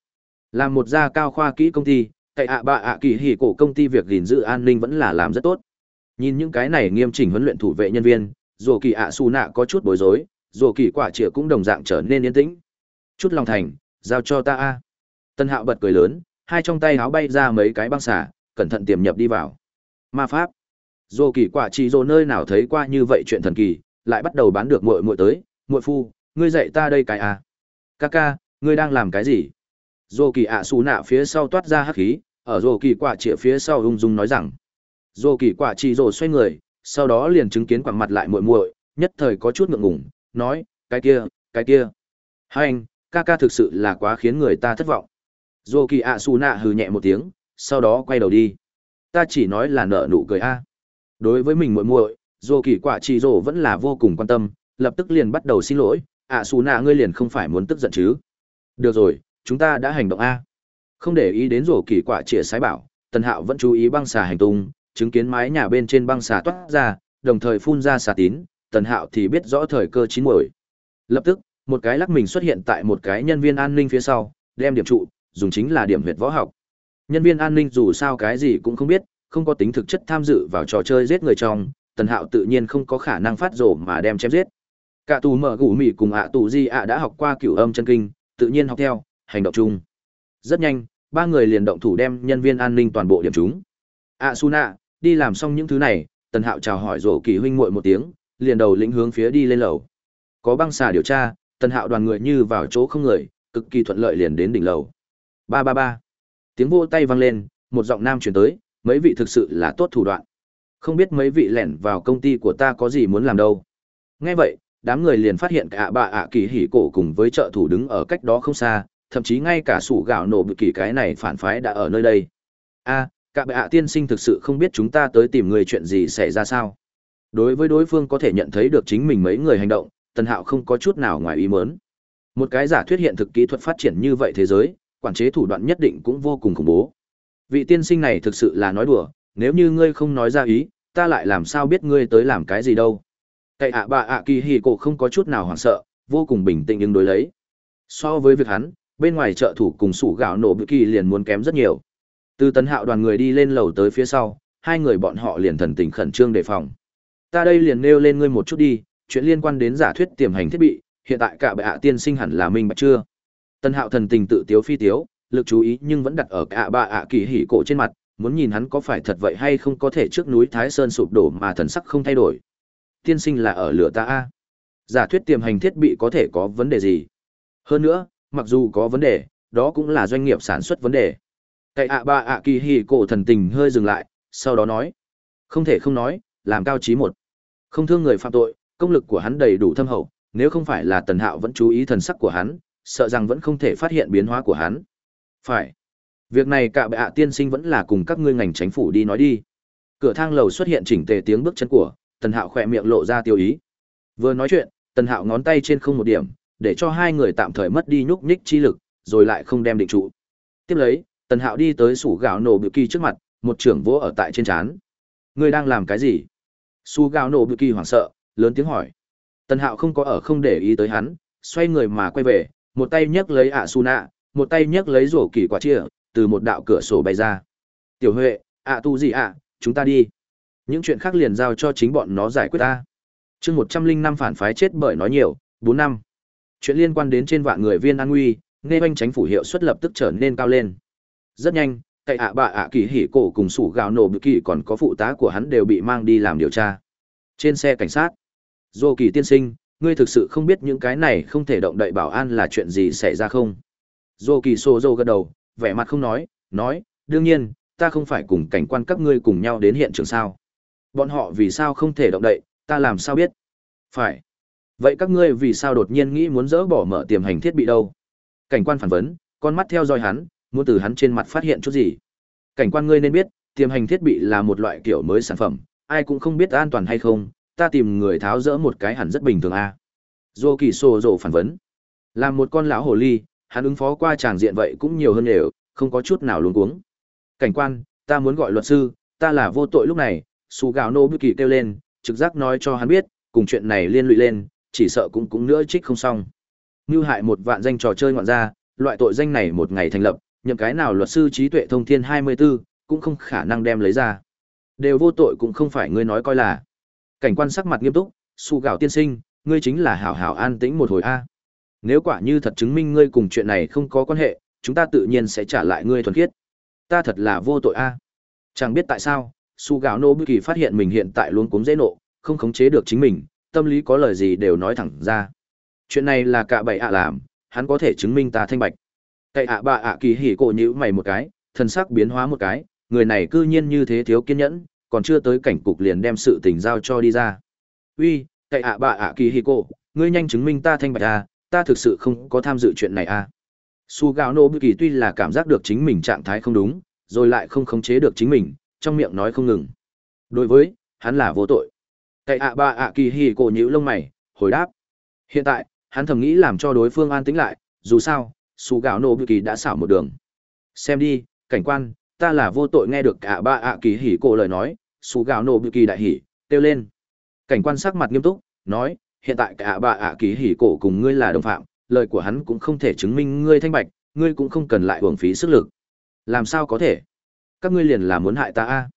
Làm một gia cao khoa kỹ công ty cậy ạ bạ ạ kỳ hỉ cổ công ty việc gìn giữ an ninh vẫn là làm rất tốt. Nhìn những cái này nghiêm chỉnh huấn luyện thủ vệ nhân viên, dù kỳ ạ xù nạ có chút bối rối, dù kỳ quả chĩa cũng đồng dạng trở nên yên tĩnh. Chút lòng thành, giao cho ta a. Tân hạo bật cười lớn, hai trong tay háo bay ra mấy cái băng xả cẩn thận tiềm nhập đi vào. Ma pháp. Dù kỳ quả chỉ dồ nơi nào thấy qua như vậy chuyện thần kỳ, lại bắt đầu bán được mội mội tới. Mội phu, ngươi dạy ta đây cái a. Ca ca ngươi đang làm cái gì dồ kỳ ạ xù nạ phía sau toát ra hắc khí ở dồ kỳ quả chĩa phía sau ung dung nói rằng dồ kỳ quả chỉ rồ xoay người, sau đó liền chứng kiến quẳng mặt lại muội muội, nhất thời có chút ngượng ngùng, nói, cái kia, cái kia. Hai anh, ca ca thực sự là quá khiến người ta thất vọng. dồ kỳ ạ su nạ hừ nhẹ một tiếng, sau đó quay đầu đi. Ta chỉ nói là nợ nụ cười a. Đối với mình muội muội, dồ kỳ quả chỉ rồ vẫn là vô cùng quan tâm, lập tức liền bắt đầu xin lỗi, ạ su nạ ngươi liền không phải muốn tức giận chứ. Được rồi, chúng ta đã hành động a. Không để ý đến rổ kỳ quả trịa sái bảo, Tần Hạo vẫn chú ý băng xà hành tung, chứng kiến mái nhà bên trên băng xà toát ra, đồng thời phun ra xà tín, Tần Hạo thì biết rõ thời cơ chín muồi. Lập tức, một cái lắc mình xuất hiện tại một cái nhân viên an ninh phía sau, đem điểm trụ, dùng chính là điểm huyệt võ học. Nhân viên an ninh dù sao cái gì cũng không biết, không có tính thực chất tham dự vào trò chơi giết người trong, Tần Hạo tự nhiên không có khả năng phát rổ mà đem chém giết. Cả tù mở gủ mỉ cùng ạ tù di ạ đã học qua cửu âm chân kinh, tự nhiên học theo, hành động chung. Rất nhanh, ba người liền động thủ đem nhân viên an ninh toàn bộ điểm chúng. Asuna, Suna, đi làm xong những thứ này tần hạo chào hỏi rổ kỳ huynh muội một tiếng liền đầu lĩnh hướng phía đi lên lầu. Có băng xà điều tra tần hạo đoàn người như vào chỗ không người cực kỳ thuận lợi liền đến đỉnh lầu. Ba ba ba. Tiếng vỗ tay vang lên một giọng nam chuyển tới mấy vị thực sự là tốt thủ đoạn. Không biết mấy vị lẻn vào công ty của ta có gì muốn làm đâu. Nghe vậy đám người liền phát hiện cả bà ạ kỳ hỉ cổ cùng với trợ thủ đứng ở cách đó không xa thậm chí ngay cả sủ gạo nổ bự kỳ cái này phản phái đã ở nơi đây a Cả bà ạ tiên sinh thực sự không biết chúng ta tới tìm người chuyện gì xảy ra sao. Đối với đối phương có thể nhận thấy được chính mình mấy người hành động, Tần Hạo không có chút nào ngoài ý muốn. Một cái giả thuyết hiện thực kỹ thuật phát triển như vậy thế giới, quản chế thủ đoạn nhất định cũng vô cùng khủng bố. Vị tiên sinh này thực sự là nói đùa, nếu như ngươi không nói ra ý, ta lại làm sao biết ngươi tới làm cái gì đâu. Cậy ạ bà ạ kỳ hì cổ không có chút nào hoảng sợ, vô cùng bình tĩnh nhưng đối lấy. So với việc hắn, bên ngoài trợ thủ cùng sủ gạo nổ bự kỳ liền muốn kém rất nhiều. Từ tấn hạo đoàn người đi lên lầu tới phía sau, hai người bọn họ liền thần tình khẩn trương đề phòng. ta đây liền nêu lên ngươi một chút đi chuyện liên quan đến giả thuyết tiềm hành thiết bị hiện tại cả bệ hạ tiên sinh hẳn là minh bạch chưa tân hạo thần tình tự tiếu phi tiếu lực chú ý nhưng vẫn đặt ở cả bà ạ kỳ hỉ cổ trên mặt muốn nhìn hắn có phải thật vậy hay không có thể trước núi thái sơn sụp đổ mà thần sắc không thay đổi tiên sinh là ở lửa ta a. Giả thuyết tiềm hành thiết bị có thể có vấn đề gì? Hơn nữa, mặc dù có vấn đề, đó cũng là doanh nghiệp sản xuất vấn đề. Cậy ạ ba ạ kỳ hỉ cổ thần tình hơi dừng lại, sau đó nói, không thể không nói, làm cao trí một. Không thương người phạm tội, công lực của hắn đầy đủ thâm hậu, nếu không phải là tần hạo vẫn chú ý thần sắc của hắn, sợ rằng vẫn không thể phát hiện biến hóa của hắn. Phải. Việc này cả bệ hạ tiên sinh vẫn là cùng các ngươi ngành chính phủ đi nói đi. Cửa thang lầu xuất hiện chỉnh tề tiếng bước chân của tần hạo khỏe miệng lộ ra tiêu ý. Vừa nói chuyện, tần hạo ngón tay trên không một điểm, để cho hai người tạm thời mất đi nhúc nhích chi lực, rồi lại không đem định trụ. Tiếp lấy, tần hạo đi tới sủ gạo nổ bự kỳ trước mặt, một trưởng vỗ ở tại trên trán. Ngươi đang làm cái gì? Su gạo nổ bự kỳ hoảng sợ, lớn tiếng hỏi. Tần hạo không có ở không để ý tới hắn, xoay người mà quay về, một tay nhấc lấy ạ su nạ một tay nhấc lấy rổ kỳ quả chia từ một đạo cửa sổ bay ra. Tiểu huệ, ạ tu gì ạ? Chúng ta đi những chuyện khác liền giao cho chính bọn nó giải quyết ta. Chương một trăm linh năm phản phái chết bởi nói nhiều, bốn năm. Chuyện liên quan đến trên vạn người viên an nguy nên anh tránh phủ hiệu suất lập tức trở nên cao lên. Rất nhanh, cậy ạ bạ ạ kỳ hỉ cổ cùng sủ gạo nổ bự kỳ còn có phụ tá của hắn đều bị mang đi làm điều tra. Trên xe cảnh sát, dô kỳ tiên sinh, ngươi thực sự không biết những cái này không thể động đậy bảo an là chuyện gì xảy ra không? Dô kỳ xô dô gật đầu, vẻ mặt không nói nói, đương nhiên, ta không phải cùng cảnh quan các ngươi cùng nhau đến hiện trường sao bọn họ vì sao không thể động đậy, ta làm sao biết? Phải. Vậy các ngươi vì sao đột nhiên nghĩ muốn dỡ bỏ mở tiềm hành thiết bị đâu? Cảnh quan phản vấn, con mắt theo dõi hắn, muốn từ hắn trên mặt phát hiện chút gì? Cảnh quan ngươi nên biết, tiềm hành thiết bị là một loại kiểu mới sản phẩm, ai cũng không biết an toàn hay không, ta tìm người tháo dỡ một cái hẳn rất bình thường a à. dô kỳ sô rộ phản vấn. Làm một con lão hồ ly, hắn ứng phó qua tràng diện vậy cũng nhiều hơn đều không có chút nào luống cuống. Cảnh quan, ta muốn gọi luật sư, ta là vô tội lúc này su gạo nô bưu kỳ kêu lên trực giác nói cho hắn biết cùng chuyện này liên lụy lên chỉ sợ cũng cũng nữa trích không xong. Như hại một vạn danh trò chơi ngoạn ra loại tội danh này một ngày thành lập nhậm cái nào luật sư trí tuệ thông thiên 24, cũng không khả năng đem lấy ra. Đều vô tội cũng không phải ngươi nói coi là. Cảnh quan sắc mặt nghiêm túc su gạo tiên sinh ngươi chính là hảo hảo an tĩnh một hồi a. Nếu quả như thật chứng minh ngươi cùng chuyện này không có quan hệ chúng ta tự nhiên sẽ trả lại ngươi thuần khiết. Ta thật là vô tội a. Chẳng biết tại sao su gạo nô bất kỳ phát hiện mình hiện tại luôn cúng dễ nộ không khống chế được chính mình tâm lý có lời gì đều nói thẳng ra. Chuyện này là cả bảy ạ làm hắn có thể chứng minh ta thanh bạch. Cậy ạ bà ạ kỳ hỉ cộ nhữ mày một cái thân sắc biến hóa một cái người này cư nhiên như thế thiếu kiên nhẫn còn chưa tới cảnh cục liền đem sự tình giao cho đi ra. Uy cậy ạ bà ạ kỳ hỉ cộ ngươi nhanh chứng minh ta thanh bạch à, ta thực sự không có tham dự chuyện này à. su gạo nô bất kỳ tuy là cảm giác được chính mình trạng thái không đúng rồi lại không khống chế được chính mình trong miệng nói không ngừng. Đối với, hắn là vô tội. Cậy ạ bà ạ kỳ hỉ cổ nhữ lông mày, hồi đáp. Hiện tại, hắn thầm nghĩ làm cho đối phương an tĩnh lại, dù sao, xù gạo nổ bự kỳ đã xảo một đường. Xem đi, cảnh quan, ta là vô tội nghe được cả ba ạ kỳ hỉ cổ lời nói, xù gạo nổ bự kỳ đại hỉ, kêu lên. Cảnh quan sắc mặt nghiêm túc, nói, hiện tại cả bà ạ kỳ hỉ cổ cùng ngươi là đồng phạm, lời của hắn cũng không thể chứng minh ngươi thanh bạch, ngươi cũng không cần lại hưởng phí sức lực. Làm sao có thể? Các ngươi liền là muốn hại ta a.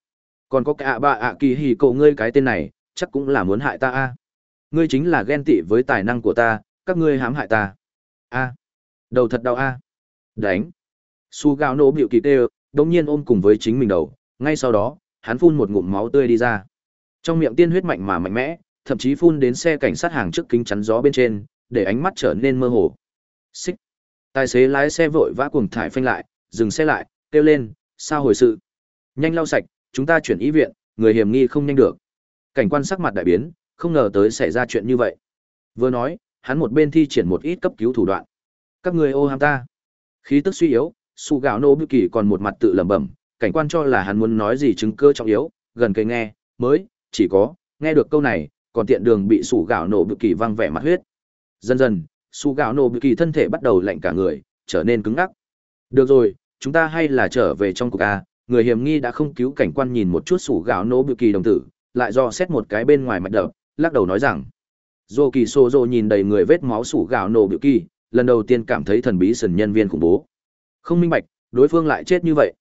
Còn có cả ba ạ kỳ hì cậu ngươi cái tên này, chắc cũng là muốn hại ta a. Ngươi chính là ghen tị với tài năng của ta, các ngươi hãm hại ta. A. Đầu thật đau a. Đánh. Su gạo nổ bịu kỳ tê đống nhiên ôm cùng với chính mình đầu, ngay sau đó, hắn phun một ngụm máu tươi đi ra. Trong miệng tiên huyết mạnh mà mạnh mẽ, thậm chí phun đến xe cảnh sát hàng trước kính chắn gió bên trên, để ánh mắt trở nên mơ hồ. Xích. Tài xế lái xe vội vã cuồng thải phanh lại, dừng xe lại, kêu lên sao hồi sự? Nhanh lau sạch, chúng ta chuyển ý viện, người hiểm nghi không nhanh được. Cảnh quan sắc mặt đại biến, không ngờ tới xảy ra chuyện như vậy. Vừa nói, hắn một bên thi triển một ít cấp cứu thủ đoạn. Các người ô ham ta. Khí tức suy yếu, su gạo nô bưu kỳ còn một mặt tự lẩm bẩm, cảnh quan cho là hắn muốn nói gì chứng cơ trọng yếu, gần cây nghe, mới, chỉ có, nghe được câu này, còn tiện đường bị sủ gạo nổ bự kỳ văng vẻ mặt huyết. Dần dần, su gạo nổ bự kỳ thân thể bắt đầu lạnh cả người, trở nên cứng ngắc. Được rồi chúng ta hay là trở về trong cục a người hiểm nghi đã không cứu cảnh quan nhìn một chút sủ gạo nổ bự kỳ đồng tử lại do xét một cái bên ngoài mạch đập lắc đầu nói rằng dô kỳ xô dô nhìn đầy người vết máu sủ gạo nổ bự kỳ lần đầu tiên cảm thấy thần bí sần nhân viên khủng bố không minh bạch đối phương lại chết như vậy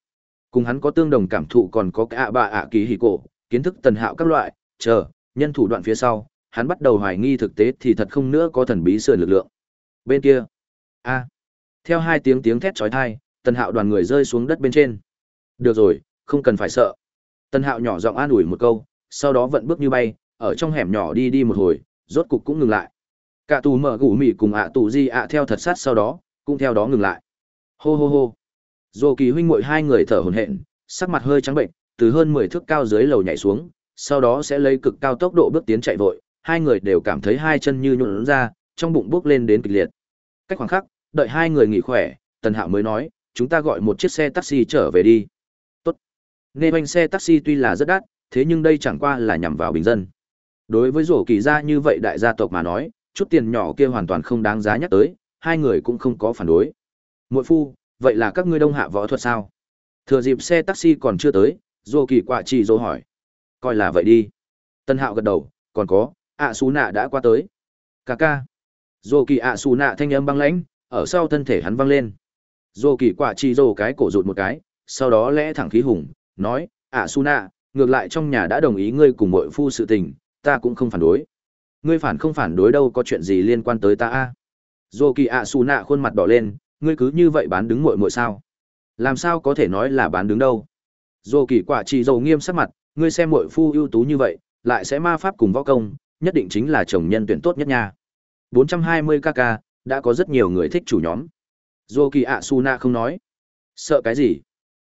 cùng hắn có tương đồng cảm thụ còn có cả bà ạ kỳ hì cổ kiến thức tần hạo các loại chờ nhân thủ đoạn phía sau, hắn bắt đầu hoài nghi thực tế thì thật không nữa có thần bí sườn lực lượng. Bên kia, a. Theo hai tiếng tiếng thét chói tai, Tần Hạo đoàn người rơi xuống đất bên trên. Được rồi, không cần phải sợ. Tần Hạo nhỏ giọng an ủi một câu, sau đó vận bước như bay, ở trong hẻm nhỏ đi đi một hồi, rốt cục cũng ngừng lại. Cả tù mở gủ mỉ cùng ạ tù di ạ theo thật sát sau đó, cũng theo đó ngừng lại. Hô hô hô. dồ kỳ huynh muội hai người thở hổn hển, sắc mặt hơi trắng bệnh, từ hơn 10 thước cao dưới lầu nhảy xuống, sau đó sẽ lấy cực cao tốc độ bước tiến chạy vội, hai người đều cảm thấy hai chân như nhũn ra, trong bụng bước lên đến kịch liệt. Cách khoảng khắc, đợi hai người nghỉ khỏe, Tần Hạo mới nói, chúng ta gọi một chiếc xe taxi trở về đi. Tốt. Nghe banh xe taxi tuy là rất đắt, thế nhưng đây chẳng qua là nhằm vào bình dân. Đối với rổ kỳ gia như vậy đại gia tộc mà nói, chút tiền nhỏ kia hoàn toàn không đáng giá nhắc tới, hai người cũng không có phản đối. Muội phu, vậy là các ngươi đông hạ võ thuật sao? Thừa dịp xe taxi còn chưa tới, rổ kỳ quạ chỉ rổ hỏi. Coi là vậy đi. Tân hạo gật đầu, còn có, ạ xú nạ đã qua tới. Cà ca. Rổ kỳ ạ xú nạ thanh âm băng lãnh, ở sau thân thể hắn văng lên. Rổ kỳ quả chỉ rổ cái cổ rụt một cái, sau đó lẽ thẳng khí hùng, nói, ạ xú nạ, ngược lại trong nhà đã đồng ý ngươi cùng muội phu sự tình, ta cũng không phản đối. Ngươi phản không phản đối đâu có chuyện gì liên quan tới ta a. Dô kỳ ạ xù nạ khuôn mặt đỏ lên, ngươi cứ như vậy bán đứng muội muội sao? Làm sao có thể nói là bán đứng đâu? Dô kỳ quả chỉ dầu nghiêm sắc mặt, ngươi xem muội phu ưu tú như vậy, lại sẽ ma pháp cùng võ công, nhất định chính là chồng nhân tuyển tốt nhất nha. 420 kk, đã có rất nhiều người thích chủ nhóm. Dô kỳ ạ su na không nói. Sợ cái gì?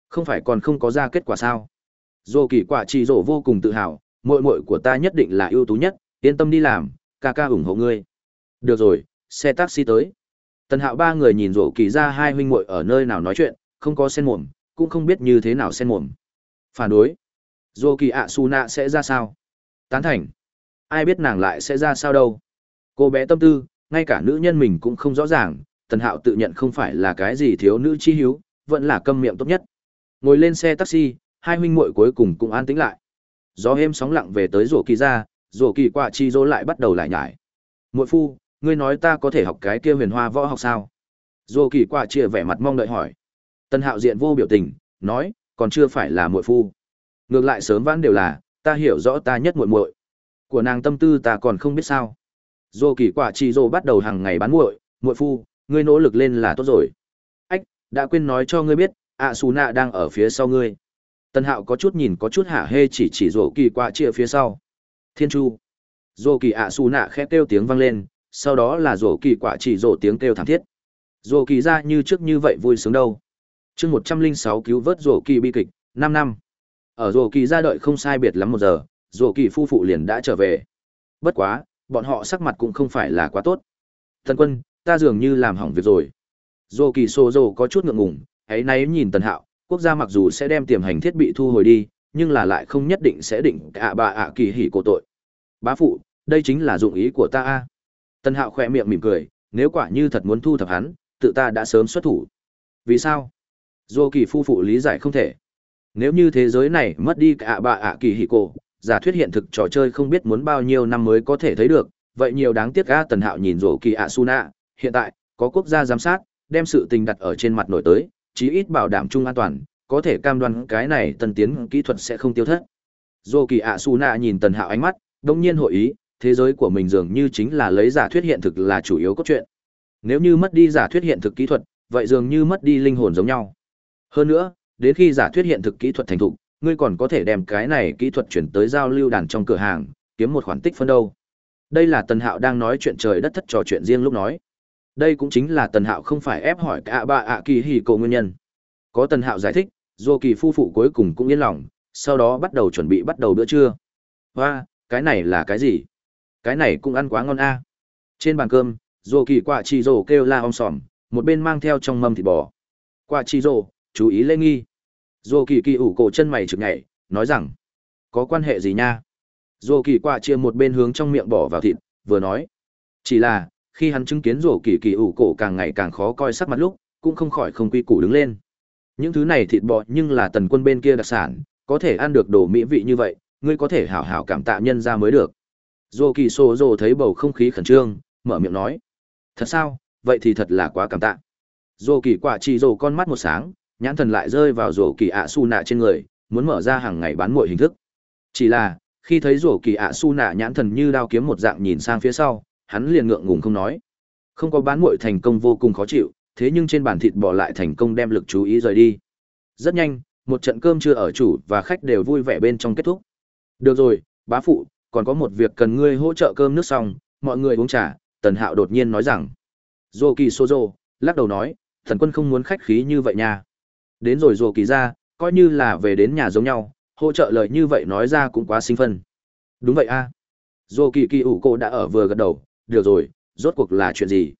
Không phải còn không có ra kết quả sao? Dô kỳ quả chỉ rổ vô cùng tự hào, muội muội của ta nhất định là ưu tú nhất, yên tâm đi làm, ca ca ủng hộ ngươi. Được rồi, xe taxi tới. Tần Hạo ba người nhìn rổ kỳ ra hai huynh muội ở nơi nào nói chuyện, không có sen mồm, cũng không biết như thế nào sen mồm. Phản đối. Dô kỳ ạ su nạ sẽ ra sao? Tán thành. Ai biết nàng lại sẽ ra sao đâu? Cô bé tâm tư, ngay cả nữ nhân mình cũng không rõ ràng, Tần Hạo tự nhận không phải là cái gì thiếu nữ chi hiếu, vẫn là câm miệng tốt nhất. Ngồi lên xe taxi, hai huynh muội cuối cùng cũng an tĩnh lại. Gió êm sóng lặng về tới rổ kỳ ra rổ kỳ quạ chi dỗ lại bắt đầu lại nhải. Muội phu ngươi nói ta có thể học cái kia huyền hoa võ học sao? Rổ kỳ quạ chia vẻ mặt mong đợi hỏi. Tân hạo diện vô biểu tình nói còn chưa phải là muội phu. Ngược lại sớm vãn đều là ta hiểu rõ ta nhất muội muội. Của nàng tâm tư ta còn không biết sao. Rổ kỳ quạ chi dỗ bắt đầu hàng ngày bán muội muội phu ngươi nỗ lực lên là tốt rồi ách đã quên nói cho ngươi biết ạ xù nạ đang ở phía sau ngươi Tân Hạo có chút nhìn có chút hạ hê chỉ chỉ rổ kỳ qua chia phía sau. Thiên Chu. Rổ kỳ ạ xù nạ khẽ kêu tiếng vang lên, sau đó là rổ kỳ quả chỉ rổ tiếng kêu thảm thiết. Rổ kỳ ra như trước như vậy vui sướng đâu. chương một trăm linh sáu cứu vớt rổ kỳ bi kịch, năm năm. Ở rổ kỳ ra đợi không sai biệt lắm một giờ, rổ kỳ phu phụ liền đã trở về. Bất quá, bọn họ sắc mặt cũng không phải là quá tốt. Thần quân, ta dường như làm hỏng việc rồi. Rổ kỳ Sô rổ có chút ngượng ngùng, ấy nay nhìn tần hạo, quốc gia mặc dù sẽ đem tiềm hành thiết bị thu hồi đi nhưng là lại không nhất định sẽ định ạ bà ạ kỳ hỉ cổ tội. Bá phụ đây chính là dụng ý của ta a. Hạo khỏe miệng mỉm cười nếu quả như thật muốn thu thập hắn tự ta đã sớm xuất thủ. Vì sao? Dô kỳ phu phụ lý giải không thể. Nếu như thế giới này mất đi cả ạ bà ạ kỳ hỉ cổ giả thuyết hiện thực trò chơi không biết muốn bao nhiêu năm mới có thể thấy được vậy nhiều đáng tiếc a tần hạo nhìn rổ kỳ ạ su nạ hiện tại có quốc gia giám sát đem sự tình đặt ở trên mặt nổi tới chí ít bảo đảm chung an toàn, có thể cam đoan cái này tân tiến kỹ thuật sẽ không tiêu thất. Dô kỳ ạ su nạ nhìn tần hạo ánh mắt, đông nhiên hội ý, thế giới của mình dường như chính là lấy giả thuyết hiện thực là chủ yếu cốt truyện. Nếu như mất đi giả thuyết hiện thực kỹ thuật, vậy dường như mất đi linh hồn giống nhau. Hơn nữa, đến khi giả thuyết hiện thực kỹ thuật thành thục, ngươi còn có thể đem cái này kỹ thuật chuyển tới giao lưu đàn trong cửa hàng, kiếm một khoản tích phân đâu. Đây là Tần Hạo đang nói chuyện trời đất thất trò chuyện riêng lúc nói. Đây cũng chính là Tần Hạo không phải ép hỏi cả bà ạ kỳ hì cổ nguyên nhân. Có Tần Hạo giải thích, Dô Kỳ phu phụ cuối cùng cũng yên lòng, sau đó bắt đầu chuẩn bị bắt đầu bữa trưa. Hoa, cái này là cái gì? Cái này cũng ăn quá ngon a. Trên bàn cơm, Dô Kỳ quả chi rồ kêu la om sòm, một bên mang theo trong mâm thịt bò. Quả chi rồ, chú ý lễ nghi. Dô Kỳ kỳ ủ cổ chân mày chực nhảy, nói rằng, có quan hệ gì nha? Dô Kỳ quả chia một bên hướng trong miệng bỏ vào thịt, vừa nói, chỉ là khi hắn chứng kiến rổ kỳ kỳ ủ cổ càng ngày càng khó coi sắc mặt lúc, cũng không khỏi không quy củ đứng lên. Những thứ này thịt bọ nhưng là tần quân bên kia đặc sản, có thể ăn được đồ mỹ vị như vậy, ngươi có thể hảo hảo cảm tạ nhân ra mới được. Rổ kỳ xô rổ thấy bầu không khí khẩn trương, mở miệng nói, thật sao? Vậy thì thật là quá cảm tạ. Rổ kỳ quả chỉ rổ con mắt một sáng, nhãn thần lại rơi vào rổ kỳ ạ su nạ trên người, muốn mở ra hàng ngày bán mọi hình thức. Chỉ là, khi thấy rổ kỳ ạ su nạ nhãn thần như đao kiếm một dạng nhìn sang phía sau hắn liền ngượng ngùng không nói. Không có bán muội thành công vô cùng khó chịu, thế nhưng trên bàn thịt bỏ lại thành công đem lực chú ý rời đi. Rất nhanh, một trận cơm chưa ở chủ và khách đều vui vẻ bên trong kết thúc. Được rồi, bá phụ, còn có một việc cần ngươi hỗ trợ cơm nước xong, mọi người uống trà, tần hạo đột nhiên nói rằng. Dô kỳ xô dô lắc đầu nói, thần quân không muốn khách khí như vậy nha. Đến rồi dô kỳ ra, coi như là về đến nhà giống nhau, hỗ trợ lời như vậy nói ra cũng quá sinh phân. Đúng vậy a. À. dô kỳ kỳ ủ cô đã ở vừa gật đầu được rồi, rốt cuộc là chuyện gì?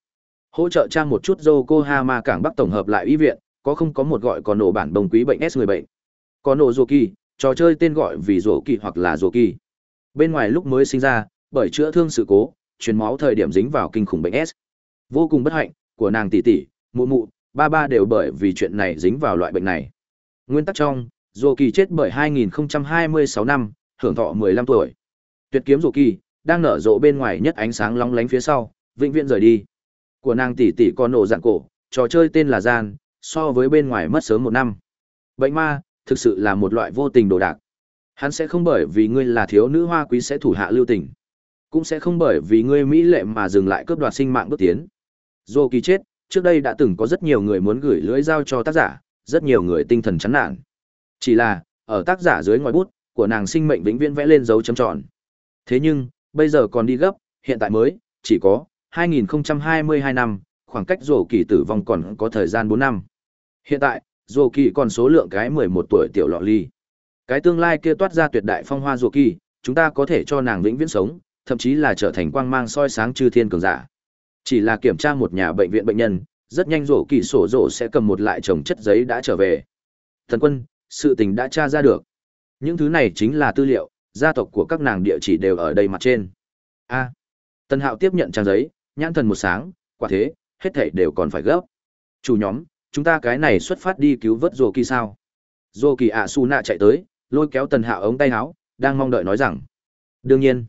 Hỗ trợ trang một chút yokohama cảng bắc tổng hợp lại y viện, có không có một gọi có nổ bản bồng quý bệnh s người bệnh? Có nổ dô kỳ, trò chơi tên gọi vì dô kỳ hoặc là dô kỳ. Bên ngoài lúc mới sinh ra, bởi chữa thương sự cố, truyền máu thời điểm dính vào kinh khủng bệnh s. Vô cùng bất hạnh của nàng tỷ tỷ, mụ mụ, ba ba đều bởi vì chuyện này dính vào loại bệnh này. Nguyên tắc trong dô kỳ chết bởi 2026 năm, hưởng thọ 15 tuổi. Tuyệt kiếm dô kỳ đang nở rộ bên ngoài nhất ánh sáng long lánh phía sau, vĩnh viễn rời đi. Của nàng tỷ tỷ con nổ dạng cổ, trò chơi tên là gian, so với bên ngoài mất sớm một năm. Bệnh ma, thực sự là một loại vô tình đồ đạc. Hắn sẽ không bởi vì ngươi là thiếu nữ hoa quý sẽ thủ hạ lưu tình. Cũng sẽ không bởi vì ngươi mỹ lệ mà dừng lại cướp đoạt sinh mạng bước tiến. Dô kỳ chết, trước đây đã từng có rất nhiều người muốn gửi lưỡi dao cho tác giả, rất nhiều người tinh thần chán nản. Chỉ là, ở tác giả dưới ngòi bút, của nàng sinh mệnh vĩnh viễn vẽ lên dấu chấm tròn. Thế nhưng bây giờ còn đi gấp hiện tại mới chỉ có 2022 năm khoảng cách rổ kỳ tử vong còn có thời gian 4 năm hiện tại rổ kỳ còn số lượng cái 11 tuổi tiểu lọ ly cái tương lai kia toát ra tuyệt đại phong hoa rổ kỳ chúng ta có thể cho nàng vĩnh viễn sống thậm chí là trở thành quang mang soi sáng chư thiên cường giả. Chỉ là kiểm tra một nhà bệnh viện bệnh nhân, rất nhanh rổ kỳ sổ rổ sẽ cầm một lại chồng chất giấy đã trở về. Thần quân, sự tình đã tra ra được. Những thứ này chính là tư liệu, gia tộc của các nàng địa chỉ đều ở đây mặt trên. A. À, Tần Hạo tiếp nhận trang giấy, nhãn thần một sáng, quả thế, hết thảy đều còn phải gấp. Chủ nhóm, chúng ta cái này xuất phát đi cứu vớt Dô Kỳ sao? Dô Kỳ ạ su nạ chạy tới, lôi kéo Tần Hạo ống tay áo, đang mong đợi nói rằng. Đương nhiên.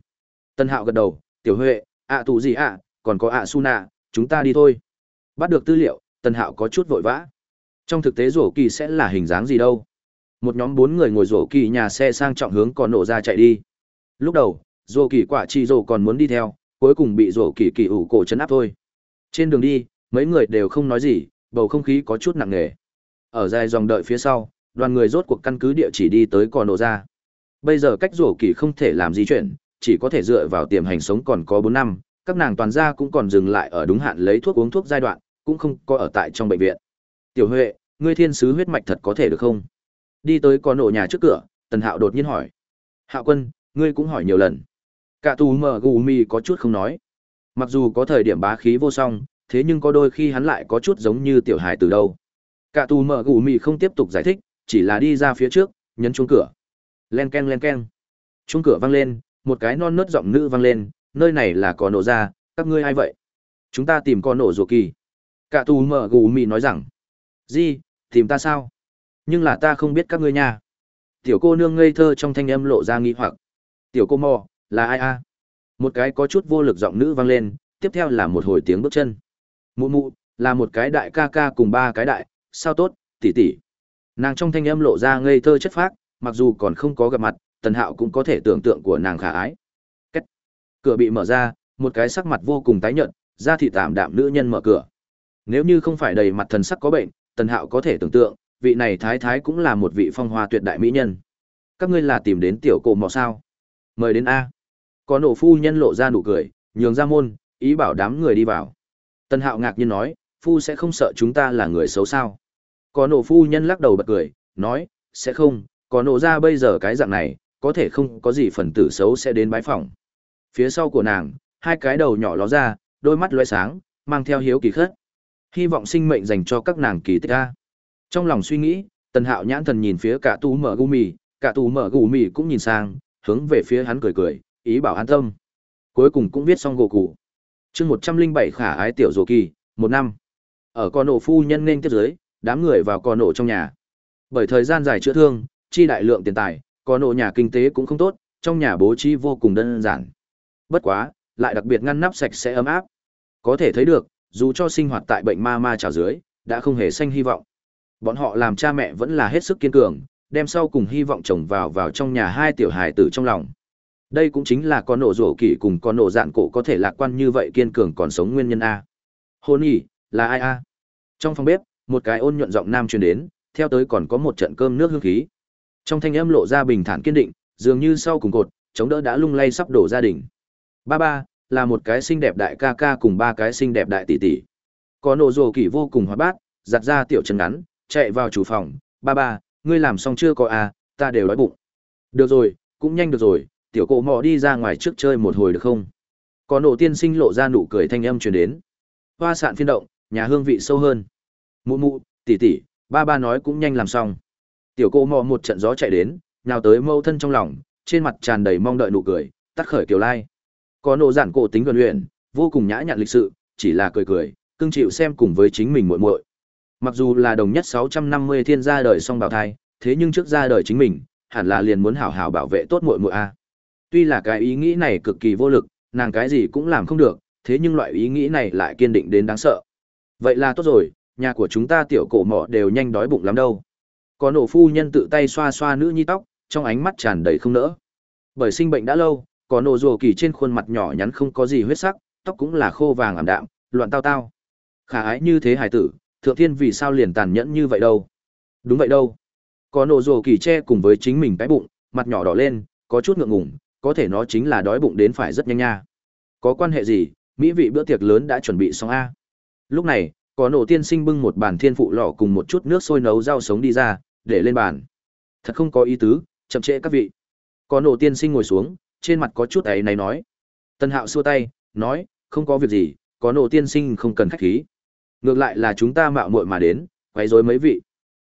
Tân Hạo gật đầu, "Tiểu Huệ, ạ tù gì ạ, còn có ạ Su Nạ, chúng ta đi thôi." Bắt được tư liệu, Tân Hạo có chút vội vã. Trong thực tế rổ kỳ sẽ là hình dáng gì đâu? Một nhóm bốn người ngồi rổ kỳ nhà xe sang trọng hướng còn nổ ra chạy đi. Lúc đầu, rổ kỳ quả chi rổ còn muốn đi theo, cuối cùng bị rổ kỳ kỳ ủ cổ chấn áp thôi. Trên đường đi, mấy người đều không nói gì, bầu không khí có chút nặng nề. Ở dài dòng đợi phía sau, đoàn người rốt cuộc căn cứ địa chỉ đi tới còn nổ ra. Bây giờ cách rổ kỳ không thể làm gì chuyện, chỉ có thể dựa vào tiềm hành sống còn có bốn năm, các nàng toàn gia cũng còn dừng lại ở đúng hạn lấy thuốc uống thuốc giai đoạn, cũng không có ở tại trong bệnh viện. Tiểu Huệ, ngươi thiên sứ huyết mạch thật có thể được không? Đi tới con nổ nhà trước cửa, Tần Hạo đột nhiên hỏi. Hạo quân, ngươi cũng hỏi nhiều lần. Cả tù mở gù mi có chút không nói. Mặc dù có thời điểm bá khí vô song, thế nhưng có đôi khi hắn lại có chút giống như tiểu hài từ đâu. Cả tù mở gù mi không tiếp tục giải thích, chỉ là đi ra phía trước, nhấn chuông cửa. Len ken len ken. Chuông cửa vang lên, một cái non nớt giọng nữ vang lên, nơi này là có nổ ra, các ngươi ai vậy? Chúng ta tìm con nổ ruột kỳ. Cả tù mở gù mì nói rằng, gì, tìm ta sao? Nhưng là ta không biết các ngươi nha. Tiểu cô nương ngây thơ trong thanh âm lộ ra nghi hoặc. Tiểu cô mò, là ai a? Một cái có chút vô lực giọng nữ vang lên, tiếp theo là một hồi tiếng bước chân. Mụ mụ, là một cái đại ca ca cùng ba cái đại, sao tốt, tỷ tỷ. Nàng trong thanh âm lộ ra ngây thơ chất phác, mặc dù còn không có gặp mặt, tần hạo cũng có thể tưởng tượng của nàng khả ái Cách. cửa bị mở ra một cái sắc mặt vô cùng tái nhợt da thị tạm đạm nữ nhân mở cửa nếu như không phải đầy mặt thần sắc có bệnh tần hạo có thể tưởng tượng vị này thái thái cũng là một vị phong hoa tuyệt đại mỹ nhân các ngươi là tìm đến tiểu cổ mò sao mời đến a có nổ phu nhân lộ ra nụ cười nhường ra môn ý bảo đám người đi vào tần hạo ngạc nhiên nói phu sẽ không sợ chúng ta là người xấu sao có nổ phu nhân lắc đầu bật cười nói sẽ không có nổ ra bây giờ cái dạng này có thể không có gì phần tử xấu sẽ đến bái phỏng. Phía sau của nàng, hai cái đầu nhỏ ló ra, đôi mắt lóe sáng, mang theo hiếu kỳ khất. Hy vọng sinh mệnh dành cho các nàng kỳ tích a. Trong lòng suy nghĩ, Tần Hạo nhãn thần nhìn phía cả tú mở gù mì, cả tú mở gù mì cũng nhìn sang, hướng về phía hắn cười cười, ý bảo an tâm. Cuối cùng cũng viết xong gỗ cụ. chương 107 khả ái tiểu dồ kỳ, một năm. Ở con nổ phu nhân nên tiếp dưới, đám người vào con nổ trong nhà. Bởi thời gian dài chữa thương, chi đại lượng tiền tài, con nổ nhà kinh tế cũng không tốt, trong nhà bố trí vô cùng đơn giản. Bất quá, lại đặc biệt ngăn nắp sạch sẽ ấm áp. Có thể thấy được, dù cho sinh hoạt tại bệnh ma ma trào dưới, đã không hề xanh hy vọng. Bọn họ làm cha mẹ vẫn là hết sức kiên cường, đem sau cùng hy vọng chồng vào vào trong nhà hai tiểu hài tử trong lòng. đây cũng chính là con nổ rổ kỳ cùng con nổ dạn cổ có thể lạc quan như vậy kiên cường còn sống nguyên nhân a. Hôn nhỉ là ai a? Trong phòng bếp một cái ôn nhuận giọng nam truyền đến theo tới còn có một trận cơm nước hương khí. Trong thanh âm lộ ra bình thản kiên định dường như sau cùng cột chống đỡ đã lung lay sắp đổ gia đình. Ba ba là một cái xinh đẹp đại ca ca cùng ba cái xinh đẹp đại tỷ tỷ. Có nổ rồ kỳ vô cùng hoạt bát giặt ra tiểu chân ngắn chạy vào chủ phòng, ba ba, ngươi làm xong chưa có à ta đều đói bụng. Được rồi, cũng nhanh được rồi, tiểu cổ mò đi ra ngoài trước chơi một hồi được không? Có nổ tiên sinh lộ ra nụ cười thanh âm truyền đến. Hoa sạn phiên động, nhà hương vị sâu hơn. Mụ mụ tỷ tỷ ba ba nói cũng nhanh làm xong. Tiểu cô mò một trận gió chạy đến, nhào tới mâu thân trong lòng, trên mặt tràn đầy mong đợi nụ cười, tắt khởi kiều lai. Có nổ giản cổ tính gần luyện, vô cùng nhã nhặn lịch sự, chỉ là cười cười, cưng chịu xem cùng với chính mình muội muội mặc dù là đồng nhất 650 thiên gia đời song bào thai, thế nhưng trước ra đời chính mình, hẳn là liền muốn hảo hảo bảo vệ tốt muội muội a. Tuy là cái ý nghĩ này cực kỳ vô lực, nàng cái gì cũng làm không được, thế nhưng loại ý nghĩ này lại kiên định đến đáng sợ. Vậy là tốt rồi, nhà của chúng ta tiểu cổ mọ đều nhanh đói bụng lắm đâu. Có nổ phu nhân tự tay xoa xoa nữ nhi tóc, trong ánh mắt tràn đầy không nỡ. Bởi sinh bệnh đã lâu, có nổ rùa kỳ trên khuôn mặt nhỏ nhắn không có gì huyết sắc, tóc cũng là khô vàng ảm đạm, loạn tao tao. Khả ái như thế hài tử thượng thiên vì sao liền tàn nhẫn như vậy đâu? Đúng vậy đâu. Có nổ rồ kỳ che cùng với chính mình cái bụng, mặt nhỏ đỏ lên, có chút ngượng ngùng, có thể nó chính là đói bụng đến phải rất nhanh nha. Có quan hệ gì? Mỹ vị bữa tiệc lớn đã chuẩn bị xong a. Lúc này, có nổ tiên sinh bưng một bàn thiên phụ lò cùng một chút nước sôi nấu rau sống đi ra, để lên bàn. Thật không có ý tứ, chậm trễ các vị. Có nổ tiên sinh ngồi xuống, trên mặt có chút ấy này nói. Tân hạo xua tay, nói, không có việc gì, có nổ tiên sinh không cần khách khí ngược lại là chúng ta mạo muội mà đến, quấy rối mấy vị.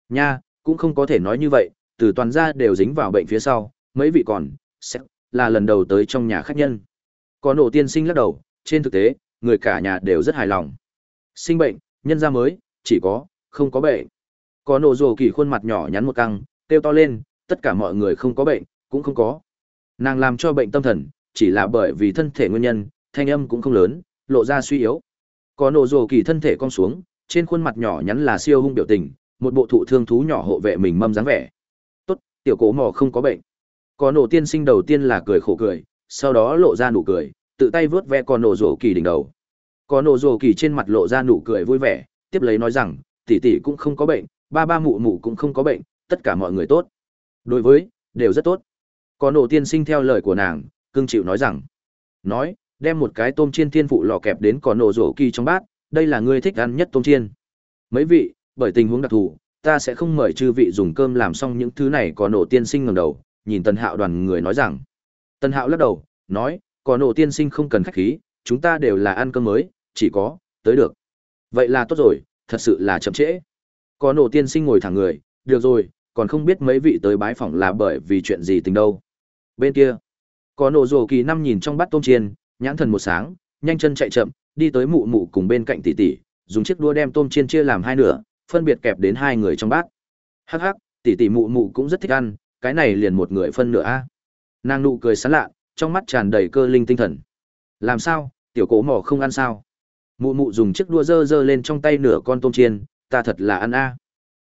Nha, cũng không có thể nói như vậy, từ toàn gia đều dính vào bệnh phía sau, mấy vị còn, sẽ là lần đầu tới trong nhà khách nhân. Có nổ tiên sinh lắc đầu, trên thực tế, người cả nhà đều rất hài lòng. Sinh bệnh, nhân gia mới, chỉ có, không có bệnh. Có nổ rồ kỳ khuôn mặt nhỏ nhắn một căng, kêu to lên, tất cả mọi người không có bệnh, cũng không có. Nàng làm cho bệnh tâm thần, chỉ là bởi vì thân thể nguyên nhân, thanh âm cũng không lớn, lộ ra suy yếu có nổ rồ kỳ thân thể cong xuống, trên khuôn mặt nhỏ nhắn là siêu hung biểu tình, một bộ thụ thương thú nhỏ hộ vệ mình mâm dáng vẻ. Tốt, tiểu cố mò không có bệnh. Có nổ tiên sinh đầu tiên là cười khổ cười, sau đó lộ ra nụ cười, tự tay vớt ve con nổ rồ kỳ đỉnh đầu. Có nổ rồ kỳ trên mặt lộ ra nụ cười vui vẻ, tiếp lấy nói rằng, tỷ tỷ cũng không có bệnh, ba ba mụ mụ cũng không có bệnh, tất cả mọi người tốt. Đối với, đều rất tốt. Có nổ tiên sinh theo lời của nàng cương chịu nói rằng, nói đem một cái tôm chiên thiên phụ lò kẹp đến còn nổ rổ kỳ trong bát, đây là ngươi thích ăn nhất tôm chiên. Mấy vị, bởi tình huống đặc thù, ta sẽ không mời chư vị dùng cơm làm xong những thứ này còn nổ tiên sinh ngầm đầu, nhìn tần hạo đoàn người nói rằng. Tần hạo lắc đầu, nói còn nổ tiên sinh không cần khách khí, chúng ta đều là ăn cơm mới, chỉ có, tới được. Vậy là tốt rồi, thật sự là chậm trễ. Có nổ tiên sinh ngồi thẳng người, được rồi, còn không biết mấy vị tới bái phỏng là bởi vì chuyện gì tình đâu. Bên kia có nổ rổ kỳ năm nhìn trong bát tôm chiên nhãn thần một sáng, nhanh chân chạy chậm, đi tới mụ mụ cùng bên cạnh tỷ tỷ, dùng chiếc đũa đem tôm chiên chia làm hai nửa, phân biệt kẹp đến hai người trong bát. Hắc hắc, tỷ tỷ mụ mụ cũng rất thích ăn, cái này liền một người phân nửa a. Nàng nụ cười sán lạ, trong mắt tràn đầy cơ linh tinh thần. Làm sao, tiểu cố mỏ không ăn sao? Mụ mụ dùng chiếc đua dơ dơ lên trong tay nửa con tôm chiên, ta thật là ăn a.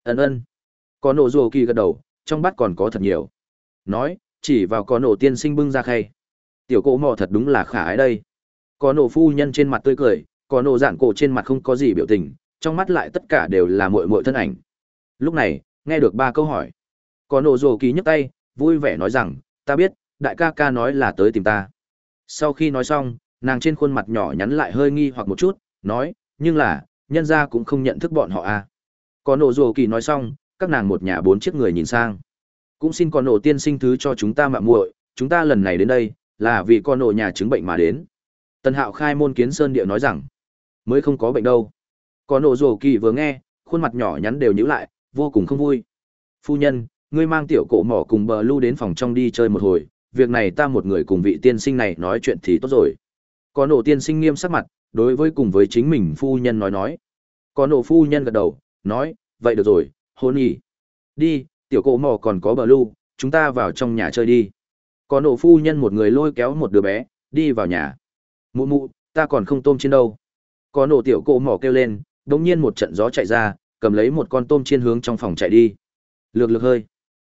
Ân ân. Có nổ rùa kỳ gật đầu, trong bát còn có thật nhiều. Nói, chỉ vào có nổ tiên sinh bưng ra khay tiểu cổ mò thật đúng là khả ái đây. Có nổ phu nhân trên mặt tươi cười, có nổ giản cổ trên mặt không có gì biểu tình, trong mắt lại tất cả đều là mội mội thân ảnh. Lúc này, nghe được ba câu hỏi, có nổ rồ kỳ nhấc tay, vui vẻ nói rằng, ta biết, đại ca ca nói là tới tìm ta. Sau khi nói xong, nàng trên khuôn mặt nhỏ nhắn lại hơi nghi hoặc một chút, nói, nhưng là, nhân gia cũng không nhận thức bọn họ à. Có nổ rồ kỳ nói xong, các nàng một nhà bốn chiếc người nhìn sang. Cũng xin có nổ tiên sinh thứ cho chúng ta mạng muội, chúng ta lần này đến đây là vì con nội nhà chứng bệnh mà đến. Tần hạo khai môn kiến sơn địa nói rằng, mới không có bệnh đâu. Con nội rồ kỳ vừa nghe, khuôn mặt nhỏ nhắn đều nhữ lại, vô cùng không vui. Phu nhân, ngươi mang tiểu cổ mỏ cùng bờ lưu đến phòng trong đi chơi một hồi, việc này ta một người cùng vị tiên sinh này nói chuyện thì tốt rồi. Có nội tiên sinh nghiêm sắc mặt, đối với cùng với chính mình phu nhân nói nói. Có nội phu nhân gật đầu, nói, vậy được rồi, hôn nhỉ đi, tiểu cổ mỏ còn có bờ lưu chúng ta vào trong nhà chơi đi có nổ phu nhân một người lôi kéo một đứa bé, đi vào nhà. Mụ mụ, ta còn không tôm trên đâu. Có nổ tiểu cổ mỏ kêu lên đống nhiên một trận gió chạy ra, cầm lấy một con tôm chiên hướng trong phòng chạy đi. Lược lược hơi.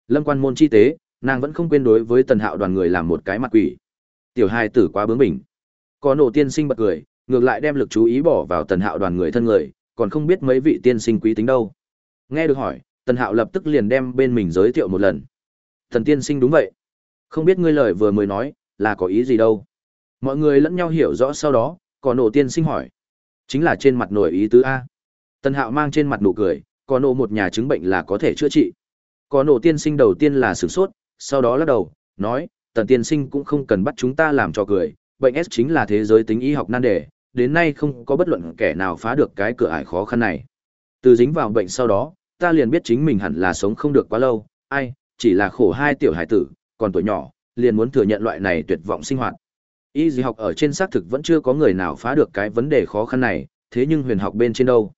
Lâm quan môn chi tế, nàng vẫn không quên đối với tần hạo đoàn người làm một cái mặt quỷ. Tiểu hai tử quá bướng bỉnh. Có nổ tiên sinh bật cười, ngược lại đem lực chú ý bỏ vào tần hạo đoàn người thân người, còn không biết mấy vị tiên sinh quý tính đâu. Nghe được hỏi, tần hạo lập tức liền đem bên mình giới thiệu một lần. Thần tiên sinh đúng vậy không biết ngươi lời vừa mới nói, là có ý gì đâu. Mọi người lẫn nhau hiểu rõ sau đó, có nổ tiên sinh hỏi. Chính là trên mặt nổi ý tứ a. Tần hạo mang trên mặt nụ cười, có nổ một nhà chứng bệnh là có thể chữa trị. Có nổ tiên sinh đầu tiên là sửng sốt, sau đó lắc đầu, nói, tần tiên sinh cũng không cần bắt chúng ta làm cho cười, bệnh s chính là thế giới tính y học nan đề, đến nay không có bất luận kẻ nào phá được cái cửa ải khó khăn này. Từ dính vào bệnh sau đó, ta liền biết chính mình hẳn là sống không được quá lâu, ai, chỉ là khổ hai tiểu hải tử còn tuổi nhỏ, liền muốn thừa nhận loại này tuyệt vọng sinh hoạt. Y dị học ở trên xác thực vẫn chưa có người nào phá được cái vấn đề khó khăn này, thế nhưng huyền học bên trên đâu?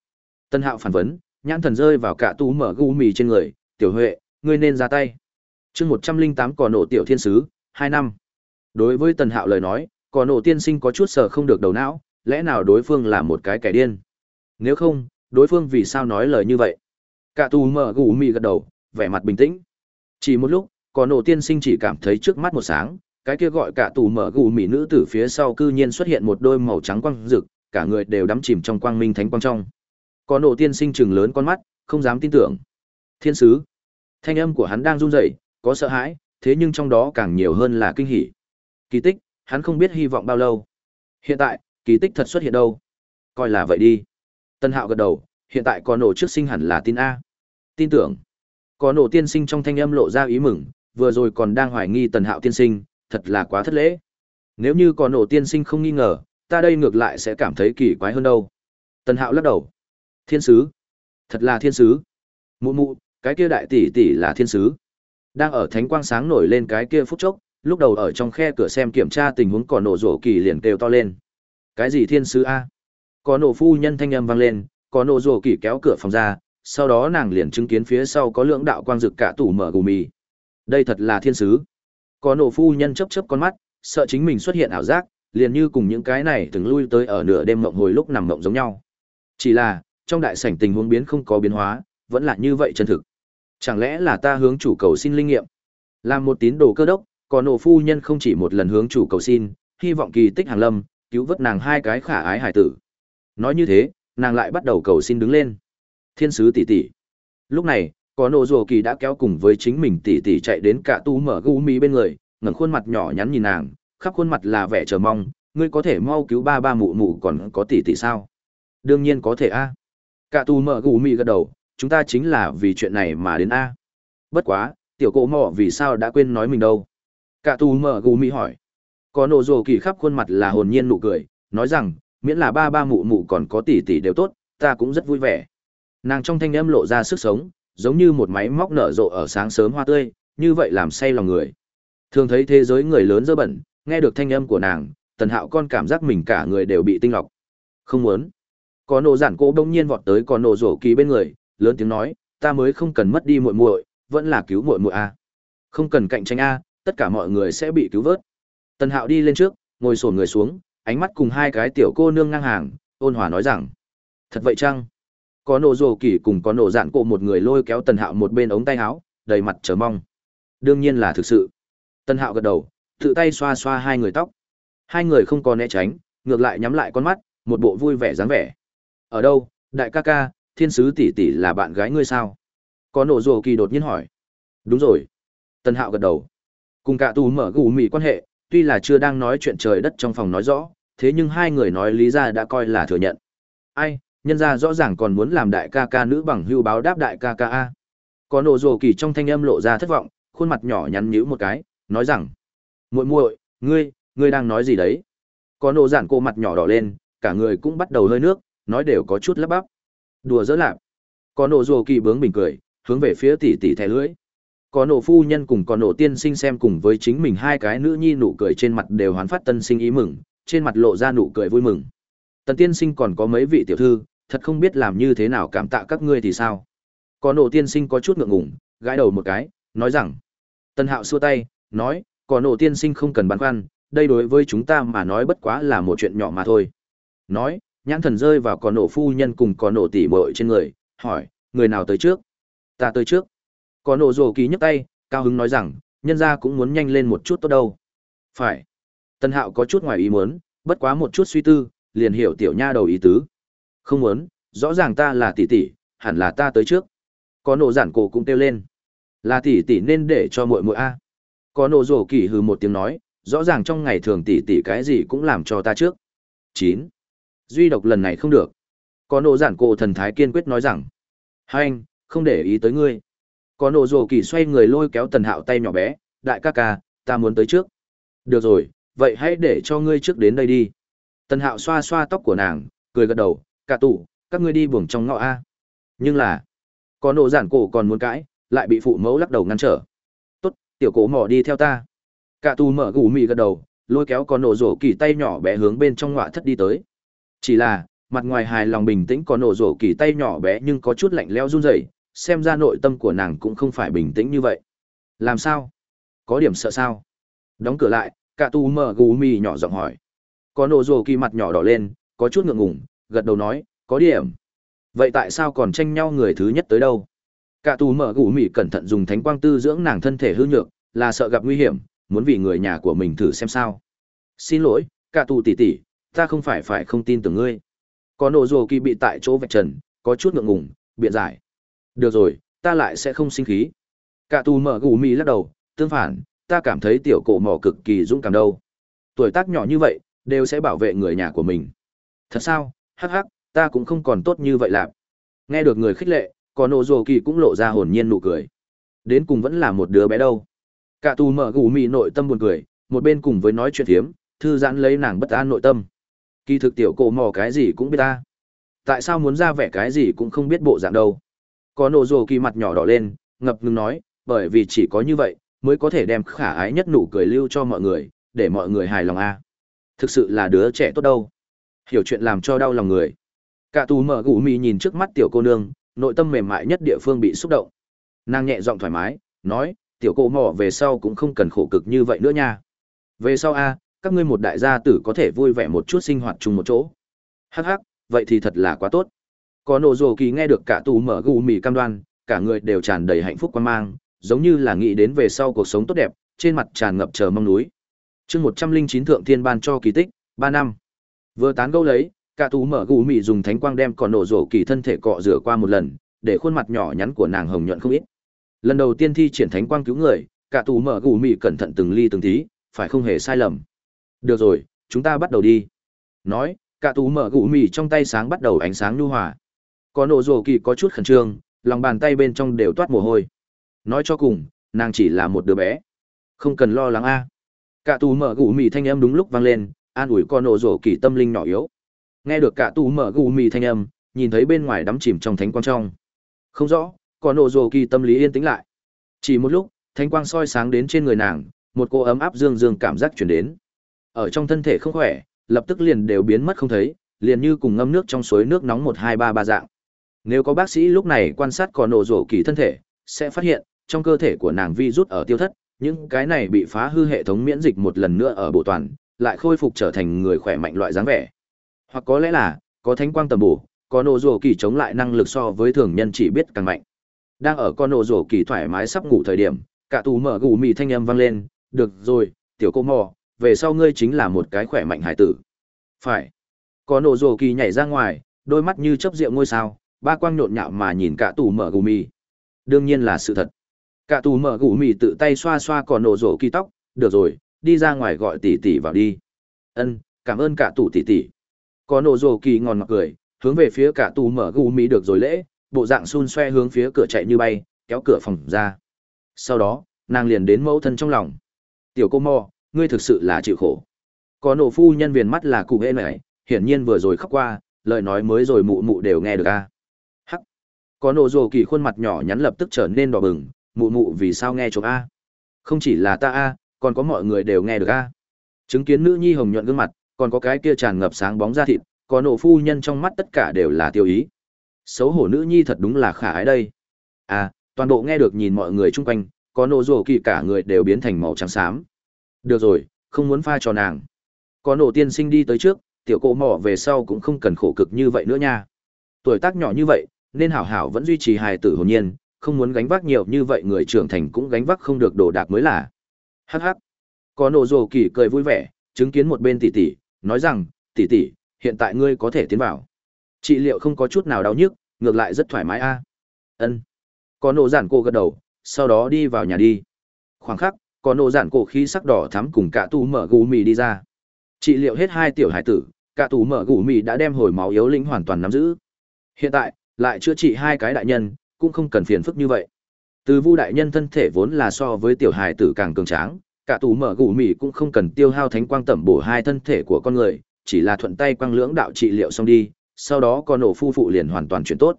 Tân hạo phản vấn, nhãn thần rơi vào cả tú mở gu mì trên người, tiểu huệ, ngươi nên ra tay. Chương một trăm linh tám còn nổ tiểu thiên sứ, hai năm. Đối với tần hạo lời nói còn nổ tiên sinh có chút sợ không được đầu não, lẽ nào đối phương là một cái kẻ điên? Nếu không, đối phương vì sao nói lời như vậy? Cả tù mở gù mì gật đầu, vẻ mặt bình tĩnh. Chỉ một lúc còn nổ tiên sinh chỉ cảm thấy trước mắt một sáng, cái kia gọi cả tù mở gù mỹ nữ từ phía sau cư nhiên xuất hiện một đôi màu trắng quang rực, cả người đều đắm chìm trong quang minh thánh quang trong. Còn nổ tiên sinh chừng lớn con mắt, không dám tin tưởng. Thiên sứ. Thanh âm của hắn đang run rẩy, có sợ hãi, thế nhưng trong đó càng nhiều hơn là kinh hỉ. Kỳ tích, hắn không biết hy vọng bao lâu. Hiện tại, kỳ tích thật xuất hiện đâu? Coi là vậy đi. Tân hạo gật đầu, hiện tại có nổ trước sinh hẳn là tin a. Tin tưởng. Có nổ tiên sinh trong thanh âm lộ ra ý mừng vừa rồi còn đang hoài nghi tần hạo tiên sinh, thật là quá thất lễ. Nếu như có nổ tiên sinh không nghi ngờ, ta đây ngược lại sẽ cảm thấy kỳ quái hơn đâu. Tần hạo lắc đầu. Thiên sứ. Thật là thiên sứ. Mụ mụ, cái kia đại tỷ tỷ là thiên sứ. Đang ở thánh quang sáng nổi lên cái kia phút chốc, lúc đầu ở trong khe cửa xem kiểm tra tình huống còn nổ rổ kỳ liền kêu to lên. Cái gì thiên sứ a? Có nổ phu nhân thanh âm vang lên, có nổ rổ kỳ kéo cửa phòng ra, sau đó nàng liền chứng kiến phía sau có lưỡng đạo quang rực cả tủ mở gù mì đây thật là thiên sứ. Có nổ phu nhân chấp chấp con mắt, sợ chính mình xuất hiện ảo giác, liền như cùng những cái này từng lui tới ở nửa đêm mộng hồi lúc nằm mộng giống nhau. Chỉ là, trong đại sảnh tình huống biến không có biến hóa, vẫn là như vậy chân thực. Chẳng lẽ là ta hướng chủ cầu xin linh nghiệm? Làm một tín đồ cơ đốc, có nổ phu nhân không chỉ một lần hướng chủ cầu xin, hy vọng kỳ tích hàng lâm, cứu vớt nàng hai cái khả ái hải tử. Nói như thế, nàng lại bắt đầu cầu xin đứng lên. Thiên sứ tỷ tỷ. Lúc này có nô rồ kỳ đã kéo cùng với chính mình tỷ tỷ chạy đến cả tu mở gu mi bên người, ngẩng khuôn mặt nhỏ nhắn nhìn nàng, khắp khuôn mặt là vẻ chờ mong, ngươi có thể mau cứu ba ba mụ mụ còn có tỷ tỷ sao? Đương nhiên có thể a. Cả tu mở gu mi gật đầu, chúng ta chính là vì chuyện này mà đến a. Bất quá, tiểu cộ mỏ vì sao đã quên nói mình đâu? Cả tu mở gu mi hỏi. Có nô rồ kỳ khắp khuôn mặt là hồn nhiên nụ cười, nói rằng, miễn là ba ba mụ mụ còn có tỷ tỷ đều tốt, ta cũng rất vui vẻ. Nàng trong thanh âm lộ ra sức sống giống như một máy móc nở rộ ở sáng sớm hoa tươi, như vậy làm say lòng người. Thường thấy thế giới người lớn dơ bẩn, nghe được thanh âm của nàng, tần hạo con cảm giác mình cả người đều bị tinh lọc. Không muốn. Có nổ giản cô đông nhiên vọt tới còn nổ rổ kỳ bên người, lớn tiếng nói, ta mới không cần mất đi muội muội, vẫn là cứu muội muội a. Không cần cạnh tranh a, tất cả mọi người sẽ bị cứu vớt. Tần hạo đi lên trước, ngồi xổm người xuống, ánh mắt cùng hai cái tiểu cô nương ngang hàng, ôn hòa nói rằng, thật vậy chăng? Có nổ rồ kỳ cùng có nổ dạn cổ một người lôi kéo tần hạo một bên ống tay áo, đầy mặt chờ mong. Đương nhiên là thực sự. Tần hạo gật đầu, tự tay xoa xoa hai người tóc. Hai người không còn né tránh, ngược lại nhắm lại con mắt, một bộ vui vẻ dáng vẻ. Ở đâu, đại ca ca, thiên sứ tỷ tỷ là bạn gái ngươi sao? Có nổ rồ kỳ đột nhiên hỏi. Đúng rồi. Tần hạo gật đầu. Cùng cả tù mở gù mì quan hệ, tuy là chưa đang nói chuyện trời đất trong phòng nói rõ, thế nhưng hai người nói lý ra đã coi là thừa nhận. Ai nhân ra rõ ràng còn muốn làm đại ca ca nữ bằng hưu báo đáp đại ca ca a. Có nổ rồ kỳ trong thanh âm lộ ra thất vọng, khuôn mặt nhỏ nhắn nhíu một cái, nói rằng, muội muội, ngươi ngươi đang nói gì đấy? Có nổ giản cô mặt nhỏ đỏ lên, cả người cũng bắt đầu hơi nước, nói đều có chút lắp bắp. Đùa dỡ lạp. có nổ rồ kỳ bướng bình cười, hướng về phía tỷ tỷ thẻ lưỡi. Có nổ phu nhân cùng có nổ tiên sinh xem cùng với chính mình hai cái nữ nhi nụ cười trên mặt đều hoán phát tân sinh ý mừng, trên mặt lộ ra nụ cười vui mừng tần tiên sinh còn có mấy vị tiểu thư thật không biết làm như thế nào cảm tạ các ngươi thì sao? Có nổ tiên sinh có chút ngượng ngùng gãi đầu một cái nói rằng tần hạo xua tay nói có nổ tiên sinh không cần băn khoăn đây đối với chúng ta mà nói bất quá là một chuyện nhỏ mà thôi. Nói nhãn thần rơi vào có nổ phu nhân cùng có nổ tỉ mội trên người hỏi người nào tới trước? Ta tới trước. Có nổ rồ kỳ nhấc tay cao hứng nói rằng nhân ra cũng muốn nhanh lên một chút tốt đâu. Phải. Tân Hạo có chút ngoài ý muốn, bất quá một chút suy tư, liền hiểu tiểu nha đầu ý tứ. Không muốn, rõ ràng ta là tỷ tỷ, hẳn là ta tới trước. Có nộ giản cổ cũng kêu lên. Là tỷ tỷ nên để cho muội muội a. Có nộ rổ kỳ hừ một tiếng nói, rõ ràng trong ngày thường tỷ tỷ cái gì cũng làm cho ta trước. 9. Duy độc lần này không được. Có nộ giản cổ thần thái kiên quyết nói rằng. Hai anh, không để ý tới ngươi. Có nộ rổ kỳ xoay người lôi kéo tần hạo tay nhỏ bé, đại ca ca, ta muốn tới trước. Được rồi, vậy hãy để cho ngươi trước đến đây đi. Tần hạo xoa xoa tóc của nàng, cười gật đầu, cả tủ, các ngươi đi buồng trong ngõ A. Nhưng là, có nộ giản cổ còn muốn cãi, lại bị phụ mẫu lắc đầu ngăn trở. Tốt, tiểu cổ mỏ đi theo ta. Cả tù mở gù mì gật đầu, lôi kéo con nổ rổ kỳ tay nhỏ bé hướng bên trong ngọa thất đi tới. Chỉ là, mặt ngoài hài lòng bình tĩnh con nổ rổ kỳ tay nhỏ bé nhưng có chút lạnh leo run rẩy, xem ra nội tâm của nàng cũng không phải bình tĩnh như vậy. Làm sao? Có điểm sợ sao? Đóng cửa lại, cả tù mở gù mì nhỏ giọng hỏi. Có nổ rồ kỳ mặt nhỏ đỏ lên, có chút ngượng ngùng, gật đầu nói, có điểm. Vậy tại sao còn tranh nhau người thứ nhất tới đâu? Cả tù mở gù mì cẩn thận dùng thánh quang tư dưỡng nàng thân thể hư nhược, là sợ gặp nguy hiểm, muốn vì người nhà của mình thử xem sao. Xin lỗi, cả tù tỷ tỷ, ta không phải phải không tin tưởng ngươi. Có nổ rồ kỳ bị tại chỗ vạch trần, có chút ngượng ngùng, biện giải. Được rồi, ta lại sẽ không sinh khí. Cả tù mở gù mì lắc đầu, tương phản, ta cảm thấy tiểu cổ mỏ cực kỳ dũng cảm đâu. Tuổi tác nhỏ như vậy, đều sẽ bảo vệ người nhà của mình. Thật sao, hắc hắc, ta cũng không còn tốt như vậy lạc. Nghe được người khích lệ, còn nổ rồ kỳ cũng lộ ra hồn nhiên nụ cười. Đến cùng vẫn là một đứa bé đâu. Cả tù mở gù mì nội tâm buồn cười, một bên cùng với nói chuyện thiếm, thư giãn lấy nàng bất an nội tâm. Kỳ thực tiểu cổ mò cái gì cũng biết ta. Tại sao muốn ra vẻ cái gì cũng không biết bộ dạng đâu. Có nổ rồ kỳ mặt nhỏ đỏ lên, ngập ngừng nói, bởi vì chỉ có như vậy, mới có thể đem khả ái nhất nụ cười lưu cho mọi người, để mọi người hài lòng a. Thực sự là đứa trẻ tốt đâu. Hiểu chuyện làm cho đau lòng người. Cả tù mở gù mì nhìn trước mắt tiểu cô nương, nội tâm mềm mại nhất địa phương bị xúc động. Nàng nhẹ giọng thoải mái, nói, tiểu cô mỏ về sau cũng không cần khổ cực như vậy nữa nha. Về sau a, các ngươi một đại gia tử có thể vui vẻ một chút sinh hoạt chung một chỗ. Hắc hắc, vậy thì thật là quá tốt. Có nổ rồ kỳ nghe được cả tù mở gù mì cam đoan, cả người đều tràn đầy hạnh phúc quan mang, giống như là nghĩ đến về sau cuộc sống tốt đẹp, trên mặt tràn ngập chờ mong núi chương một trăm linh chín thượng thiên ban cho kỳ tích, ba năm. Vừa tán gẫu lấy, cả tú mở gù mị dùng thánh quang đem còn nổ rổ kỳ thân thể cọ rửa qua một lần, để khuôn mặt nhỏ nhắn của nàng hồng nhuận không ít. Lần đầu tiên thi triển thánh quang cứu người, cả tù mở gù mị cẩn thận từng ly từng tí, phải không hề sai lầm. Được rồi, chúng ta bắt đầu đi. Nói, cả tù mở gù mị trong tay sáng bắt đầu ánh sáng nhu hòa. Có nổ rổ kỳ có chút khẩn trương, lòng bàn tay bên trong đều toát mồ hôi. Nói cho cùng, nàng chỉ là một đứa bé. Không cần lo lắng a. Cả tù mở gù mì thanh âm đúng lúc vang lên, an ủi con nổ rồ kỳ tâm linh nhỏ yếu. Nghe được cả tù mở gù mì thanh âm, nhìn thấy bên ngoài đắm chìm trong thánh quang trong. Không rõ, con nổ rồ kỳ tâm lý yên tĩnh lại. Chỉ một lúc, thánh quang soi sáng đến trên người nàng, một cô ấm áp dương dương cảm giác chuyển đến. Ở trong thân thể không khỏe, lập tức liền đều biến mất không thấy, liền như cùng ngâm nước trong suối nước nóng một hai ba ba dạng. Nếu có bác sĩ lúc này quan sát còn nổ rổ kỳ thân thể, sẽ phát hiện, trong cơ thể của nàng vi rút ở tiêu thất, những cái này bị phá hư hệ thống miễn dịch một lần nữa ở bộ toàn, lại khôi phục trở thành người khỏe mạnh loại dáng vẻ. Hoặc có lẽ là, có thánh quang tầm bổ, có nổ rổ kỳ chống lại năng lực so với thường nhân chỉ biết càng mạnh. Đang ở con nổ rổ kỳ thoải mái sắp ngủ thời điểm, cả tù mở gù mì thanh âm vang lên, được rồi, tiểu cô mò, về sau ngươi chính là một cái khỏe mạnh hải tử. Phải. Có nổ rổ kỳ nhảy ra ngoài, đôi mắt như chớp rượu ngôi sao, ba quang nhộn nhạo mà nhìn cả tù mở gù mì. Đương nhiên là sự thật. Cả tù mở gù mì tự tay xoa xoa còn nổ rổ kỳ tóc, được rồi, đi ra ngoài gọi tỷ tỷ vào đi. Ân, cảm ơn cả tù tỷ tỷ. Có nổ rổ kỳ ngon ngọt cười, hướng về phía cả tù mở gù mì được rồi lễ, bộ dạng xun xoe hướng phía cửa chạy như bay, kéo cửa phòng ra. Sau đó, nàng liền đến mẫu thân trong lòng. Tiểu cô mò, ngươi thực sự là chịu khổ. Có nổ phu nhân viền mắt là cụ hê này, hiển nhiên vừa rồi khóc qua, lời nói mới rồi mụ mụ đều nghe được a. Hắc. Có nổ rồ kỳ khuôn mặt nhỏ nhắn lập tức trở nên đỏ bừng, mụ mụ vì sao nghe chụp a? Không chỉ là ta a, còn có mọi người đều nghe được a. Chứng kiến nữ nhi hồng nhuận gương mặt, còn có cái kia tràn ngập sáng bóng da thịt, có nộ phu nhân trong mắt tất cả đều là tiêu ý. Xấu hổ nữ nhi thật đúng là khả ái đây. À toàn bộ nghe được nhìn mọi người chung quanh có nộ rổ kỳ cả người đều biến thành màu trắng xám. Được rồi không muốn pha cho nàng. Có nộ tiên sinh đi tới trước tiểu cộ mỏ về sau cũng không cần khổ cực như vậy nữa nha. Tuổi tác nhỏ như vậy nên hảo hảo vẫn duy trì hài tử hồn nhiên không muốn gánh vác nhiều như vậy người trưởng thành cũng gánh vác không được đồ đạc mới là hh có nổ rồ kỳ cười vui vẻ chứng kiến một bên tỷ tỷ, nói rằng, tỷ tỷ, hiện tại ngươi có thể tiến vào. Trị liệu không có chút nào đau nhức, ngược lại rất thoải mái a. Ân. Có nổ giản cô gật đầu, sau đó đi vào nhà đi. Khoảng khắc, có nổ giản cổ khí sắc đỏ thắm cùng cả tù mở gù mì đi ra. Trị liệu hết hai tiểu hải tử, cả tù mở gù mì đã đem hồi máu yếu lĩnh hoàn toàn nắm giữ. Hiện tại, lại chữa trị hai cái đại nhân, cũng không cần phiền phức như vậy. Từ Vu đại nhân thân thể vốn là so với tiểu hải tử càng cường tráng, cả tù mở gù mì cũng không cần tiêu hao thánh quang tẩm bổ hai thân thể của con người, chỉ là thuận tay quang lưỡng đạo trị liệu xong đi, sau đó con nổ phu phụ liền hoàn toàn chuyển tốt.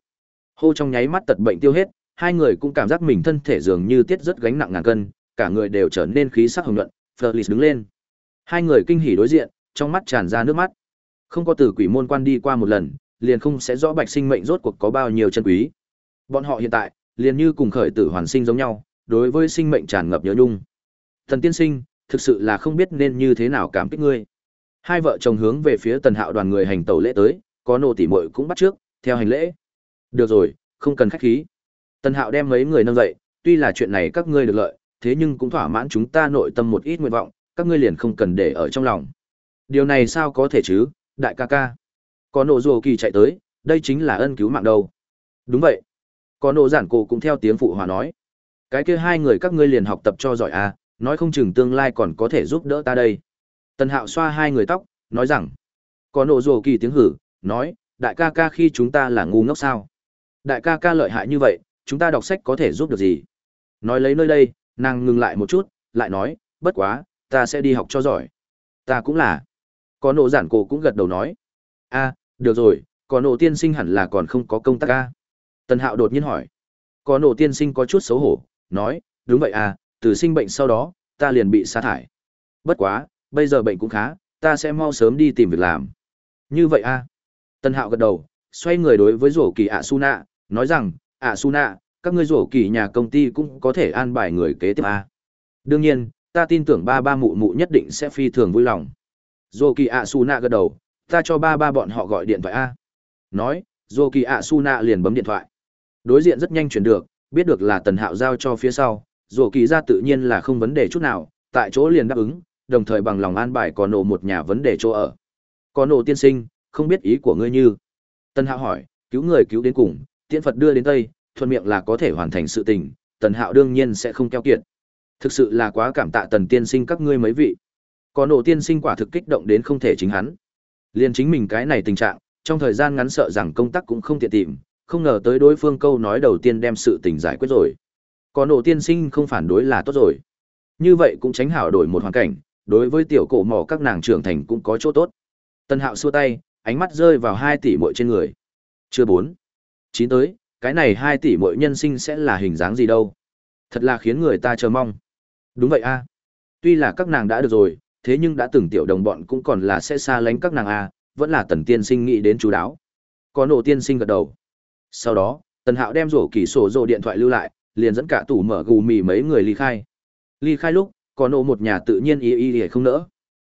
Hô trong nháy mắt tật bệnh tiêu hết, hai người cũng cảm giác mình thân thể dường như tiết rất gánh nặng ngàn cân, cả người đều trở nên khí sắc hồng nhuận, Flerlis đứng lên. Hai người kinh hỉ đối diện, trong mắt tràn ra nước mắt. Không có từ quỷ môn quan đi qua một lần, liền không sẽ rõ bạch sinh mệnh rốt cuộc có bao nhiêu chân quý. Bọn họ hiện tại, liền như cùng khởi tử hoàn sinh giống nhau, đối với sinh mệnh tràn ngập nhớ nhung. Thần tiên sinh, thực sự là không biết nên như thế nào cảm kích ngươi. Hai vợ chồng hướng về phía Tần Hạo đoàn người hành tẩu lễ tới, có nô tỉ muội cũng bắt trước, theo hành lễ. Được rồi, không cần khách khí. Tần Hạo đem mấy người nâng dậy, tuy là chuyện này các ngươi được lợi, thế nhưng cũng thỏa mãn chúng ta nội tâm một ít nguyện vọng, các ngươi liền không cần để ở trong lòng. Điều này sao có thể chứ, đại ca ca. Có nộ rùa kỳ chạy tới, đây chính là ân cứu mạng đâu. Đúng vậy. Có nộ giản cổ cũng theo tiếng phụ hòa nói. Cái kia hai người các ngươi liền học tập cho giỏi à, nói không chừng tương lai còn có thể giúp đỡ ta đây. Tần Hạo xoa hai người tóc, nói rằng. Có nộ rồ kỳ tiếng hử, nói, đại ca ca khi chúng ta là ngu ngốc sao. Đại ca ca lợi hại như vậy, chúng ta đọc sách có thể giúp được gì? Nói lấy nơi đây, nàng ngừng lại một chút, lại nói, bất quá, ta sẽ đi học cho giỏi. Ta cũng là. Có nộ giản cổ cũng gật đầu nói. a được rồi, có nộ tiên sinh hẳn là còn không có công tác ca Tần Hạo đột nhiên hỏi. Có nổ tiên sinh có chút xấu hổ, nói, đúng vậy à, từ sinh bệnh sau đó, ta liền bị sa thải. Bất quá, bây giờ bệnh cũng khá, ta sẽ mau sớm đi tìm việc làm. Như vậy a Tần Hạo gật đầu, xoay người đối với rổ kỳ ạ su nạ, nói rằng, ạ su nạ, các ngươi rổ kỳ nhà công ty cũng có thể an bài người kế tiếp a Đương nhiên, ta tin tưởng ba ba mụ mụ nhất định sẽ phi thường vui lòng. Rổ kỳ ạ su nạ gật đầu, ta cho ba ba bọn họ gọi điện thoại a Nói, rổ kỳ ạ su nạ liền bấm điện thoại. Đối diện rất nhanh chuyển được, biết được là Tần Hạo giao cho phía sau, rổ kỳ ra tự nhiên là không vấn đề chút nào, tại chỗ liền đáp ứng, đồng thời bằng lòng an bài có nổ một nhà vấn đề chỗ ở. Có nổ tiên sinh, không biết ý của ngươi như. Tần Hạo hỏi, cứu người cứu đến cùng, tiễn Phật đưa đến Tây, thuận miệng là có thể hoàn thành sự tình, Tần Hạo đương nhiên sẽ không keo kiệt. Thực sự là quá cảm tạ Tần tiên sinh các ngươi mấy vị. Có nổ tiên sinh quả thực kích động đến không thể chính hắn. Liên chính mình cái này tình trạng, trong thời gian ngắn sợ rằng công tác cũng không tiện tìm, không ngờ tới đối phương câu nói đầu tiên đem sự tình giải quyết rồi. Có nổ tiên sinh không phản đối là tốt rồi. Như vậy cũng tránh hảo đổi một hoàn cảnh, đối với tiểu cổ mỏ các nàng trưởng thành cũng có chỗ tốt. Tần Hạo xua tay, ánh mắt rơi vào hai tỷ muội trên người. Chưa bốn. Chín tới, cái này hai tỷ muội nhân sinh sẽ là hình dáng gì đâu. Thật là khiến người ta chờ mong. Đúng vậy a. Tuy là các nàng đã được rồi, thế nhưng đã từng tiểu đồng bọn cũng còn là sẽ xa lánh các nàng a, vẫn là tần tiên sinh nghĩ đến chú đáo. Có nổ tiên sinh gật đầu. Sau đó, tần hạo đem rổ kỳ sổ rổ điện thoại lưu lại, liền dẫn cả tủ mở gù mì mấy người ly khai. Ly khai lúc, có nộ một nhà tự nhiên y y y không nỡ.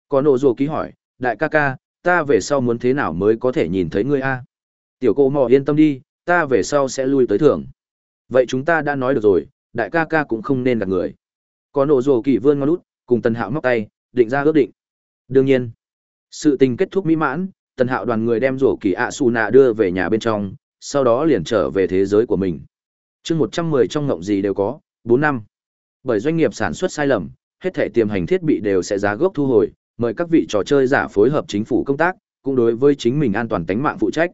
Có nộ rổ ký hỏi, đại ca ca, ta về sau muốn thế nào mới có thể nhìn thấy ngươi a tiểu cô mò yên tâm đi ta về sau sẽ lui tới thưởng vậy chúng ta đã nói được rồi đại ca ca cũng không nên gặp người có nộ rồ kỳ vươn ngon lút cùng tần hạo móc tay định ra ước định đương nhiên sự tình kết thúc mỹ mãn tần hạo đoàn người đem rổ kỳ ạ xù nạ đưa về nhà bên trong sau đó liền trở về thế giới của mình chương một trăm mười trong ngộng gì đều có bốn năm bởi doanh nghiệp sản xuất sai lầm hết thể tiềm hành thiết bị đều sẽ giá gốc thu hồi mời các vị trò chơi giả phối hợp chính phủ công tác, cũng đối với chính mình an toàn tính mạng phụ trách.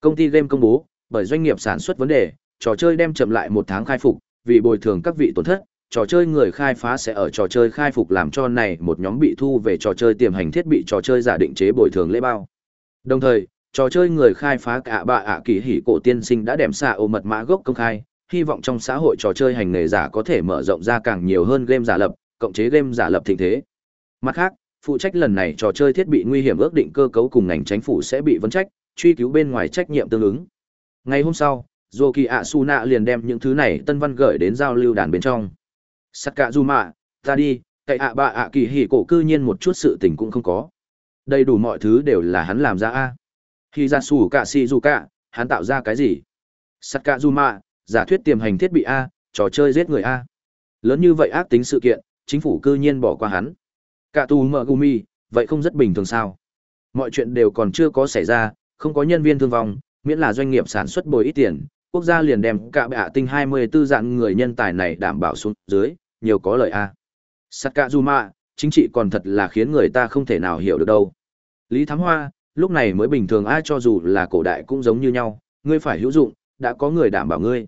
Công ty game công bố, bởi doanh nghiệp sản xuất vấn đề, trò chơi đem chậm lại một tháng khai phục, vì bồi thường các vị tổn thất, trò chơi người khai phá sẽ ở trò chơi khai phục làm cho này một nhóm bị thu về trò chơi tiềm hành thiết bị trò chơi giả định chế bồi thường lễ bao. Đồng thời, trò chơi người khai phá cả bà ạ kỳ hỉ cổ tiên sinh đã đem xạ ô mật mã gốc công khai, hy vọng trong xã hội trò chơi hành nghề giả có thể mở rộng ra càng nhiều hơn game giả lập, cộng chế game giả lập thịnh thế. Mặt khác, phụ trách lần này trò chơi thiết bị nguy hiểm ước định cơ cấu cùng ngành chính phủ sẽ bị vấn trách, truy cứu bên ngoài trách nhiệm tương ứng. Ngày hôm sau, dô kỳ ạ su nạ liền đem những thứ này tân văn gửi đến giao lưu đàn bên trong. Sakazuma, ta đi, cậy ạ bạ ạ kỳ hỉ cổ cư nhiên một chút sự tình cũng không có. Đầy đủ mọi thứ đều là hắn làm ra a. Khi ra sủ cả Shizuka, hắn tạo ra cái gì? sắt cả dù mạ giả thuyết tiềm hành thiết bị a, trò chơi giết người a. Lớn như vậy ác tính sự kiện, chính phủ cư nhiên bỏ qua hắn. Cả tù mợ gumi, vậy không rất bình thường sao? Mọi chuyện đều còn chưa có xảy ra, không có nhân viên thương vong, miễn là doanh nghiệp sản xuất bồi ít tiền, quốc gia liền đem cả bệ hạ tinh 24 dạng người nhân tài này đảm bảo xuống dưới, nhiều có lợi a. sắt cả dù mạ chính trị còn thật là khiến người ta không thể nào hiểu được đâu. Lý Thám Hoa, lúc này mới bình thường ai cho dù là cổ đại cũng giống như nhau, ngươi phải hữu dụng, đã có người đảm bảo ngươi.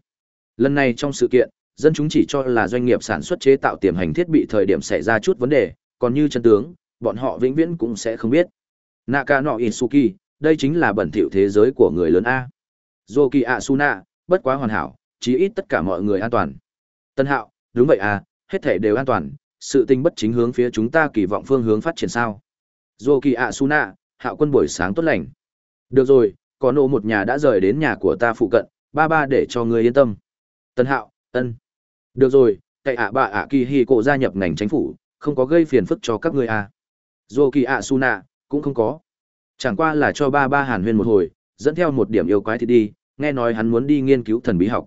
Lần này trong sự kiện, dân chúng chỉ cho là doanh nghiệp sản xuất chế tạo tiềm hành thiết bị thời điểm xảy ra chút vấn đề, còn như chân tướng, bọn họ vĩnh viễn cũng sẽ không biết. Naka no Isuki, đây chính là bẩn thỉu thế giới của người lớn A. Zoki Asuna, bất quá hoàn hảo, chí ít tất cả mọi người an toàn. Tân Hạo, đúng vậy à, hết thể đều an toàn, sự tình bất chính hướng phía chúng ta kỳ vọng phương hướng phát triển sao. Zoki Asuna, Hạo quân buổi sáng tốt lành. Được rồi, có nộ một nhà đã rời đến nhà của ta phụ cận, ba ba để cho người yên tâm. Tân Hạo, ân. Được rồi, cậy ạ bà ạ kỳ hì cổ gia nhập ngành chính phủ, không có gây phiền phức cho các ngươi à. Dù kỳ ạ su nạ, cũng không có. Chẳng qua là cho ba ba hàn huyên một hồi, dẫn theo một điểm yêu quái thì đi, nghe nói hắn muốn đi nghiên cứu thần bí học.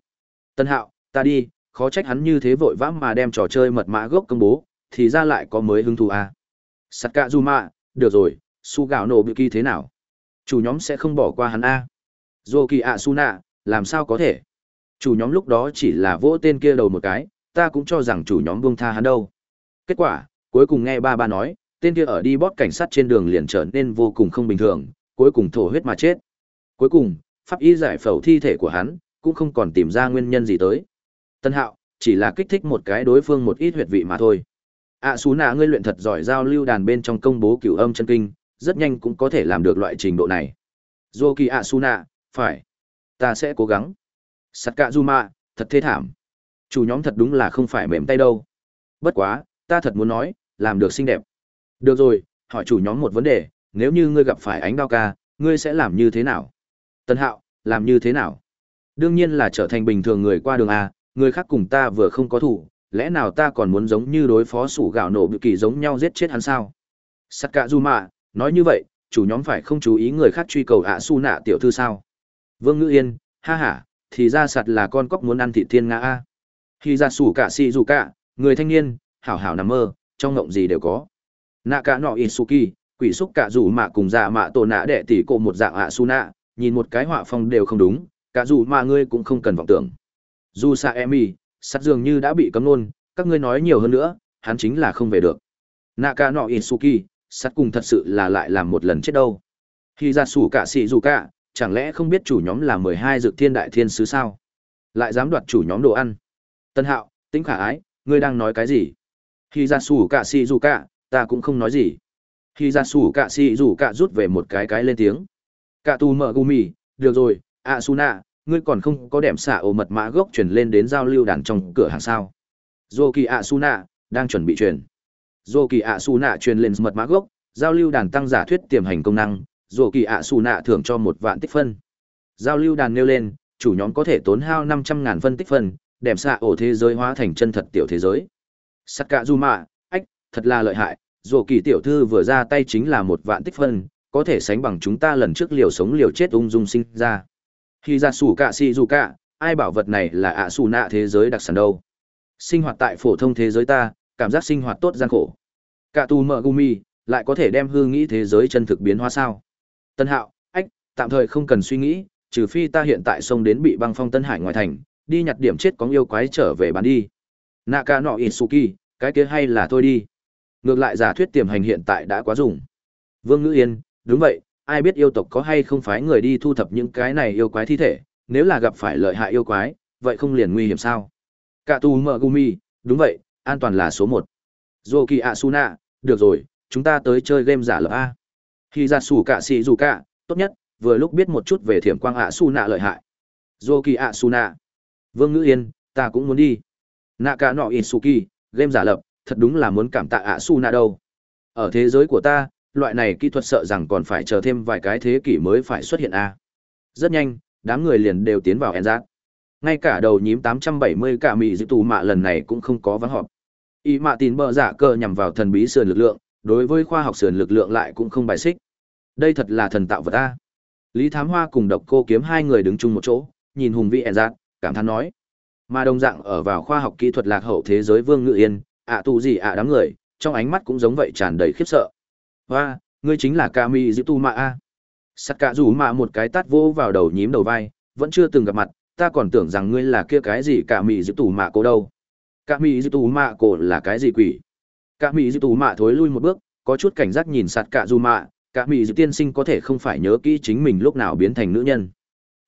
Tân Hạo, ta đi, khó trách hắn như thế vội vã mà đem trò chơi mật mã gốc công bố, thì ra lại có mới hứng thú à. Sakazuma, được rồi, su gạo nổ bị kỳ thế nào? Chủ nhóm sẽ không bỏ qua hắn a. dô kỳ ạ su nạ làm sao có thể? Chủ nhóm lúc đó chỉ là vỗ tên kia đầu một cái, ta cũng cho rằng chủ nhóm buông tha hắn đâu. Kết quả, cuối cùng nghe ba ba nói, tên kia ở đi bót cảnh sát trên đường liền trở nên vô cùng không bình thường, cuối cùng thổ huyết mà chết. Cuối cùng, pháp y giải phẫu thi thể của hắn, cũng không còn tìm ra nguyên nhân gì tới. Tân Hạo, chỉ là kích thích một cái đối phương một ít huyệt vị mà thôi. À xú nạ ngươi luyện thật giỏi giao lưu đàn bên trong công bố cửu âm chân kinh, rất nhanh cũng có thể làm được loại trình độ này. Zoki Asuna, phải. Ta sẽ cố gắng. Sakazuma, thật thê thảm. Chủ nhóm thật đúng là không phải mềm tay đâu. Bất quá, ta thật muốn nói, làm được xinh đẹp. Được rồi, hỏi chủ nhóm một vấn đề, nếu như ngươi gặp phải ánh đao ca, ngươi sẽ làm như thế nào? Tân Hạo, làm như thế nào? Đương nhiên là trở thành bình thường người qua đường A, người khác cùng ta vừa không có thủ, lẽ nào ta còn muốn giống như đối phó sủ gạo nổ bị kỳ giống nhau giết chết hắn sao? Sakazuma, nói như vậy, chủ nhóm phải không chú ý người khác truy cầu ạ su nạ tiểu thư sao? Vương Ngữ Yên, ha ha, thì ra sạt là con cóc muốn ăn thị thiên nga A. Khi ra sủ cả si dù cả, người thanh niên, hảo hảo nằm mơ, trong ngộng gì đều có nạ cả nọ isuki quỷ xúc cả dù mạ cùng dạ mạ tổ nạ đệ tỷ cộ một dạng ạ su nạ nhìn một cái họa phong đều không đúng cả dù mà ngươi cũng không cần vọng tưởng dù sa emi sắt dường như đã bị cấm nôn các ngươi nói nhiều hơn nữa hắn chính là không về được nạ cả nọ isuki sắt cùng thật sự là lại làm một lần chết đâu. Khi ra sủ cả xị dù cả, chẳng lẽ không biết chủ nhóm là mười hai dược thiên đại thiên sứ sao? Lại dám đoạt chủ nhóm đồ ăn. Tân hạo, tĩnh khả ái, ngươi đang nói cái gì? Khi ra sủ cả xị dù cả, ta cũng không nói gì. Khi ra sủ cả xì dù cả rút về một cái cái lên tiếng. Cả Tu mở gumi được rồi, a su ngươi còn không có đẻm xả ổ mật mã gốc chuyển lên đến giao lưu đàn trong cửa hàng sao? Dô kỳ a su đang chuẩn bị truyền dô kỳ ạ xù nạ truyền lên mật mã gốc giao lưu đàn tăng giả thuyết tiềm hành công năng dô kỳ ạ xù nạ thưởng cho một vạn tích phân giao lưu đàn nêu lên chủ nhóm có thể tốn hao năm trăm ngàn phân tích phân đem xạ ổ thế giới hóa thành chân thật tiểu thế giới sắc cạ du mạ thật là lợi hại, dù kỳ tiểu thư vừa ra tay chính là một vạn tích phân, có thể sánh bằng chúng ta lần trước liều sống liều chết ung dung sinh ra. Khi ra xù cả si dù cả, ai bảo vật này là ạ xù nạ thế giới đặc sản đâu. Sinh hoạt tại phổ thông thế giới ta, cảm giác sinh hoạt tốt gian khổ. Cả tù mở gumi, lại có thể đem hư nghĩ thế giới chân thực biến hóa sao. Tân hạo, ách, tạm thời không cần suy nghĩ, trừ phi ta hiện tại sông đến bị băng phong Tân Hải ngoài thành, đi nhặt điểm chết có yêu quái trở về bán đi. Naka no isuki cái kia hay là thôi đi. Ngược lại giả thuyết tiềm hành hiện tại đã quá dùng. Vương Ngữ Yên, đúng vậy, ai biết yêu tộc có hay không phái người đi thu thập những cái này yêu quái thi thể, nếu là gặp phải lợi hại yêu quái, vậy không liền nguy hiểm sao? Cả tù mở gumi, đúng vậy, an toàn là số một. Zoki Asuna, được rồi, chúng ta tới chơi game giả lập A. Khi ra xù cạ xì dù cạ tốt nhất, vừa lúc biết một chút về thiểm quang Asuna lợi hại. Zoki Asuna. Vương Ngữ Yên, ta cũng muốn đi. Naka su kỳ game giả lập, thật đúng là muốn cảm tạ ạ su nạ đâu ở thế giới của ta loại này kỹ thuật sợ rằng còn phải chờ thêm vài cái thế kỷ mới phải xuất hiện a rất nhanh đám người liền đều tiến vào en giác ngay cả đầu nhím 870 cả mỹ dự tù mạ lần này cũng không có vắng họp ý mạ tin bờ giả cơ nhằm vào thần bí sườn lực lượng đối với khoa học sườn lực lượng lại cũng không bài xích đây thật là thần tạo vật a lý thám hoa cùng độc cô kiếm hai người đứng chung một chỗ nhìn hùng vĩ ẻn dạng, cảm thán nói mà đồng dạng ở vào khoa học kỹ thuật lạc hậu thế giới vương ngự yên ạ à tù gì ạ đám người trong ánh mắt cũng giống vậy tràn đầy khiếp sợ Hoa, ngươi chính là Cả Mi Dịu Tu Mạ a. Sắt cả rủ mạ một cái tát vô vào đầu nhím đầu vai, vẫn chưa từng gặp mặt, ta còn tưởng rằng ngươi là kia cái gì Cả Mị dữ Tu Mạ cô đâu. Cả mỹ dư tù Mạ cổ là cái gì quỷ? Cả mỹ dư tù Mạ thối lui một bước, có chút cảnh giác nhìn sạt cả dù mạ, cả mỹ dư tiên sinh có thể không phải nhớ kỹ chính mình lúc nào biến thành nữ nhân.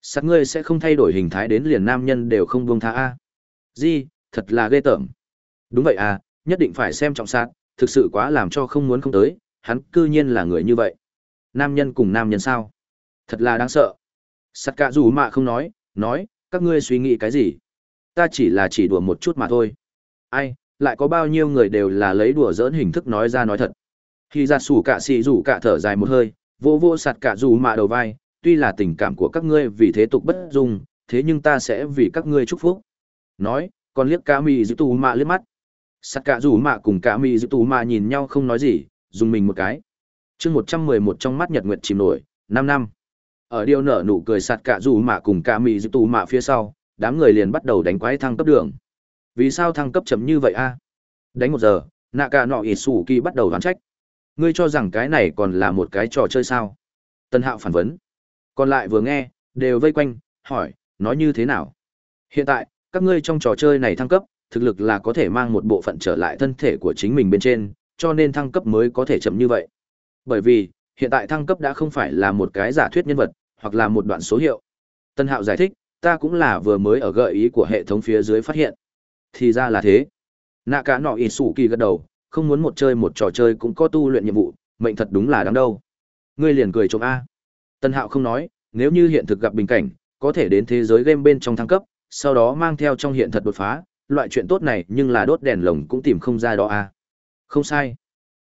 Sạt ngươi sẽ không thay đổi hình thái đến liền nam nhân đều không buông tha a. Gì, thật là ghê tởm. Đúng vậy à, nhất định phải xem trọng sạt. thực sự quá làm cho không muốn không tới, hắn cư nhiên là người như vậy. Nam nhân cùng nam nhân sao? Thật là đáng sợ. Sạt cả dù mạ không nói, nói, các ngươi suy nghĩ cái gì? Ta chỉ là chỉ đùa một chút mà thôi. Ai, lại có bao nhiêu người đều là lấy đùa dỡn hình thức nói ra nói thật. Khi ra sủ cả xì rủ cả thở dài một hơi, vô vô sạt cả dù mạ đầu vai, tuy là tình cảm của các ngươi vì thế tục bất dung, thế nhưng ta sẽ vì các ngươi chúc phúc. Nói, còn liếc cá mì giữ tù mạ liếc mắt. Sạt cả rủ mạ cùng cả mì giữ tù mạ nhìn nhau không nói gì, dùng mình một cái. chương một trăm mười một trong mắt nhật nguyệt chìm nổi, năm năm. Ở điều nở nụ cười sạt cả rủ mạ cùng cả mì giữ tù mạ phía sau, đám người liền bắt đầu đánh quái thăng cấp đường. Vì sao thăng cấp chấm như vậy a? Đánh một giờ, nạ cả nọ ỉ sủ kỳ bắt đầu đoán trách. Ngươi cho rằng cái này còn là một cái trò chơi sao? Tân hạo phản vấn. Còn lại vừa nghe, đều vây quanh, hỏi, nói như thế nào? Hiện tại, các ngươi trong trò chơi này thăng cấp, thực lực là có thể mang một bộ phận trở lại thân thể của chính mình bên trên, cho nên thăng cấp mới có thể chậm như vậy. Bởi vì, hiện tại thăng cấp đã không phải là một cái giả thuyết nhân vật, hoặc là một đoạn số hiệu. Tân Hạo giải thích, ta cũng là vừa mới ở gợi ý của hệ thống phía dưới phát hiện. Thì ra là thế. Nạ cả nọ sủ kỳ gật đầu, không muốn một chơi một trò chơi cũng có tu luyện nhiệm vụ, mệnh thật đúng là đáng đâu. Ngươi liền cười trộm A. Tân Hạo không nói, nếu như hiện thực gặp bình cảnh, có thể đến thế giới game bên trong thăng cấp, sau đó mang theo trong hiện thật đột phá, loại chuyện tốt này nhưng là đốt đèn lồng cũng tìm không ra đó a. Không sai.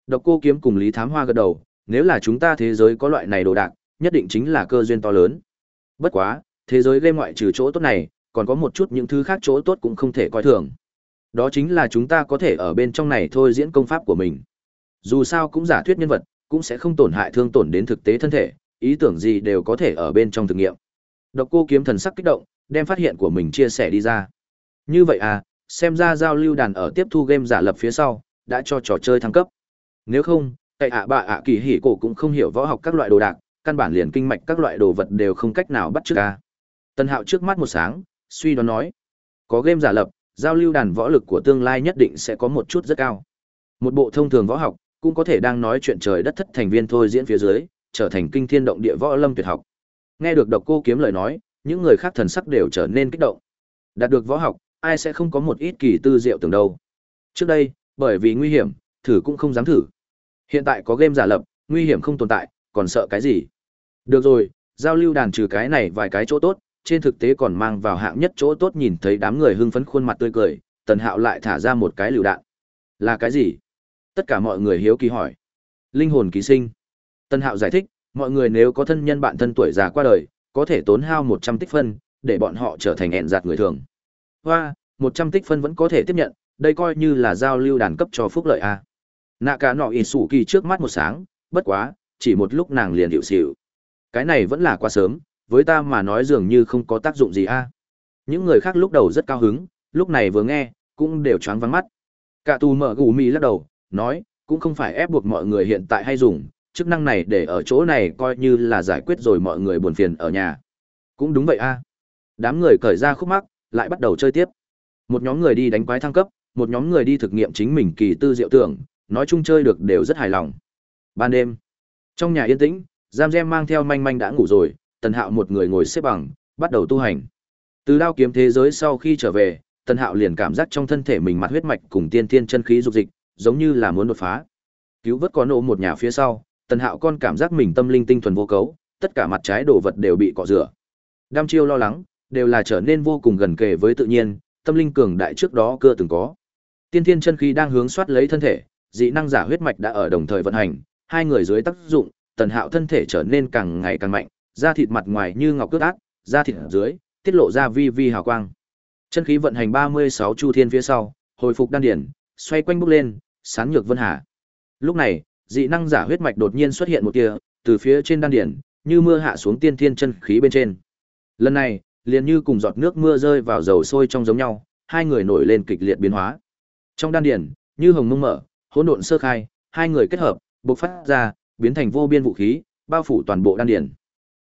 Độc Cô Kiếm cùng Lý Thám Hoa gật đầu, nếu là chúng ta thế giới có loại này đồ đạc, nhất định chính là cơ duyên to lớn. Bất quá, thế giới game ngoại trừ chỗ tốt này, còn có một chút những thứ khác chỗ tốt cũng không thể coi thường. Đó chính là chúng ta có thể ở bên trong này thôi diễn công pháp của mình. Dù sao cũng giả thuyết nhân vật, cũng sẽ không tổn hại thương tổn đến thực tế thân thể, ý tưởng gì đều có thể ở bên trong thực nghiệm. Độc Cô Kiếm thần sắc kích động, đem phát hiện của mình chia sẻ đi ra. Như vậy à, xem ra giao lưu đàn ở tiếp thu game giả lập phía sau, đã cho trò chơi thăng cấp. Nếu không, cậy ạ bà ạ kỳ hỉ cổ cũng không hiểu võ học các loại đồ đạc, căn bản liền kinh mạch các loại đồ vật đều không cách nào bắt chước a. Tân Hạo trước mắt một sáng, suy đoán nói, có game giả lập, giao lưu đàn võ lực của tương lai nhất định sẽ có một chút rất cao. Một bộ thông thường võ học, cũng có thể đang nói chuyện trời đất thất thành viên thôi diễn phía dưới, trở thành kinh thiên động địa võ lâm tuyệt học. Nghe được Độc Cô Kiếm lời nói, những người khác thần sắc đều trở nên kích động. Đạt được võ học, ai sẽ không có một ít kỳ tư diệu tưởng đâu. Trước đây, bởi vì nguy hiểm, thử cũng không dám thử. Hiện tại có game giả lập, nguy hiểm không tồn tại, còn sợ cái gì? Được rồi, giao lưu đàn trừ cái này vài cái chỗ tốt, trên thực tế còn mang vào hạng nhất chỗ tốt nhìn thấy đám người hưng phấn khuôn mặt tươi cười, Tần Hạo lại thả ra một cái lựu đạn. Là cái gì? Tất cả mọi người hiếu kỳ hỏi. Linh hồn ký sinh. Tần Hạo giải thích, mọi người nếu có thân nhân bạn thân tuổi già qua đời, có thể tốn hao 100 tích phân, để bọn họ trở thành ẹn giạt người thường. Hoa, 100 tích phân vẫn có thể tiếp nhận, đây coi như là giao lưu đàn cấp cho phúc lợi a. Nạ cả nọ sủ kỳ trước mắt một sáng, bất quá, chỉ một lúc nàng liền hiểu xỉu. Cái này vẫn là quá sớm, với ta mà nói dường như không có tác dụng gì a. Những người khác lúc đầu rất cao hứng, lúc này vừa nghe, cũng đều choáng vắng mắt. Cả tù mở gù mi lắc đầu, nói, cũng không phải ép buộc mọi người hiện tại hay dùng, chức năng này để ở chỗ này coi như là giải quyết rồi mọi người buồn phiền ở nhà. Cũng đúng vậy a. Đám người cởi ra khúc mắc, lại bắt đầu chơi tiếp. Một nhóm người đi đánh quái thăng cấp, một nhóm người đi thực nghiệm chính mình kỳ tư diệu tưởng, nói chung chơi được đều rất hài lòng. Ban đêm, trong nhà yên tĩnh, Giam Gem mang theo manh manh đã ngủ rồi, Tần Hạo một người ngồi xếp bằng, bắt đầu tu hành. Từ đao kiếm thế giới sau khi trở về, Tần Hạo liền cảm giác trong thân thể mình mặt huyết mạch cùng tiên tiên chân khí dục dịch, giống như là muốn đột phá. Cứu vớt có nổ một nhà phía sau, Tần Hạo con cảm giác mình tâm linh tinh thuần vô cấu, tất cả mặt trái đồ vật đều bị cọ rửa. Đam chiêu lo lắng, đều là trở nên vô cùng gần kề với tự nhiên, tâm linh cường đại trước đó cơ từng có. Tiên thiên chân khí đang hướng soát lấy thân thể, dị năng giả huyết mạch đã ở đồng thời vận hành, hai người dưới tác dụng, Tần Hạo thân thể trở nên càng ngày càng mạnh, da thịt mặt ngoài như ngọc cước ác, da thịt ở dưới tiết lộ ra vi vi hào quang. Chân khí vận hành 36 chu thiên phía sau, hồi phục đan điển, xoay quanh bốc lên, sáng nhược vân hà. Lúc này, dị năng giả huyết mạch đột nhiên xuất hiện một tia, từ phía trên đan điển, như mưa hạ xuống tiên thiên chân khí bên trên. Lần này, liền như cùng giọt nước mưa rơi vào dầu sôi trong giống nhau, hai người nổi lên kịch liệt biến hóa. Trong đan điển, như hồng mông mở, hỗn độn sơ khai, hai người kết hợp, bộc phát ra biến thành vô biên vũ khí, bao phủ toàn bộ đan điển.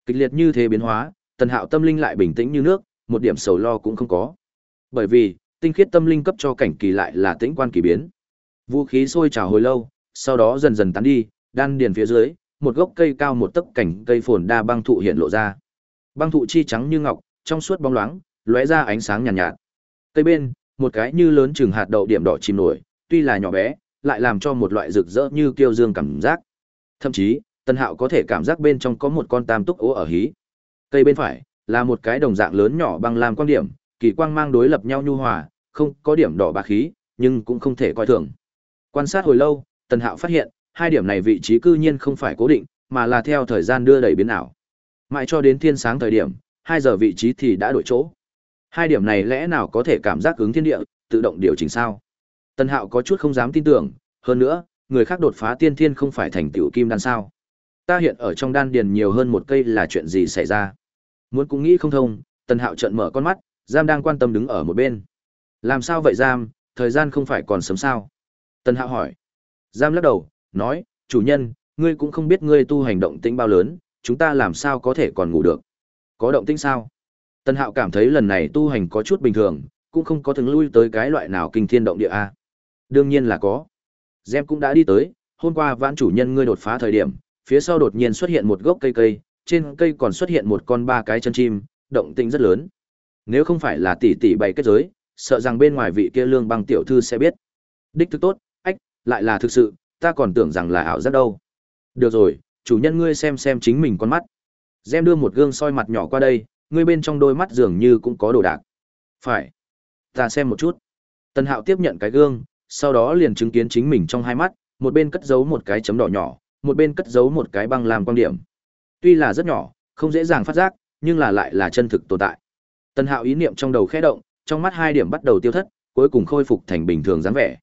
Kịch liệt như thế biến hóa, Tần Hạo tâm linh lại bình tĩnh như nước, một điểm sầu lo cũng không có. Bởi vì, tinh khiết tâm linh cấp cho cảnh kỳ lại là tĩnh quan kỳ biến. Vũ khí sôi trào hồi lâu, sau đó dần dần tán đi, đan điền phía dưới, một gốc cây cao một tấc cảnh cây phồn đa băng thụ hiện lộ ra. Băng thụ chi trắng như ngọc, trong suốt bóng loáng, lóe ra ánh sáng nhàn nhạt, nhạt. Cây bên, một cái như lớn chừng hạt đậu điểm đỏ chìm nổi, tuy là nhỏ bé, lại làm cho một loại rực rỡ như kiêu dương cảm giác. Thậm chí, Tần Hạo có thể cảm giác bên trong có một con tam túc ố ở hí. Cây bên phải là một cái đồng dạng lớn nhỏ bằng lam quan điểm, kỳ quang mang đối lập nhau nhu hòa, không có điểm đỏ bạc khí, nhưng cũng không thể coi thường. Quan sát hồi lâu, Tần Hạo phát hiện, hai điểm này vị trí cư nhiên không phải cố định, mà là theo thời gian đưa đẩy biến ảo. Mãi cho đến thiên sáng thời điểm, 2 giờ vị trí thì đã đổi chỗ. Hai điểm này lẽ nào có thể cảm giác ứng thiên địa, tự động điều chỉnh sao? Tần Hạo có chút không dám tin tưởng, hơn nữa, người khác đột phá tiên thiên không phải thành tựu kim đan sao? Ta hiện ở trong đan điền nhiều hơn một cây là chuyện gì xảy ra? Muốn cũng nghĩ không thông, Tần Hạo trợn mở con mắt, Giam đang quan tâm đứng ở một bên. Làm sao vậy Giam, thời gian không phải còn sớm sao? Tần Hạo hỏi. Giam lắc đầu, nói, chủ nhân, ngươi cũng không biết ngươi tu hành động tĩnh bao lớn, chúng ta làm sao có thể còn ngủ được. Có động tĩnh sao? Tần Hạo cảm thấy lần này tu hành có chút bình thường, cũng không có thường lui tới cái loại nào kinh thiên động địa a. Đương nhiên là có. Gem cũng đã đi tới, hôm qua vãn chủ nhân ngươi đột phá thời điểm, phía sau đột nhiên xuất hiện một gốc cây cây, trên cây còn xuất hiện một con ba cái chân chim, động tĩnh rất lớn. Nếu không phải là tỷ tỷ bày kết giới, sợ rằng bên ngoài vị kia lương băng tiểu thư sẽ biết. Đích thực tốt, ách, lại là thực sự, ta còn tưởng rằng là ảo giác đâu. Được rồi, chủ nhân ngươi xem xem chính mình con mắt. Gem đưa một gương soi mặt nhỏ qua đây, ngươi bên trong đôi mắt dường như cũng có đồ đạc. Phải. Ta xem một chút. Tần Hạo tiếp nhận cái gương, sau đó liền chứng kiến chính mình trong hai mắt, một bên cất giấu một cái chấm đỏ nhỏ, một bên cất giấu một cái băng làm quan điểm. Tuy là rất nhỏ, không dễ dàng phát giác, nhưng là lại là chân thực tồn tại. Tần Hạo ý niệm trong đầu khẽ động, trong mắt hai điểm bắt đầu tiêu thất, cuối cùng khôi phục thành bình thường dáng vẻ.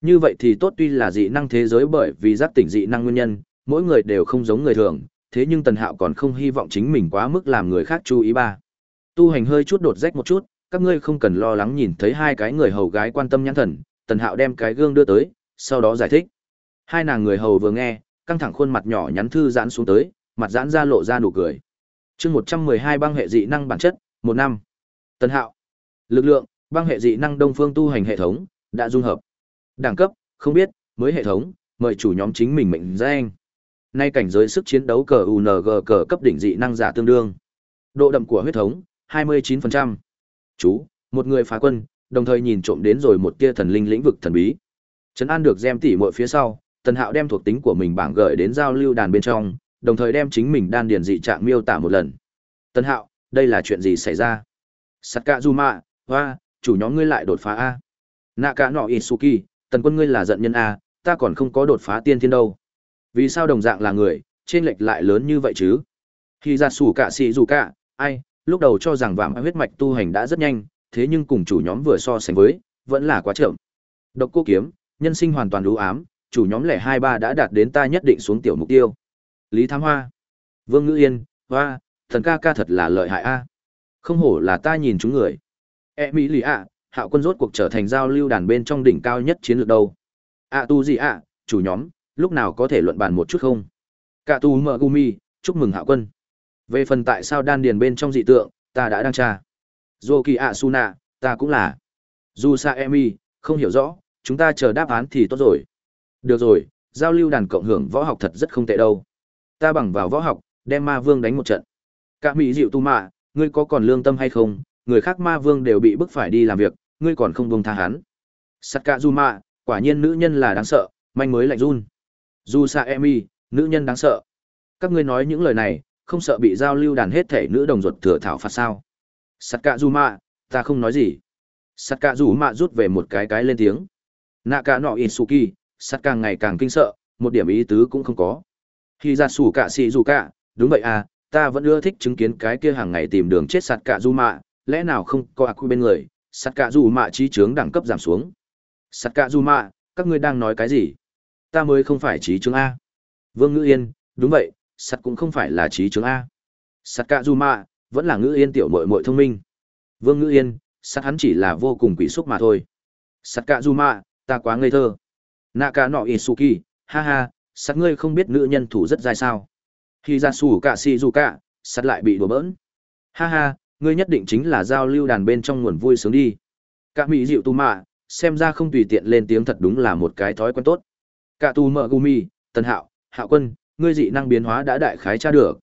Như vậy thì tốt tuy là dị năng thế giới bởi vì giác tỉnh dị năng nguyên nhân, mỗi người đều không giống người thường, thế nhưng Tần Hạo còn không hy vọng chính mình quá mức làm người khác chú ý ba. Tu hành hơi chút đột rách một chút, các ngươi không cần lo lắng nhìn thấy hai cái người hầu gái quan tâm nhãn thần, Tần Hạo đem cái gương đưa tới, sau đó giải thích. Hai nàng người hầu vừa nghe, căng thẳng khuôn mặt nhỏ nhắn thư giãn xuống tới, mặt giãn ra lộ ra nụ cười. Chương 112 băng hệ dị năng bản chất, một năm. Tần Hạo. Lực lượng, băng hệ dị năng Đông Phương tu hành hệ thống đã dung hợp. Đẳng cấp, không biết, mới hệ thống, mời chủ nhóm chính mình mệnh danh. Nay cảnh giới sức chiến đấu cờ UNG cờ cấp đỉnh dị năng giả tương đương. Độ đậm của huyết thống, 29%. Chú, một người phá quân, đồng thời nhìn trộm đến rồi một tia thần linh lĩnh vực thần bí. Trấn an được gem tỉ muội phía sau, Tần Hạo đem thuộc tính của mình bảng gửi đến giao lưu đàn bên trong, đồng thời đem chính mình đan điền dị trạng miêu tả một lần. Tần Hạo, đây là chuyện gì xảy ra? Sakazuma, hoa, chủ nhóm ngươi lại đột phá a. Naka no Isuki, tần quân ngươi là giận nhân a, ta còn không có đột phá tiên thiên đâu. Vì sao đồng dạng là người, trên lệch lại lớn như vậy chứ? Khi ra sủ cả sĩ dù cả, ai, lúc đầu cho rằng vạm huyết mạch tu hành đã rất nhanh, thế nhưng cùng chủ nhóm vừa so sánh với, vẫn là quá chậm. Độc cô kiếm, nhân sinh hoàn toàn u ám, chủ nhóm lẻ hai ba đã đạt đến ta nhất định xuống tiểu mục tiêu. Lý Thám Hoa, Vương Ngữ Yên, Hoa, thần ca ca thật là lợi hại a. Không hổ là ta nhìn chúng người. E mỹ lì ạ, hạo quân rốt cuộc trở thành giao lưu đàn bên trong đỉnh cao nhất chiến lược đâu. ạ tu gì ạ, chủ nhóm, lúc nào có thể luận bàn một chút không? Cả tu mở gumi, chúc mừng hạo quân. Về phần tại sao đan điền bên trong dị tượng, ta đã đăng tra. Dô kỳ ạ Suna, ta cũng là. Dù Sa Emi, không hiểu rõ, chúng ta chờ đáp án thì tốt rồi. Được rồi, giao lưu đàn cộng hưởng võ học thật rất không tệ đâu. Ta bằng vào võ học, đem ma vương đánh một trận. Cả mỹ dịu tu mạ, ngươi có còn lương tâm hay không? Người khác ma vương đều bị bức phải đi làm việc, ngươi còn không buông tha hắn. Sakazuma, quả nhiên nữ nhân là đáng sợ, manh mới lạnh run. Dù Sa Emi, nữ nhân đáng sợ. Các ngươi nói những lời này, không sợ bị giao lưu đàn hết thể nữ đồng ruột thừa thảo phạt sao? Sakazuma, ta không nói gì. Sakazuma rút về một cái cái lên tiếng. Naka no Isuki, sắt càng ngày càng kinh sợ, một điểm ý tứ cũng không có. Khi ra sủ cả xì dù cả, đúng vậy à, ta vẫn ưa thích chứng kiến cái kia hàng ngày tìm đường chết sạt cả du mạ, lẽ nào không có ác bên người, sạt cả du mạ trí trướng đẳng cấp giảm xuống. Sạt cả du mạ, các ngươi đang nói cái gì? Ta mới không phải trí trướng A. Vương Ngữ Yên, đúng vậy, sạt cũng không phải là trí trướng A. Sạt cả du mạ, vẫn là Ngữ Yên tiểu muội muội thông minh. Vương Ngữ Yên, sạt hắn chỉ là vô cùng quỷ xúc mà thôi. Sạt cả du mạ, ta quá ngây thơ nà cả nọ Isuki, ha ha, sắt ngươi không biết nữ nhân thủ rất dài sao. Khi ra xù cả xì dù cả sắt lại bị đùa bỡn. Ha ha ngươi nhất định chính là giao lưu đàn bên trong nguồn vui sướng đi. Cả mỹ dịu tu mạ xem ra không tùy tiện lên tiếng thật đúng là một cái thói quen tốt. Cả tu mợ gumi tân hạo hạo quân ngươi dị năng biến hóa đã đại khái tra được.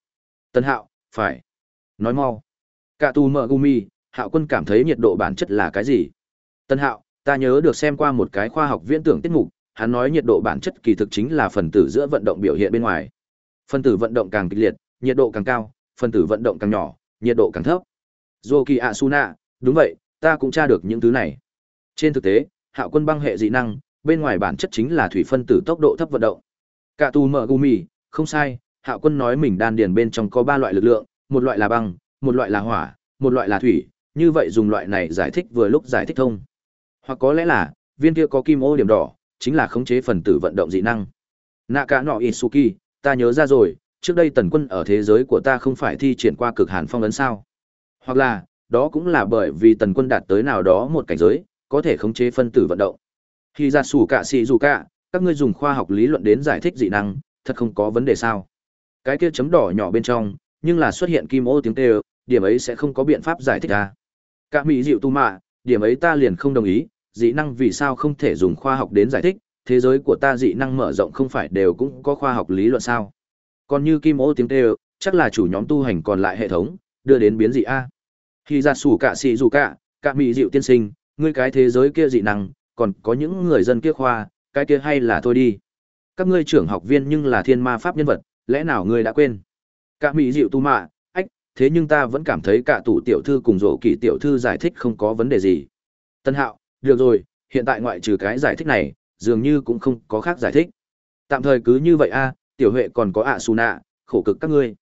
Tân hạo phải. Nói mau. Cả tu mợ gumi hạo quân cảm thấy nhiệt độ bản chất là cái gì? Tân hạo ta nhớ được xem qua một cái khoa học viễn tưởng tiết mục hắn nói nhiệt độ bản chất kỳ thực chính là phần tử giữa vận động biểu hiện bên ngoài. Phần tử vận động càng kịch liệt nhiệt độ càng cao phần tử vận động càng nhỏ nhiệt độ càng thấp. Zoki Asuna, đúng vậy ta cũng tra được những thứ này. Trên thực tế hạo quân băng hệ dị năng bên ngoài bản chất chính là thủy phân tử tốc độ thấp vận động. Cả tù mở gumi không sai hạo quân nói mình đan điền bên trong có ba loại lực lượng một loại là băng một loại là hỏa một loại là thủy như vậy dùng loại này giải thích vừa lúc giải thích thông. Hoặc có lẽ là viên kia có kim ô điểm đỏ chính là khống chế phần tử vận động dị năng. Nạ cả nọ isuki, ta nhớ ra rồi, trước đây tần quân ở thế giới của ta không phải thi triển qua cực hàn phong ấn sao? Hoặc là, đó cũng là bởi vì tần quân đạt tới nào đó một cảnh giới, có thể khống chế phân tử vận động. Khi ra sủ cả xì dù cả các ngươi dùng khoa học lý luận đến giải thích dị năng, thật không có vấn đề sao? Cái kia chấm đỏ nhỏ bên trong, nhưng là xuất hiện kim ô tiếng tê điểm ấy sẽ không có biện pháp giải thích à. cả mỹ dịu tu mạ điểm ấy ta liền không đồng ý dị năng vì sao không thể dùng khoa học đến giải thích, thế giới của ta dị năng mở rộng không phải đều cũng có khoa học lý luận sao? Còn như kim ô tiếng tê chắc là chủ nhóm tu hành còn lại hệ thống, đưa đến biến dị a. Khi ra sủ cả sĩ dù cả cả mỹ dịu tiên sinh, ngươi cái thế giới kia dị năng, còn có những người dân kia khoa, cái kia hay là thôi đi. Các ngươi trưởng học viên nhưng là thiên ma pháp nhân vật, lẽ nào ngươi đã quên? Cả mỹ dịu tu mạ ách, thế nhưng ta vẫn cảm thấy cả tủ tiểu thư cùng rổ kỳ tiểu thư giải thích không có vấn đề gì. Tân hạo được rồi, hiện tại ngoại trừ cái giải thích này, dường như cũng không có khác giải thích. Tạm thời cứ như vậy a, tiểu huệ còn có ạ xù nạ khổ cực các ngươi.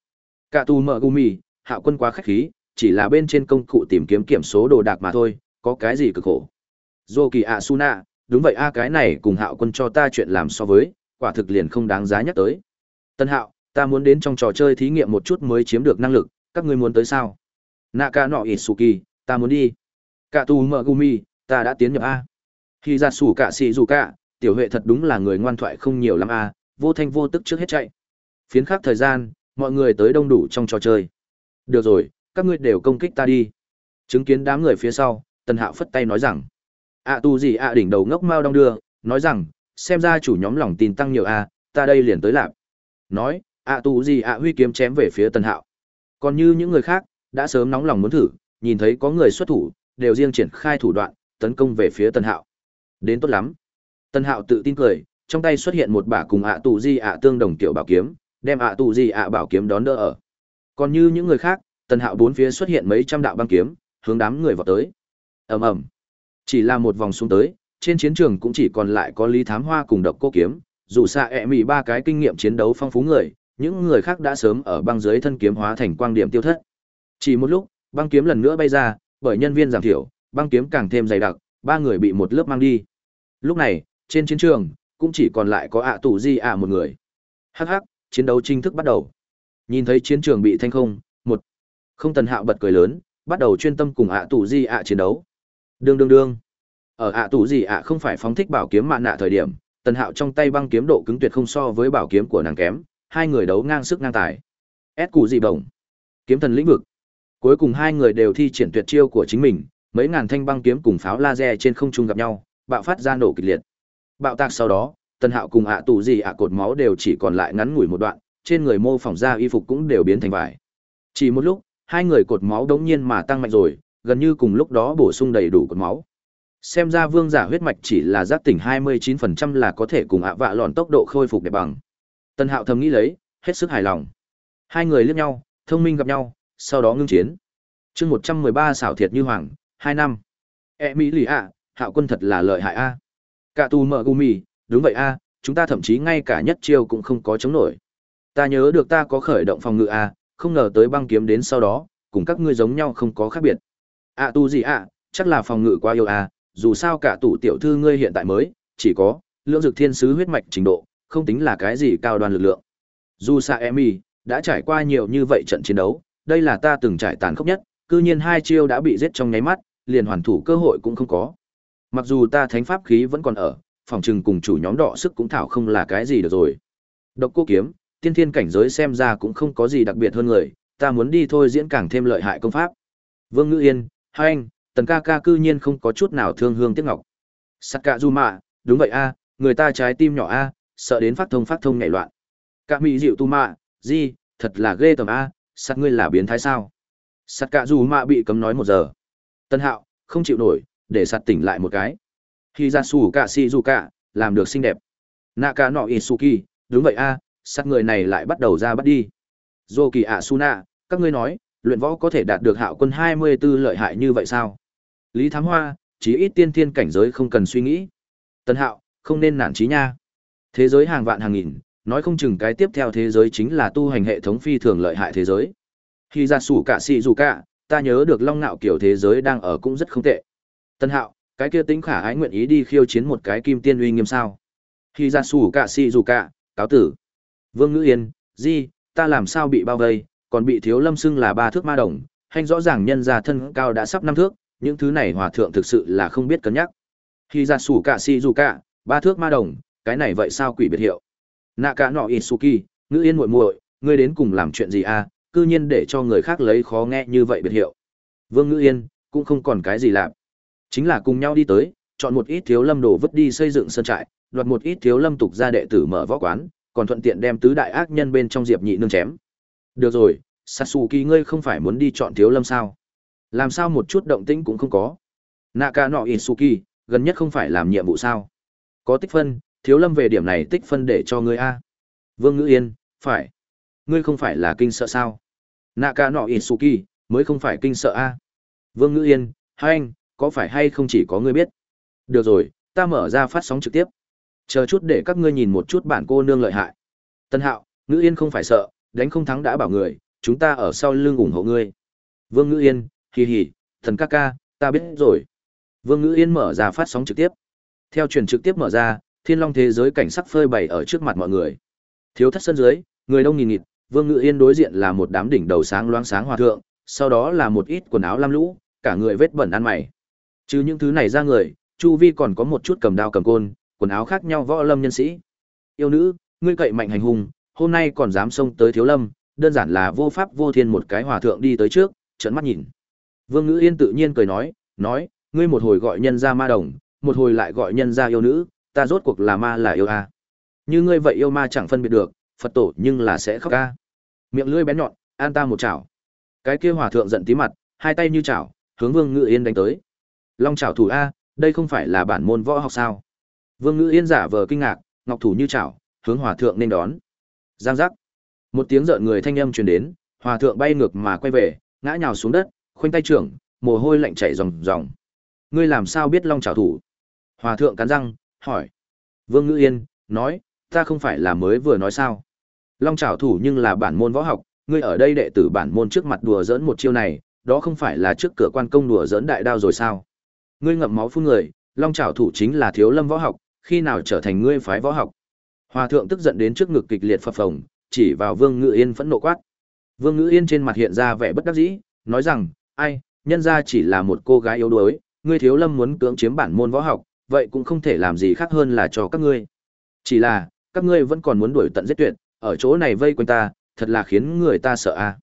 Cả tù mở gumi hạo quân quá khách khí, chỉ là bên trên công cụ tìm kiếm kiểm số đồ đạc mà thôi, có cái gì cực khổ? Dô kỳ ạ su nạ đúng vậy a, cái này cùng hạo quân cho ta chuyện làm so với, quả thực liền không đáng giá nhắc tới. Tân hạo, ta muốn đến trong trò chơi thí nghiệm một chút mới chiếm được năng lực, các ngươi muốn tới sao? Naka nọ isuki ta muốn đi. Cả tù mở gumi ta đã tiến nhập a. Khi ra sủ cả xì dù cả, tiểu huệ thật đúng là người ngoan thoại không nhiều lắm a, vô thanh vô tức trước hết chạy. Phiến khác thời gian, mọi người tới đông đủ trong trò chơi. Được rồi, các ngươi đều công kích ta đi. Chứng kiến đám người phía sau, tần hạo phất tay nói rằng ạ tu gì ạ đỉnh đầu ngốc mao đong đưa, nói rằng, xem ra chủ nhóm lòng tin tăng nhiều a, ta đây liền tới lạp. Nói ạ tu gì ạ huy kiếm chém về phía tần hạo. Còn như những người khác, đã sớm nóng lòng muốn thử, nhìn thấy có người xuất thủ, đều riêng triển khai thủ đoạn tấn công về phía tân hạo. Đến tốt lắm. Tân hạo tự tin cười, trong tay xuất hiện một bả cùng ạ tù di ạ tương đồng tiểu bảo kiếm, đem ạ tù di ạ bảo kiếm đón đỡ ở. Còn như những người khác tân hạo bốn phía xuất hiện mấy trăm đạo băng kiếm, hướng đám người vào tới. Ầm ầm. Chỉ là một vòng xuống tới, trên chiến trường cũng chỉ còn lại có lý thám hoa cùng độc cô kiếm, dù xa ẹ mị ba cái kinh nghiệm chiến đấu phong phú người, những người khác đã sớm ở băng dưới thân kiếm hóa thành quang điểm tiêu thất. Chỉ một lúc, băng kiếm lần nữa bay ra, bởi nhân viên giảm thiểu băng kiếm càng thêm dày đặc, ba người bị một lớp mang đi. Lúc này, trên chiến trường, cũng chỉ còn lại có ạ tù di ạ một người. Hắc hắc, chiến đấu chính thức bắt đầu. Nhìn thấy chiến trường bị thanh không, một, không tần hạo bật cười lớn, bắt đầu chuyên tâm cùng ạ tù di ạ chiến đấu. Đương đương đương. Ở ạ tù di ạ không phải phóng thích bảo kiếm mạn nạ thời điểm, tần hạo trong tay băng kiếm độ cứng tuyệt không so với bảo kiếm của nàng kém, hai người đấu ngang sức ngang tài. Ép cụ dị bổng. Kiếm thần lĩnh vực. Cuối cùng hai người đều thi triển tuyệt chiêu của chính mình mấy ngàn thanh băng kiếm cùng pháo laser trên không trung gặp nhau, bạo phát ra nổ kịch liệt. Bạo tạc sau đó, tần hạo cùng ạ tù gì ạ cột máu đều chỉ còn lại ngắn ngủi một đoạn, trên người mô phỏng ra y phục cũng đều biến thành vải. Chỉ một lúc, hai người cột máu đống nhiên mà tăng mạnh rồi, gần như cùng lúc đó bổ sung đầy đủ cột máu. Xem ra vương giả huyết mạch chỉ là giác tỉnh 29% là có thể cùng ạ vạ lòn tốc độ khôi phục đẹp bằng. Tần hạo thầm nghĩ lấy, hết sức hài lòng. Hai người liếc nhau, thông minh gặp nhau, sau đó ngưng chiến. Chương 113 xảo thiệt như hoàng hai năm. E mỹ lì ạ, hạo quân thật là lợi hại a. Cả tù mở gumi đúng vậy a, chúng ta thậm chí ngay cả nhất chiêu cũng không có chống nổi. Ta nhớ được ta có khởi động phòng ngự a, không ngờ tới băng kiếm đến sau đó, cùng các ngươi giống nhau không có khác biệt. A tu gì a chắc là phòng ngự quá yêu a, dù sao cả tủ tiểu thư ngươi hiện tại mới, chỉ có lưỡng dực thiên sứ huyết mạch trình độ, không tính là cái gì cao đoàn lực lượng. Dù sa emi đã trải qua nhiều như vậy trận chiến đấu, đây là ta từng trải tàn khốc nhất, cư nhiên hai chiêu đã bị giết trong nháy mắt liền hoàn thủ cơ hội cũng không có mặc dù ta thánh pháp khí vẫn còn ở phòng trừng cùng chủ nhóm đỏ sức cũng thảo không là cái gì được rồi Độc cô kiếm, tiên thiên cảnh giới xem ra cũng không có gì đặc biệt hơn người, ta muốn đi thôi diễn càng thêm lợi hại công pháp. Vương Ngữ Yên, hai anh, tần ca ca cư nhiên không có chút nào thương hương tiếc ngọc. Sắc cạ du mạ, đúng vậy a, người ta trái tim nhỏ a, sợ đến phát thông phát thông nhảy loạn. Cả mỹ dịu tu mạ, gì, thật là ghê tầm a, sắc ngươi là biến thái sao? Sắc cạ du mạ bị cấm nói một giờ. Tân hạo, không chịu nổi, để sạt tỉnh lại một cái. Khi ra xù cả si du cả, làm được xinh đẹp. Naka no Isuki, đúng vậy a, sắt người này lại bắt đầu ra bắt đi. Dô kỳ ạ Suna, các ngươi nói, luyện võ có thể đạt được hạo quân 24 lợi hại như vậy sao? Lý Thám Hoa, chí ít tiên thiên cảnh giới không cần suy nghĩ. Tân Hạo, không nên nản chí nha. Thế giới hàng vạn hàng nghìn, nói không chừng cái tiếp theo thế giới chính là tu hành hệ thống phi thường lợi hại thế giới. Khi ra sủ cả xì dù cả, ta nhớ được long nạo kiểu thế giới đang ở cũng rất không tệ. Tân Hạo, cái kia tính khả ái nguyện ý đi khiêu chiến một cái kim tiên uy nghiêm sao? Khi ra sủ cả xì dù cả, cáo tử. Vương Ngữ Yên, gì, ta làm sao bị bao vây, còn bị thiếu lâm xưng là ba thước ma đồng, hành rõ ràng nhân gia thân cao đã sắp năm thước, những thứ này hòa thượng thực sự là không biết cân nhắc. Khi ra sủ cả si dù cả, ba thước ma đồng, cái này vậy sao quỷ biệt hiệu. Nạ cả nọ Isuki, ngữ yên muội muội, ngươi đến cùng làm chuyện gì à, cư nhiên để cho người khác lấy khó nghe như vậy biệt hiệu. Vương ngữ yên, cũng không còn cái gì làm. Chính là cùng nhau đi tới, chọn một ít thiếu lâm đồ vứt đi xây dựng sân trại, đoạt một ít thiếu lâm tục gia đệ tử mở võ quán, còn thuận tiện đem tứ đại ác nhân bên trong diệp nhị nương chém. Được rồi, Sasuke ngươi không phải muốn đi chọn thiếu lâm sao? Làm sao một chút động tĩnh cũng không có? Naka no Isuki, gần nhất không phải làm nhiệm vụ sao? Có tích phân, thiếu lâm về điểm này tích phân để cho ngươi a. Vương Ngữ Yên, phải. Ngươi không phải là kinh sợ sao? Naka su Isuki, mới không phải kinh sợ a. Vương Ngữ Yên, hai anh, có phải hay không chỉ có ngươi biết? Được rồi, ta mở ra phát sóng trực tiếp. Chờ chút để các ngươi nhìn một chút bản cô nương lợi hại. Tân Hạo, Ngữ Yên không phải sợ, đánh không thắng đã bảo người, chúng ta ở sau lưng ủng hộ ngươi. Vương Ngữ Yên, hì hì, thần ca ca, ta biết rồi. Vương Ngữ Yên mở ra phát sóng trực tiếp. Theo truyền trực tiếp mở ra, thiên long thế giới cảnh sắc phơi bày ở trước mặt mọi người. Thiếu thất sân dưới, người đông nghìn nghịt, Vương Ngự Yên đối diện là một đám đỉnh đầu sáng loáng sáng hòa thượng, sau đó là một ít quần áo lam lũ, cả người vết bẩn ăn mày. Chứ những thứ này ra người, chu vi còn có một chút cầm đao cầm côn, quần áo khác nhau võ lâm nhân sĩ. Yêu nữ, ngươi cậy mạnh hành hung, hôm nay còn dám xông tới thiếu lâm, đơn giản là vô pháp vô thiên một cái hòa thượng đi tới trước, trợn mắt nhìn. Vương Ngữ Yên tự nhiên cười nói, nói, ngươi một hồi gọi nhân ra ma đồng, một hồi lại gọi nhân ra yêu nữ, ta rốt cuộc là ma là yêu a. À. Như ngươi vậy yêu ma chẳng phân biệt được, Phật tổ nhưng là sẽ khóc ca Miệng lưỡi bén nhọn, an ta một chảo. Cái kia hòa thượng giận tí mặt, hai tay như chảo, hướng Vương Ngữ Yên đánh tới. Long chảo thủ a, đây không phải là bản môn võ học sao? Vương Ngữ Yên giả vờ kinh ngạc, ngọc thủ như chảo, hướng hòa thượng nên đón. Giang giác. Một tiếng rợn người thanh âm truyền đến, hòa thượng bay ngược mà quay về, ngã nhào xuống đất, khoanh tay trưởng, mồ hôi lạnh chảy ròng ròng. Ngươi làm sao biết long trảo thủ? Hòa thượng cắn răng, hỏi. Vương Ngữ Yên, nói, ta không phải là mới vừa nói sao? Long trảo thủ nhưng là bản môn võ học, ngươi ở đây đệ tử bản môn trước mặt đùa dỡn một chiêu này, đó không phải là trước cửa quan công đùa dỡn đại đao rồi sao? Ngươi ngậm máu phun người, long trảo thủ chính là thiếu lâm võ học, khi nào trở thành ngươi phái võ học? Hòa thượng tức giận đến trước ngực kịch liệt phập phồng, chỉ vào Vương Ngự Yên phẫn nộ quát. Vương Ngự Yên trên mặt hiện ra vẻ bất đắc dĩ, nói rằng, ai, nhân ra chỉ là một cô gái yếu đuối, ngươi thiếu lâm muốn cưỡng chiếm bản môn võ học, vậy cũng không thể làm gì khác hơn là cho các ngươi. Chỉ là, các ngươi vẫn còn muốn đuổi tận giết tuyệt, ở chỗ này vây quanh ta, thật là khiến người ta sợ a.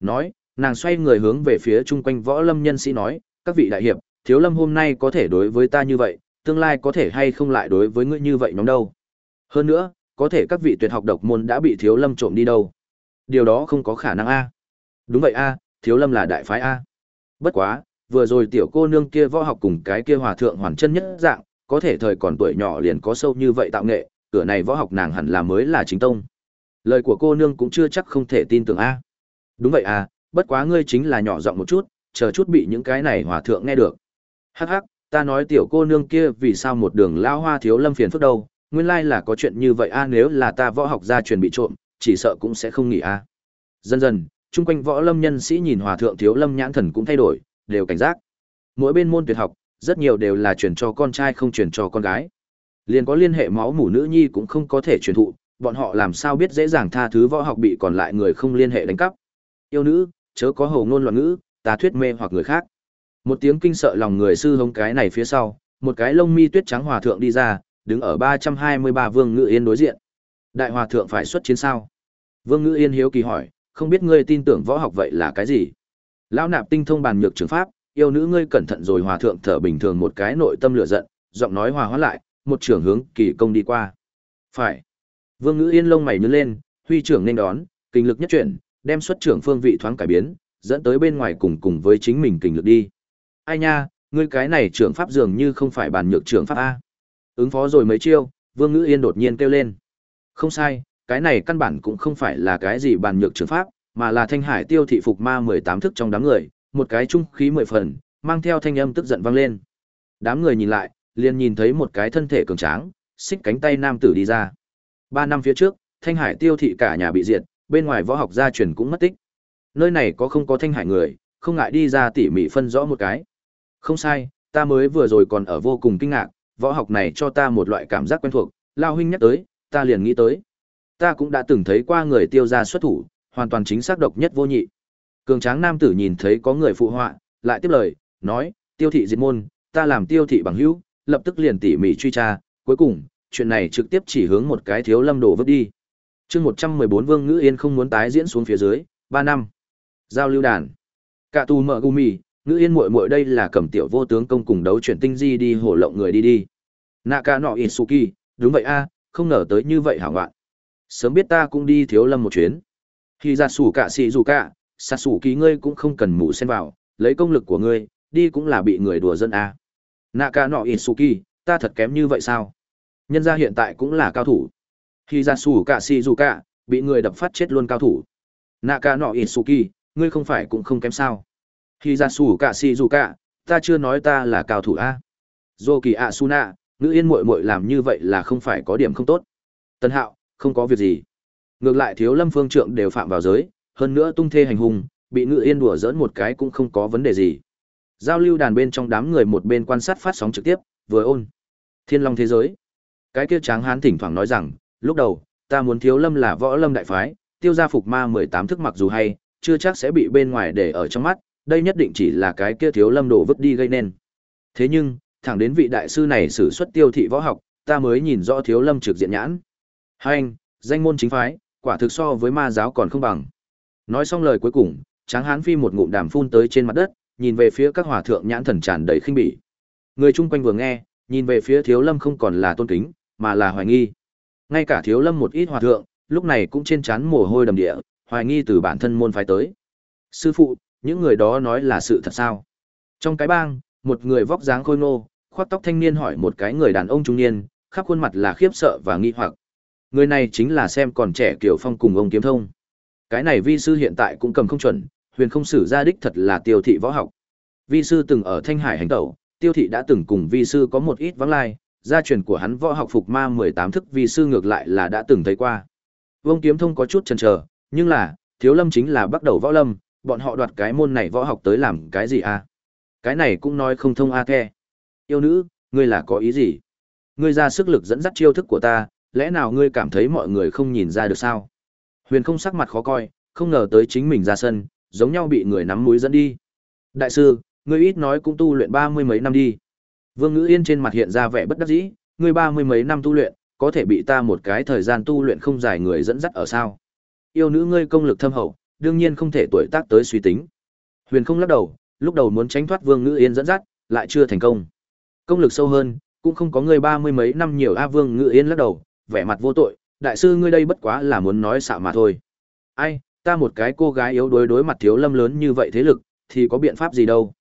Nói, nàng xoay người hướng về phía chung quanh võ lâm nhân sĩ nói, các vị đại hiệp, thiếu lâm hôm nay có thể đối với ta như vậy, tương lai có thể hay không lại đối với ngươi như vậy nhóm đâu. Hơn nữa, có thể các vị tuyệt học độc môn đã bị thiếu lâm trộm đi đâu. Điều đó không có khả năng a. Đúng vậy a, thiếu lâm là đại phái a. Bất quá, vừa rồi tiểu cô nương kia võ học cùng cái kia hòa thượng hoàn chân nhất dạng, có thể thời còn tuổi nhỏ liền có sâu như vậy tạo nghệ, cửa này võ học nàng hẳn là mới là chính tông. Lời của cô nương cũng chưa chắc không thể tin tưởng a. Đúng vậy a, bất quá ngươi chính là nhỏ giọng một chút, chờ chút bị những cái này hòa thượng nghe được. Hắc hắc, ta nói tiểu cô nương kia vì sao một đường lao hoa thiếu lâm phiền phức đâu, nguyên lai là có chuyện như vậy a nếu là ta võ học gia truyền bị trộm, chỉ sợ cũng sẽ không nghỉ a. Dần dần, chung quanh võ lâm nhân sĩ nhìn hòa thượng thiếu lâm nhãn thần cũng thay đổi, đều cảnh giác. Mỗi bên môn tuyệt học, rất nhiều đều là truyền cho con trai không truyền cho con gái. Liền có liên hệ máu mủ nữ nhi cũng không có thể truyền thụ, bọn họ làm sao biết dễ dàng tha thứ võ học bị còn lại người không liên hệ đánh cắp. Yêu nữ, chớ có hồ ngôn loạn ngữ, ta thuyết mê hoặc người khác. Một tiếng kinh sợ lòng người sư hống cái này phía sau, một cái lông mi tuyết trắng hòa thượng đi ra, đứng ở 323 vương ngự yên đối diện. Đại hòa thượng phải xuất chiến sao? Vương Ngự Yên hiếu kỳ hỏi, không biết ngươi tin tưởng võ học vậy là cái gì? Lão nạp tinh thông bàn nhược trường pháp, yêu nữ ngươi cẩn thận rồi hòa thượng thở bình thường một cái nội tâm lửa giận, giọng nói hòa hóa lại, một trưởng hướng kỳ công đi qua. Phải. Vương Ngữ Yên lông mày nhướng lên, huy trưởng nên đón, kinh lực nhất chuyển, đem xuất trưởng phương vị thoáng cải biến, dẫn tới bên ngoài cùng cùng với chính mình kinh lực đi. Ai nha, ngươi cái này trưởng pháp dường như không phải bản nhược trưởng pháp a. Ứng phó rồi mấy chiêu, Vương Ngữ Yên đột nhiên kêu lên. Không sai, cái này căn bản cũng không phải là cái gì bản nhược trưởng pháp, mà là Thanh Hải Tiêu thị phục ma 18 thức trong đám người, một cái trung khí mười phần, mang theo thanh âm tức giận vang lên. Đám người nhìn lại, liền nhìn thấy một cái thân thể cường tráng, xích cánh tay nam tử đi ra. Ba năm phía trước, Thanh Hải Tiêu thị cả nhà bị diệt, bên ngoài võ học gia truyền cũng mất tích. Nơi này có không có Thanh Hải người, không ngại đi ra tỉ mỉ phân rõ một cái. Không sai, ta mới vừa rồi còn ở vô cùng kinh ngạc, võ học này cho ta một loại cảm giác quen thuộc, Lao huynh nhắc tới, ta liền nghĩ tới. Ta cũng đã từng thấy qua người tiêu gia xuất thủ, hoàn toàn chính xác độc nhất vô nhị. Cường tráng nam tử nhìn thấy có người phụ họa, lại tiếp lời, nói, tiêu thị diệt môn, ta làm tiêu thị bằng hữu, lập tức liền tỉ mỉ truy tra, cuối cùng, chuyện này trực tiếp chỉ hướng một cái thiếu lâm đồ vứt đi. chương 114 Vương Ngữ Yên không muốn tái diễn xuống phía dưới, 3 năm. Giao lưu đàn. Cả tù mở gumi, Ngữ Yên muội muội đây là cầm tiểu vô tướng công cùng đấu chuyển tinh di đi hổ lộng người đi đi. Naka nọ Itsuki, đúng vậy a, không ngờ tới như vậy hả ngoạn. Sớm biết ta cũng đi thiếu lâm một chuyến. Khi ra sủ cả xì dù cả, sát sủ ký ngươi cũng không cần mù xen vào, lấy công lực của ngươi, đi cũng là bị người đùa dân a. Naka nọ Itsuki, ta thật kém như vậy sao? Nhân gia hiện tại cũng là cao thủ. Khi ra xù cả xì dù cả, bị người đập phát chết luôn cao thủ. Naka nọ Itsuki, ngươi không phải cũng không kém sao? Khi ra xù cả xì dù cả, ta chưa nói ta là cao thủ a. Dô kỳ ạ Suna, ngữ yên muội muội làm như vậy là không phải có điểm không tốt. Tân hạo, không có việc gì. Ngược lại thiếu lâm phương trượng đều phạm vào giới, hơn nữa tung thê hành hùng, bị ngự yên đùa dỡn một cái cũng không có vấn đề gì. Giao lưu đàn bên trong đám người một bên quan sát phát sóng trực tiếp, vừa ôn. Thiên Long thế giới. Cái kia tráng hán thỉnh thoảng nói rằng, lúc đầu, ta muốn thiếu lâm là võ lâm đại phái, tiêu gia phục ma 18 thức mặc dù hay, chưa chắc sẽ bị bên ngoài để ở trong mắt, đây nhất định chỉ là cái kia thiếu lâm đổ vứt đi gây nên. Thế nhưng, thẳng đến vị đại sư này sử xuất tiêu thị võ học, ta mới nhìn rõ thiếu lâm trực diện nhãn. hành anh, danh môn chính phái, quả thực so với ma giáo còn không bằng. Nói xong lời cuối cùng, Tráng Hán Phi một ngụm đàm phun tới trên mặt đất, nhìn về phía các hòa thượng nhãn thần tràn đầy khinh bỉ. Người chung quanh vừa nghe, nhìn về phía Thiếu Lâm không còn là tôn kính, mà là hoài nghi. Ngay cả Thiếu Lâm một ít hòa thượng, lúc này cũng trên chán mồ hôi đầm địa, hoài nghi từ bản thân môn phái tới. Sư phụ, những người đó nói là sự thật sao? Trong cái bang, một người vóc dáng khôi ngô, khoác tóc thanh niên hỏi một cái người đàn ông trung niên, khắp khuôn mặt là khiếp sợ và nghi hoặc. Người này chính là xem còn trẻ Kiều Phong cùng ông Kiếm Thông. Cái này vi sư hiện tại cũng cầm không chuẩn, huyền không sử gia đích thật là tiêu thị võ học. Vi sư từng ở Thanh Hải hành tẩu, tiêu thị đã từng cùng vi sư có một ít vắng lai, gia truyền của hắn võ học phục ma 18 thức vi sư ngược lại là đã từng thấy qua. Vương Kiếm Thông có chút chần chờ, nhưng là, Thiếu Lâm chính là bắt đầu võ lâm, bọn họ đoạt cái môn này võ học tới làm cái gì à? Cái này cũng nói không thông a à. Yêu nữ, ngươi là có ý gì? Ngươi ra sức lực dẫn dắt chiêu thức của ta, lẽ nào ngươi cảm thấy mọi người không nhìn ra được sao? Huyền không sắc mặt khó coi, không ngờ tới chính mình ra sân, giống nhau bị người nắm mũi dẫn đi. Đại sư, ngươi ít nói cũng tu luyện ba mươi mấy năm đi. Vương Ngữ Yên trên mặt hiện ra vẻ bất đắc dĩ, ngươi ba mươi mấy năm tu luyện, có thể bị ta một cái thời gian tu luyện không dài người dẫn dắt ở sao? Yêu nữ ngươi công lực thâm hậu, đương nhiên không thể tuổi tác tới suy tính. Huyền không lắc đầu, lúc đầu muốn tránh thoát Vương Ngữ Yên dẫn dắt, lại chưa thành công. Công lực sâu hơn, cũng không có người ba mươi mấy năm nhiều a Vương Ngữ Yên lắc đầu, vẻ mặt vô tội, đại sư ngươi đây bất quá là muốn nói xạo mà thôi. Ai, ta một cái cô gái yếu đuối đối mặt thiếu lâm lớn như vậy thế lực, thì có biện pháp gì đâu.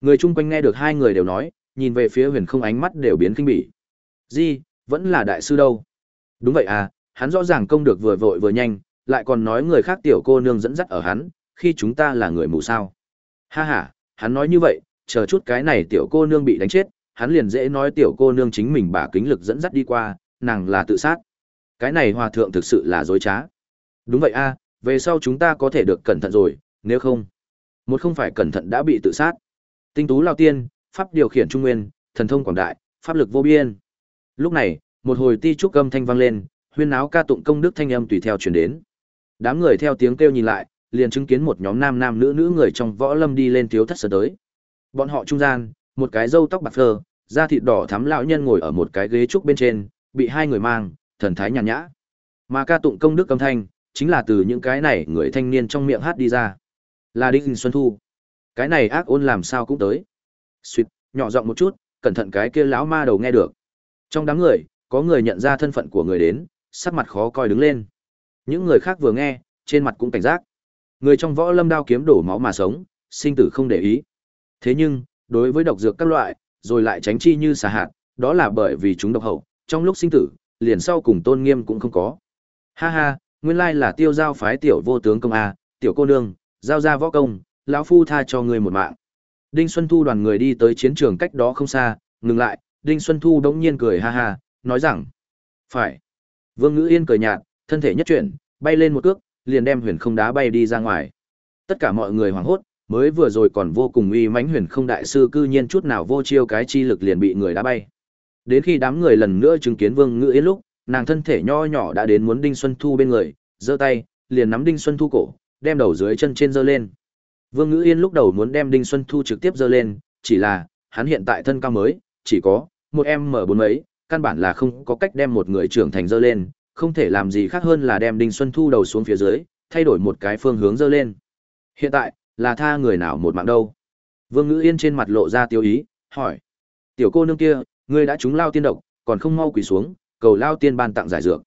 Người chung quanh nghe được hai người đều nói, nhìn về phía huyền không ánh mắt đều biến kinh bỉ. Di, vẫn là đại sư đâu. Đúng vậy à, hắn rõ ràng công được vừa vội vừa nhanh, lại còn nói người khác tiểu cô nương dẫn dắt ở hắn, khi chúng ta là người mù sao. Ha ha, hắn nói như vậy, chờ chút cái này tiểu cô nương bị đánh chết, hắn liền dễ nói tiểu cô nương chính mình bà kính lực dẫn dắt đi qua, nàng là tự sát. Cái này hòa thượng thực sự là dối trá. Đúng vậy a, về sau chúng ta có thể được cẩn thận rồi, nếu không. Một không phải cẩn thận đã bị tự sát. Tinh tú lao tiên, pháp điều khiển trung nguyên, thần thông quảng đại, pháp lực vô biên. Lúc này, một hồi ti trúc âm thanh vang lên, huyên áo ca tụng công đức thanh âm tùy theo truyền đến. Đám người theo tiếng kêu nhìn lại, liền chứng kiến một nhóm nam nam nữ nữ người trong võ lâm đi lên thiếu thất sở tới. Bọn họ trung gian, một cái râu tóc bạc phơ, da thịt đỏ thắm lão nhân ngồi ở một cái ghế trúc bên trên, bị hai người mang, thần thái nhàn nhã. Mà ca tụng công đức âm thanh, chính là từ những cái này người thanh niên trong miệng hát đi ra. Là Đinh Xuân Thu. Cái này ác ôn làm sao cũng tới suýt nhỏ giọng một chút, cẩn thận cái kia lão ma đầu nghe được. Trong đám người, có người nhận ra thân phận của người đến, sắc mặt khó coi đứng lên. Những người khác vừa nghe, trên mặt cũng cảnh giác. Người trong võ lâm đao kiếm đổ máu mà sống, sinh tử không để ý. Thế nhưng, đối với độc dược các loại, rồi lại tránh chi như xà hạt, đó là bởi vì chúng độc hậu, trong lúc sinh tử, liền sau cùng tôn nghiêm cũng không có. Ha ha, nguyên lai là tiêu giao phái tiểu vô tướng công a, tiểu cô nương, giao ra võ công, lão phu tha cho người một mạng. Đinh Xuân Thu đoàn người đi tới chiến trường cách đó không xa, ngừng lại, Đinh Xuân Thu đống nhiên cười ha ha, nói rằng: "Phải." Vương Ngữ Yên cười nhạt, thân thể nhất chuyển, bay lên một cước, liền đem huyền không đá bay đi ra ngoài. Tất cả mọi người hoảng hốt, mới vừa rồi còn vô cùng uy mãnh huyền không đại sư cư nhiên chút nào vô chiêu cái chi lực liền bị người đá bay. Đến khi đám người lần nữa chứng kiến Vương Ngữ Yên lúc, nàng thân thể nho nhỏ đã đến muốn Đinh Xuân Thu bên người, giơ tay, liền nắm Đinh Xuân Thu cổ, đem đầu dưới chân trên giơ lên. Vương Ngữ Yên lúc đầu muốn đem Đinh Xuân Thu trực tiếp giơ lên, chỉ là, hắn hiện tại thân cao mới, chỉ có một em mở bốn mấy, căn bản là không có cách đem một người trưởng thành giơ lên, không thể làm gì khác hơn là đem Đinh Xuân Thu đầu xuống phía dưới, thay đổi một cái phương hướng giơ lên. Hiện tại, là tha người nào một mạng đâu? Vương Ngữ Yên trên mặt lộ ra tiêu ý, hỏi: "Tiểu cô nương kia, ngươi đã trúng lao tiên độc, còn không mau quỳ xuống, cầu lao tiên ban tặng giải dược."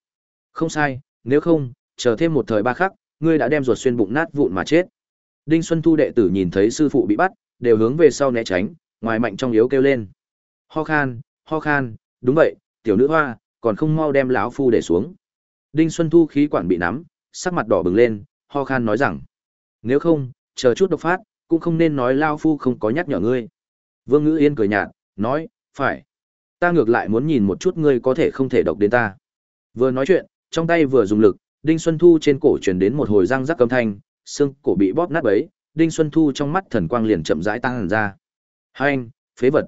"Không sai, nếu không, chờ thêm một thời ba khắc, ngươi đã đem ruột xuyên bụng nát vụn mà chết." Đinh Xuân Thu đệ tử nhìn thấy sư phụ bị bắt, đều hướng về sau né tránh, ngoài mạnh trong yếu kêu lên. Ho khan, ho khan, đúng vậy, tiểu nữ hoa, còn không mau đem lão phu để xuống. Đinh Xuân Thu khí quản bị nắm, sắc mặt đỏ bừng lên, ho khan nói rằng: "Nếu không, chờ chút độc phát, cũng không nên nói lão phu không có nhắc nhở ngươi." Vương Ngữ Yên cười nhạt, nói: "Phải, ta ngược lại muốn nhìn một chút ngươi có thể không thể độc đến ta." Vừa nói chuyện, trong tay vừa dùng lực, Đinh Xuân Thu trên cổ truyền đến một hồi răng rắc âm thanh, xương cổ bị bóp nát bấy, Đinh Xuân Thu trong mắt thần quang liền chậm rãi tăng hẳn ra. Hai anh, phế vật.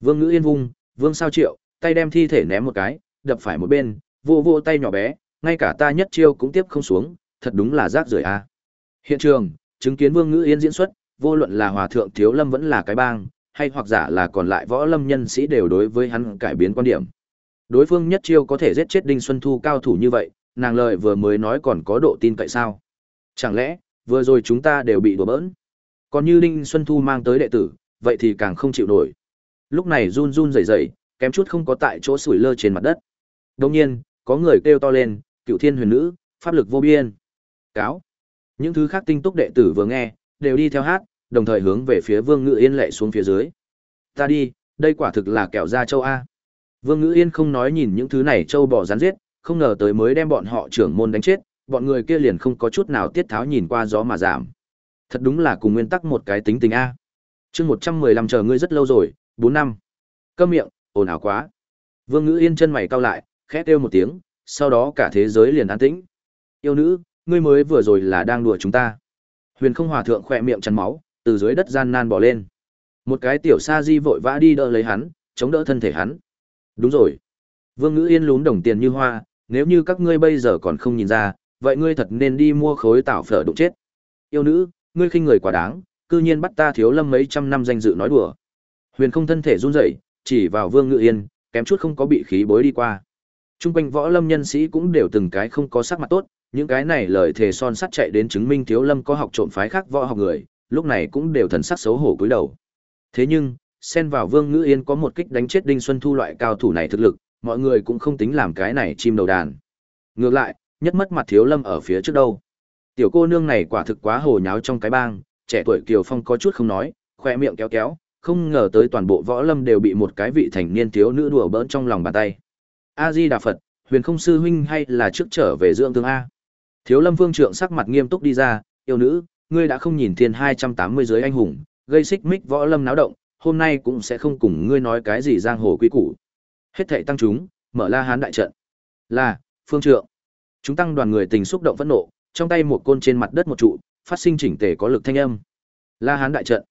Vương Ngữ Yên vung, Vương Sao Triệu, tay đem thi thể ném một cái, đập phải một bên, vô vô tay nhỏ bé, ngay cả ta nhất chiêu cũng tiếp không xuống, thật đúng là rác rưởi a. Hiện trường, chứng kiến Vương Ngữ Yên diễn xuất, vô luận là hòa thượng Thiếu Lâm vẫn là cái bang, hay hoặc giả là còn lại võ lâm nhân sĩ đều đối với hắn cải biến quan điểm. Đối phương nhất chiêu có thể giết chết Đinh Xuân Thu cao thủ như vậy, nàng lời vừa mới nói còn có độ tin cậy sao? Chẳng lẽ, vừa rồi chúng ta đều bị đùa bỡn? Còn như Đinh Xuân Thu mang tới đệ tử, vậy thì càng không chịu nổi. Lúc này run run rẩy rẩy, kém chút không có tại chỗ sủi lơ trên mặt đất. Đồng nhiên, có người kêu to lên, cựu thiên huyền nữ, pháp lực vô biên. Cáo. Những thứ khác tinh túc đệ tử vừa nghe, đều đi theo hát, đồng thời hướng về phía Vương Ngự Yên lệ xuống phía dưới. Ta đi, đây quả thực là kẹo ra châu A. Vương Ngữ Yên không nói nhìn những thứ này châu bò rắn giết, không ngờ tới mới đem bọn họ trưởng môn đánh chết, bọn người kia liền không có chút nào tiết tháo nhìn qua gió mà giảm. Thật đúng là cùng nguyên tắc một cái tính tình A. chương một trăm mười lăm chờ ngươi rất lâu rồi, bốn năm. Câm miệng, ồn ào quá. Vương Ngữ Yên chân mày cau lại, khẽ kêu một tiếng, sau đó cả thế giới liền an tĩnh. Yêu nữ, ngươi mới vừa rồi là đang đùa chúng ta. Huyền không hòa thượng khỏe miệng chắn máu, từ dưới đất gian nan bỏ lên. Một cái tiểu sa di vội vã đi đỡ lấy hắn, chống đỡ thân thể hắn. Đúng rồi. Vương Ngữ Yên lún đồng tiền như hoa, nếu như các ngươi bây giờ còn không nhìn ra, vậy ngươi thật nên đi mua khối tảo phở đụng chết. Yêu nữ, ngươi khinh người quá đáng, cư nhiên bắt ta thiếu lâm mấy trăm năm danh dự nói đùa. Huyền không thân thể run rẩy, chỉ vào Vương Ngữ Yên, kém chút không có bị khí bối đi qua. Trung quanh võ lâm nhân sĩ cũng đều từng cái không có sắc mặt tốt, những cái này lời thề son sắt chạy đến chứng minh thiếu lâm có học trộm phái khác võ học người, lúc này cũng đều thần sắc xấu hổ cúi đầu. Thế nhưng, xen vào Vương Ngữ Yên có một kích đánh chết Đinh Xuân Thu loại cao thủ này thực lực, mọi người cũng không tính làm cái này chim đầu đàn. Ngược lại, nhất mất mặt thiếu lâm ở phía trước đâu. Tiểu cô nương này quả thực quá hồ nháo trong cái bang, trẻ tuổi Kiều Phong có chút không nói, khoe miệng kéo kéo, không ngờ tới toàn bộ võ lâm đều bị một cái vị thành niên thiếu nữ đùa bỡn trong lòng bàn tay. A Di Đà Phật, Huyền Không sư huynh hay là trước trở về dưỡng thương a? Thiếu Lâm Vương trượng sắc mặt nghiêm túc đi ra, "Yêu nữ, ngươi đã không nhìn thiên 280 giới anh hùng, gây xích mích võ lâm náo động, hôm nay cũng sẽ không cùng ngươi nói cái gì giang hồ quý củ." Hết thảy tăng chúng, mở La Hán đại trận. "Là, Phương trượng." Chúng tăng đoàn người tình xúc động phẫn nộ, trong tay một côn trên mặt đất một trụ, phát sinh chỉnh tề có lực thanh âm. La Hán đại trận.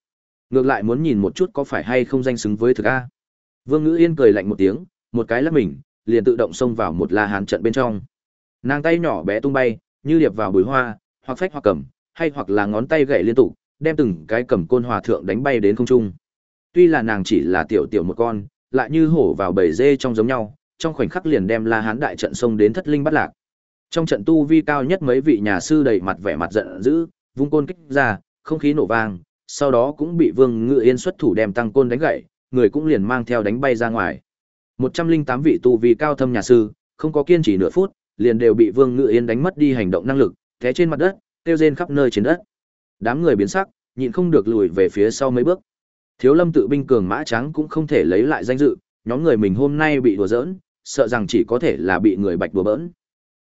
Ngược lại muốn nhìn một chút có phải hay không danh xứng với thực a. Vương Ngữ Yên cười lạnh một tiếng, một cái lắc mình, liền tự động xông vào một La Hán trận bên trong. Nàng tay nhỏ bé tung bay, như điệp vào bùi hoa, hoặc phách hoặc cầm, hay hoặc là ngón tay gậy liên tục, đem từng cái cầm côn hòa thượng đánh bay đến không trung. Tuy là nàng chỉ là tiểu tiểu một con, lại như hổ vào bầy dê trong giống nhau, trong khoảnh khắc liền đem La Hán đại trận xông đến thất linh bắt lạc. Trong trận tu vi cao nhất mấy vị nhà sư đầy mặt vẻ mặt giận dữ, vung côn kích ra, không khí nổ vang, sau đó cũng bị Vương Ngự Yên xuất thủ đem tăng côn đánh gãy, người cũng liền mang theo đánh bay ra ngoài. 108 vị tu vi cao thâm nhà sư, không có kiên trì nửa phút, liền đều bị Vương Ngự Yên đánh mất đi hành động năng lực, té trên mặt đất, tiêu rên khắp nơi trên đất. Đám người biến sắc, nhịn không được lùi về phía sau mấy bước. Thiếu Lâm tự binh cường mã trắng cũng không thể lấy lại danh dự, nhóm người mình hôm nay bị đùa giỡn, sợ rằng chỉ có thể là bị người bạch đùa bỡn.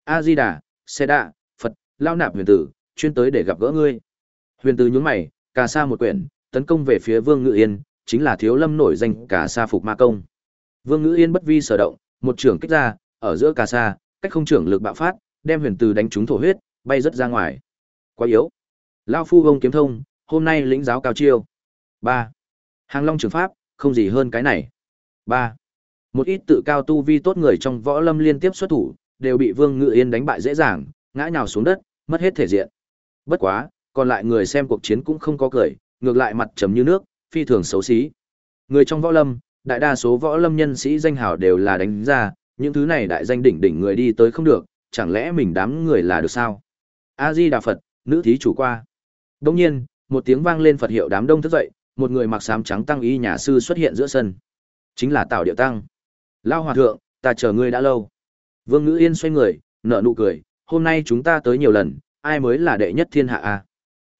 A Di Đà, Xe đạ Phật, Lao Nạp Huyền Tử, chuyên tới để gặp gỡ ngươi. Huyền Tử nhún mày, cà sa một quyển, tấn công về phía Vương Ngự Yên, chính là Thiếu Lâm nổi danh cà sa phục ma công. Vương Ngự Yên bất vi sở động, một trường kích ra, ở giữa cà sa, cách không trưởng lực bạo phát, đem Huyền Tử đánh trúng thổ huyết, bay rất ra ngoài. Quá yếu. Lao phu ông kiếm thông, hôm nay lĩnh giáo cao chiêu. ba Hàng Long trường pháp, không gì hơn cái này. ba Một ít tự cao tu vi tốt người trong võ lâm liên tiếp xuất thủ, đều bị Vương Ngự Yên đánh bại dễ dàng, ngã nhào xuống đất, mất hết thể diện. Bất quá, còn lại người xem cuộc chiến cũng không có cười, ngược lại mặt trầm như nước, phi thường xấu xí. Người trong võ lâm, đại đa số võ lâm nhân sĩ danh hào đều là đánh ra, những thứ này đại danh đỉnh đỉnh người đi tới không được, chẳng lẽ mình đám người là được sao? A Di Đà Phật, nữ thí chủ qua. Đương nhiên, một tiếng vang lên Phật hiệu đám đông thức dậy, một người mặc sám trắng tăng y nhà sư xuất hiện giữa sân. Chính là Tào Điệu Tăng. Lao hòa thượng, ta chờ ngươi đã lâu. Vương Ngữ Yên xoay người, nở nụ cười, hôm nay chúng ta tới nhiều lần, ai mới là đệ nhất thiên hạ a?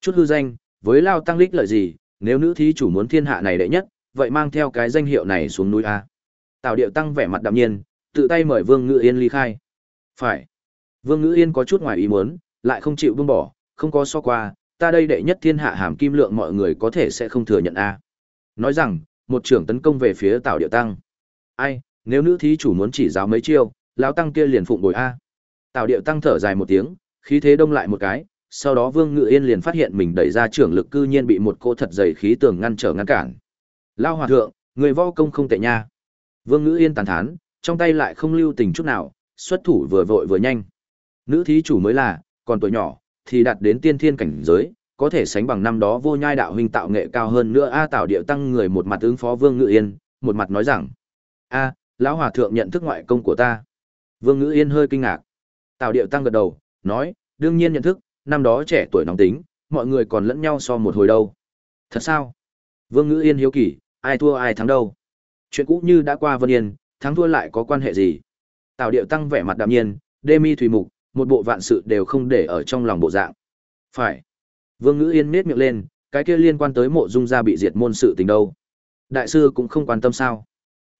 Chút hư danh, với Lao Tăng lích lợi gì, nếu nữ thí chủ muốn thiên hạ này đệ nhất, vậy mang theo cái danh hiệu này xuống núi a. Tào Điệu Tăng vẻ mặt đạm nhiên, tự tay mời Vương Ngữ Yên ly khai. Phải. Vương Ngữ Yên có chút ngoài ý muốn, lại không chịu buông bỏ, không có so qua, ta đây đệ nhất thiên hạ hàm kim lượng mọi người có thể sẽ không thừa nhận a. Nói rằng, một trưởng tấn công về phía Tào Điệu Tăng. Ai, nếu nữ thí chủ muốn chỉ giáo mấy chiêu, lão tăng kia liền phụng bồi a. Tào Điệu Tăng thở dài một tiếng, khí thế đông lại một cái, sau đó Vương Ngự Yên liền phát hiện mình đẩy ra trưởng lực cư nhiên bị một cô thật dày khí tường ngăn trở ngăn cản. Lao hòa thượng, người võ công không tệ nha. Vương Ngự Yên tàn thán, trong tay lại không lưu tình chút nào, xuất thủ vừa vội vừa nhanh. Nữ thí chủ mới là, còn tuổi nhỏ, thì đạt đến tiên thiên cảnh giới, có thể sánh bằng năm đó vô nhai đạo huynh tạo nghệ cao hơn nữa a tạo điệu tăng người một mặt ứng phó vương ngự yên một mặt nói rằng a lão hòa thượng nhận thức ngoại công của ta vương Ngữ yên hơi kinh ngạc. Tào điệu tăng gật đầu nói đương nhiên nhận thức năm đó trẻ tuổi nóng tính mọi người còn lẫn nhau so một hồi đâu. Thật sao? Vương Ngữ yên hiếu kỳ ai thua ai thắng đâu? Chuyện cũ như đã qua vân yên thắng thua lại có quan hệ gì? Tào điệu tăng vẻ mặt đạm nhiên đê mi thủy mục một bộ vạn sự đều không để ở trong lòng bộ dạng. Phải. Vương Ngữ Yên nết miệng lên, cái kia liên quan tới mộ dung gia bị diệt môn sự tình đâu. Đại sư cũng không quan tâm sao.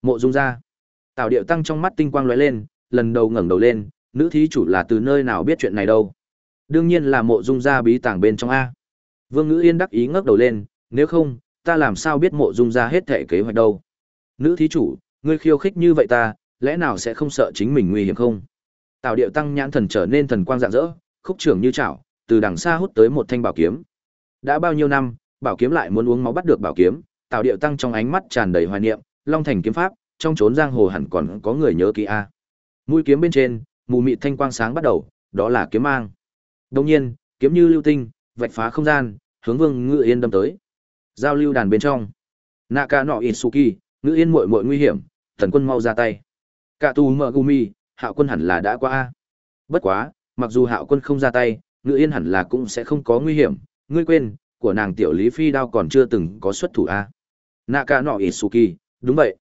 Mộ dung gia. Tào điệu tăng trong mắt tinh quang lóe lên, lần đầu ngẩng đầu lên, nữ thí chủ là từ nơi nào biết chuyện này đâu. Đương nhiên là mộ dung gia bí tàng bên trong A. Vương Ngữ Yên đắc ý ngước đầu lên, nếu không, ta làm sao biết mộ dung gia hết thể kế hoạch đâu. Nữ thí chủ, ngươi khiêu khích như vậy ta, lẽ nào sẽ không sợ chính mình nguy hiểm không? Tào điệu tăng nhãn thần trở nên thần quang rạng rỡ, khúc trưởng như chảo, từ đằng xa hút tới một thanh bảo kiếm. Đã bao nhiêu năm, bảo kiếm lại muốn uống máu bắt được bảo kiếm, Tào Điệu Tăng trong ánh mắt tràn đầy hoài niệm, Long Thành kiếm pháp, trong chốn giang hồ hẳn còn có người nhớ kỹ a. Mũi kiếm bên trên, mù mịt thanh quang sáng bắt đầu, đó là kiếm mang. đông nhiên, kiếm như lưu tinh, vạch phá không gian, hướng Vương Ngự Yên đâm tới. Giao lưu đàn bên trong. Naka no Itsuki, Ngự Yên muội muội nguy hiểm, thần quân mau ra tay. Cả tù mợ gumi, Hạo quân hẳn là đã qua a. Bất quá, mặc dù Hạo quân không ra tay, ngự yên hẳn là cũng sẽ không có nguy hiểm ngươi quên của nàng tiểu lý phi đao còn chưa từng có xuất thủ a naka no isuki đúng vậy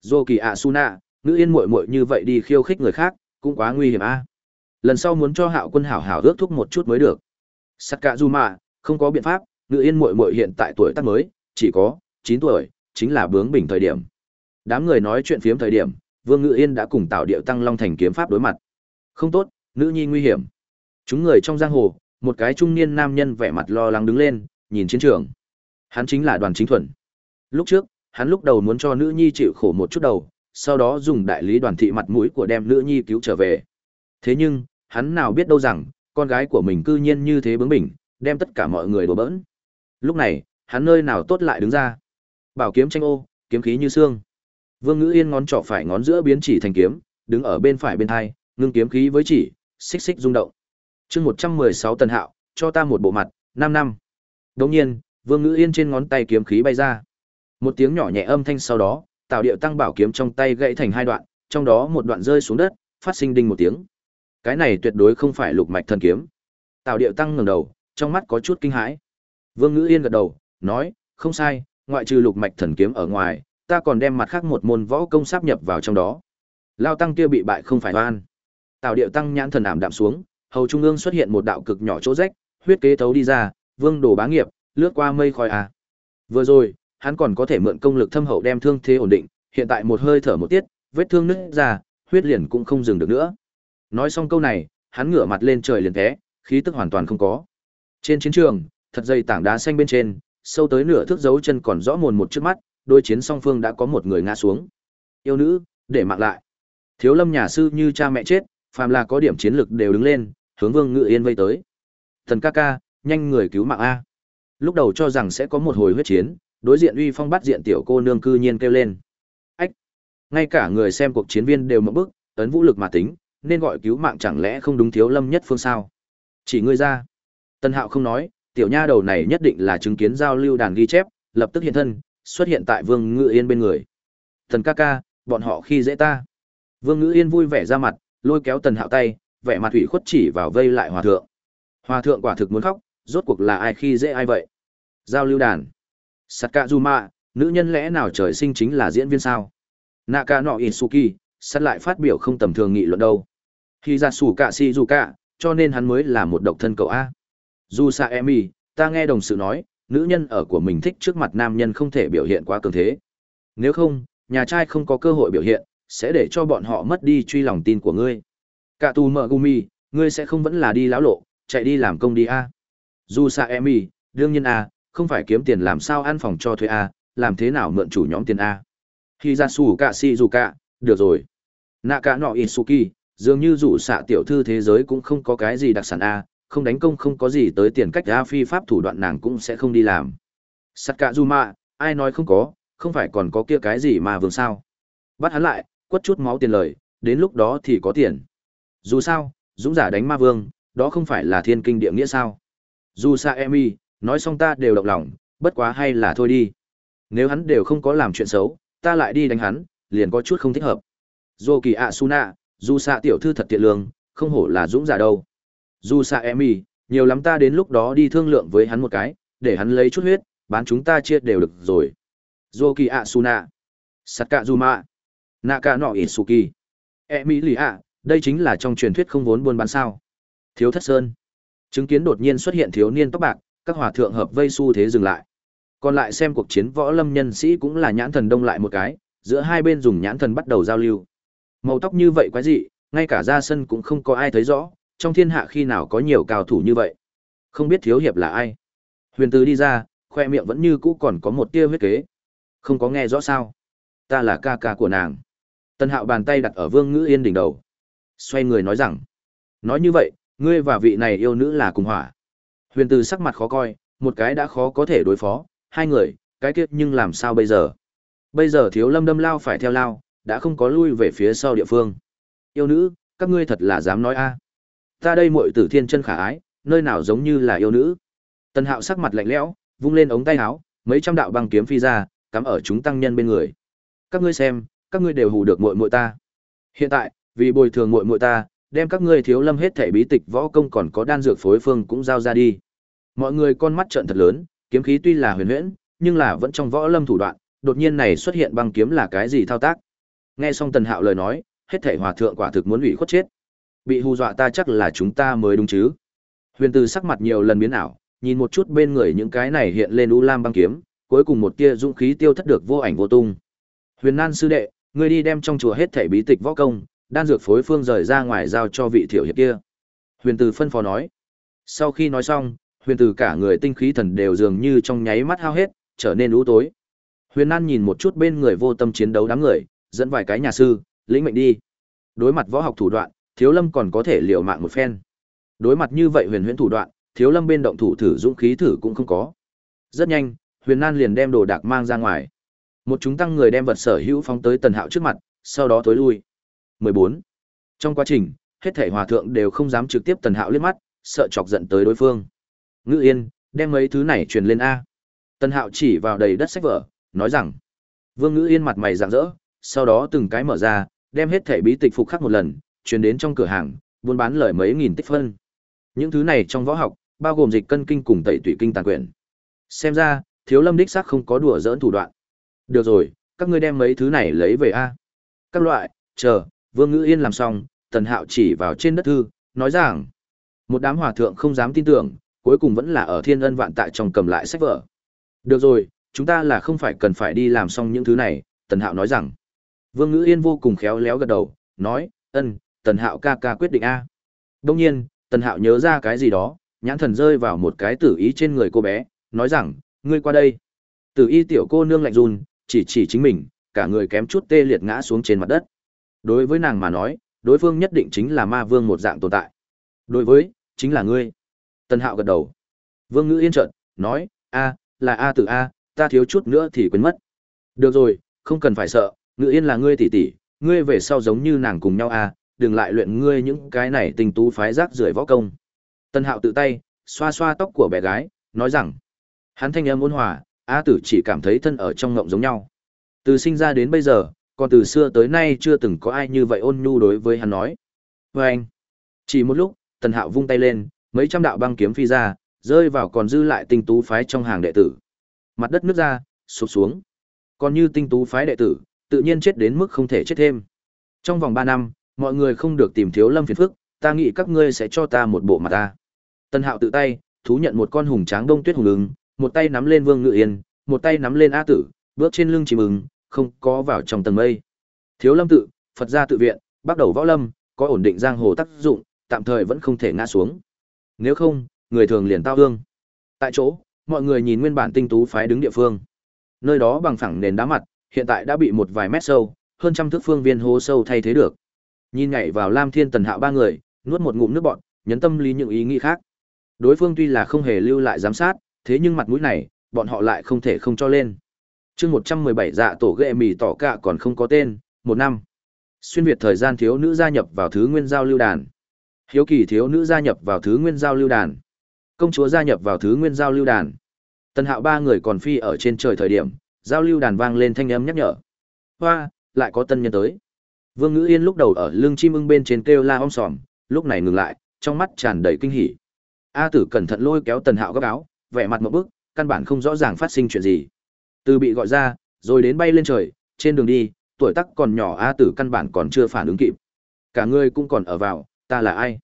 dô kỳ ạ suna ngữ yên muội muội như vậy đi khiêu khích người khác cũng quá nguy hiểm a. Lần sau muốn cho hạo quân hảo hảo ước thúc một chút mới được. Saka mạ không có biện pháp ngữ yên muội muội hiện tại tuổi tác mới chỉ có chín tuổi chính là bướng bình thời điểm. Đám người nói chuyện phiếm thời điểm vương ngữ yên đã cùng tạo điệu tăng long thành kiếm pháp đối mặt. Không tốt nữ nhi nguy hiểm. Chúng người trong giang hồ, một cái trung niên nam nhân vẻ mặt lo lắng đứng lên, nhìn chiến trường. Hắn chính là đoàn chính thuần. Lúc trước, hắn lúc đầu muốn cho nữ nhi chịu khổ một chút đầu, sau đó dùng đại lý đoàn thị mặt mũi của đem nữ nhi cứu trở về. Thế nhưng, hắn nào biết đâu rằng, con gái của mình cư nhiên như thế bướng bỉnh, đem tất cả mọi người đùa bỡn. Lúc này, hắn nơi nào tốt lại đứng ra. Bảo kiếm tranh ô, kiếm khí như xương. Vương Ngữ Yên ngón trỏ phải ngón giữa biến chỉ thành kiếm, đứng ở bên phải bên hai, ngưng kiếm khí với chỉ, xích xích rung động chương một trăm mười sáu tần hạo cho ta một bộ mặt năm năm Đương nhiên vương ngữ yên trên ngón tay kiếm khí bay ra một tiếng nhỏ nhẹ âm thanh sau đó tạo điệu tăng bảo kiếm trong tay gãy thành hai đoạn trong đó một đoạn rơi xuống đất phát sinh đinh một tiếng Cái này tuyệt đối không phải lục mạch thần kiếm. Tào Điệu tăng ngẩng đầu, trong mắt có chút kinh hãi. Vương Ngữ Yên gật đầu, nói, không sai, ngoại trừ lục mạch thần kiếm ở ngoài, ta còn đem mặt khác một môn võ công sáp nhập vào trong đó. Lao tăng kia bị bại không phải oan. Tào Điệu tăng nhãn thần ảm đạm xuống, hầu trung ương xuất hiện một đạo cực nhỏ chỗ rách, huyết kế thấu đi ra, vương đồ bá nghiệp, lướt qua mây khói à. Vừa rồi, hắn còn có thể mượn công lực thâm hậu đem thương thế ổn định, hiện tại một hơi thở một tiết, vết thương nứt ra, huyết liền cũng không dừng được nữa. Nói xong câu này, hắn ngửa mặt lên trời liền té, khí tức hoàn toàn không có. Trên chiến trường, thật dày tảng đá xanh bên trên, sâu tới nửa thước dấu chân còn rõ mồn một trước mắt, đôi chiến song phương đã có một người ngã xuống. Yêu nữ, để mạng lại. Thiếu Lâm nhà sư như cha mẹ chết, phàm là có điểm chiến lực đều đứng lên, hướng Vương Ngự Yên vây tới. Thần ca ca, nhanh người cứu mạng a. Lúc đầu cho rằng sẽ có một hồi huyết chiến, đối diện uy phong bắt diện tiểu cô nương cư nhiên kêu lên. Ách! Ngay cả người xem cuộc chiến viên đều mở bức, ấn vũ lực mà tính, nên gọi cứu mạng chẳng lẽ không đúng thiếu lâm nhất phương sao? Chỉ ngươi ra. Tân Hạo không nói, tiểu nha đầu này nhất định là chứng kiến giao lưu đàn ghi chép, lập tức hiện thân, xuất hiện tại Vương Ngự Yên bên người. Thần ca ca, bọn họ khi dễ ta. Vương Ngự Yên vui vẻ ra mặt, lôi kéo Tần Hạo tay, vẻ mặt ủy khuất chỉ vào vây lại hòa thượng. Hòa thượng quả thực muốn khóc, rốt cuộc là ai khi dễ ai vậy? Giao lưu đàn. Sakazuma, nữ nhân lẽ nào trời sinh chính là diễn viên sao? Nakano no Isuki, sát lại phát biểu không tầm thường nghị luận đâu. Khi ra sủ cả si dù cả, cho nên hắn mới là một độc thân cậu A. Dù sa emi, ta nghe đồng sự nói, nữ nhân ở của mình thích trước mặt nam nhân không thể biểu hiện quá cường thế. Nếu không, nhà trai không có cơ hội biểu hiện, sẽ để cho bọn họ mất đi truy lòng tin của ngươi. Cả tù mở gumi, ngươi sẽ không vẫn là đi lão lộ, chạy đi làm công đi A. Dù sa emi, đương nhiên A, không phải kiếm tiền làm sao ăn phòng cho thuê A, làm thế nào mượn chủ nhóm tiền A. Khi ra xù cả si dù cạ được rồi. Nạ cả nọ Isuki, dường như rủ xạ tiểu thư thế giới cũng không có cái gì đặc sản A, không đánh công không có gì tới tiền cách A phi pháp thủ đoạn nàng cũng sẽ không đi làm. Sắt cả mạ ai nói không có, không phải còn có kia cái gì mà vương sao. Bắt hắn lại, quất chút máu tiền lời, đến lúc đó thì có tiền. Dù sao, dũng giả đánh ma vương, đó không phải là thiên kinh địa nghĩa sao. Dù sa emi, nói xong ta đều động lòng, bất quá hay là thôi đi. Nếu hắn đều không có làm chuyện xấu, ta lại đi đánh hắn, liền có chút không thích hợp. Dù kỳ ạ Suna, dù xạ tiểu thư thật tiện lương, không hổ là dũng giả đâu. Dù xạ Emi, nhiều lắm ta đến lúc đó đi thương lượng với hắn một cái, để hắn lấy chút huyết, bán chúng ta chia đều được rồi. Dù kỳ ạ Suna, Saka Zuma, Naka no Isuki. Emi lì ạ, đây chính là trong truyền thuyết không vốn buôn bán sao. Thiếu thất sơn. Chứng kiến đột nhiên xuất hiện thiếu niên tóc bạc, các hòa thượng hợp vây xu thế dừng lại. Còn lại xem cuộc chiến võ lâm nhân sĩ cũng là nhãn thần đông lại một cái, giữa hai bên dùng nhãn thần bắt đầu giao lưu. Màu tóc như vậy quái dị, ngay cả ra sân cũng không có ai thấy rõ, trong thiên hạ khi nào có nhiều cao thủ như vậy. Không biết thiếu hiệp là ai. Huyền Từ đi ra, khoe miệng vẫn như cũ còn có một tia huyết kế. Không có nghe rõ sao. Ta là ca ca của nàng. Tân hạo bàn tay đặt ở vương ngữ yên đỉnh đầu. Xoay người nói rằng. Nói như vậy, ngươi và vị này yêu nữ là cùng hỏa. Huyền Từ sắc mặt khó coi, một cái đã khó có thể đối phó, hai người, cái kiếp nhưng làm sao bây giờ? Bây giờ thiếu lâm đâm lao phải theo lao, đã không có lui về phía sau địa phương. Yêu nữ, các ngươi thật là dám nói a. Ta đây muội tử thiên chân khả ái, nơi nào giống như là yêu nữ. Tần Hạo sắc mặt lạnh lẽo, vung lên ống tay áo, mấy trăm đạo băng kiếm phi ra, cắm ở chúng tăng nhân bên người. Các ngươi xem, các ngươi đều hù được muội muội ta. Hiện tại, vì bồi thường muội muội ta, đem các ngươi thiếu lâm hết thảy bí tịch võ công còn có đan dược phối phương cũng giao ra đi. Mọi người con mắt trợn thật lớn, kiếm khí tuy là huyền huyễn, nhưng là vẫn trong võ lâm thủ đoạn, đột nhiên này xuất hiện băng kiếm là cái gì thao tác? Nghe xong Tần Hạo lời nói, hết thảy hòa thượng quả thực muốn ủy khuất chết. Bị hù dọa ta chắc là chúng ta mới đúng chứ? Huyền Từ sắc mặt nhiều lần biến ảo, nhìn một chút bên người những cái này hiện lên u lam băng kiếm, cuối cùng một tia dũng khí tiêu thất được vô ảnh vô tung. Huyền Nan sư đệ, ngươi đi đem trong chùa hết thảy bí tịch võ công, đan dược phối phương rời ra ngoài giao cho vị thiểu hiệp kia. Huyền Từ phân phó nói. Sau khi nói xong, Huyền Từ cả người tinh khí thần đều dường như trong nháy mắt hao hết, trở nên u tối. Huyền An nhìn một chút bên người vô tâm chiến đấu đám người, dẫn vài cái nhà sư, lĩnh mệnh đi. Đối mặt võ học thủ đoạn, Thiếu Lâm còn có thể liều mạng một phen. Đối mặt như vậy huyền huyễn thủ đoạn, Thiếu Lâm bên động thủ thử dũng khí thử cũng không có. Rất nhanh, Huyền An liền đem đồ đạc mang ra ngoài. Một chúng tăng người đem vật sở hữu phóng tới Tần Hạo trước mặt, sau đó tối lui. 14. Trong quá trình, hết thảy hòa thượng đều không dám trực tiếp Tần Hạo liếc mắt, sợ chọc giận tới đối phương. Ngữ Yên, đem mấy thứ này truyền lên a. Tần Hạo chỉ vào đầy đất sách vở, nói rằng. Vương Ngữ Yên mặt mày rạng rỡ, sau đó từng cái mở ra, đem hết thẻ bí tịch phục khắc một lần, truyền đến trong cửa hàng, buôn bán lời mấy nghìn tích phân. Những thứ này trong võ học, bao gồm dịch cân kinh cùng tẩy tủy kinh tàn quyền. Xem ra, Thiếu Lâm đích xác không có đùa dỡn thủ đoạn. Được rồi, các ngươi đem mấy thứ này lấy về a. Các loại, chờ, Vương Ngữ Yên làm xong, Tần Hạo chỉ vào trên đất thư, nói rằng, một đám hòa thượng không dám tin tưởng, cuối cùng vẫn là ở thiên ân vạn tại trong cầm lại sách vở. Được rồi, chúng ta là không phải cần phải đi làm xong những thứ này, Tần Hạo nói rằng. Vương Ngữ Yên vô cùng khéo léo gật đầu, nói, ân, Tần Hạo ca ca quyết định A. Đông nhiên, Tần Hạo nhớ ra cái gì đó, nhãn thần rơi vào một cái tử ý trên người cô bé, nói rằng, ngươi qua đây. Tử y tiểu cô nương lạnh run, chỉ chỉ chính mình, cả người kém chút tê liệt ngã xuống trên mặt đất. Đối với nàng mà nói, đối phương nhất định chính là ma vương một dạng tồn tại. Đối với, chính là ngươi. Tần Hạo gật đầu. Vương Ngữ Yên trợn, nói, a, là A từ A, ta thiếu chút nữa thì quên mất. Được rồi, không cần phải sợ, Ngữ Yên là ngươi tỷ tỷ, ngươi về sau giống như nàng cùng nhau a, đừng lại luyện ngươi những cái này tình tú phái rác rưởi võ công. Tần Hạo tự tay, xoa xoa tóc của bé gái, nói rằng, hắn thanh âm ôn hòa, A tử chỉ cảm thấy thân ở trong ngộng giống nhau. Từ sinh ra đến bây giờ, còn từ xưa tới nay chưa từng có ai như vậy ôn nhu đối với hắn nói. Và anh, chỉ một lúc, Tần Hạo vung tay lên, mấy trăm đạo băng kiếm phi ra, rơi vào còn dư lại tinh tú phái trong hàng đệ tử. Mặt đất nước ra, sụp xuống. Còn như tinh tú phái đệ tử, tự nhiên chết đến mức không thể chết thêm. Trong vòng 3 năm, mọi người không được tìm thiếu lâm phiền phức, ta nghĩ các ngươi sẽ cho ta một bộ mặt ta. Tân Hạo tự tay, thú nhận một con hùng tráng đông tuyết hùng ứng, một tay nắm lên Vương Ngự Yên, một tay nắm lên A Tử, bước trên lưng chim ứng, không có vào trong tầng mây. Thiếu lâm tự, Phật gia tự viện, bắt đầu võ lâm, có ổn định giang hồ tác dụng, tạm thời vẫn không thể ngã xuống. Nếu không, người thường liền tao hương. Tại chỗ, mọi người nhìn nguyên bản tinh tú phái đứng địa phương. Nơi đó bằng phẳng nền đá mặt, hiện tại đã bị một vài mét sâu, hơn trăm thước phương viên hố sâu thay thế được. Nhìn nhảy vào Lam Thiên Tần Hạo ba người, nuốt một ngụm nước bọt, nhấn tâm lý những ý nghĩ khác. Đối phương tuy là không hề lưu lại giám sát, thế nhưng mặt mũi này, bọn họ lại không thể không cho lên. Chương 117 dạ tổ ghệ mì tỏ cả còn không có tên, một năm. Xuyên Việt thời gian thiếu nữ gia nhập vào thứ nguyên giao lưu đàn. Hiếu kỳ thiếu nữ gia nhập vào thứ nguyên giao lưu đàn. Công chúa gia nhập vào thứ nguyên giao lưu đàn. Tần Hạo ba người còn phi ở trên trời thời điểm, giao lưu đàn vang lên thanh âm nhắc nhở. Hoa, lại có tân nhân tới. Vương Ngữ Yên lúc đầu ở lưng chim ưng bên trên kêu la om sòm, lúc này ngừng lại, trong mắt tràn đầy kinh hỉ. A Tử cẩn thận lôi kéo Tần Hạo gấp áo, vẻ mặt một bức, căn bản không rõ ràng phát sinh chuyện gì. Từ bị gọi ra, rồi đến bay lên trời, trên đường đi, tuổi tác còn nhỏ A Tử căn bản còn chưa phản ứng kịp. Cả người cũng còn ở vào, ta là ai?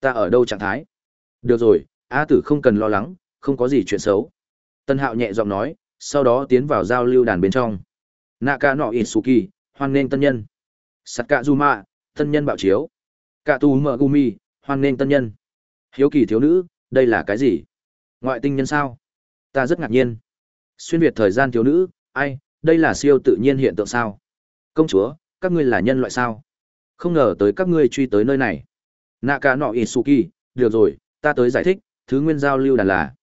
Ta ở đâu trạng thái? Được rồi, A Tử không cần lo lắng, không có gì chuyện xấu. Tân Hạo nhẹ giọng nói, sau đó tiến vào giao lưu đàn bên trong. Naka no Itsuki, hoan nghênh tân nhân. Sakazuma, tân nhân bạo chiếu. cả tu mờ gumi hoan nghênh tân nhân. Hiếu kỳ thiếu nữ, đây là cái gì? Ngoại tinh nhân sao? Ta rất ngạc nhiên. Xuyên Việt thời gian thiếu nữ, ai, đây là siêu tự nhiên hiện tượng sao? Công chúa, các ngươi là nhân loại sao? Không ngờ tới các ngươi truy tới nơi này. Naka no Itsuki, được rồi, ta tới giải thích, thứ nguyên giao lưu đàn là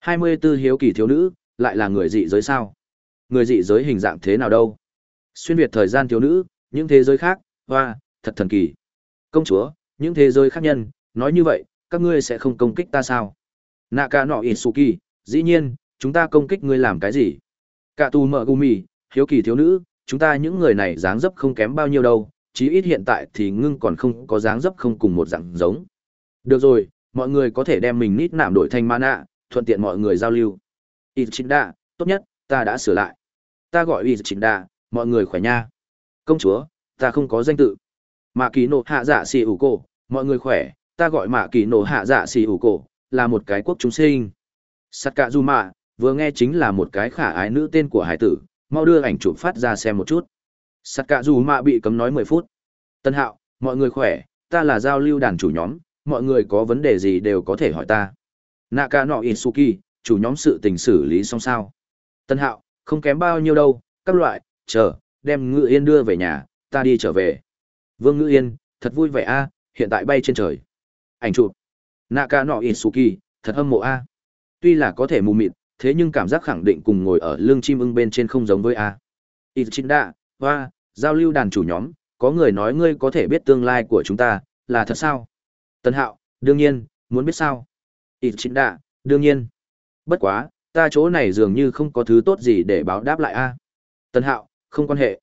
24 hiếu kỳ thiếu nữ, lại là người dị giới sao? Người dị giới hình dạng thế nào đâu? Xuyên Việt thời gian thiếu nữ, những thế giới khác, hoa, thật thần kỳ. Công chúa, những thế giới khác nhân, nói như vậy, các ngươi sẽ không công kích ta sao? Naka no Itsuki, dĩ nhiên, chúng ta công kích ngươi làm cái gì? Cả tù mở gumi, hiếu kỳ thiếu nữ, chúng ta những người này dáng dấp không kém bao nhiêu đâu, chí ít hiện tại thì ngưng còn không có dáng dấp không cùng một dạng giống. Được rồi, mọi người có thể đem mình nít nạm đổi thành mana, thuận tiện mọi người giao lưu. Ichinda, tốt nhất, ta đã sửa lại. Ta gọi Ichinda, mọi người khỏe nha. Công chúa, ta không có danh tự. Mạ kỳ nổ hạ dạ xì ủ cổ, mọi người khỏe, ta gọi mạ kỳ nổ hạ dạ xì ủ cổ, là một cái quốc chúng sinh. Sakazuma, vừa nghe chính là một cái khả ái nữ tên của hải tử, mau đưa ảnh chụp phát ra xem một chút. Sakazuma bị cấm nói 10 phút. Tân hạo, mọi người khỏe, ta là giao lưu đàn chủ nhóm, mọi người có vấn đề gì đều có thể hỏi ta. Naka no Suki, chủ nhóm sự tình xử lý xong sao. Tân hạo, không kém bao nhiêu đâu, các loại, chờ, đem ngự yên đưa về nhà, ta đi trở về. Vương ngự yên, thật vui vẻ a, hiện tại bay trên trời. Ảnh chụp. Naka no Suki, thật hâm mộ a. Tuy là có thể mù mịt, thế nhưng cảm giác khẳng định cùng ngồi ở lưng chim ưng bên trên không giống với a. Ichinda, hoa, giao lưu đàn chủ nhóm, có người nói ngươi có thể biết tương lai của chúng ta, là thật sao? Tân hạo, đương nhiên, muốn biết sao? ít chính đạ đương nhiên. Bất quá ta chỗ này dường như không có thứ tốt gì để báo đáp lại a. Tân hạo không quan hệ.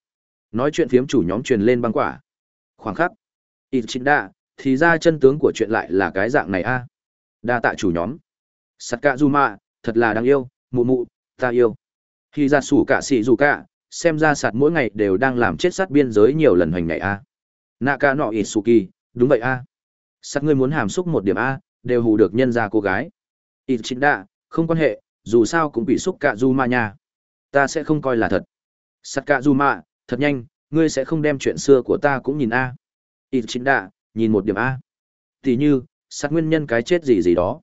Nói chuyện phiếm chủ nhóm truyền lên băng quả. Khoảng khắc. Ít chính đạ thì ra chân tướng của chuyện lại là cái dạng này a. Đa tạ chủ nhóm. Sắt cạ du mạ thật là đáng yêu mụ mụ ta yêu. Khi ra sủ cả xị dù cả xem ra sạt mỗi ngày đều đang làm chết sát biên giới nhiều lần hoành ngày a. Nạ ca nọ ít su kỳ đúng vậy a. Sạt ngươi muốn hàm xúc một điểm a, đều hù được nhân ra cô gái. Ít chính đạ không quan hệ, dù sao cũng bị xúc cả du ma nha. Ta sẽ không coi là thật. Sạt cả du ma thật nhanh, ngươi sẽ không đem chuyện xưa của ta cũng nhìn a. Ít chính đạ nhìn một điểm a. Thì như, sạt nguyên nhân cái chết gì gì đó.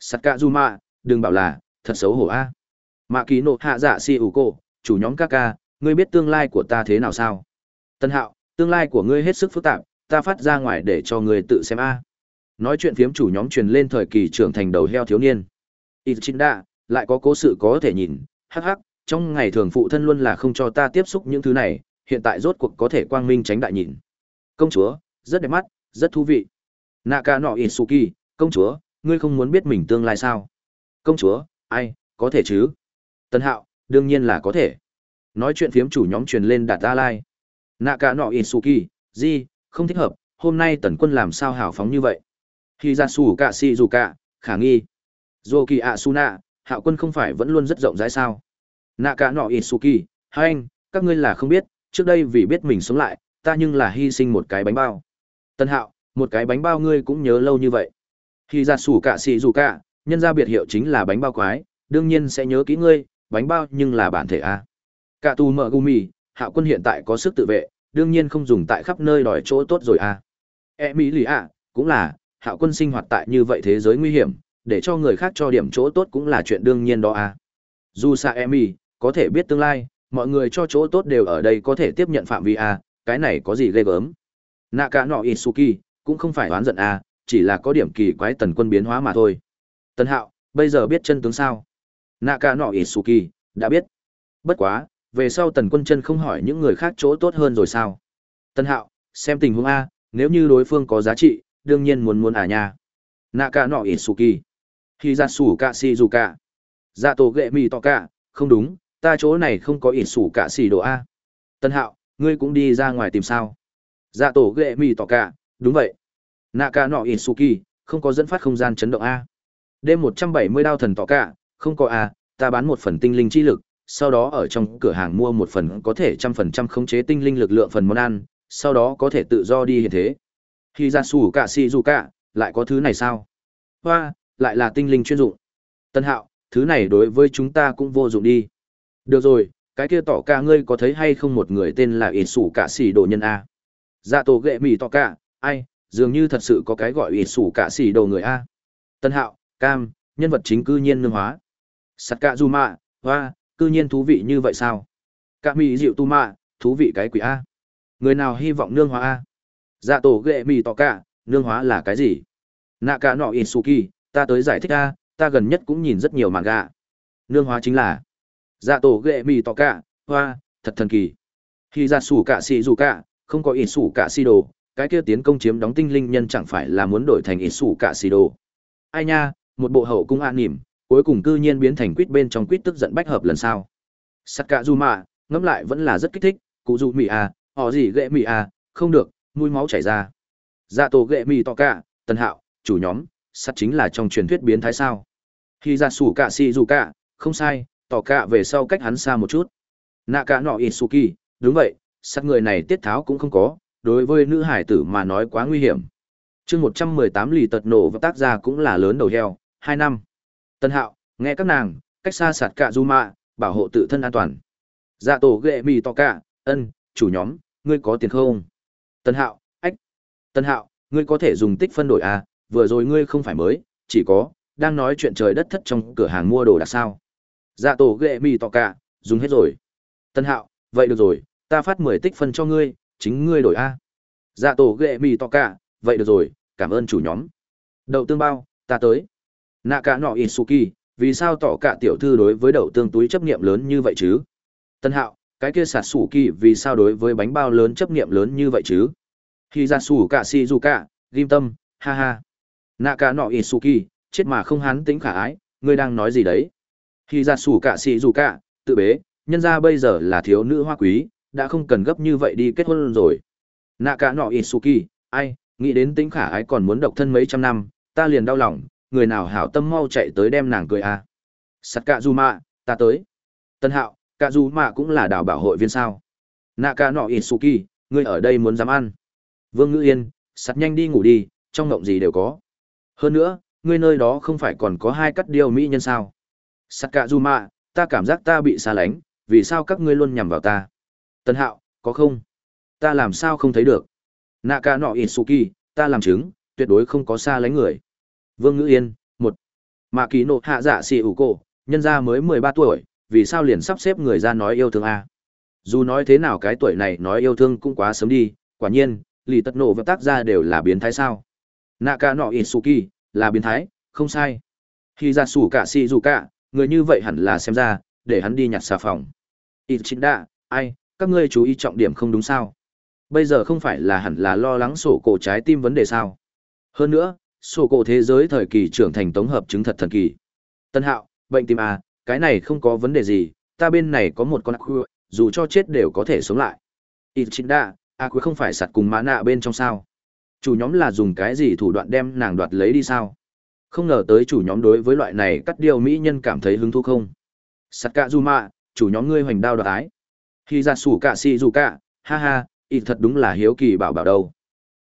Sạt cả du ma đừng bảo là, thật xấu hổ a. Mạ kỳ nộ hạ dạ si ủ cô chủ nhóm ca ca ngươi biết tương lai của ta thế nào sao? Tân hạo tương lai của ngươi hết sức phức tạp ta phát ra ngoài để cho ngươi tự xem a. Nói chuyện phiếm chủ nhóm truyền lên thời kỳ trưởng thành đầu heo thiếu niên. Ichinda, lại có cố sự có thể nhìn hắc hắc trong ngày thường phụ thân luôn là không cho ta tiếp xúc những thứ này hiện tại rốt cuộc có thể quang minh tránh đại nhìn. Công chúa rất đẹp mắt rất thú vị. Naka no isuki công chúa ngươi không muốn biết mình tương lai sao? Công chúa ai có thể chứ? Tân hạo đương nhiên là có thể. Nói chuyện phiếm chủ nhóm truyền lên đạt a lai Cả nọ isuki di không thích hợp, hôm nay tần quân làm sao hào phóng như vậy? Khi ra xù cạ si dù cạ khả nghi. Dô kỳ ạ su nạ hạo quân không phải vẫn luôn rất rộng rãi sao? Naka nọ isuki hai anh các ngươi là không biết, trước đây vì biết mình sống lại, ta nhưng là hy sinh một cái bánh bao. Tân hạo, một cái bánh bao ngươi cũng nhớ lâu như vậy. Khi ra xù cạ si dù cạ nhân ra biệt hiệu chính là bánh bao quái, đương nhiên sẽ nhớ kỹ ngươi bánh bao nhưng là bản thể a. Cả tù mợ gumi hạo quân hiện tại có sức tự vệ, đương nhiên không dùng tại khắp nơi đòi chỗ tốt rồi a. E mỹ lì a, cũng là hạo quân sinh hoạt tại như vậy thế giới nguy hiểm, để cho người khác cho điểm chỗ tốt cũng là chuyện đương nhiên đó a. Dù xa e mỹ, có thể biết tương lai, mọi người cho chỗ tốt đều ở đây có thể tiếp nhận phạm vi a, cái này có gì ghê gớm. Nạ cả nọ isuki, cũng không phải oán giận a, chỉ là có điểm kỳ quái tần quân biến hóa mà thôi. Tần hạo, bây giờ biết chân tướng sao? Naka cả nọ isuki đã biết. Bất quá về sau tần quân chân không hỏi những người khác chỗ tốt hơn rồi sao? Tân hạo xem tình huống a nếu như đối phương có giá trị đương nhiên muốn muốn à nha. Naka cả nọ isuki khi ra sủ xì dù dạ tổ ghệ mì to cả, không đúng ta chỗ này không có ỉn sủ xì đồ a. Tân hạo ngươi cũng đi ra ngoài tìm sao? Dạ tổ ghệ mì to cả, đúng vậy. Naka cả nọ không có dẫn phát không gian chấn động a. Đêm một trăm bảy mươi đao thần tỏ cả, không có à, ta bán một phần tinh linh chi lực sau đó ở trong cửa hàng mua một phần có thể trăm phần trăm khống chế tinh linh lực lượng phần món ăn sau đó có thể tự do đi hiện thế. Khi ra sủ cả si dù cả, lại có thứ này sao? Hoa lại là tinh linh chuyên dụng. Tân hạo thứ này đối với chúng ta cũng vô dụng đi. Được rồi cái kia tỏ ca ngươi có thấy hay không một người tên là ít sủ cả xì đồ nhân a? Dạ tổ ghệ mì tỏ ca ai dường như thật sự có cái gọi ít sủ cả xì đồ người a. Tân hạo cam nhân vật chính cư nhiên nương hóa sắt cạ du mạ hoa cư nhiên thú vị như vậy sao? Cạ mì dịu tu mạ thú vị cái quỷ a. Người nào hy vọng nương hóa a? Dạ tổ ghệ mì tỏ cạ, nương hóa là cái gì? Nạ cả nọ in suki ta tới giải thích a ta gần nhất cũng nhìn rất nhiều màn gà nương hóa chính là dạ tổ ghệ mì tỏ cả hoa thật thần kỳ. Khi ra sủ cả xì dù cả không có in sủ cả xì đồ cái kia tiến công chiếm đóng tinh linh nhân chẳng phải là muốn đổi thành in sủ cả xì đồ ai nha một bộ hậu cung an nỉm cuối cùng cư nhiên biến thành quýt bên trong quýt tức giận bách hợp lần sau. Sắt cả dù mạ ngẫm lại vẫn là rất kích thích cụ dù mị à họ gì ghệ mị à không được, mũi máu chảy ra. Dạ tổ ghệ mị to cả tân hạo, chủ nhóm, sắt chính là trong truyền thuyết biến thái sao? Khi ra sủ cả si dù cả không sai tỏ cả về sau cách hắn xa một chút. Nạ cả nọ isuki, đúng vậy, sắt người này tiết tháo cũng không có, đối với nữ hải tử mà nói quá nguy hiểm. Chương một trăm mười tám lì tật nổ và tác gia cũng là lớn đầu heo, hai năm tân hạo, nghe các nàng, cách xa sạt cả du mạ bảo hộ tự thân an toàn. Dạ tổ ghệ mì to cả, ân, chủ nhóm, ngươi có tiền không? Tân hạo, ách, tân hạo, ngươi có thể dùng tích phân đổi à vừa rồi ngươi không phải mới, chỉ có đang nói chuyện trời đất thất trong cửa hàng mua đồ đặc sao. Dạ tổ ghệ mì to cả, dùng hết rồi. Tân hạo, vậy được rồi, ta phát mười tích phân cho ngươi, chính ngươi đổi a. Dạ tổ ghệ mì to cả, vậy được rồi, cảm ơn chủ nhóm. Đậu tương bao, ta tới nạ cả nọ isuki vì sao tỏ cả tiểu thư đối với đậu tương túi chấp niệm lớn như vậy chứ? Tân hạo cái kia sạt sủ kỳ vì sao đối với bánh bao lớn chấp niệm lớn như vậy chứ? Khi ra sủ cả si du cả ghim tâm ha ha. Nạ cả nọ isuki chết mà không hắn tính khả ái ngươi đang nói gì đấy? Khi ra sủ cả si du cả tự bế nhân ra bây giờ là thiếu nữ hoa quý đã không cần gấp như vậy đi kết hôn rồi. Nạ cả nọ isuki ai Nghĩ đến tính khả ái còn muốn độc thân mấy trăm năm, ta liền đau lòng, người nào hảo tâm mau chạy tới đem nàng cười à. Sắt cạ dù mạ, ta tới. Tân hạo, cạ dù mạ cũng là đào bảo hội viên sao. Nạ ca nọ Isuki, ngươi ở đây muốn dám ăn. Vương Ngữ Yên, sắt nhanh đi ngủ đi, trong ngộng gì đều có. Hơn nữa, ngươi nơi đó không phải còn có hai cắt điêu mỹ nhân sao. Sắt cạ dù mạ, ta cảm giác ta bị xa lánh, vì sao các ngươi luôn nhằm vào ta. Tân hạo, có không? Ta làm sao không thấy được? Nạ ca nọ Isuki, ta làm chứng, tuyệt đối không có xa lánh người. Vương Ngữ Yên, một. Mạ kỳ nộ hạ dạ xì ủ cổ, nhân gia mới mười ba tuổi, vì sao liền sắp xếp người ra nói yêu thương a? Dù nói thế nào cái tuổi này nói yêu thương cũng quá sớm đi, quả nhiên, lì tật nổ và tác gia đều là biến thái sao. Nạ ca nọ Isuki, là biến thái, không sai. Khi ra sủ cả xì dù cả, người như vậy hẳn là xem ra, để hắn đi nhặt xà phòng. ít chính đạ ai, các ngươi chú ý trọng điểm không đúng sao? Bây giờ không phải là hẳn là lo lắng sổ cổ trái tim vấn đề sao? Hơn nữa, sổ cổ thế giới thời kỳ trưởng thành tổng hợp chứng thật thần kỳ. Tân hạo, bệnh tim à, cái này không có vấn đề gì, ta bên này có một con aqua, dù cho chết đều có thể sống lại. Ichinda, aqua không phải sặt cùng mã nạ bên trong sao? Chủ nhóm là dùng cái gì thủ đoạn đem nàng đoạt lấy đi sao? Không ngờ tới chủ nhóm đối với loại này cắt điều mỹ nhân cảm thấy hứng thú không? sạt cả dù chủ nhóm ngươi hoành đao đoạt ái. Khi ra sủ cả si dù cả, ha ha, ít thật đúng là hiếu kỳ bảo bảo đâu.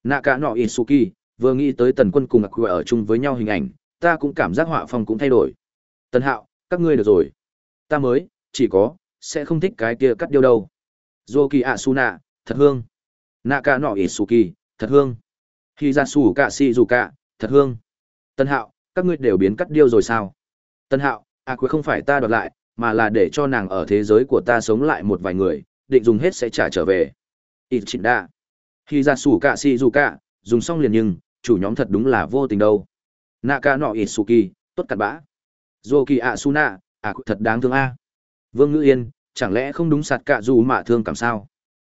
Nạ cả nọ Isuki, vừa nghĩ tới tần quân cùng Aqua ở chung với nhau hình ảnh, ta cũng cảm giác họa phong cũng thay đổi. Tần hạo, các ngươi được rồi. Ta mới, chỉ có, sẽ không thích cái kia cắt điêu đâu. Zoki Asuna, thật hương. Nạ no nọ Isuki, thật hương. Khi ra sủ si dù thật hương. Tân hạo, các ngươi đều biến cắt điêu rồi sao? Tân hạo, à Aqua không phải ta đoạt lại, mà là để cho nàng ở thế giới của ta sống lại một vài người, định dùng hết sẽ trả trở về. Ít chỉnh đa. Khi ra si dù dùng xong liền nhưng, chủ nhóm thật đúng là vô tình đâu. Naka nọ Itsuki, tốt cặn bã. Zoki Asuna, à, ạ thật đáng thương a. Vương Ngữ Yên, chẳng lẽ không đúng sạt cả dù mà thương cảm sao?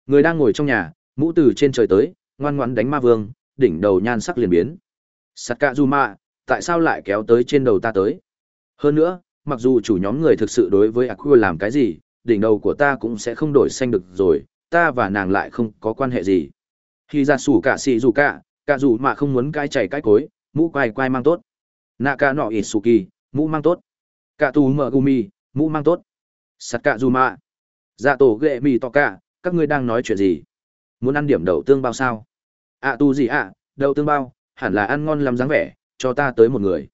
Người đang ngồi trong nhà, mũ từ trên trời tới, ngoan ngoãn đánh ma vương, đỉnh đầu nhan sắc liền biến. Sạt cả dù mà, tại sao lại kéo tới trên đầu ta tới? Hơn nữa, mặc dù chủ nhóm người thực sự đối với Aqua làm cái gì, đỉnh đầu của ta cũng sẽ không đổi xanh được rồi, ta và nàng lại không có quan hệ gì. Khi ra sủ cả xì dù cả, cả dù mà không muốn cai chảy cái cối, mũ quai quai mang tốt. nạ cả nọ Itsuki, mũ mang tốt. Cả tù mở gumi, mũ mang tốt. Sắt cả dù mà. Dạ tổ ghệ mì to cả, các ngươi đang nói chuyện gì? Muốn ăn điểm đậu tương bao sao? À tu gì ạ, à, đậu tương bao, hẳn là ăn ngon lắm dáng vẻ, cho ta tới một người.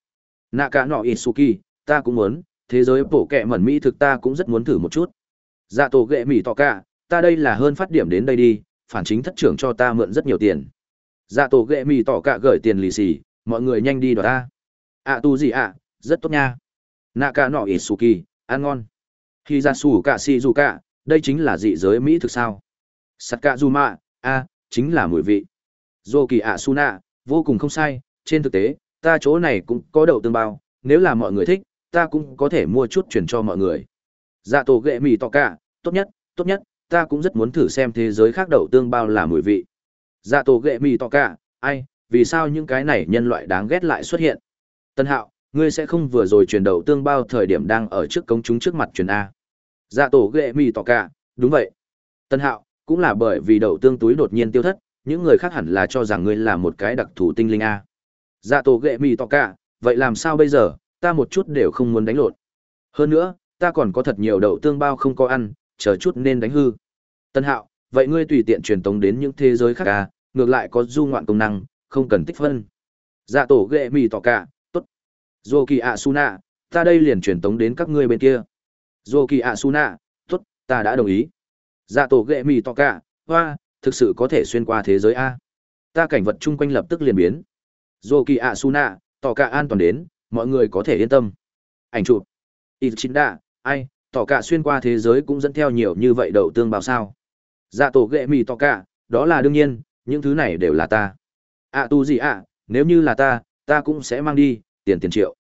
nạ cả nọ Itsuki, ta cũng muốn, thế giới bổ kẹ mẩn mỹ thực ta cũng rất muốn thử một chút. Dạ tổ ghệ mì to cả, ta đây là hơn phát điểm đến đây đi, phản chính thất trưởng cho ta mượn rất nhiều tiền. Dạ tổ ghệ mì tỏ cả gửi tiền lì xì, mọi người nhanh đi đoạt ta. À, ạ tu gì ạ, rất tốt nha. Naka nọ Isuki, ăn ngon. Khi ra su cả si du cả, đây chính là dị giới Mỹ thực sao. Sakazuma, a, chính là mùi vị. Zoki Asuna, vô cùng không sai, trên thực tế, ta chỗ này cũng có đậu tương bao, nếu là mọi người thích, ta cũng có thể mua chút chuyển cho mọi người. Dạ tổ ghệ mì tỏ cả, tốt nhất, tốt nhất, ta cũng rất muốn thử xem thế giới khác đậu tương bao là mùi vị. Dạ tổ ghệ mì tỏ cả, ai, vì sao những cái này nhân loại đáng ghét lại xuất hiện? Tân hạo, ngươi sẽ không vừa rồi truyền đầu tương bao thời điểm đang ở trước công chúng trước mặt truyền A. Dạ tổ ghệ mì tỏ cả, đúng vậy. Tân hạo, cũng là bởi vì đầu tương túi đột nhiên tiêu thất, những người khác hẳn là cho rằng ngươi là một cái đặc thù tinh linh A. Dạ tổ ghệ mì tỏ cả, vậy làm sao bây giờ, ta một chút đều không muốn đánh lộn. Hơn nữa, ta còn có thật nhiều đậu tương bao không có ăn, chờ chút nên đánh hư. Tân hạo, vậy ngươi tùy tiện truyền tống đến những thế giới khác à, ngược lại có du ngoạn công năng, không cần tích phân. Dạ tổ ghệ mì tỏ cả, tốt. Dô kỳ ạ Suna, ta đây liền truyền tống đến các ngươi bên kia. Dô kỳ ạ Suna, tốt, ta đã đồng ý. Dạ tổ ghệ mì tỏ cả, hoa, thực sự có thể xuyên qua thế giới A. Ta cảnh vật chung quanh lập tức liền biến. Dô kỳ ạ Suna, tỏ cả an toàn đến, mọi người có thể yên tâm. Ảnh chụp. ít chín đạ ai, tỏ cả xuyên qua thế giới cũng dẫn theo nhiều như vậy đậu tương bao sao. Dạ tổ ghệ mì tỏ cả, đó là đương nhiên, những thứ này đều là ta. À tu gì ạ, nếu như là ta, ta cũng sẽ mang đi, tiền tiền triệu.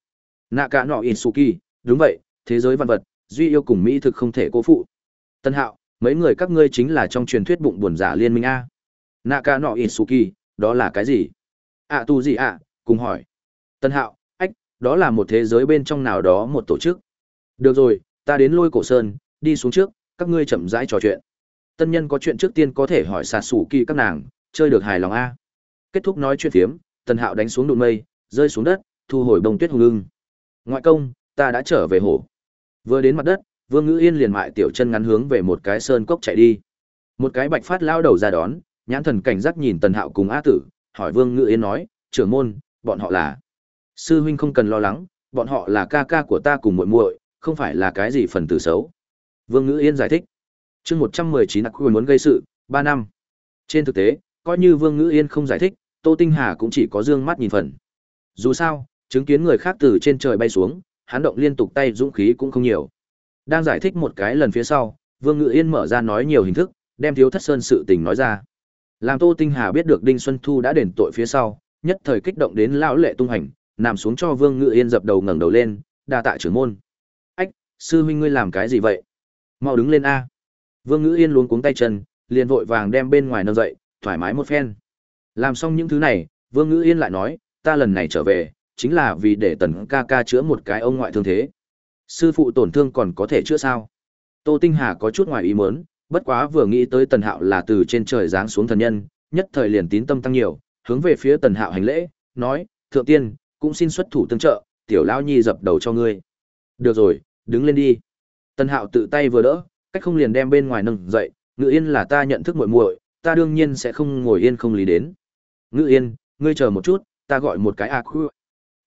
Nạ cả nọ Insuki, đúng vậy, thế giới văn vật, duy yêu cùng Mỹ thực không thể cố phụ. Tân hạo, mấy người các ngươi chính là trong truyền thuyết bụng buồn giả liên minh A. Nạ cả nọ Insuki, đó là cái gì? À tu gì ạ, cùng hỏi. Tân hạo, ách, đó là một thế giới bên trong nào đó một tổ chức. Được rồi, ta đến lôi cổ sơn, đi xuống trước, các ngươi chậm rãi trò chuyện. Tân nhân có chuyện trước tiên có thể hỏi xà sủ kỳ các nàng, chơi được hài lòng A. Kết thúc nói chuyện phiếm, Tần Hạo đánh xuống đụng mây, rơi xuống đất, thu hồi bông tuyết hùng ưng. Ngoại công, ta đã trở về hổ. Vừa đến mặt đất, Vương Ngữ Yên liền mại tiểu chân ngắn hướng về một cái sơn cốc chạy đi. Một cái bạch phát lao đầu ra đón, nhãn thần cảnh giác nhìn Tần Hạo cùng A Tử, hỏi Vương Ngữ Yên nói, trưởng môn, bọn họ là. Sư huynh không cần lo lắng, bọn họ là ca ca của ta cùng muội muội, không phải là cái gì phần tử xấu. Vương Ngữ Yên giải thích. chương 119 đặc quyền muốn gây sự, ba năm. Trên thực tế, coi như Vương Ngữ Yên không giải thích, Tô Tinh Hà cũng chỉ có dương mắt nhìn phần. Dù sao, chứng kiến người khác từ trên trời bay xuống, hắn động liên tục tay dũng khí cũng không nhiều. Đang giải thích một cái lần phía sau, Vương Ngự Yên mở ra nói nhiều hình thức, đem Thiếu Thất Sơn sự tình nói ra. Làm Tô Tinh Hà biết được Đinh Xuân Thu đã đền tội phía sau, nhất thời kích động đến lão lệ tung hành, nằm xuống cho Vương Ngự Yên dập đầu ngẩng đầu lên, đa tạ trưởng môn. "Ách, sư huynh ngươi làm cái gì vậy? Mau đứng lên a." Vương Ngự Yên luống cuống tay chân, liền vội vàng đem bên ngoài nâng dậy, thoải mái một phen. Làm xong những thứ này, Vương Ngữ Yên lại nói, "Ta lần này trở về, chính là vì để Tần ca ca chữa một cái ông ngoại thương thế." Sư phụ tổn thương còn có thể chữa sao? Tô Tinh Hà có chút ngoài ý muốn, bất quá vừa nghĩ tới Tần Hạo là từ trên trời giáng xuống thần nhân, nhất thời liền tín tâm tăng nhiều, hướng về phía Tần Hạo hành lễ, nói: "Thượng tiên, cũng xin xuất thủ tương trợ, tiểu lão nhi dập đầu cho ngươi." "Được rồi, đứng lên đi." Tần Hạo tự tay vừa đỡ, cách không liền đem bên ngoài nâng dậy, "Ngự Yên là ta nhận thức muội muội, ta đương nhiên sẽ không ngồi yên không lý đến." "Ngự Yên, ngươi chờ một chút, ta gọi một cái a.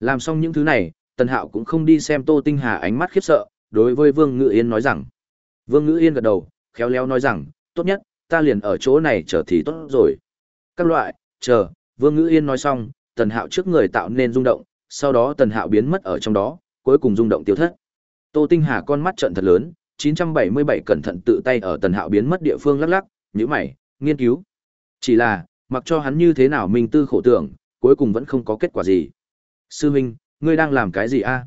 Làm xong những thứ này, Tần Hạo cũng không đi xem Tô Tinh Hà ánh mắt khiếp sợ, đối với Vương Ngự Yên nói rằng. Vương Ngự Yên gật đầu, khéo léo nói rằng, tốt nhất, ta liền ở chỗ này chờ thì tốt rồi. Các loại, chờ, Vương Ngự Yên nói xong, Tần Hạo trước người tạo nên rung động, sau đó Tần Hạo biến mất ở trong đó, cuối cùng rung động tiêu thất. Tô Tinh Hà con mắt trận thật lớn, 977 cẩn thận tự tay ở Tần Hạo biến mất địa phương lắc lắc, như mày, nghiên cứu. Chỉ là, mặc cho hắn như thế nào mình tư khổ tưởng, cuối cùng vẫn không có kết quả gì. Sư huynh, ngươi đang làm cái gì a?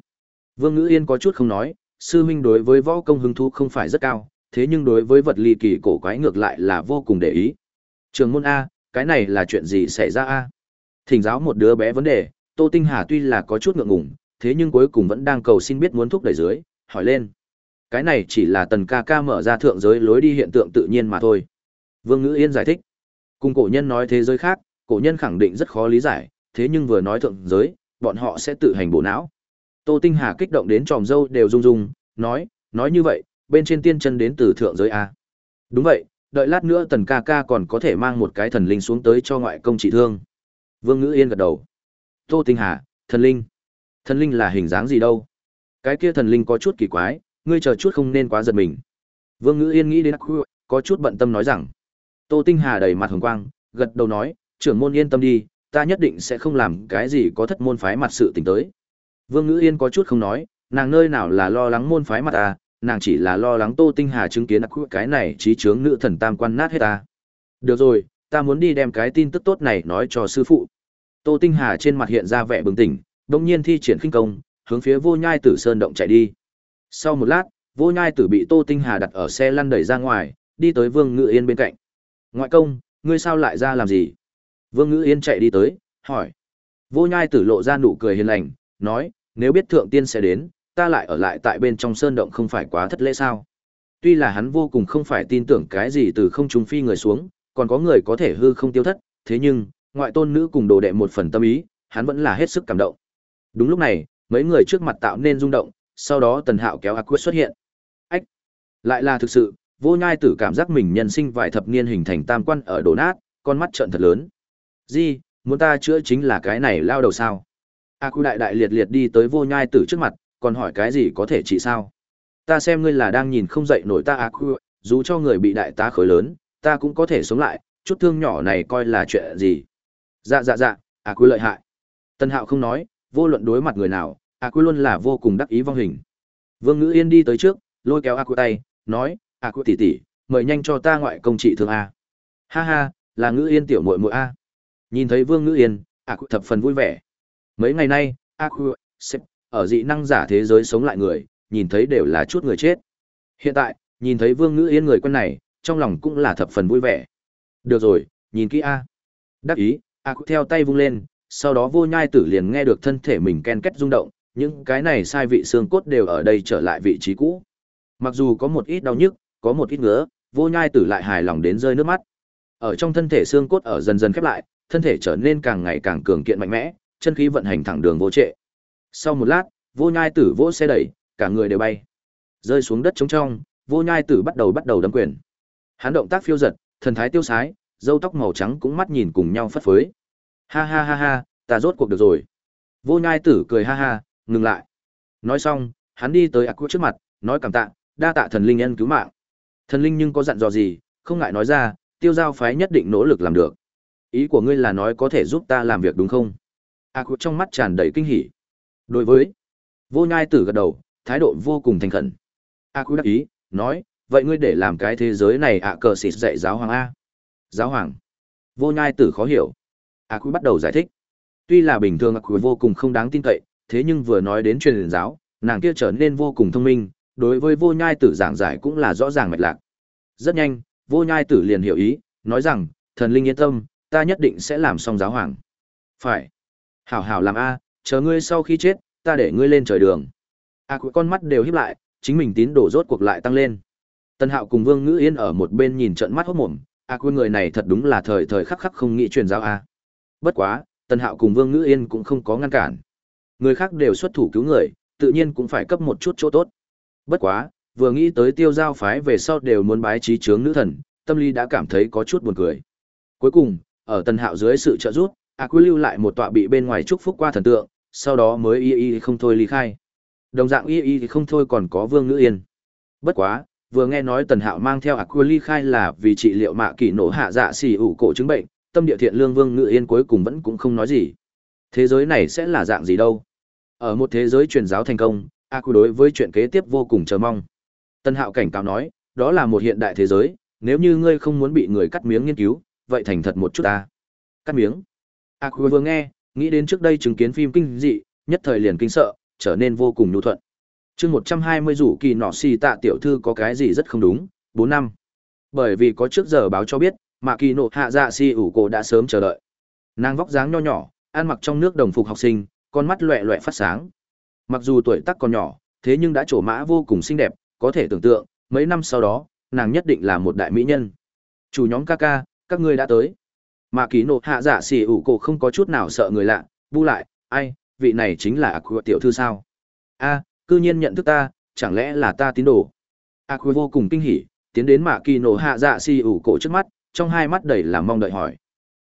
Vương Ngữ Yên có chút không nói, sư huynh đối với võ công hứng thú không phải rất cao, thế nhưng đối với vật ly kỳ cổ quái ngược lại là vô cùng để ý. Trường môn A, cái này là chuyện gì xảy ra A? Thỉnh giáo một đứa bé vấn đề, Tô Tinh Hà tuy là có chút ngượng ngùng, thế nhưng cuối cùng vẫn đang cầu xin biết muốn thúc đẩy dưới, hỏi lên. Cái này chỉ là tần ca ca mở ra thượng giới lối đi hiện tượng tự nhiên mà thôi. Vương Ngữ Yên giải thích. Cùng cổ nhân nói thế giới khác, cổ nhân khẳng định rất khó lý giải, thế nhưng vừa nói thượng giới, bọn họ sẽ tự hành bổ não. Tô Tinh Hà kích động đến tròm dâu đều rung rung, nói, nói như vậy, bên trên tiên chân đến từ thượng giới A. Đúng vậy, đợi lát nữa tần ca ca còn có thể mang một cái thần linh xuống tới cho ngoại công trị thương. Vương Ngữ Yên gật đầu. Tô Tinh Hà, thần linh. Thần linh là hình dáng gì đâu? Cái kia thần linh có chút kỳ quái, ngươi chờ chút không nên quá giật mình. Vương Ngữ Yên nghĩ đến có chút bận tâm nói rằng. Tô Tinh Hà đầy mặt hồng quang, gật đầu nói, trưởng môn yên tâm đi, ta nhất định sẽ không làm cái gì có thất môn phái mặt sự tình tới. Vương Ngữ Yên có chút không nói, nàng nơi nào là lo lắng môn phái mặt à, nàng chỉ là lo lắng Tô Tinh Hà chứng kiến cái này trí chướng nữ thần tam quan nát hết ta. Được rồi, ta muốn đi đem cái tin tức tốt này nói cho sư phụ. Tô Tinh Hà trên mặt hiện ra vẻ bừng tỉnh, đồng nhiên thi triển khinh công, hướng phía vô nhai tử sơn động chạy đi. Sau một lát, vô nhai tử bị Tô Tinh Hà đặt ở xe lăn đẩy ra ngoài, đi tới Vương Ngự Yên bên cạnh. Ngoại công, ngươi sao lại ra làm gì? Vương Ngữ Yên chạy đi tới, hỏi. Vô nhai tử lộ ra nụ cười hiền lành, nói, nếu biết thượng tiên sẽ đến, ta lại ở lại tại bên trong sơn động không phải quá thất lễ sao. Tuy là hắn vô cùng không phải tin tưởng cái gì từ không trung phi người xuống, còn có người có thể hư không tiêu thất, thế nhưng, ngoại tôn nữ cùng đồ đệ một phần tâm ý, hắn vẫn là hết sức cảm động. Đúng lúc này, mấy người trước mặt tạo nên rung động, sau đó tần hạo kéo ác quyết xuất hiện. Ách! Lại là thực sự, vô nhai tử cảm giác mình nhân sinh vài thập niên hình thành tam quan ở đổ nát, con mắt trợn thật lớn. Di, muốn ta chữa chính là cái này lao đầu sao? A Cú đại đại liệt liệt đi tới vô nhai tử trước mặt, còn hỏi cái gì có thể trị sao? Ta xem ngươi là đang nhìn không dậy nổi ta A Cú, dù cho người bị đại tá khối lớn, ta cũng có thể sống lại, chút thương nhỏ này coi là chuyện gì? Dạ dạ dạ, A Cú lợi hại. Tân Hạo không nói, vô luận đối mặt người nào, A Cú luôn là vô cùng đắc ý vong hình. Vương Ngữ Yên đi tới trước, lôi kéo A Cú tay, nói, à Cú tỷ tỷ, mời nhanh cho ta ngoại công trị thương a. Ha ha, là Ngữ Yên tiểu muội muội a. Nhìn thấy Vương Ngữ Yên, à Cụ thập phần vui vẻ. Mấy ngày nay, A Cụ, sếp ở dị năng giả thế giới sống lại người, nhìn thấy đều là chút người chết. Hiện tại, nhìn thấy Vương Ngữ Yên người quân này, trong lòng cũng là thập phần vui vẻ. Được rồi, nhìn kỹ A. Đắc ý, A Cụ theo tay vung lên, sau đó vô nhai tử liền nghe được thân thể mình ken kết rung động, những cái này sai vị xương cốt đều ở đây trở lại vị trí cũ. Mặc dù có một ít đau nhức, có một ít ngứa, vô nhai tử lại hài lòng đến rơi nước mắt. Ở trong thân thể xương cốt ở dần dần khép lại, thân thể trở nên càng ngày càng cường kiện mạnh mẽ, chân khí vận hành thẳng đường vô trệ. Sau một lát, Vô Nhai Tử vỗ xe đẩy, cả người đều bay. Rơi xuống đất trống trong, Vô Nhai Tử bắt đầu bắt đầu đấm quyền. Hắn động tác phiêu giật, thần thái tiêu sái, râu tóc màu trắng cũng mắt nhìn cùng nhau phất phới. Ha ha ha ha, ta rốt cuộc được rồi. Vô Nhai Tử cười ha ha, ngừng lại. Nói xong, hắn đi tới Aqua trước mặt, nói cảm tạ, đa tạ thần linh nhân cứu mạng. Thần linh nhưng có dặn dò gì, không ngại nói ra, tiêu giao phái nhất định nỗ lực làm được. Ý của ngươi là nói có thể giúp ta làm việc đúng không? Aqua trong mắt tràn đầy kinh hỉ. Đối với Vô Nhai Tử gật đầu, thái độ vô cùng thành khẩn. Aqua đáp ý, nói, vậy ngươi để làm cái thế giới này ạ cờ xịt dạy giáo hoàng a? Giáo hoàng? Vô Nhai Tử khó hiểu. Aqua bắt đầu giải thích. Tuy là bình thường Aqua vô cùng không đáng tin cậy, thế nhưng vừa nói đến truyền giáo, nàng kia trở nên vô cùng thông minh, đối với vô nhai tử giảng giải cũng là rõ ràng mạch lạc. Rất nhanh, vô nhai tử liền hiểu ý, nói rằng, thần linh yên tâm, ta nhất định sẽ làm xong giáo hoàng. Phải. Hảo hảo làm A, chờ ngươi sau khi chết, ta để ngươi lên trời đường. A à, con mắt đều híp lại, chính mình tín đổ rốt cuộc lại tăng lên. Tân Hạo cùng Vương Ngữ Yên ở một bên nhìn trận mắt hốt mồm, a à, người này thật đúng là thời thời khắc khắc không nghĩ truyền giáo a. Bất quá, Tân Hạo cùng Vương Ngữ Yên cũng không có ngăn cản. Người khác đều xuất thủ cứu người, tự nhiên cũng phải cấp một chút chỗ tốt. Bất quá, vừa nghĩ tới tiêu giao phái về sau đều muốn bái trí chướng nữ thần, tâm lý đã cảm thấy có chút buồn cười. Cuối cùng, ở tần Hạo dưới sự trợ giúp, A Quy lưu lại một tọa bị bên ngoài chúc phúc qua thần tượng, sau đó mới y y không thôi ly khai. Đồng dạng y y không thôi còn có Vương Nữ Yên. Bất quá, vừa nghe nói Tần Hạo mang theo A Quy ly khai là vì trị liệu mạ kỳ nổ hạ dạ xỉ ủ cổ chứng bệnh, tâm địa thiện lương Vương Nữ Yên cuối cùng vẫn cũng không nói gì. Thế giới này sẽ là dạng gì đâu? Ở một thế giới truyền giáo thành công, A Quy đối với chuyện kế tiếp vô cùng chờ mong. Tân Hạo cảnh cáo nói, đó là một hiện đại thế giới, nếu như ngươi không muốn bị người cắt miếng nghiên cứu, vậy thành thật một chút ta. Cắt miếng. A Quy vừa nghe, nghĩ đến trước đây chứng kiến phim kinh dị, nhất thời liền kinh sợ, trở nên vô cùng nhu thuận. Chương 120 rủ kỳ nọ xì tạ tiểu thư có cái gì rất không đúng, Bốn năm. Bởi vì có trước giờ báo cho biết, mà kỳ nộ hạ dạ xì ủ cổ đã sớm chờ đợi. Nàng vóc dáng nho nhỏ, ăn mặc trong nước đồng phục học sinh, con mắt loẹ loẹ phát sáng. Mặc dù tuổi tác còn nhỏ, thế nhưng đã trổ mã vô cùng xinh đẹp, có thể tưởng tượng, mấy năm sau đó, nàng nhất định là một đại mỹ nhân. Chủ nhóm ca ca, các ngươi đã tới. Mà kỳ nộ hạ dạ xỉ ủ cổ không có chút nào sợ người lạ, bu lại, ai, vị này chính là Aqua tiểu thư sao? A, cư nhiên nhận thức ta, chẳng lẽ là ta tín đồ? Aqua vô cùng kinh hỉ, tiến đến mạ kỳ nổ hạ dạ xỉ ủ cổ trước mắt, trong hai mắt đầy là mong đợi hỏi.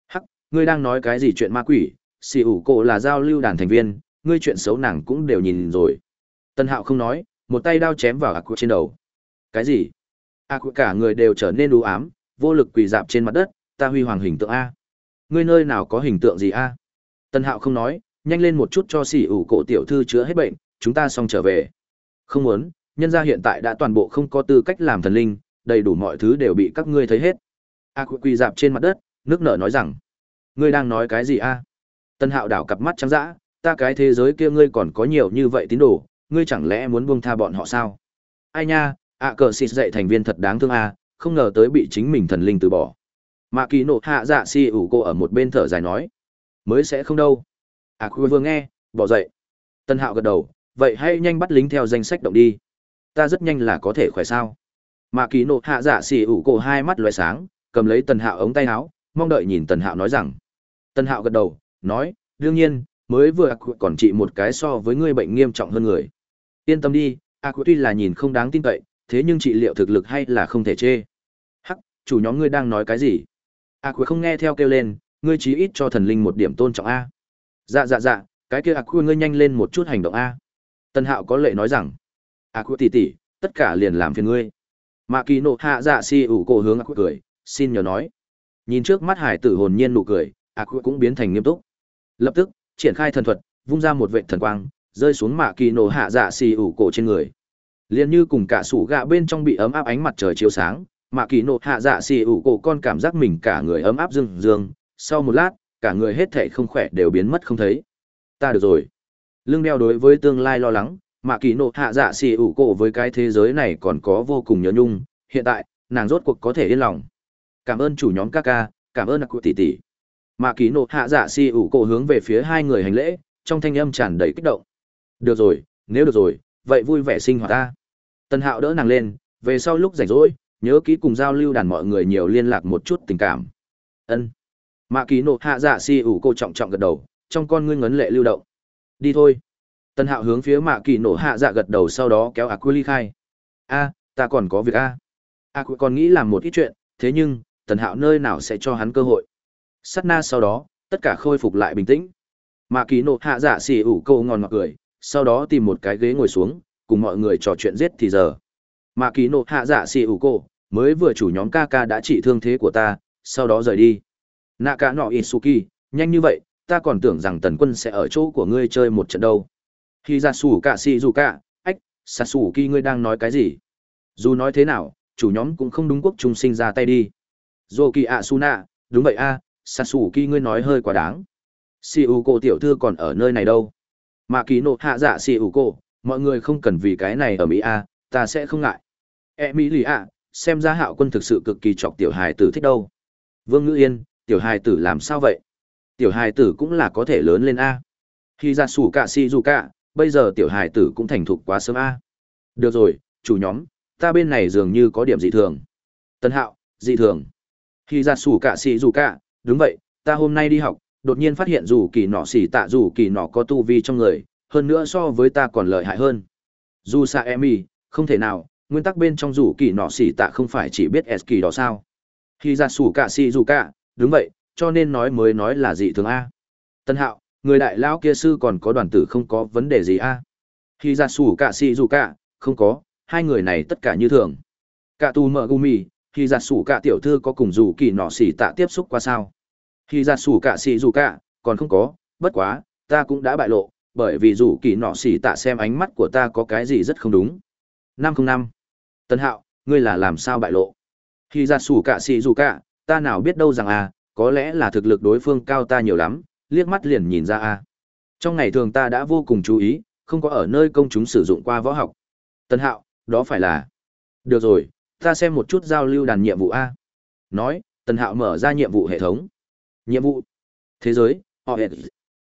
Hắc, ngươi đang nói cái gì chuyện ma quỷ? Xỉ ủ cổ là giao lưu đàn thành viên, ngươi chuyện xấu nàng cũng đều nhìn rồi. Tân Hạo không nói, một tay đao chém vào Aqua trên đầu. Cái gì? Aqua cả người đều trở nên u ám, vô lực quỳ dạp trên mặt đất, ta huy hoàng hình tượng a. Ngươi nơi nào có hình tượng gì a? Tân Hạo không nói, nhanh lên một chút cho xỉ ủ cổ tiểu thư chữa hết bệnh, chúng ta xong trở về. Không muốn, nhân gia hiện tại đã toàn bộ không có tư cách làm thần linh, đầy đủ mọi thứ đều bị các ngươi thấy hết. Aqua quỳ dạp trên mặt đất, nước nở nói rằng, ngươi đang nói cái gì a? Tân Hạo đảo cặp mắt trắng dã, ta cái thế giới kia ngươi còn có nhiều như vậy tín đồ, ngươi chẳng lẽ muốn buông tha bọn họ sao? Ai nha, ạ cờ xịt dạy thành viên thật đáng thương a, không ngờ tới bị chính mình thần linh từ bỏ. Mạ kỳ nộ hạ dạ si ủ cô ở một bên thở dài nói, mới sẽ không đâu. À khu vừa nghe, bỏ dậy. Tân hạo gật đầu, vậy hãy nhanh bắt lính theo danh sách động đi. Ta rất nhanh là có thể khỏe sao. Mạ kỳ nộ hạ dạ si ủ cô hai mắt loài sáng, cầm lấy tần hạo ống tay áo, mong đợi nhìn tần hạo nói rằng. Tần hạo gật đầu, nói, đương nhiên, mới vừa còn trị một cái so với ngươi bệnh nghiêm trọng hơn người. Yên tâm đi, ác tuy là nhìn không đáng tin cậy, thế nhưng trị liệu thực lực hay là không thể chê. Hắc, chủ nhóm ngươi đang nói cái gì? Ác không nghe theo kêu lên, ngươi chí ít cho thần linh một điểm tôn trọng a. Dạ dạ dạ, cái kia ác ngươi nhanh lên một chút hành động a. Tân Hạo có lệ nói rằng, ác tỷ tỷ, tất cả liền làm phiền ngươi. Mạ Kỳ nộ hạ dạ si ủ cổ hướng ác cười, xin nhờ nói. Nhìn trước mắt hải tử hồn nhiên nụ cười, ác cũng biến thành nghiêm túc. Lập tức, triển khai thần thuật, vung ra một vệ thần quang, rơi xuống mạ kỳ nổ hạ dạ xì ủ cổ trên người. Liên như cùng cả sủ gạ bên trong bị ấm áp ánh mặt trời chiếu sáng, mạ kỳ nổ hạ dạ xì ủ cổ con cảm giác mình cả người ấm áp rừng rừng, sau một lát, cả người hết thể không khỏe đều biến mất không thấy. Ta được rồi. Lưng đeo đối với tương lai lo lắng, mạ kỳ nổ hạ dạ xì ủ cổ với cái thế giới này còn có vô cùng nhớ nhung, hiện tại, nàng rốt cuộc có thể yên lòng. Cảm ơn chủ nhóm Kaka, cảm ơn cụ tỷ tỷ mà kỳ nộ hạ dạ si ủ cổ hướng về phía hai người hành lễ, trong thanh âm tràn đầy kích động. Được rồi, nếu được rồi, vậy vui vẻ sinh hoạt ta. Tần hạo đỡ nàng lên, về sau lúc rảnh rỗi, nhớ kỹ cùng giao lưu đàn mọi người nhiều liên lạc một chút tình cảm. Ân. mạ kỳ nộ hạ dạ xì ủ cô trọng trọng gật đầu trong con ngươi ngấn lệ lưu động đi thôi tân hạo hướng phía mạ kỳ nộ hạ dạ gật đầu sau đó kéo ác quy ly khai a ta còn có việc a ác quy còn nghĩ làm một ít chuyện thế nhưng tần hạo nơi nào sẽ cho hắn cơ hội sắt na sau đó, tất cả khôi phục lại bình tĩnh. Mà kỳ nộ hạ dạ xì ủ Câu ngon ngọt cười, sau đó tìm một cái ghế ngồi xuống, cùng mọi người trò chuyện giết thì giờ. Mà kỳ nộ hạ dạ xì ủ cô, mới vừa chủ nhóm ca ca đã trị thương thế của ta, sau đó rời đi. Nạ cả nọ isuki, nhanh như vậy, ta còn tưởng rằng tần quân sẽ ở chỗ của ngươi chơi một trận đâu. Khi ra xù cả xì dù cả ách sa xù kỳ ngươi đang nói cái gì? Dù nói thế nào, chủ nhóm cũng không đúng quốc trung sinh ra tay đi. Dô kỳ ạ su nạ đúng vậy a sa sủ kỳ ngươi nói hơi quá đáng. Si u cô tiểu thư còn ở nơi này đâu? Mà kỳ nộ hạ dạ si u cô mọi người không cần vì cái này ở mỹ a, ta sẽ không ngại. E mỹ lì a xem ra hạo quân thực sự cực kỳ chọc tiểu hài tử thích đâu. Vương ngữ yên, tiểu hài tử làm sao vậy? Tiểu hài tử cũng là có thể lớn lên a. Khi ra sủ cạ si dù cạ bây giờ tiểu hài tử cũng thành thục quá sớm a. Được rồi, chủ nhóm, ta bên này dường như có điểm dị thường. Tân hạo, dị thường. Khi ra sủ cạ si dù cạ đúng vậy, ta hôm nay đi học, đột nhiên phát hiện dù kỳ nọ xỉ tạ dù kỳ nọ có tu vi trong người, hơn nữa so với ta còn lợi hại hơn. Dù xa em y không thể nào, nguyên tắc bên trong dù kỳ nọ xỉ tạ không phải chỉ biết s kỳ đó sao? Khi ra sủ cạ si dù cạ đúng vậy, cho nên nói mới nói là gì thường a. Tân hạo, người đại lão kia sư còn có đoàn tử không có vấn đề gì a? Khi ra sủ cạ si dù cạ không có, hai người này tất cả như thường. Cạ tu mợ gumi khi ra sủ cạ tiểu thư có cùng dù kỳ nọ xỉ tạ tiếp xúc qua sao? Khi ra sủ cạ xì dù cạ còn không có bất quá ta cũng đã bại lộ bởi vì dù kỳ nọ xỉ tạ xem ánh mắt của ta có cái gì rất không đúng năm không năm tân hạo ngươi là làm sao bại lộ khi ra sủ cạ xì dù cạ ta nào biết đâu rằng à có lẽ là thực lực đối phương cao ta nhiều lắm, liếc mắt liền nhìn ra à, Trong ngày thường ta đã vô cùng chú ý, không có ở nơi công chúng sử dụng qua võ học. Tân Hạo, đó phải là. Được rồi, ta xem một chút giao lưu đàn nhiệm vụ a. Nói, Tân Hạo mở ra nhiệm vụ hệ thống. Nhiệm vụ. Thế giới, họ hẹn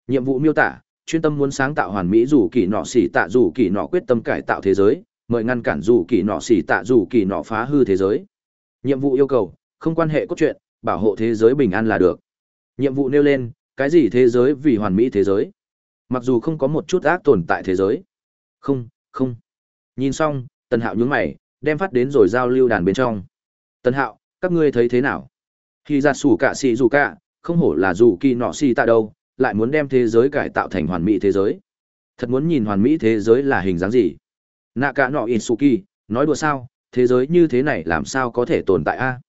Nhiệm vụ miêu tả, chuyên tâm muốn sáng tạo hoàn mỹ dù kỳ nọ xỉ tạ dù kỳ nọ quyết tâm cải tạo thế giới, mời ngăn cản dù kỳ nọ xỉ tạ dù kỳ nọ phá hư thế giới. Nhiệm vụ yêu cầu, không quan hệ cốt truyện, bảo hộ thế giới bình an là được. Nhiệm vụ nêu lên, cái gì thế giới vì hoàn mỹ thế giới? Mặc dù không có một chút ác tồn tại thế giới. Không, không. Nhìn xong, Tần Hạo nhún mày, đem phát đến rồi giao lưu đàn bên trong. Tần Hạo, các ngươi thấy thế nào? Khi ra sủ cả xì dù cả, không hổ là dù kỳ nọ xì tạ đâu, lại muốn đem thế giới cải tạo thành hoàn mỹ thế giới. Thật muốn nhìn hoàn mỹ thế giới là hình dáng gì? Nạ cả nọ Insuki, nói đùa sao, thế giới như thế này làm sao có thể tồn tại a?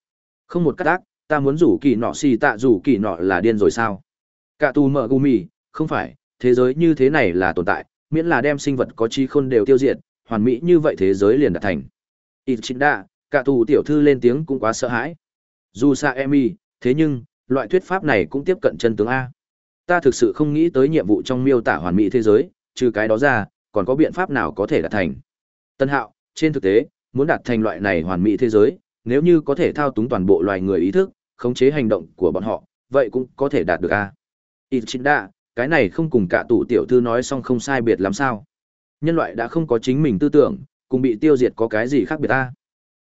Không một cắt ác, ta muốn rủ kỳ nọ xì tạ rủ kỳ nọ là điên rồi sao cả tù mợ gumi không phải thế giới như thế này là tồn tại miễn là đem sinh vật có trí khôn đều tiêu diệt hoàn mỹ như vậy thế giới liền đạt thành ít chính đa cả tù tiểu thư lên tiếng cũng quá sợ hãi dù xa emi thế nhưng loại thuyết pháp này cũng tiếp cận chân tướng a ta thực sự không nghĩ tới nhiệm vụ trong miêu tả hoàn mỹ thế giới trừ cái đó ra còn có biện pháp nào có thể đạt thành tân hạo trên thực tế muốn đạt thành loại này hoàn mỹ thế giới nếu như có thể thao túng toàn bộ loài người ý thức khống chế hành động của bọn họ, vậy cũng có thể đạt được a. Ichinda, cái này không cùng cả tủ tiểu thư nói xong không sai biệt lắm sao? Nhân loại đã không có chính mình tư tưởng, cùng bị tiêu diệt có cái gì khác biệt a?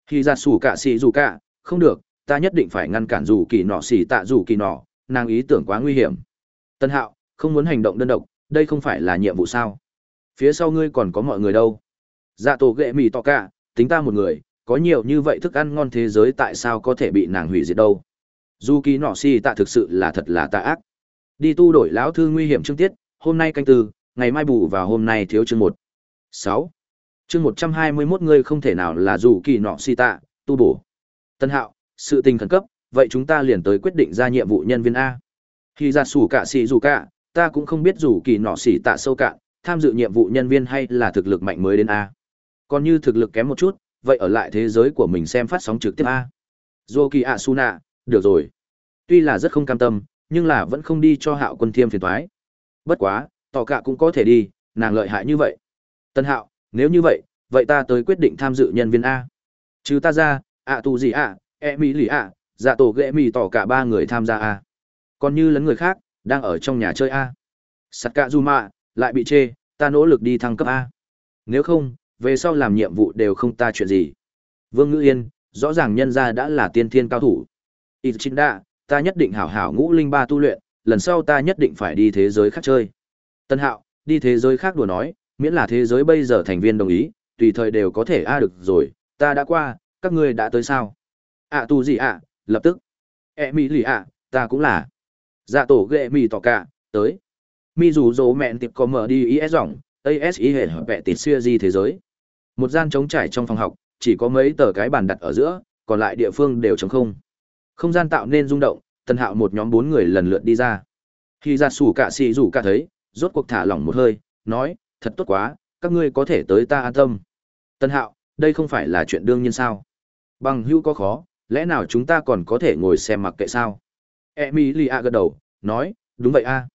Khi ra sủ cả xì dù cả, không được, ta nhất định phải ngăn cản dù kỳ nọ xì tạ dù kỳ nọ, nàng ý tưởng quá nguy hiểm. Tân Hạo, không muốn hành động đơn độc, đây không phải là nhiệm vụ sao? Phía sau ngươi còn có mọi người đâu? Dạ tổ ghệ mì to cả, tính ta một người, có nhiều như vậy thức ăn ngon thế giới tại sao có thể bị nàng hủy diệt đâu? dù kỳ nọ xì tạ thực sự là thật là tạ ác đi tu đổi lão thư nguy hiểm chương tiết hôm nay canh tư ngày mai bù và hôm nay thiếu chương một sáu chương một trăm hai mươi mốt ngươi không thể nào là dù kỳ nọ xì tạ tu bổ tân hạo sự tình khẩn cấp vậy chúng ta liền tới quyết định ra nhiệm vụ nhân viên a khi ra sủ cả xì dù cả ta cũng không biết dù kỳ nọ xì tạ sâu cạn tham dự nhiệm vụ nhân viên hay là thực lực mạnh mới đến a còn như thực lực kém một chút vậy ở lại thế giới của mình xem phát sóng trực tiếp a dô kỳ ạ su nạ được rồi. Tuy là rất không cam tâm, nhưng là vẫn không đi cho hạo quân thiêm phiền thoái. Bất quá, tỏ cả cũng có thể đi, nàng lợi hại như vậy. Tân hạo, nếu như vậy, vậy ta tới quyết định tham dự nhân viên A. Chứ ta ra, ạ tù gì ạ, e mỹ lì ạ, dạ tổ ghệ mì tỏ cả ba người tham gia A. Còn như lấn người khác, đang ở trong nhà chơi A. Sắt cả du mạ, lại bị chê, ta nỗ lực đi thăng cấp A. Nếu không, về sau làm nhiệm vụ đều không ta chuyện gì. Vương Ngữ Yên, rõ ràng nhân ra đã là tiên thiên cao thủ. Ichinda, ta nhất định hảo hảo ngũ linh ba tu luyện, lần sau ta nhất định phải đi thế giới khác chơi. Tân Hạo, đi thế giới khác đùa nói, miễn là thế giới bây giờ thành viên đồng ý, tùy thời đều có thể a được rồi, ta đã qua, các ngươi đã tới sao? Ạ tu gì ạ, lập tức. E mỹ lì ạ, ta cũng là. Dạ tổ ghệ mì tỏ cả, tới. Mi dù dỗ mẹn tiệp có mở đi IS dòng, ASI hệ hợp vẹ tịt xưa di thế giới. Một gian trống trải trong phòng học, chỉ có mấy tờ cái bàn đặt ở giữa, còn lại địa phương đều trống không. Không gian tạo nên rung động, tân hạo một nhóm bốn người lần lượt đi ra. Khi ra sủ cả xì rủ cả thấy, rốt cuộc thả lỏng một hơi, nói, thật tốt quá, các ngươi có thể tới ta an tâm. Tân hạo, đây không phải là chuyện đương nhiên sao. Bằng hữu có khó, lẽ nào chúng ta còn có thể ngồi xem mặc kệ sao? Emilia gật đầu, nói, đúng vậy a.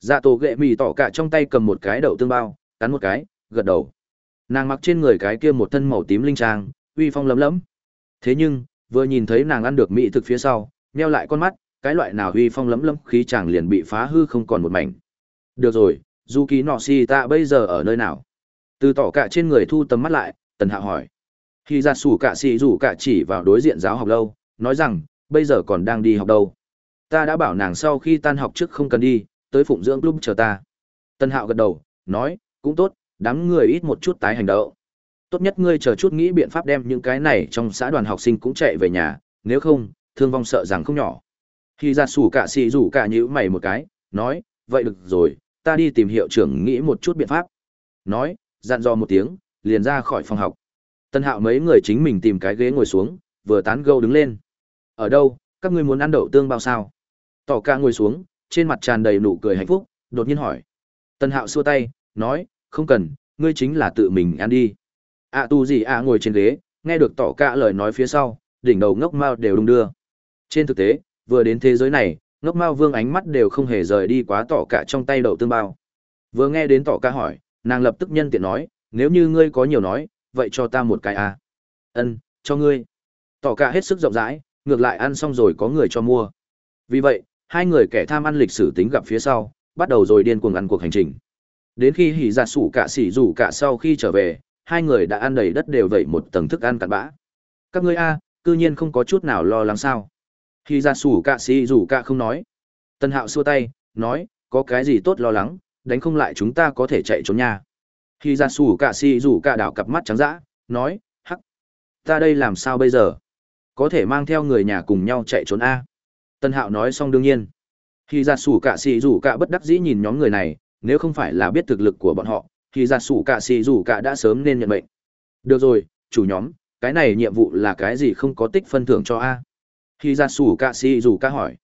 Dạ tổ ghệ mì tỏ cả trong tay cầm một cái đậu tương bao, cắn một cái, gật đầu. Nàng mặc trên người cái kia một thân màu tím linh trang, uy phong lấm lấm. Thế nhưng, vừa nhìn thấy nàng ăn được mỹ thực phía sau, neo lại con mắt, cái loại nào uy phong lấm lấm khí chàng liền bị phá hư không còn một mảnh. Được rồi, dù ký nọ si ta bây giờ ở nơi nào? Từ tỏ cả trên người thu tầm mắt lại, tần hạ hỏi. Khi ra sủ cả xì rủ cả chỉ vào đối diện giáo học lâu, nói rằng, bây giờ còn đang đi học đâu. Ta đã bảo nàng sau khi tan học trước không cần đi, tới phụng dưỡng club chờ ta. Tân hạo gật đầu, nói, cũng tốt, đám người ít một chút tái hành động. Tốt nhất ngươi chờ chút nghĩ biện pháp đem những cái này trong xã đoàn học sinh cũng chạy về nhà, nếu không, thương vong sợ rằng không nhỏ. Khi ra sủ cả xì rủ cả nhữ mày một cái, nói, vậy được rồi, ta đi tìm hiệu trưởng nghĩ một chút biện pháp. Nói, dặn dò một tiếng, liền ra khỏi phòng học. Tân hạo mấy người chính mình tìm cái ghế ngồi xuống, vừa tán gâu đứng lên. Ở đâu, các ngươi muốn ăn đậu tương bao sao? Tỏ ca ngồi xuống, trên mặt tràn đầy nụ cười hạnh phúc, đột nhiên hỏi. Tân hạo xua tay, nói, không cần, ngươi chính là tự mình ăn đi. À tu gì à ngồi trên ghế, nghe được tỏ ca lời nói phía sau, đỉnh đầu ngốc mao đều đung đưa. Trên thực tế, vừa đến thế giới này, ngốc mao vương ánh mắt đều không hề rời đi quá tỏ cả trong tay đậu tương bao. Vừa nghe đến tỏ ca hỏi, nàng lập tức nhân tiện nói, nếu như ngươi có nhiều nói, vậy cho ta một cái à. Ân, cho ngươi. Tỏ cả hết sức rộng rãi, ngược lại ăn xong rồi có người cho mua. Vì vậy, hai người kẻ tham ăn lịch sử tính gặp phía sau, bắt đầu rồi điên cuồng ăn cuộc hành trình. Đến khi hỉ giả sủ cả xỉ rủ cả sau khi trở về, hai người đã ăn đầy đất đều vậy một tầng thức ăn cặn bã. Các ngươi a, cư nhiên không có chút nào lo lắng sao? Hỉ giả sủ cả xỉ rủ cả không nói. Tân Hạo xua tay, nói, có cái gì tốt lo lắng, đánh không lại chúng ta có thể chạy trốn nha. Khi ra sủ cả xỉ rủ cả đảo cặp mắt trắng dã, nói, hắc, ta đây làm sao bây giờ? Có thể mang theo người nhà cùng nhau chạy trốn a? Tân Hạo nói xong đương nhiên. Khi ra sủ cả xì rủ cả bất đắc dĩ nhìn nhóm người này, nếu không phải là biết thực lực của bọn họ, thì ra sủ cả xì rủ cả đã sớm nên nhận mệnh. Được rồi, chủ nhóm, cái này nhiệm vụ là cái gì không có tích phân thưởng cho A. Khi ra sủ cả xì rủ cả hỏi.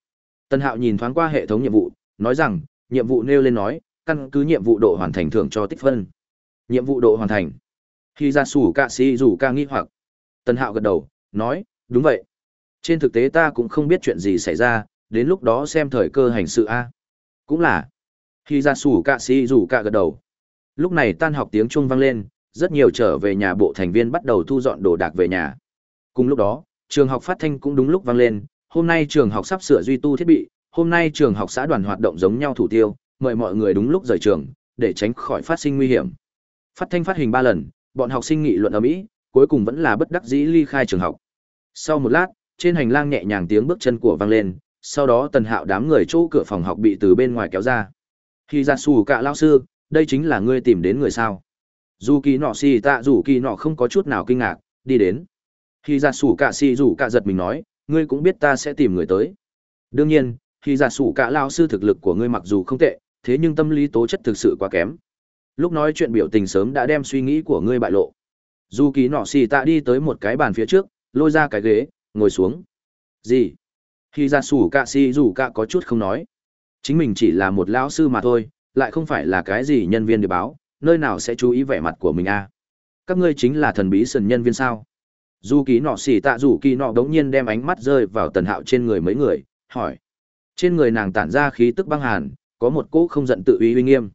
Tân Hạo nhìn thoáng qua hệ thống nhiệm vụ, nói rằng, nhiệm vụ nêu lên nói, căn cứ nhiệm vụ độ hoàn thành thưởng cho tích phân. Nhiệm vụ độ hoàn thành. Khi ra sủ cạ xì rủ ca nghi hoặc. Tân Hạo gật đầu, nói, đúng vậy. Trên thực tế ta cũng không biết chuyện gì xảy ra, đến lúc đó xem thời cơ hành sự a. Cũng là. Khi ra sủ cạ si rủ cạ gật đầu. Lúc này tan học tiếng chuông vang lên, rất nhiều trở về nhà bộ thành viên bắt đầu thu dọn đồ đạc về nhà. Cùng lúc đó, trường học phát thanh cũng đúng lúc vang lên, hôm nay trường học sắp sửa duy tu thiết bị, hôm nay trường học xã đoàn hoạt động giống nhau thủ tiêu, mời mọi người đúng lúc rời trường, để tránh khỏi phát sinh nguy hiểm. Phát thanh phát hình ba lần, bọn học sinh nghị luận ở Mỹ, cuối cùng vẫn là bất đắc dĩ ly khai trường học. Sau một lát, trên hành lang nhẹ nhàng tiếng bước chân của vang lên, sau đó tần hạo đám người chỗ cửa phòng học bị từ bên ngoài kéo ra. Khi ra xù cả lao sư, đây chính là ngươi tìm đến người sao. Dù kỳ nọ xì tạ dù kỳ nọ không có chút nào kinh ngạc, đi đến. Khi ra xù cả xì dù cả giật mình nói, ngươi cũng biết ta sẽ tìm người tới. Đương nhiên, khi ra xù cả lao sư thực lực của ngươi mặc dù không tệ, thế nhưng tâm lý tố chất thực sự quá kém. Lúc nói chuyện biểu tình sớm đã đem suy nghĩ của ngươi bại lộ. Dù kỳ nọ xì tạ đi tới một cái bàn phía trước, lôi ra cái ghế, ngồi xuống. Gì? Khi ra sủ cạ xì dù cạ có chút không nói. Chính mình chỉ là một lão sư mà thôi, lại không phải là cái gì nhân viên để báo, nơi nào sẽ chú ý vẻ mặt của mình a à? Các ngươi chính là thần bí sần nhân viên sao? Dù ký nọ xì tạ dù kỳ nọ đống nhiên đem ánh mắt rơi vào tần hạo trên người mấy người, hỏi. Trên người nàng tản ra khí tức băng hàn, có một cỗ không giận tự ý uy nghiêm.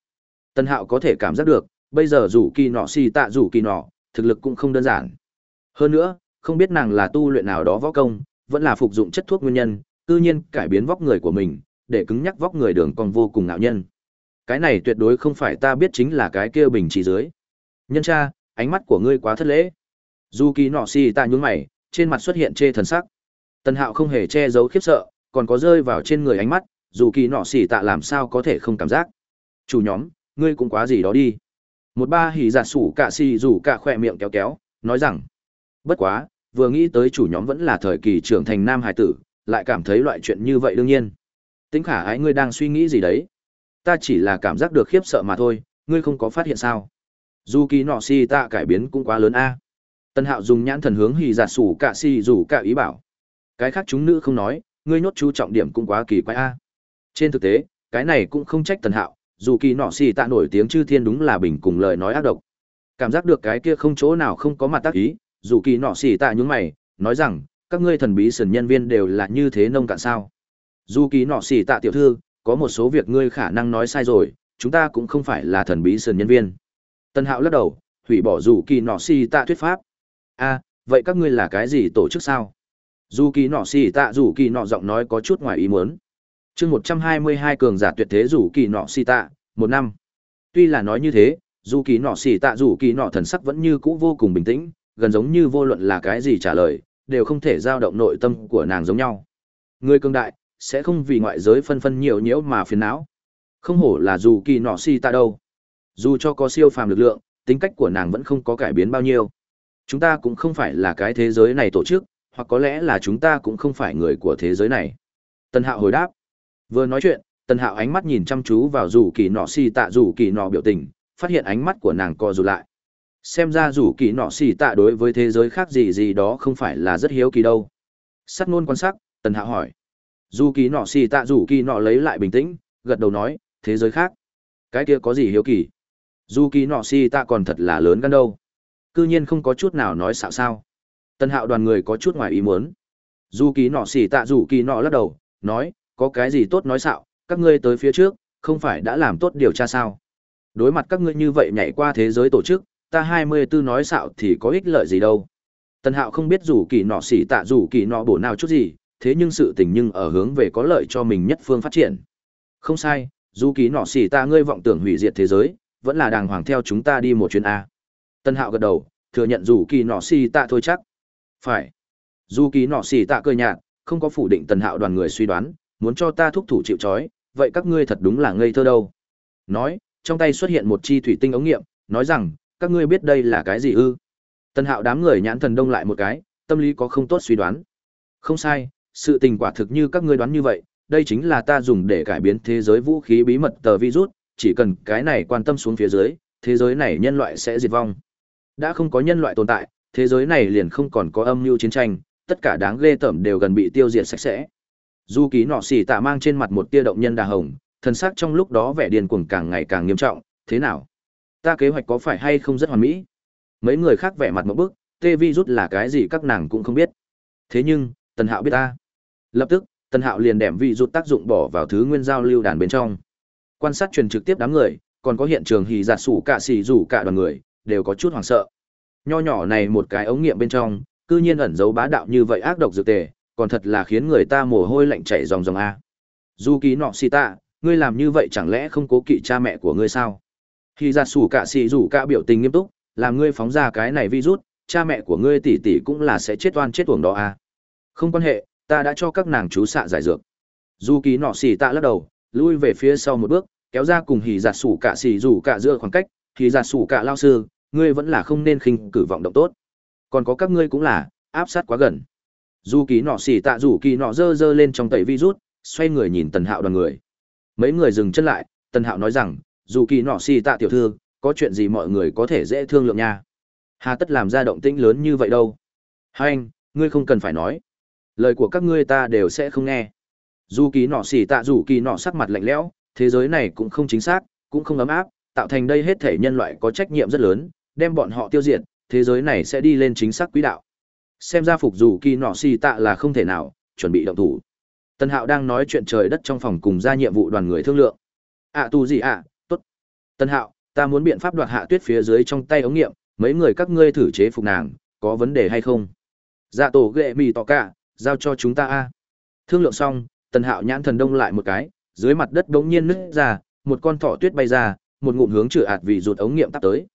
Tân hạo có thể cảm giác được, bây giờ dù kỳ nọ xì tạ dù kỳ nọ, thực lực cũng không đơn giản. Hơn nữa, không biết nàng là tu luyện nào đó võ công, vẫn là phục dụng chất thuốc nguyên nhân, tự nhiên cải biến vóc người của mình, để cứng nhắc vóc người đường còn vô cùng ngạo nhân. Cái này tuyệt đối không phải ta biết chính là cái kia bình chỉ dưới. Nhân cha, ánh mắt của ngươi quá thất lễ. Dù kỳ nọ xì tạ nhún mày, trên mặt xuất hiện chê thần sắc. Tân Hạo không hề che giấu khiếp sợ, còn có rơi vào trên người ánh mắt dù kỳ nọ xì tạ làm sao có thể không cảm giác chủ nhóm ngươi cũng quá gì đó đi. Một ba hỉ giả sủ cạ xì rủ cạ khỏe miệng kéo kéo, nói rằng, bất quá, vừa nghĩ tới chủ nhóm vẫn là thời kỳ trưởng thành nam hải tử, lại cảm thấy loại chuyện như vậy đương nhiên. Tính khả ái ngươi đang suy nghĩ gì đấy? Ta chỉ là cảm giác được khiếp sợ mà thôi, ngươi không có phát hiện sao? Dù kỳ nọ si tạ cải biến cũng quá lớn a. Tân hạo dùng nhãn thần hướng hì giả sủ cạ si rủ cạ ý bảo. Cái khác chúng nữ không nói, ngươi nhốt chú trọng điểm cũng quá kỳ quái a. Trên thực tế, cái này cũng không trách tần hạo dù kỳ nọ xì tạ nổi tiếng chư thiên đúng là bình cùng lời nói ác độc. Cảm giác được cái kia không chỗ nào không có mặt tác ý, dù kỳ nọ xì tạ nhún mày, nói rằng, các ngươi thần bí sần nhân viên đều là như thế nông cạn sao. Dù kỳ nọ xì tạ tiểu thư, có một số việc ngươi khả năng nói sai rồi, chúng ta cũng không phải là thần bí sần nhân viên. Tân hạo lắc đầu, hủy bỏ dù kỳ nọ xì tạ thuyết pháp. A, vậy các ngươi là cái gì tổ chức sao? Dù kỳ nọ xì tạ dù kỳ nọ giọng nói có chút ngoài ý muốn chương một trăm hai mươi hai cường giả tuyệt thế rủ kỳ nọ xì tạ, một năm. Tuy là nói như thế dù kỳ nọ xì tạ, rủ kỳ nọ thần sắc vẫn như cũ vô cùng bình tĩnh, gần giống như vô luận là cái gì trả lời, đều không thể giao động nội tâm của nàng giống nhau. Người cường đại, sẽ không vì ngoại giới phân phân nhiều nhiễu mà phiền não. Không hổ là dù kỳ nọ xì tạ đâu. Dù cho có siêu phàm lực lượng, tính cách của nàng vẫn không có cải biến bao nhiêu. Chúng ta cũng không phải là cái thế giới này tổ chức, hoặc có lẽ là chúng ta cũng không phải người của thế giới này. Tân hạo hồi đáp. Vừa nói chuyện, Tần Hạo ánh mắt nhìn chăm chú vào rủ kỳ nọ xì tạ rủ kỳ nọ biểu tình, phát hiện ánh mắt của nàng co rụt lại. Xem ra rủ kỳ nọ xì tạ đối với thế giới khác gì gì đó không phải là rất hiếu kỳ đâu. Sắc nôn quan sát, Tần Hạo hỏi. Dù kỳ nọ xì tạ rủ kỳ nọ lấy lại bình tĩnh, gật đầu nói, thế giới khác. Cái kia có gì hiếu kỳ? Dù kỳ nọ xì tạ còn thật là lớn gan đâu. Cư nhiên không có chút nào nói xạo sao. Tần Hạo đoàn người có chút ngoài ý muốn. Dù kỳ nọ xì tạ rủ kỳ nọ lắc đầu, nói, có cái gì tốt nói xạo, các ngươi tới phía trước, không phải đã làm tốt điều tra sao? Đối mặt các ngươi như vậy nhảy qua thế giới tổ chức, ta 24 nói xạo thì có ích lợi gì đâu. Tần Hạo không biết rủ kỳ nọ xỉ tạ rủ kỳ nọ bổ nào chút gì, thế nhưng sự tình nhưng ở hướng về có lợi cho mình nhất phương phát triển. Không sai, dù kỳ nọ xỉ tạ ngươi vọng tưởng hủy diệt thế giới, vẫn là đàng hoàng theo chúng ta đi một chuyến A. Tần Hạo gật đầu, thừa nhận rủ kỳ nọ xỉ tạ thôi chắc. Phải. Dù kỳ nọ xỉ tạ cơ nhạt, không có phủ định Tần Hạo đoàn người suy đoán, muốn cho ta thúc thủ chịu trói, vậy các ngươi thật đúng là ngây thơ đâu. Nói, trong tay xuất hiện một chi thủy tinh ống nghiệm, nói rằng, các ngươi biết đây là cái gì ư? Tân Hạo đám người nhãn thần đông lại một cái, tâm lý có không tốt suy đoán. Không sai, sự tình quả thực như các ngươi đoán như vậy, đây chính là ta dùng để cải biến thế giới vũ khí bí mật tờ virus, chỉ cần cái này quan tâm xuống phía dưới, thế giới này nhân loại sẽ diệt vong. Đã không có nhân loại tồn tại, thế giới này liền không còn có âm mưu chiến tranh, tất cả đáng ghê tởm đều gần bị tiêu diệt sạch sẽ dù ký nọ xỉ tạ mang trên mặt một tia động nhân đà hồng thần sắc trong lúc đó vẻ điên cuồng càng ngày càng nghiêm trọng. Thế nào? Ta kế hoạch có phải hay không rất hoàn mỹ? Mấy người khác vẻ mặt một bức, tê vi rút là cái gì các nàng cũng không biết. Thế nhưng, tần hạo biết ta. Lập tức, tần hạo liền đẻm vi rút tác dụng bỏ vào thứ nguyên giao lưu đàn bên trong. Quan sát truyền trực tiếp đám người, còn có hiện trường hì giạt sủ cả xì rủ cả đoàn người, đều có chút hoảng sợ. Nho nhỏ này một cái ống nghiệm bên trong, cư nhiên ẩn giấu bá đạo như vậy ác độc dược tề còn thật là khiến người ta mồ hôi lạnh chảy ròng ròng a. Dù kỳ nọ xì tạ ngươi làm như vậy chẳng lẽ không cố kỵ cha mẹ của ngươi sao? Khi ra sủ cả xì rủ cả biểu tình nghiêm túc, làm ngươi phóng ra cái này virus, cha mẹ của ngươi tỷ tỷ cũng là sẽ chết oan chết uổng đó a. Không quan hệ, ta đã cho các nàng chú xạ giải dược. Dù kỳ nọ xì tạ lắc đầu, lui về phía sau một bước, kéo ra cùng hì giặt sủ cả xì rủ cả giữa khoảng cách. Hì giặt sủ cả lao sư, ngươi vẫn là không nên khinh cử vọng động tốt. Còn có các ngươi cũng là, áp sát quá gần dù kỳ nọ xỉ tạ dù kỳ nọ dơ dơ lên trong tẩy virus, xoay người nhìn tần hạo đoàn người. Mấy người dừng chân lại, tần hạo nói rằng, dù kỳ nọ xỉ tạ tiểu thư, có chuyện gì mọi người có thể dễ thương lượng nha. Hà tất làm ra động tĩnh lớn như vậy đâu. Hai anh, ngươi không cần phải nói. Lời của các ngươi ta đều sẽ không nghe. Dù kỳ nọ xỉ tạ dù kỳ nọ sắc mặt lạnh lẽo, thế giới này cũng không chính xác, cũng không ấm áp, tạo thành đây hết thể nhân loại có trách nhiệm rất lớn, đem bọn họ tiêu diệt, thế giới này sẽ đi lên chính xác quỹ đạo xem ra phục dù kỳ nọ xì tạ là không thể nào chuẩn bị động thủ. Tân hạo đang nói chuyện trời đất trong phòng cùng ra nhiệm vụ đoàn người thương lượng. Ạ à, tu gì ạ à? t ố t tân hạo ta muốn biện pháp đoạt hạ tuyết phía dưới trong tay ống nghiệm mấy người các ngươi thử chế phục nàng có vấn đề hay không? Dạ tổ ghệ mì tỏ cả giao cho chúng ta a. Thương lượng xong tần hạo nhãn thần đông lại một cái dưới mặt đất bỗng nhiên nứt ra một con thỏ tuyết bay ra một ngụm hướng chửa ạt vì rụt ống nghiệm tắt tới.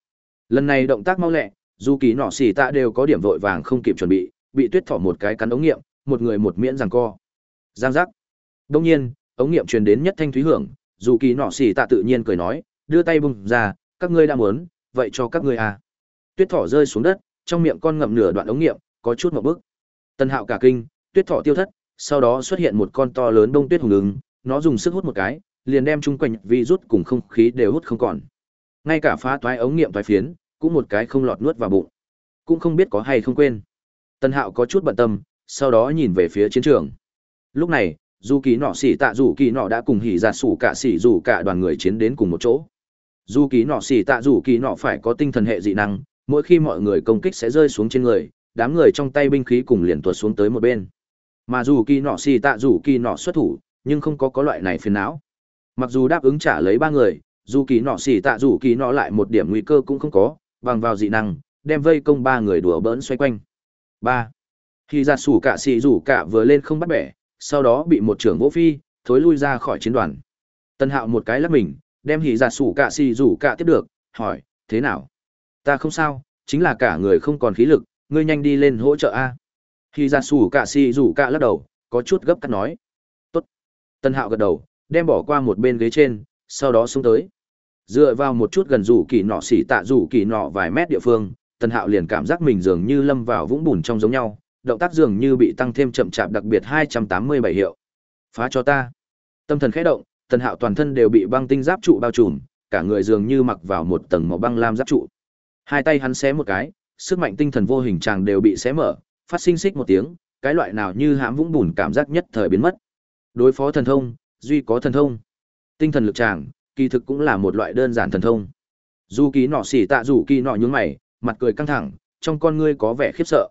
Lần này động tác mau lẹ dù kỳ nọ xì tạ đều có điểm vội vàng không kịp chuẩn bị bị tuyết thỏ một cái cắn ống nghiệm một người một miễn rằng co giang giác Đông nhiên, ống nghiệm truyền đến nhất thanh thúy hưởng, dù kỳ nọ xì tạ tự nhiên cười nói, đưa tay bung ra, các ngươi đã muốn, vậy cho các ngươi à. Tuyết thỏ rơi xuống đất, trong miệng con ngậm nửa đoạn ống nghiệm, có chút một bức. Tân hạo cả kinh, tuyết thỏ tiêu thất, sau đó xuất hiện một con to lớn đông tuyết hùng ứng, nó dùng sức hút một cái, liền đem chung quanh vi rút cùng không khí đều hút không còn. Ngay cả phá toái ống nghiệm toái phiến, cũng một cái không lọt nuốt vào bụng. Cũng không biết có hay không quên. Tân Hạo có chút bận tâm, sau đó nhìn về phía chiến trường. Lúc này, dù kỳ nọ xỉ tạ dù kỳ nọ đã cùng hỉ ra sủ cả xỉ dù cả đoàn người chiến đến cùng một chỗ. Dù kỳ nọ xỉ tạ dù kỳ nọ phải có tinh thần hệ dị năng, mỗi khi mọi người công kích sẽ rơi xuống trên người, đám người trong tay binh khí cùng liền tuột xuống tới một bên. Mà dù kỳ nọ xỉ tạ dù kỳ nọ xuất thủ, nhưng không có có loại này phiền não. Mặc dù đáp ứng trả lấy ba người, dù kỳ nọ xỉ tạ dù kỳ nọ lại một điểm nguy cơ cũng không có, bằng vào dị năng, đem vây công ba người đùa bỡn xoay quanh. ba Khi ra sủ cả xì rủ cả vừa lên không bắt bẻ, sau đó bị một trưởng vỗ phi, thối lui ra khỏi chiến đoàn. Tân Hạo một cái lắc mình, đem hỉ giả sủ cả xì rủ cả tiếp được, hỏi, thế nào? Ta không sao, chính là cả người không còn khí lực, ngươi nhanh đi lên hỗ trợ a. Hỉ giả sủ cả xì rủ cả lắc đầu, có chút gấp cắt nói. Tốt. Tân Hạo gật đầu, đem bỏ qua một bên ghế trên, sau đó xuống tới. Dựa vào một chút gần rủ kỳ nọ xỉ tạ rủ kỳ nọ vài mét địa phương, tần Hạo liền cảm giác mình dường như lâm vào vũng bùn trong giống nhau, động tác dường như bị tăng thêm chậm chạp đặc biệt 287 hiệu. Phá cho ta. Tâm thần khẽ động, tần Hạo toàn thân đều bị băng tinh giáp trụ bao trùm, cả người dường như mặc vào một tầng màu băng lam giáp trụ. Hai tay hắn xé một cái, sức mạnh tinh thần vô hình chàng đều bị xé mở, phát sinh xích một tiếng, cái loại nào như hãm vũng bùn cảm giác nhất thời biến mất. Đối phó thần thông, duy có thần thông. Tinh thần lực chàng, kỳ thực cũng là một loại đơn giản thần thông. Dù ký nọ xỉ tạ dù kỳ nọ nhướng mày, mặt cười căng thẳng, trong con ngươi có vẻ khiếp sợ.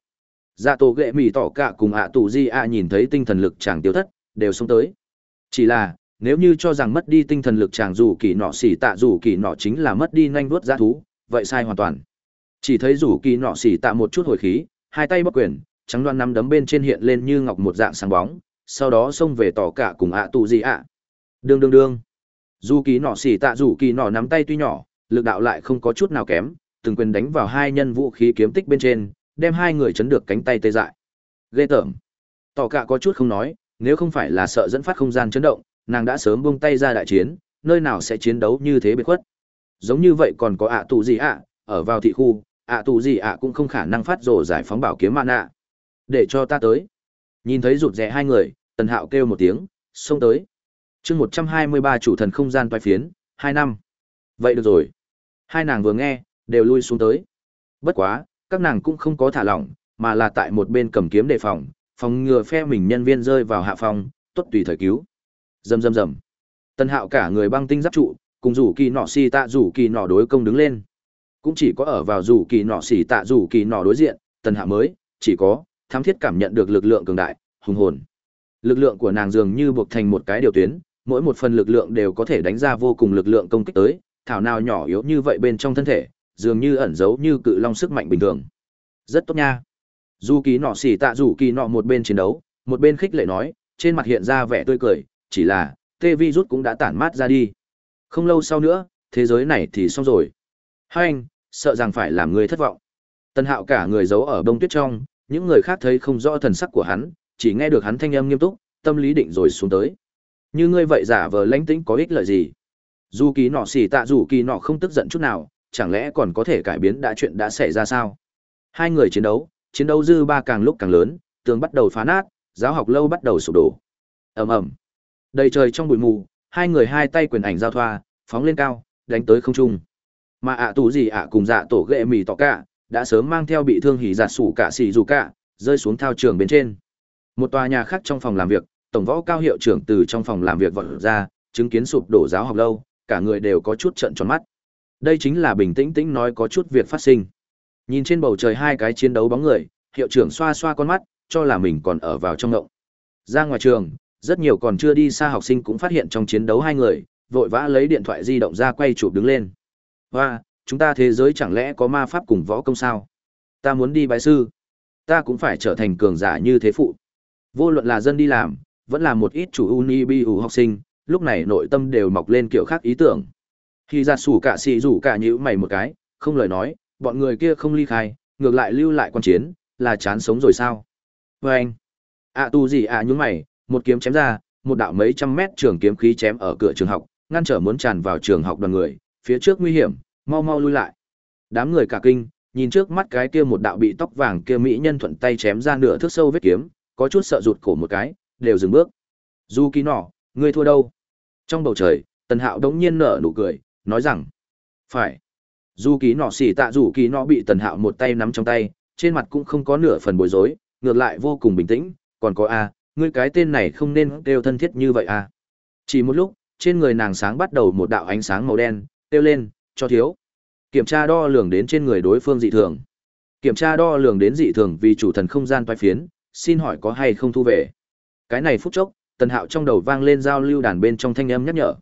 Dạ tổ ghệ mì tỏ cả cùng ạ tù di ạ nhìn thấy tinh thần lực chàng tiêu thất, đều xuống tới. Chỉ là, nếu như cho rằng mất đi tinh thần lực chàng dù kỳ nọ xỉ tạ dù kỳ nọ chính là mất đi nhanh vuốt giá thú, vậy sai hoàn toàn. Chỉ thấy dù kỳ nọ xỉ tạ một chút hồi khí, hai tay bắc quyền, trắng đoan nắm đấm bên trên hiện lên như ngọc một dạng sáng bóng, sau đó xông về tỏ cả cùng ạ tù di ạ. Đương đương đương. Dù kỳ nọ xỉ tạ dù kỳ nọ nắm tay tuy nhỏ, lực đạo lại không có chút nào kém, từng quyền đánh vào hai nhân vũ khí kiếm tích bên trên, đem hai người chấn được cánh tay tê dại. Ghê tởm. Tỏ cả có chút không nói, nếu không phải là sợ dẫn phát không gian chấn động, nàng đã sớm buông tay ra đại chiến, nơi nào sẽ chiến đấu như thế biệt khuất. Giống như vậy còn có ạ tù gì ạ, ở vào thị khu, ạ tù gì ạ cũng không khả năng phát rồ giải phóng bảo kiếm mạn ạ. Để cho ta tới. Nhìn thấy rụt rè hai người, Tần Hạo kêu một tiếng, xông tới chương 123 chủ thần không gian toái phiến, hai năm. Vậy được rồi. Hai nàng vừa nghe, đều lui xuống tới. Bất quá, các nàng cũng không có thả lỏng, mà là tại một bên cầm kiếm đề phòng, phòng ngừa phe mình nhân viên rơi vào hạ phòng, tốt tùy thời cứu. Rầm rầm rầm. Tân Hạo cả người băng tinh giáp trụ, cùng rủ kỳ nọ xì tạ rủ kỳ nọ đối công đứng lên. Cũng chỉ có ở vào rủ kỳ nọ xì tạ rủ kỳ nọ đối diện, Tân Hạo mới chỉ có thám thiết cảm nhận được lực lượng cường đại, hùng hồn. Lực lượng của nàng dường như buộc thành một cái điều tuyến, mỗi một phần lực lượng đều có thể đánh ra vô cùng lực lượng công kích tới, thảo nào nhỏ yếu như vậy bên trong thân thể, dường như ẩn giấu như cự long sức mạnh bình thường. Rất tốt nha. Dù kỳ nọ xỉ tạ dù kỳ nọ một bên chiến đấu, một bên khích lệ nói, trên mặt hiện ra vẻ tươi cười, chỉ là, tê vi rút cũng đã tản mát ra đi. Không lâu sau nữa, thế giới này thì xong rồi. Hai anh, sợ rằng phải làm người thất vọng. Tân hạo cả người giấu ở bông tuyết trong, những người khác thấy không rõ thần sắc của hắn, chỉ nghe được hắn thanh âm nghiêm túc, tâm lý định rồi xuống tới. Như ngươi vậy giả vờ lãnh tĩnh có ích lợi gì? Dù kỳ nọ xỉ tạ dù kỳ nọ không tức giận chút nào, chẳng lẽ còn có thể cải biến đã chuyện đã xảy ra sao? Hai người chiến đấu, chiến đấu dư ba càng lúc càng lớn, tường bắt đầu phá nát, giáo học lâu bắt đầu sụp đổ. Ầm ầm. Đầy trời trong bụi mù, hai người hai tay quyền ảnh giao thoa, phóng lên cao, đánh tới không trung. Mà ạ à gì ạ cùng dạ tổ ghệ mì tỏ cả, đã sớm mang theo bị thương hỉ giạt sủ cả xì dù cả, rơi xuống thao trường bên trên. Một tòa nhà khác trong phòng làm việc, tổng võ cao hiệu trưởng từ trong phòng làm việc vọt ra, chứng kiến sụp đổ giáo học lâu, cả người đều có chút trợn tròn mắt. Đây chính là bình tĩnh tĩnh nói có chút việc phát sinh. Nhìn trên bầu trời hai cái chiến đấu bóng người, hiệu trưởng xoa xoa con mắt, cho là mình còn ở vào trong ngộng. Ra ngoài trường, rất nhiều còn chưa đi xa học sinh cũng phát hiện trong chiến đấu hai người, vội vã lấy điện thoại di động ra quay chụp đứng lên. Hoa, chúng ta thế giới chẳng lẽ có ma pháp cùng võ công sao? Ta muốn đi bái sư. Ta cũng phải trở thành cường giả như thế phụ. Vô luận là dân đi làm, vẫn là một ít chủ uni bi học sinh, lúc này nội tâm đều mọc lên kiểu khác ý tưởng. Khi ra sủ cả xì rủ cả nhữ mày một cái, không lời nói, bọn người kia không ly khai, ngược lại lưu lại quan chiến, là chán sống rồi sao? Và anh, ạ tu gì ạ à nhúng mày, một kiếm chém ra, một đạo mấy trăm mét trường kiếm khí chém ở cửa trường học, ngăn trở muốn tràn vào trường học đoàn người, phía trước nguy hiểm, mau mau lui lại. Đám người cả kinh, nhìn trước mắt cái kia một đạo bị tóc vàng kia mỹ nhân thuận tay chém ra nửa thước sâu vết kiếm, có chút sợ rụt cổ một cái, đều dừng bước. Du Kỳ nọ, ngươi thua đâu? Trong bầu trời, Tần Hạo đống nhiên nở nụ cười, nói rằng, phải. Du Kỳ nọ xỉ tạ dù Kỳ nọ bị Tần Hạo một tay nắm trong tay, trên mặt cũng không có nửa phần bối rối, ngược lại vô cùng bình tĩnh, còn có a, ngươi cái tên này không nên kêu thân thiết như vậy a. Chỉ một lúc, trên người nàng sáng bắt đầu một đạo ánh sáng màu đen, kêu lên, cho thiếu. Kiểm tra đo lường đến trên người đối phương dị thường. Kiểm tra đo lường đến dị thường vì chủ thần không gian toái phiến, xin hỏi có hay không thu về. Cái này phút chốc, Tần Hạo trong đầu vang lên giao lưu đàn bên trong thanh âm nhắc nhở.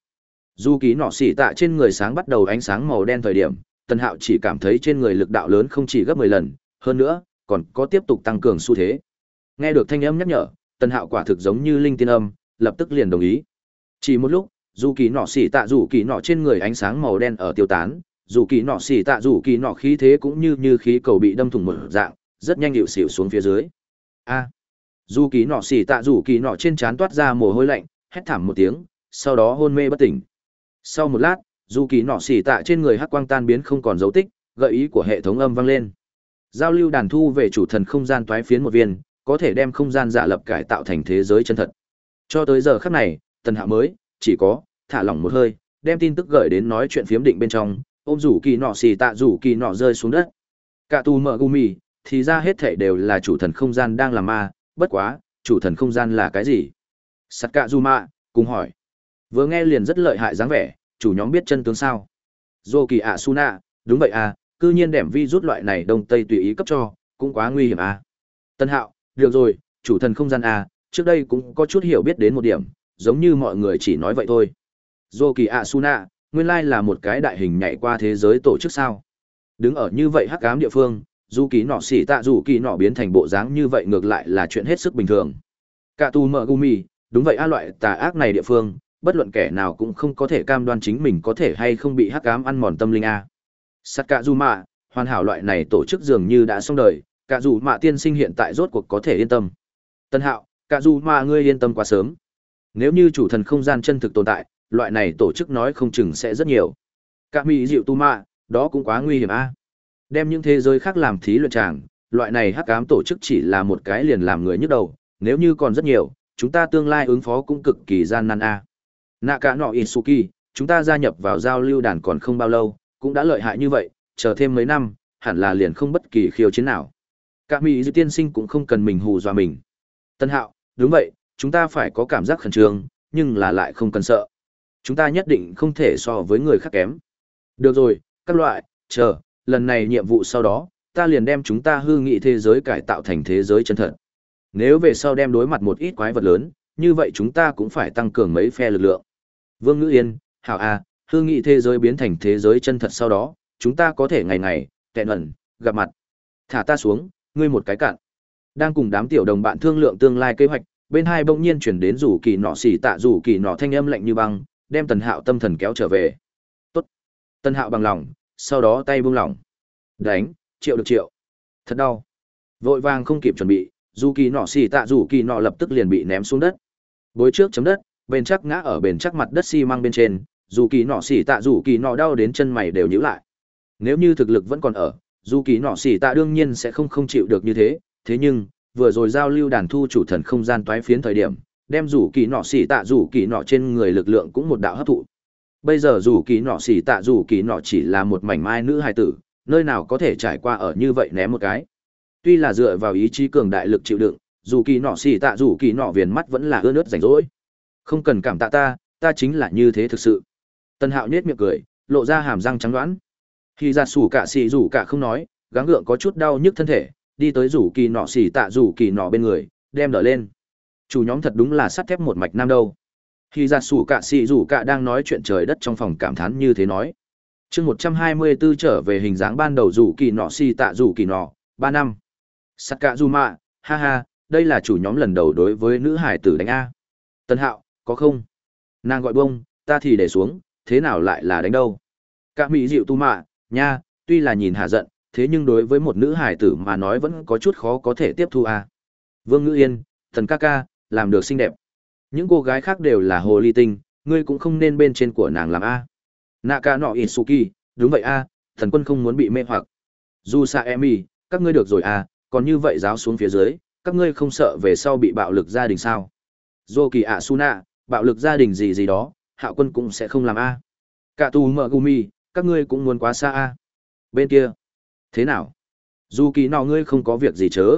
Du ký nọ xỉ tạ trên người sáng bắt đầu ánh sáng màu đen thời điểm, Tần Hạo chỉ cảm thấy trên người lực đạo lớn không chỉ gấp 10 lần, hơn nữa, còn có tiếp tục tăng cường xu thế. Nghe được thanh âm nhắc nhở, Tần Hạo quả thực giống như linh tiên âm, lập tức liền đồng ý. Chỉ một lúc, dù kỳ nọ xỉ tạ dù kỳ nọ trên người ánh sáng màu đen ở tiêu tán, dù kỳ nọ xỉ tạ dù kỳ nọ khí thế cũng như như khí cầu bị đâm thủng một dạng, rất nhanh hiệu xỉu xuống phía dưới. A dù kỳ nọ xỉ tạ dù kỳ nọ trên trán toát ra mồ hôi lạnh, hét thảm một tiếng, sau đó hôn mê bất tỉnh. Sau một lát, dù kỳ nọ xỉ tạ trên người hắc quang tan biến không còn dấu tích, gợi ý của hệ thống âm vang lên. Giao lưu đàn thu về chủ thần không gian toái phiến một viên, có thể đem không gian giả lập cải tạo thành thế giới chân thật. Cho tới giờ khắc này, tần hạ mới chỉ có thả lỏng một hơi, đem tin tức gửi đến nói chuyện phiếm định bên trong, ôm rủ kỳ nọ xì tạ rủ kỳ nọ rơi xuống đất. Cả tù mở gumi, thì ra hết thảy đều là chủ thần không gian đang làm ma, bất quá, chủ thần không gian là cái gì? Sắt cạ du mạ cùng hỏi. Vừa nghe liền rất lợi hại dáng vẻ, chủ nhóm biết chân tướng sao? Dô kỳ ạ Suna, đúng vậy à, cư nhiên đẻm vi rút loại này đông tây tùy ý cấp cho, cũng quá nguy hiểm à. Tân hạo, được rồi, chủ thần không gian à, trước đây cũng có chút hiểu biết đến một điểm, giống như mọi người chỉ nói vậy thôi. Dô kỳ ạ Suna, nguyên lai là một cái đại hình nhảy qua thế giới tổ chức sao. Đứng ở như vậy hắc ám địa phương, dù kỳ nọ xỉ tạ dù kỳ nọ biến thành bộ dáng như vậy ngược lại là chuyện hết sức bình thường. Cả tù mở gumi, đúng vậy a loại tà ác này địa phương, bất luận kẻ nào cũng không có thể cam đoan chính mình có thể hay không bị hắc ám ăn mòn tâm linh a. sắt cả dù mạ, hoàn hảo loại này tổ chức dường như đã xong đời, cả dù mạ tiên sinh hiện tại rốt cuộc có thể yên tâm. Tân hạo, cả dù mạ ngươi yên tâm quá sớm. Nếu như chủ thần không gian chân thực tồn tại, loại này tổ chức nói không chừng sẽ rất nhiều. Cả mỹ dịu tu mạ, đó cũng quá nguy hiểm a. Đem những thế giới khác làm thí luyện tràng, loại này hắc ám tổ chức chỉ là một cái liền làm người nhức đầu, nếu như còn rất nhiều, chúng ta tương lai ứng phó cũng cực kỳ gian nan a. Nạ cả nọ Isuki, chúng ta gia nhập vào giao lưu đàn còn không bao lâu, cũng đã lợi hại như vậy, chờ thêm mấy năm, hẳn là liền không bất kỳ khiêu chiến nào. Cả mỹ dư tiên sinh cũng không cần mình hù dọa mình. Tân hạo, đúng vậy, chúng ta phải có cảm giác khẩn trương, nhưng là lại không cần sợ. Chúng ta nhất định không thể so với người khác kém. Được rồi, các loại, chờ, lần này nhiệm vụ sau đó, ta liền đem chúng ta hư nghị thế giới cải tạo thành thế giới chân thật. Nếu về sau đem đối mặt một ít quái vật lớn, như vậy chúng ta cũng phải tăng cường mấy phe lực lượng. Vương Ngữ Yên, Hảo A, hư nghị thế giới biến thành thế giới chân thật sau đó, chúng ta có thể ngày ngày, tẹn ẩn, gặp mặt. Thả ta xuống, ngươi một cái cạn. Đang cùng đám tiểu đồng bạn thương lượng tương lai kế hoạch, bên hai bỗng nhiên chuyển đến rủ kỳ nọ xỉ tạ rủ kỳ nọ thanh âm lạnh như băng, đem tần hạo tâm thần kéo trở về. Tốt. Tần hạo bằng lòng, sau đó tay buông lỏng. Đánh, triệu được triệu. Thật đau. Vội vàng không kịp chuẩn bị, dù kỳ nọ xì tạ rủ kỳ nọ lập tức liền bị ném xuống đất. Bối trước chấm đất, bền chắc ngã ở bền chắc mặt đất xi măng bên trên, dù kỳ nọ xì tạ dù kỳ nọ đau đến chân mày đều nhíu lại. Nếu như thực lực vẫn còn ở, dù kỳ nọ xì tạ đương nhiên sẽ không không chịu được như thế, thế nhưng, vừa rồi giao lưu đàn thu chủ thần không gian toái phiến thời điểm, đem rủ kỳ nọ xì tạ rủ kỳ nọ trên người lực lượng cũng một đạo hấp thụ. Bây giờ rủ kỳ nọ xỉ tạ rủ kỳ nọ chỉ là một mảnh mai nữ hài tử, nơi nào có thể trải qua ở như vậy ném một cái. Tuy là dựa vào ý chí cường đại lực chịu đựng, dù kỳ nọ xỉ tạ rủ kỳ nọ viền mắt vẫn là ướt ướt rảnh rỗi. Không cần cảm tạ ta, ta chính là như thế thực sự. Tân Hạo nhết miệng cười, lộ ra hàm răng trắng đoãn Khi ra sủ cả xì rủ cả không nói, gắng gượng có chút đau nhức thân thể, đi tới rủ kỳ nọ xì tạ rủ kỳ nọ bên người, đem đỡ lên. Chủ nhóm thật đúng là sắt thép một mạch nam đâu. Khi ra sủ cả xì rủ cả đang nói chuyện trời đất trong phòng cảm thán như thế nói. chương 124 trở về hình dáng ban đầu rủ kỳ nọ xì tạ rủ kỳ nọ, 3 năm. Sắt cả dù mạ, ha ha, đây là chủ nhóm lần đầu đối với nữ hải tử đánh A. Tân Hạo, có không? Nàng gọi bông, ta thì để xuống, thế nào lại là đánh đâu? Cả mỹ dịu tu mạ, nha, tuy là nhìn hạ giận, thế nhưng đối với một nữ hải tử mà nói vẫn có chút khó có thể tiếp thu à. Vương Ngữ Yên, thần ca ca, làm được xinh đẹp những cô gái khác đều là hồ ly tinh, ngươi cũng không nên bên trên của nàng làm a. Nạ ca nọ ít suki đúng vậy a, thần quân không muốn bị mê hoặc. Dù xa em y các ngươi được rồi a, còn như vậy giáo xuống phía dưới, các ngươi không sợ về sau bị bạo lực gia đình sao? Dô kỳ ạ su nạ bạo lực gia đình gì gì đó hạo quân cũng sẽ không làm a. Cả tù mợ gumi các ngươi cũng muốn quá xa a. Bên kia, thế nào? Dù kỳ nọ ngươi không có việc gì chớ?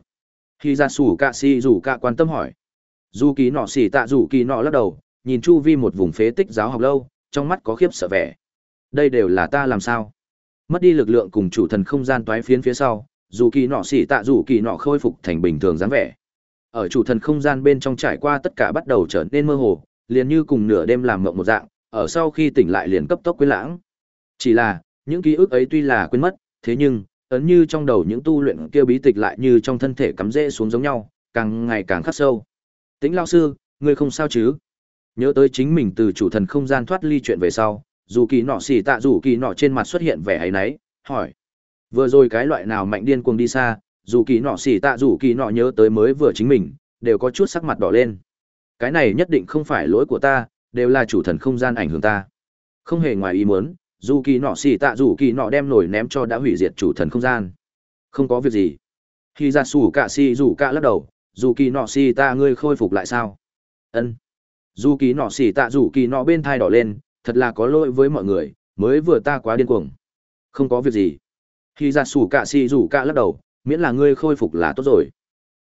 Khi ra sủ cạ si rủ cạ quan tâm hỏi dù kỳ nọ xỉ tạ rủ kỳ nọ lắc đầu, nhìn chu vi một vùng phế tích giáo học lâu, trong mắt có khiếp sợ vẻ. Đây đều là ta làm sao? Mất đi lực lượng cùng chủ thần không gian toái phiến phía sau, dù kỳ nọ xỉ tạ dù kỳ nọ khôi phục thành bình thường dáng vẻ. Ở chủ thần không gian bên trong trải qua tất cả bắt đầu trở nên mơ hồ, liền như cùng nửa đêm làm mộng một dạng, ở sau khi tỉnh lại liền cấp tốc quên lãng. Chỉ là, những ký ức ấy tuy là quên mất, thế nhưng, ấn như trong đầu những tu luyện kia bí tịch lại như trong thân thể cắm rễ xuống giống nhau, càng ngày càng khắc sâu tĩnh lao sư, ngươi không sao chứ? Nhớ tới chính mình từ chủ thần không gian thoát ly chuyện về sau, dù kỳ nọ xỉ tạ dù kỳ nọ trên mặt xuất hiện vẻ áy náy, hỏi. Vừa rồi cái loại nào mạnh điên cuồng đi xa, dù kỳ nọ xỉ tạ dù kỳ nọ nhớ tới mới vừa chính mình, đều có chút sắc mặt đỏ lên. Cái này nhất định không phải lỗi của ta, đều là chủ thần không gian ảnh hưởng ta. Không hề ngoài ý muốn, dù kỳ nọ xỉ tạ dù kỳ nọ đem nổi ném cho đã hủy diệt chủ thần không gian. Không có việc gì. Khi ra xù cạ xì dù cạ lắc đầu dù kỳ nọ xì tạ ngươi khôi phục lại sao? Ân. Dù kỳ nọ xì tạ, dù kỳ nọ bên thai đỏ lên, thật là có lỗi với mọi người, mới vừa ta quá điên cuồng. Không có việc gì. Khi ra xù cạ xì, dù cạ lắc đầu, miễn là ngươi khôi phục là tốt rồi.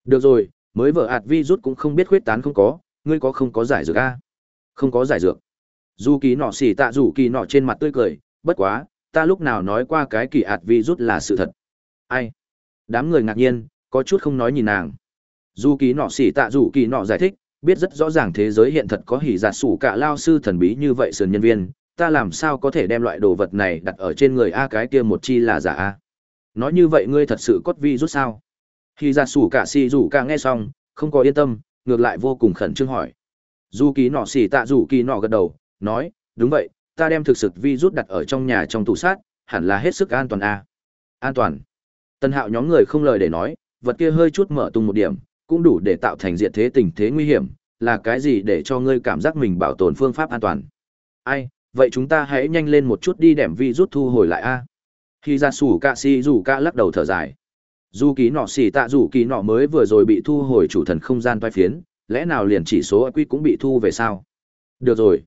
Được rồi, mới vợ ạt vi rút cũng không biết khuyết tán không có, ngươi có không có giải dược a không có giải dược. Dù kỳ nọ xì tạ, dù kỳ nọ trên mặt tươi cười, bất quá, ta lúc nào nói qua cái kỳ ạt vi rút là sự thật. Ai? Đám người ngạc nhiên, có chút không nói nhìn nàng dù kỳ nọ xỉ tạ dù kỳ nọ giải thích, biết rất rõ ràng thế giới hiện thật có hỉ giả sủ cả lao sư thần bí như vậy sườn nhân viên, ta làm sao có thể đem loại đồ vật này đặt ở trên người a cái kia một chi là giả a? Nói như vậy ngươi thật sự cốt vi rút sao? Khi giả sủ cả xì rủ cả nghe xong, không có yên tâm, ngược lại vô cùng khẩn trương hỏi. Dù kỳ nọ xỉ tạ dù kỳ nọ gật đầu, nói, đúng vậy, ta đem thực sự vi rút đặt ở trong nhà trong tủ sát, hẳn là hết sức an toàn a. An toàn. Tân hạo nhóm người không lời để nói, vật kia hơi chút mở tung một điểm cũng đủ để tạo thành diện thế tình thế nguy hiểm, là cái gì để cho ngươi cảm giác mình bảo tồn phương pháp an toàn. Ai, vậy chúng ta hãy nhanh lên một chút đi đẻm vi rút thu hồi lại a. Khi ra sủ cạ si rủ cạ lắc đầu thở dài. Dù ký nọ xỉ tạ dù ký nọ mới vừa rồi bị thu hồi chủ thần không gian toai phiến, lẽ nào liền chỉ số quy cũng bị thu về sao? Được rồi.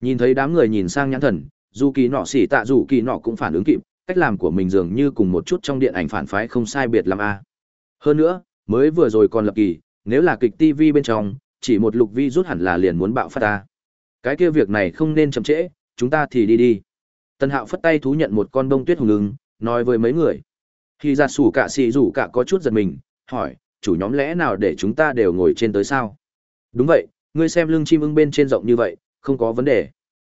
Nhìn thấy đám người nhìn sang nhãn thần, dù kỳ nọ xỉ tạ dù kỳ nọ cũng phản ứng kịp, cách làm của mình dường như cùng một chút trong điện ảnh phản phái không sai biệt lắm a. Hơn nữa, mới vừa rồi còn lập kỳ, nếu là kịch TV bên trong, chỉ một lục vi rút hẳn là liền muốn bạo phát ta. Cái kia việc này không nên chậm trễ, chúng ta thì đi đi. Tân Hạo phất tay thú nhận một con bông tuyết hùng ứng nói với mấy người. Khi ra sủ cả xì rủ cả có chút giật mình, hỏi, chủ nhóm lẽ nào để chúng ta đều ngồi trên tới sao? Đúng vậy, ngươi xem lưng chim ưng bên trên rộng như vậy, không có vấn đề.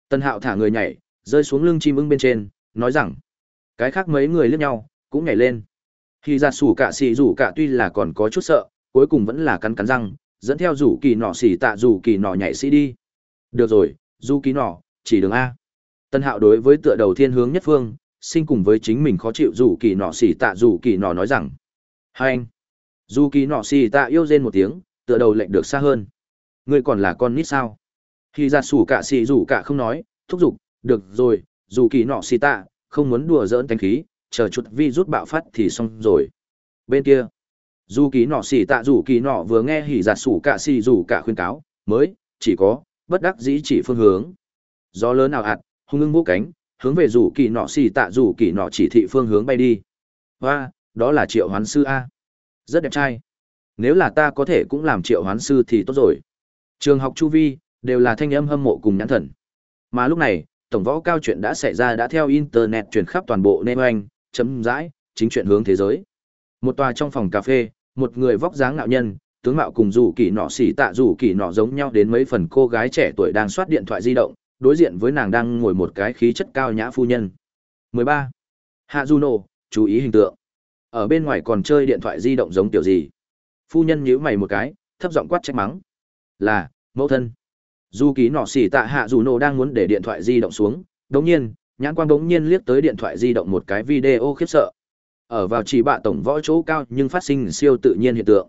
Tân Hạo thả người nhảy, rơi xuống lưng chim ưng bên trên, nói rằng, cái khác mấy người liếc nhau, cũng nhảy lên. Khi ra sủ cả xì rủ cả tuy là còn có chút sợ, cuối cùng vẫn là cắn cắn răng, dẫn theo rủ kỳ nọ xì tạ rủ kỳ nọ nhảy sĩ đi. Được rồi, du kỳ nọ, chỉ đường A. Tân hạo đối với tựa đầu thiên hướng nhất phương, sinh cùng với chính mình khó chịu rủ kỳ nọ xì tạ rủ kỳ nọ nói rằng. Hai anh. Du kỳ nọ xì tạ yêu rên một tiếng, tựa đầu lệnh được xa hơn. Ngươi còn là con nít sao? Khi ra sủ cả xì rủ cả không nói, thúc giục, được rồi, dù kỳ nọ xì tạ, không muốn đùa giỡn thanh khí, chờ chút vi rút bạo phát thì xong rồi. Bên kia, dù kỳ nọ xỉ tạ dù kỳ nọ vừa nghe hỉ giặt sủ cả xì dù cả khuyên cáo, mới, chỉ có, bất đắc dĩ chỉ phương hướng. Gió lớn nào ạt hung ưng vũ cánh, hướng về dù kỳ nọ xì tạ dù kỳ nọ chỉ thị phương hướng bay đi. Hoa, đó là triệu hoán sư A. Rất đẹp trai. Nếu là ta có thể cũng làm triệu hoán sư thì tốt rồi. Trường học chu vi, đều là thanh âm hâm mộ cùng nhãn thần. Mà lúc này, tổng võ cao chuyện đã xảy ra đã theo internet truyền khắp toàn bộ nên oanh, chấm dãi, chính chuyện hướng thế giới. Một tòa trong phòng cà phê, một người vóc dáng nạo nhân, tướng mạo cùng dù kỳ nọ xỉ tạ dù kỳ nọ giống nhau đến mấy phần cô gái trẻ tuổi đang soát điện thoại di động, đối diện với nàng đang ngồi một cái khí chất cao nhã phu nhân. 13. Hạ Juno, chú ý hình tượng. Ở bên ngoài còn chơi điện thoại di động giống tiểu gì? Phu nhân nhíu mày một cái, thấp giọng quát trách mắng. Là, mẫu thân. Dù ký nọ xỉ tạ hạ Juno đang muốn để điện thoại di động xuống, đồng nhiên, nhãn quang đống nhiên liếc tới điện thoại di động một cái video khiếp sợ. Ở vào chỉ bạ tổng võ chỗ cao nhưng phát sinh siêu tự nhiên hiện tượng.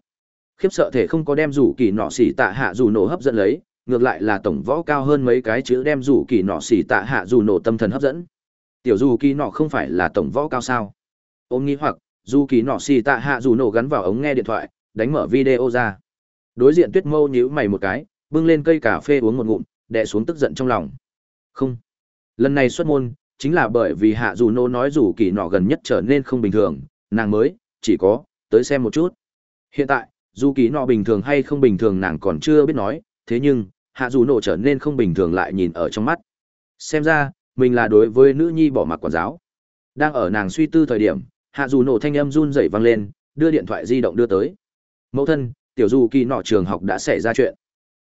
Khiếp sợ thể không có đem rủ kỳ nọ xỉ tạ hạ dù nổ hấp dẫn lấy, ngược lại là tổng võ cao hơn mấy cái chữ đem rủ kỳ nọ xỉ tạ hạ dù nổ tâm thần hấp dẫn. Tiểu dù kỳ nọ không phải là tổng võ cao sao? Ôm nghĩ hoặc dù kỳ nọ xỉ tạ hạ dù nổ gắn vào ống nghe điện thoại, đánh mở video ra. Đối diện tuyết mâu nhíu mày một cái, bưng lên cây cà phê uống một ngụm, đè xuống tức giận trong lòng. Không. Lần này xuất môn chính là bởi vì hạ dù nô nói dù kỳ nọ gần nhất trở nên không bình thường, nàng mới, chỉ có, tới xem một chút. Hiện tại, dù kỳ nọ bình thường hay không bình thường nàng còn chưa biết nói, thế nhưng, hạ dù nổ trở nên không bình thường lại nhìn ở trong mắt. Xem ra, mình là đối với nữ nhi bỏ mặc quản giáo. Đang ở nàng suy tư thời điểm, hạ dù nổ thanh âm run rẩy vang lên, đưa điện thoại di động đưa tới. Mẫu thân, tiểu dù kỳ nọ trường học đã xảy ra chuyện.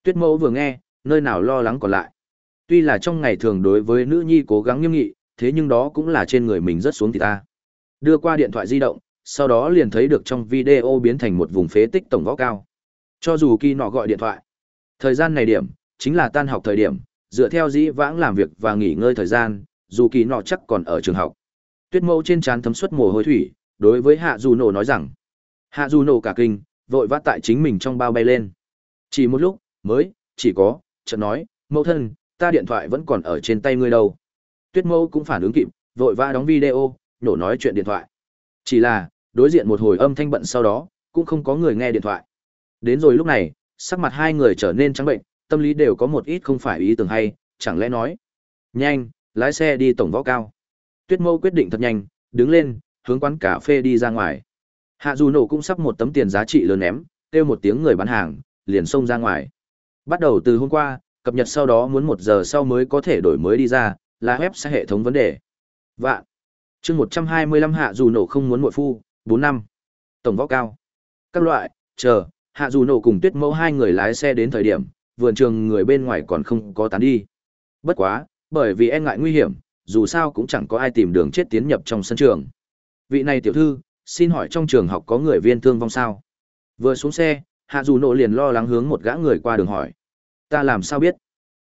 Tuyết mẫu vừa nghe, nơi nào lo lắng còn lại tuy là trong ngày thường đối với nữ nhi cố gắng nghiêm nghị thế nhưng đó cũng là trên người mình rất xuống thì ta đưa qua điện thoại di động sau đó liền thấy được trong video biến thành một vùng phế tích tổng võ cao cho dù kỳ nọ gọi điện thoại Thời gian này điểm, chính là tan học thời điểm, dựa theo dĩ vãng làm việc và nghỉ ngơi thời gian, dù kỳ nọ chắc còn ở trường học. Tuyết mẫu trên trán thấm suất mồ hôi thủy, đối với hạ dù nổ nói rằng. Hạ dù nổ cả kinh, vội vã tại chính mình trong bao bay lên. Chỉ một lúc, mới, chỉ có, chợt nói, mẫu thân, ta điện thoại vẫn còn ở trên tay ngươi đâu. Tuyết mẫu cũng phản ứng kịp, vội vã đóng video, nổ nói chuyện điện thoại. Chỉ là, đối diện một hồi âm thanh bận sau đó, cũng không có người nghe điện thoại. Đến rồi lúc này, sắc mặt hai người trở nên trắng bệnh, tâm lý đều có một ít không phải ý tưởng hay, chẳng lẽ nói. Nhanh, lái xe đi tổng võ cao. Tuyết mâu quyết định thật nhanh, đứng lên, hướng quán cà phê đi ra ngoài. Hạ dù nổ cũng sắp một tấm tiền giá trị lớn ném, kêu một tiếng người bán hàng, liền xông ra ngoài. Bắt đầu từ hôm qua, cập nhật sau đó muốn một giờ sau mới có thể đổi mới đi ra, là web sẽ hệ thống vấn đề. Vạn. chương 125 hạ dù nổ không muốn muội phu, 4 năm. Tổng võ cao. Các loại, chờ, hạ dù nổ cùng tuyết mẫu hai người lái xe đến thời điểm vườn trường người bên ngoài còn không có tán đi bất quá bởi vì e ngại nguy hiểm dù sao cũng chẳng có ai tìm đường chết tiến nhập trong sân trường vị này tiểu thư xin hỏi trong trường học có người viên thương vong sao vừa xuống xe hạ dù nổ liền lo lắng hướng một gã người qua đường hỏi ta làm sao biết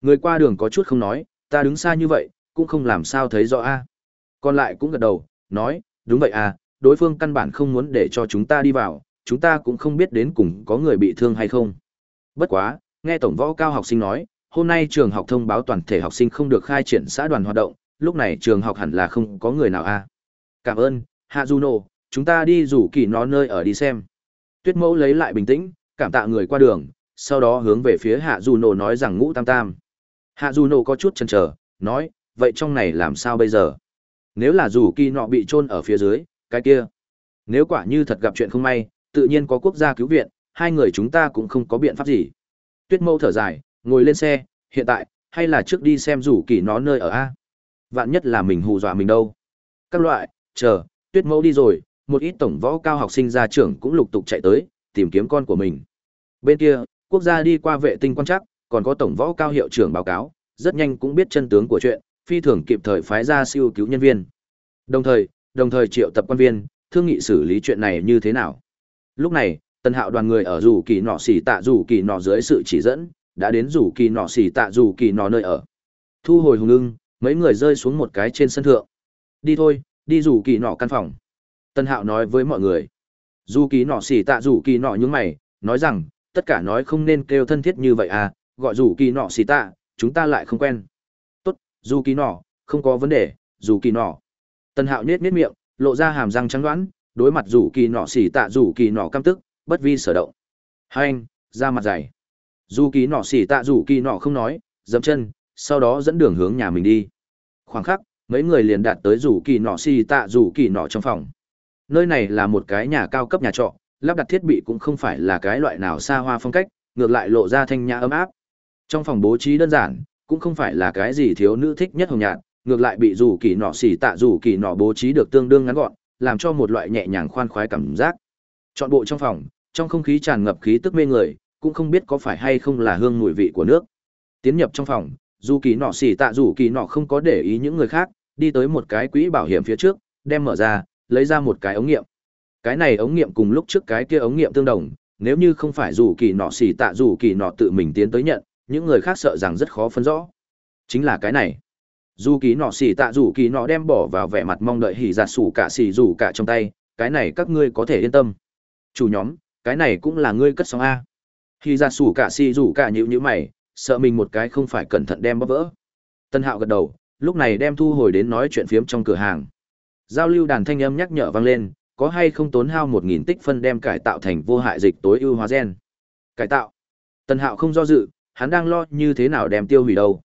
người qua đường có chút không nói ta đứng xa như vậy cũng không làm sao thấy rõ a còn lại cũng gật đầu nói đúng vậy à đối phương căn bản không muốn để cho chúng ta đi vào chúng ta cũng không biết đến cùng có người bị thương hay không. Bất quá, nghe tổng võ cao học sinh nói, hôm nay trường học thông báo toàn thể học sinh không được khai triển xã đoàn hoạt động, lúc này trường học hẳn là không có người nào a. Cảm ơn, Hạ Juno, chúng ta đi rủ kỳ nó nơi ở đi xem. Tuyết mẫu lấy lại bình tĩnh, cảm tạ người qua đường, sau đó hướng về phía Hạ Juno nói rằng ngũ tam tam. Hạ Juno có chút chần chờ, nói, vậy trong này làm sao bây giờ? Nếu là rủ kỳ nọ bị chôn ở phía dưới, cái kia. Nếu quả như thật gặp chuyện không may, tự nhiên có quốc gia cứu viện, hai người chúng ta cũng không có biện pháp gì. Tuyết mâu thở dài, ngồi lên xe, hiện tại, hay là trước đi xem rủ kỳ nó nơi ở A. Vạn nhất là mình hù dọa mình đâu. Các loại, chờ, tuyết Mẫu đi rồi, một ít tổng võ cao học sinh ra trưởng cũng lục tục chạy tới, tìm kiếm con của mình. Bên kia, quốc gia đi qua vệ tinh quan chắc, còn có tổng võ cao hiệu trưởng báo cáo, rất nhanh cũng biết chân tướng của chuyện, phi thường kịp thời phái ra siêu cứu nhân viên. Đồng thời, đồng thời triệu tập quan viên, thương nghị xử lý chuyện này như thế nào. Lúc này, tần hạo đoàn người ở rủ kỳ nọ xỉ tạ rủ kỳ nọ dưới sự chỉ dẫn, đã đến rủ kỳ nọ xỉ tạ rủ kỳ nọ nơi ở. Thu hồi hùng ưng, mấy người rơi xuống một cái trên sân thượng. Đi thôi, đi rủ kỳ nọ căn phòng. Tần hạo nói với mọi người. Dù kỳ nọ xỉ tạ rủ kỳ nọ những mày, nói rằng, tất cả nói không nên kêu thân thiết như vậy à, gọi dù kỳ nọ xì tạ, chúng ta lại không quen. Tốt, dù kỳ nọ, không có vấn đề, dù kỳ nọ. Tần hạo nết nết miệng, lộ ra hàm răng trắng đoãn đối mặt dù kỳ nọ xì tạ dù kỳ nọ căm tức bất vi sở động hai anh ra mặt dày dù kỳ nọ xì tạ dù kỳ nọ không nói dậm chân sau đó dẫn đường hướng nhà mình đi khoảng khắc mấy người liền đạt tới rủ kỳ nọ xì tạ rủ kỳ nọ trong phòng nơi này là một cái nhà cao cấp nhà trọ lắp đặt thiết bị cũng không phải là cái loại nào xa hoa phong cách ngược lại lộ ra thanh nhã ấm áp trong phòng bố trí đơn giản cũng không phải là cái gì thiếu nữ thích nhất hồng nhạt ngược lại bị dù kỳ nọ xỉ tạ dù kỳ nọ bố trí được tương đương ngắn gọn làm cho một loại nhẹ nhàng khoan khoái cảm giác. Chọn bộ trong phòng, trong không khí tràn ngập khí tức mê người, cũng không biết có phải hay không là hương mùi vị của nước. Tiến nhập trong phòng, dù kỳ nọ xỉ tạ dù kỳ nọ không có để ý những người khác, đi tới một cái quỹ bảo hiểm phía trước, đem mở ra, lấy ra một cái ống nghiệm. Cái này ống nghiệm cùng lúc trước cái kia ống nghiệm tương đồng, nếu như không phải dù kỳ nọ xì tạ dù kỳ nọ tự mình tiến tới nhận, những người khác sợ rằng rất khó phân rõ. Chính là cái này dù kỳ nọ xì tạ dù kỳ nọ đem bỏ vào vẻ mặt mong đợi hỉ giặt sủ cả xì dù cả trong tay cái này các ngươi có thể yên tâm chủ nhóm cái này cũng là ngươi cất sóng a hỉ giặt sủ cả xì dù cả nhữ nhữ mày sợ mình một cái không phải cẩn thận đem bóp vỡ. Tân Hạo gật đầu, lúc này đem thu hồi đến nói chuyện phiếm trong cửa hàng. Giao lưu đàn thanh âm nhắc nhở vang lên, có hay không tốn hao một nghìn tích phân đem cải tạo thành vô hại dịch tối ưu hóa gen. Cải tạo. tần Hạo không do dự, hắn đang lo như thế nào đem tiêu hủy đâu.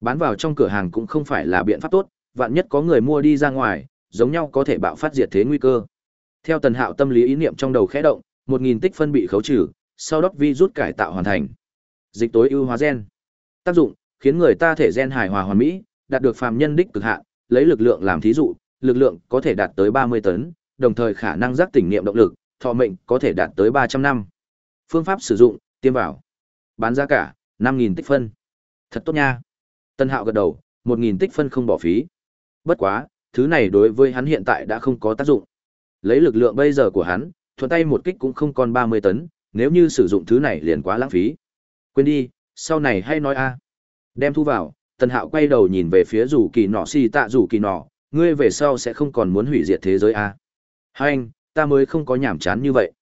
Bán vào trong cửa hàng cũng không phải là biện pháp tốt, vạn nhất có người mua đi ra ngoài, giống nhau có thể bạo phát diệt thế nguy cơ. Theo Tần Hạo tâm lý ý niệm trong đầu khẽ động, một nghìn tích phân bị khấu trừ, sau đó vi rút cải tạo hoàn thành. Dịch tối ưu hóa gen. Tác dụng: khiến người ta thể gen hài hòa hoàn mỹ, đạt được phàm nhân đích cực hạn, lấy lực lượng làm thí dụ, lực lượng có thể đạt tới 30 tấn, đồng thời khả năng giác tỉnh niệm động lực, thọ mệnh có thể đạt tới 300 năm. Phương pháp sử dụng: tiêm vào. Bán giá cả: 5000 tích phân. Thật tốt nha. Tân Hạo gật đầu, 1000 tích phân không bỏ phí. Bất quá, thứ này đối với hắn hiện tại đã không có tác dụng. Lấy lực lượng bây giờ của hắn, thuận tay một kích cũng không còn 30 tấn, nếu như sử dụng thứ này liền quá lãng phí. Quên đi, sau này hay nói a. Đem thu vào, tân Hạo quay đầu nhìn về phía rủ kỳ nọ si tạ rủ kỳ nọ, ngươi về sau sẽ không còn muốn hủy diệt thế giới a. Hai anh, ta mới không có nhảm chán như vậy.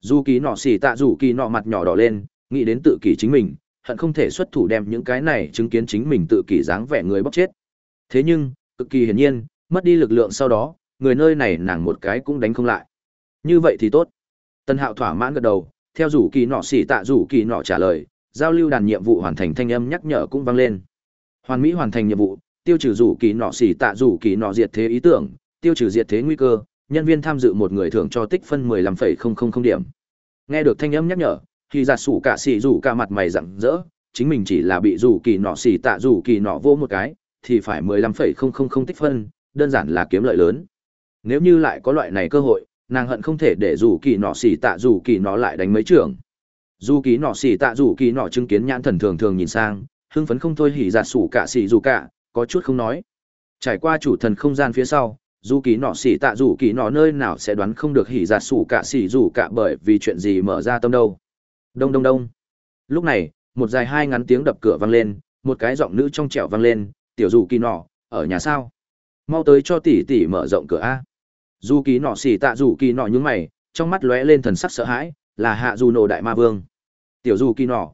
Dù kỳ nọ xỉ tạ dù kỳ nọ mặt nhỏ đỏ lên, nghĩ đến tự kỷ chính mình, hận không thể xuất thủ đem những cái này chứng kiến chính mình tự kỷ dáng vẻ người bóc chết. Thế nhưng, cực kỳ hiển nhiên, mất đi lực lượng sau đó, người nơi này nàng một cái cũng đánh không lại. Như vậy thì tốt. Tân Hạo thỏa mãn gật đầu, theo rủ kỳ nọ xỉ tạ rủ kỳ nọ trả lời, giao lưu đàn nhiệm vụ hoàn thành thanh âm nhắc nhở cũng vang lên. Hoàn mỹ hoàn thành nhiệm vụ, tiêu trừ rủ kỳ nọ xỉ tạ rủ kỳ nọ diệt thế ý tưởng, tiêu trừ diệt thế nguy cơ, nhân viên tham dự một người thưởng cho tích phân 15,000 điểm. Nghe được thanh âm nhắc nhở, thì giả sủ cả xì rủ cả mặt mày rạng rỡ, chính mình chỉ là bị rủ kỳ nọ xì tạ rủ kỳ nọ vô một cái, thì phải 15,000 tích phân, đơn giản là kiếm lợi lớn. Nếu như lại có loại này cơ hội, nàng hận không thể để rủ kỳ nọ xì tạ rủ kỳ nọ lại đánh mấy trưởng. Dù kỳ nọ xì tạ rủ kỳ nọ chứng kiến nhãn thần thường thường nhìn sang, hưng phấn không thôi hỉ giả sủ cả xì rủ cả, có chút không nói. Trải qua chủ thần không gian phía sau, dù kỳ nọ xỉ tạ dù kỳ nọ nơi nào sẽ đoán không được hỉ dạ giặt sủ cả xỉ dù cả bởi vì chuyện gì mở ra tâm đâu. Đông đông đông. Lúc này, một dài hai ngắn tiếng đập cửa vang lên, một cái giọng nữ trong trẻo vang lên, "Tiểu dù kỳ nọ, ở nhà sao? Mau tới cho tỷ tỷ mở rộng cửa a." Dù kỳ nọ xỉ tạ dù kỳ nọ nhún mày, trong mắt lóe lên thần sắc sợ hãi, là hạ dù nổ đại ma vương. Tiểu dù kỳ nọ.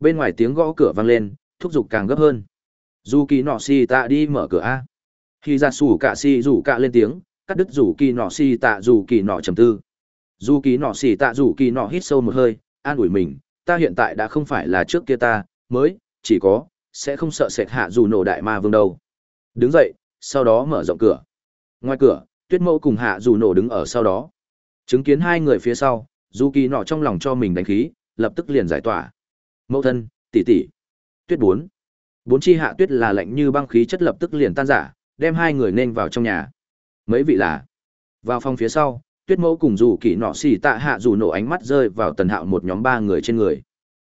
Bên ngoài tiếng gõ cửa vang lên, thúc giục càng gấp hơn. Dù kỳ nọ xỉ tạ đi mở cửa a. Khi ra sủ cả xì rủ cả lên tiếng, cắt đứt rủ kỳ nọ xì tạ rủ kỳ nọ trầm tư. Dù kỳ nọ xì tạ rủ kỳ nọ hít sâu một hơi, an ủi mình, ta hiện tại đã không phải là trước kia ta, mới, chỉ có, sẽ không sợ sệt hạ dù nổ đại ma vương đâu. Đứng dậy, sau đó mở rộng cửa. Ngoài cửa, tuyết mẫu cùng hạ dù nổ đứng ở sau đó. Chứng kiến hai người phía sau, dù kỳ nọ trong lòng cho mình đánh khí, lập tức liền giải tỏa. Mẫu thân, tỷ tỷ. Tuyết bốn. Bốn chi hạ tuyết là lạnh như băng khí chất lập tức liền tan giả, đem hai người nên vào trong nhà. Mấy vị là. Vào phòng phía sau, tuyết mẫu cùng dù kỳ nọ xì tạ hạ dù nổ ánh mắt rơi vào tần hạo một nhóm ba người trên người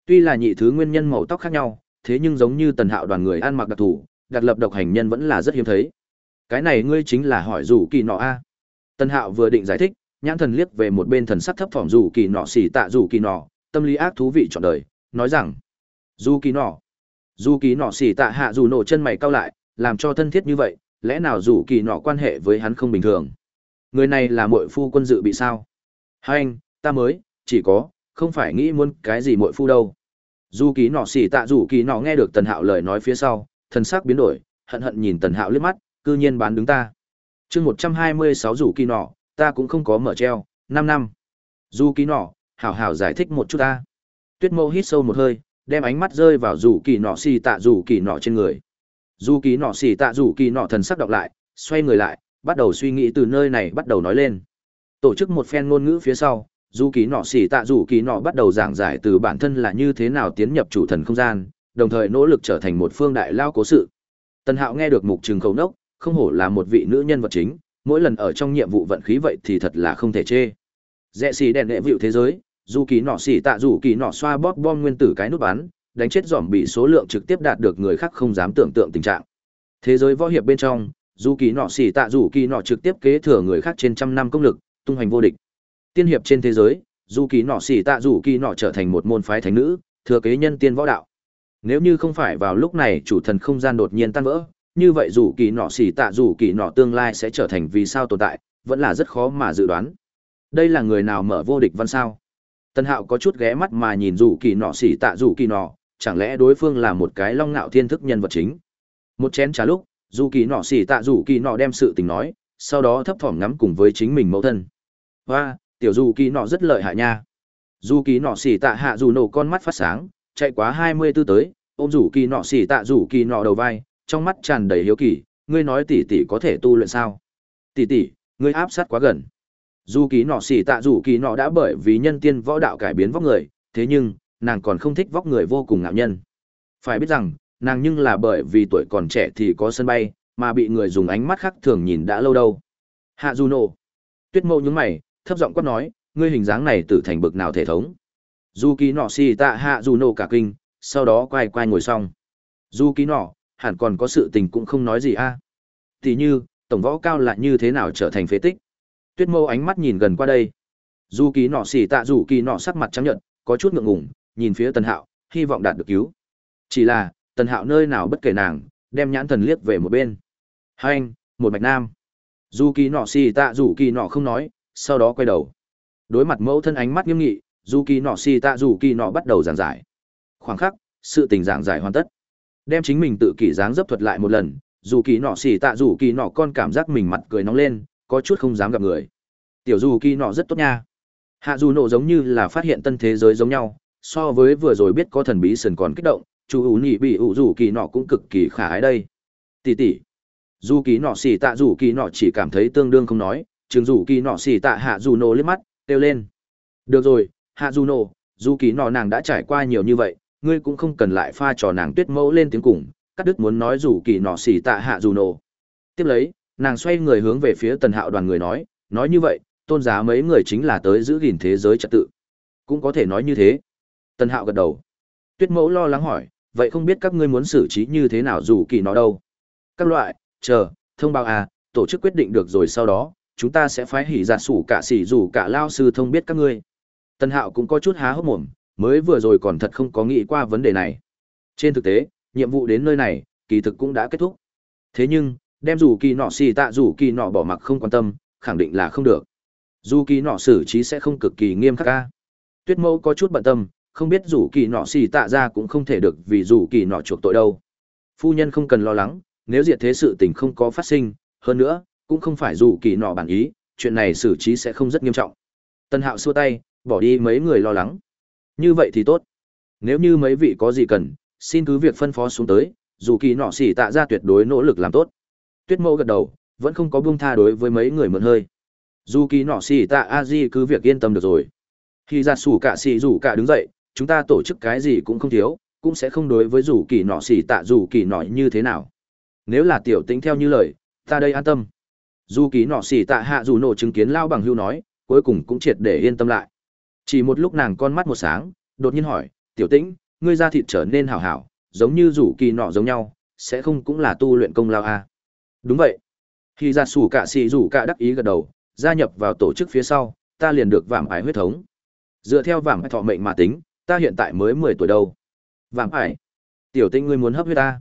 tuy là nhị thứ nguyên nhân màu tóc khác nhau thế nhưng giống như tần hạo đoàn người ăn mặc đặc thù đặc lập độc hành nhân vẫn là rất hiếm thấy cái này ngươi chính là hỏi dù kỳ nọ a tần hạo vừa định giải thích nhãn thần liếc về một bên thần sắc thấp thỏm dù kỳ nọ xì tạ dù kỳ nọ tâm lý ác thú vị trọn đời nói rằng dù kỳ nọ dù kỳ nọ xì tạ hạ dù nổ chân mày cao lại làm cho thân thiết như vậy lẽ nào rủ kỳ nọ quan hệ với hắn không bình thường? Người này là mội phu quân dự bị sao? Hai anh, ta mới, chỉ có, không phải nghĩ muốn cái gì mội phu đâu. Dù ký nọ xỉ tạ dù kỳ nọ nghe được tần hạo lời nói phía sau, thần sắc biến đổi, hận hận nhìn tần hạo liếc mắt, cư nhiên bán đứng ta. Chương một trăm hai mươi sáu dù kỳ nọ, ta cũng không có mở treo, năm năm. Dù ký nọ, hảo hảo giải thích một chút ta. Tuyết mâu hít sâu một hơi, đem ánh mắt rơi vào dù kỳ nọ xì tạ dù kỳ nọ trên người dù kỳ nọ xì tạ dù kỳ nọ thần sắc đọc lại xoay người lại bắt đầu suy nghĩ từ nơi này bắt đầu nói lên. Tổ chức một phen ngôn ngữ phía sau, dù kỳ nọ xỉ tạ dù kỳ nọ bắt đầu giảng giải từ bản thân là như thế nào tiến nhập chủ thần không gian, đồng thời nỗ lực trở thành một phương đại lao cố sự. Tần Hạo nghe được mục trừng khẩu nốc, không hổ là một vị nữ nhân vật chính, mỗi lần ở trong nhiệm vụ vận khí vậy thì thật là không thể chê. Rẽ xì đèn đệ vịu thế giới, dù kỳ nọ xỉ tạ dù kỳ nọ xoa bóp bom nguyên tử cái nút bắn, đánh chết dòm bị số lượng trực tiếp đạt được người khác không dám tưởng tượng tình trạng. Thế giới võ hiệp bên trong, dù kỳ nọ xỉ tạ dù kỳ nọ trực tiếp kế thừa người khác trên trăm năm công lực tung hoành vô địch. Tiên hiệp trên thế giới dù kỳ nọ xỉ tạ dù kỳ nọ trở thành một môn phái thánh nữ thừa kế nhân tiên võ đạo. Nếu như không phải vào lúc này chủ thần không gian đột nhiên tan vỡ như vậy dù kỳ nọ xỉ tạ dù kỳ nọ tương lai sẽ trở thành vì sao tồn tại vẫn là rất khó mà dự đoán. Đây là người nào mở vô địch văn sao? Tân hạo có chút ghé mắt mà nhìn dù kỳ nọ xỉ tạ dù kỳ nọ chẳng lẽ đối phương là một cái long ngạo thiên thức nhân vật chính? Một chén trà lúc, dù kỳ nọ xỉ tạ dù kỳ nọ đem sự tình nói, sau đó thấp thỏm ngắm cùng với chính mình mẫu thân. Và tiểu dù kỳ nọ rất lợi hại nha. Dù kỳ nọ xỉ tạ hạ dù nổ con mắt phát sáng, chạy quá hai mươi tư tới, ôm rủ kỳ nọ xỉ tạ rủ kỳ nọ đầu vai, trong mắt tràn đầy hiếu kỳ, ngươi nói tỷ tỷ có thể tu luyện sao? Tỷ tỷ, ngươi áp sát quá gần. Dù kỳ nọ xỉ tạ rủ kỳ nọ đã bởi vì nhân tiên võ đạo cải biến vóc người, thế nhưng nàng còn không thích vóc người vô cùng ngạo nhân. Phải biết rằng, nàng nhưng là bởi vì tuổi còn trẻ thì có sân bay, mà bị người dùng ánh mắt khác thường nhìn đã lâu đâu. Hạ du tuyết mâu nhướng mày, thấp giọng quát nói, ngươi hình dáng này tự thành bực nào thể thống? Dù kỳ nọ xì tạ hạ Juno cả kinh, sau đó quay quay ngồi xong. Dù kỳ nọ hẳn còn có sự tình cũng không nói gì a. À. như, tổng võ cao lại như thế nào trở thành phế tích? Tuyết mâu ánh mắt nhìn gần qua đây. Dù kỳ nọ xì tạ dù kỳ nọ sắc mặt trắng nhận có chút ngượng ngùng nhìn phía tần hạo, hy vọng đạt được cứu. Chỉ là, tần hạo nơi nào bất kể nàng, đem nhãn thần liếc về một bên. Hai anh, một mạch nam. Dù kỳ nọ xì tạ, dù kỳ nọ không nói, sau đó quay đầu. Đối mặt mẫu thân ánh mắt nghiêm nghị, dù kỳ nọ xì tạ, dù kỳ nọ bắt đầu giảng giải. Khoảng khắc, sự tình giảng giải hoàn tất. Đem chính mình tự kỷ dáng dấp thuật lại một lần, dù kỳ nọ xì tạ, dù kỳ nọ con cảm giác mình mặt cười nóng lên, có chút không dám gặp người. Tiểu dù kỳ nọ rất tốt nha. Hạ dù nộ giống như là phát hiện tân thế giới giống nhau so với vừa rồi biết có thần bí sần còn kích động, chú ủ nhị bị ủ dù kỳ nọ cũng cực kỳ khả ái đây. Tỉ tỉ, dù kỳ nọ xì tạ dù kỳ nọ chỉ cảm thấy tương đương không nói, chừng dù kỳ nọ xì tạ hạ dù nổ liếc mắt, kêu lên. Được rồi, hạ dù nổ dù kỳ nọ nàng đã trải qua nhiều như vậy, ngươi cũng không cần lại pha trò nàng tuyết mẫu lên tiếng cùng, cắt đứt muốn nói dù kỳ nọ xì tạ hạ dù nổ tiếp lấy, nàng xoay người hướng về phía tần hạo đoàn người nói nói như vậy, tôn giá mấy người chính là tới giữ gìn thế giới trật tự. Cũng có thể nói như thế tần hạo gật đầu. Tuyết mẫu lo lắng hỏi, vậy không biết các ngươi muốn xử trí như thế nào dù kỳ nó đâu? Các loại, chờ, thông báo à tổ chức quyết định được rồi sau đó, chúng ta sẽ phái hỉ giả sủ cả sĩ dù cả lao sư thông biết các ngươi. Tần hạo cũng có chút há hốc mồm, mới vừa rồi còn thật không có nghĩ qua vấn đề này. Trên thực tế, nhiệm vụ đến nơi này, kỳ thực cũng đã kết thúc. Thế nhưng, đem dù kỳ nọ xì tạ dù kỳ nọ bỏ mặc không quan tâm, khẳng định là không được. Dù kỳ nọ xử trí sẽ không cực kỳ nghiêm khắc ca. Tuyết mẫu có chút bận tâm không biết rủ kỳ nọ xì tạ ra cũng không thể được vì rủ kỳ nọ chuộc tội đâu. Phu nhân không cần lo lắng, nếu diệt thế sự tình không có phát sinh, hơn nữa, cũng không phải rủ kỳ nọ bản ý, chuyện này xử trí sẽ không rất nghiêm trọng. Tân hạo xua tay, bỏ đi mấy người lo lắng. Như vậy thì tốt. Nếu như mấy vị có gì cần, xin cứ việc phân phó xuống tới dù kỳ nọ xỉ tạ ra tuyệt đối nỗ lực làm tốt. Tuyết mẫu gật đầu, vẫn không có buông tha đối với mấy người mượn hơi. Dù kỳ nọ xỉ tạ a di cứ việc yên tâm được rồi. Khi ra sủ cả xỉ rủ cả đứng dậy chúng ta tổ chức cái gì cũng không thiếu, cũng sẽ không đối với dù kỳ nọ xỉ tạ dù kỳ nọ như thế nào. Nếu là tiểu tính theo như lời, ta đây an tâm. Dù kỳ nọ xỉ tạ hạ dù nổ chứng kiến lao bằng hưu nói, cuối cùng cũng triệt để yên tâm lại. Chỉ một lúc nàng con mắt một sáng, đột nhiên hỏi, tiểu tĩnh, ngươi ra thịt trở nên hảo hảo, giống như rủ kỳ nọ giống nhau, sẽ không cũng là tu luyện công lao à. đúng vậy. Khi ra sủ cả xì rủ cả đắc ý gật đầu, gia nhập vào tổ chức phía sau, ta liền được vảm ái huyết thống. Dựa theo vảm thọ mệnh mà tính ta hiện tại mới mười tuổi đâu. Vàng ải. Tiểu tinh ngươi muốn hấp huyết ta.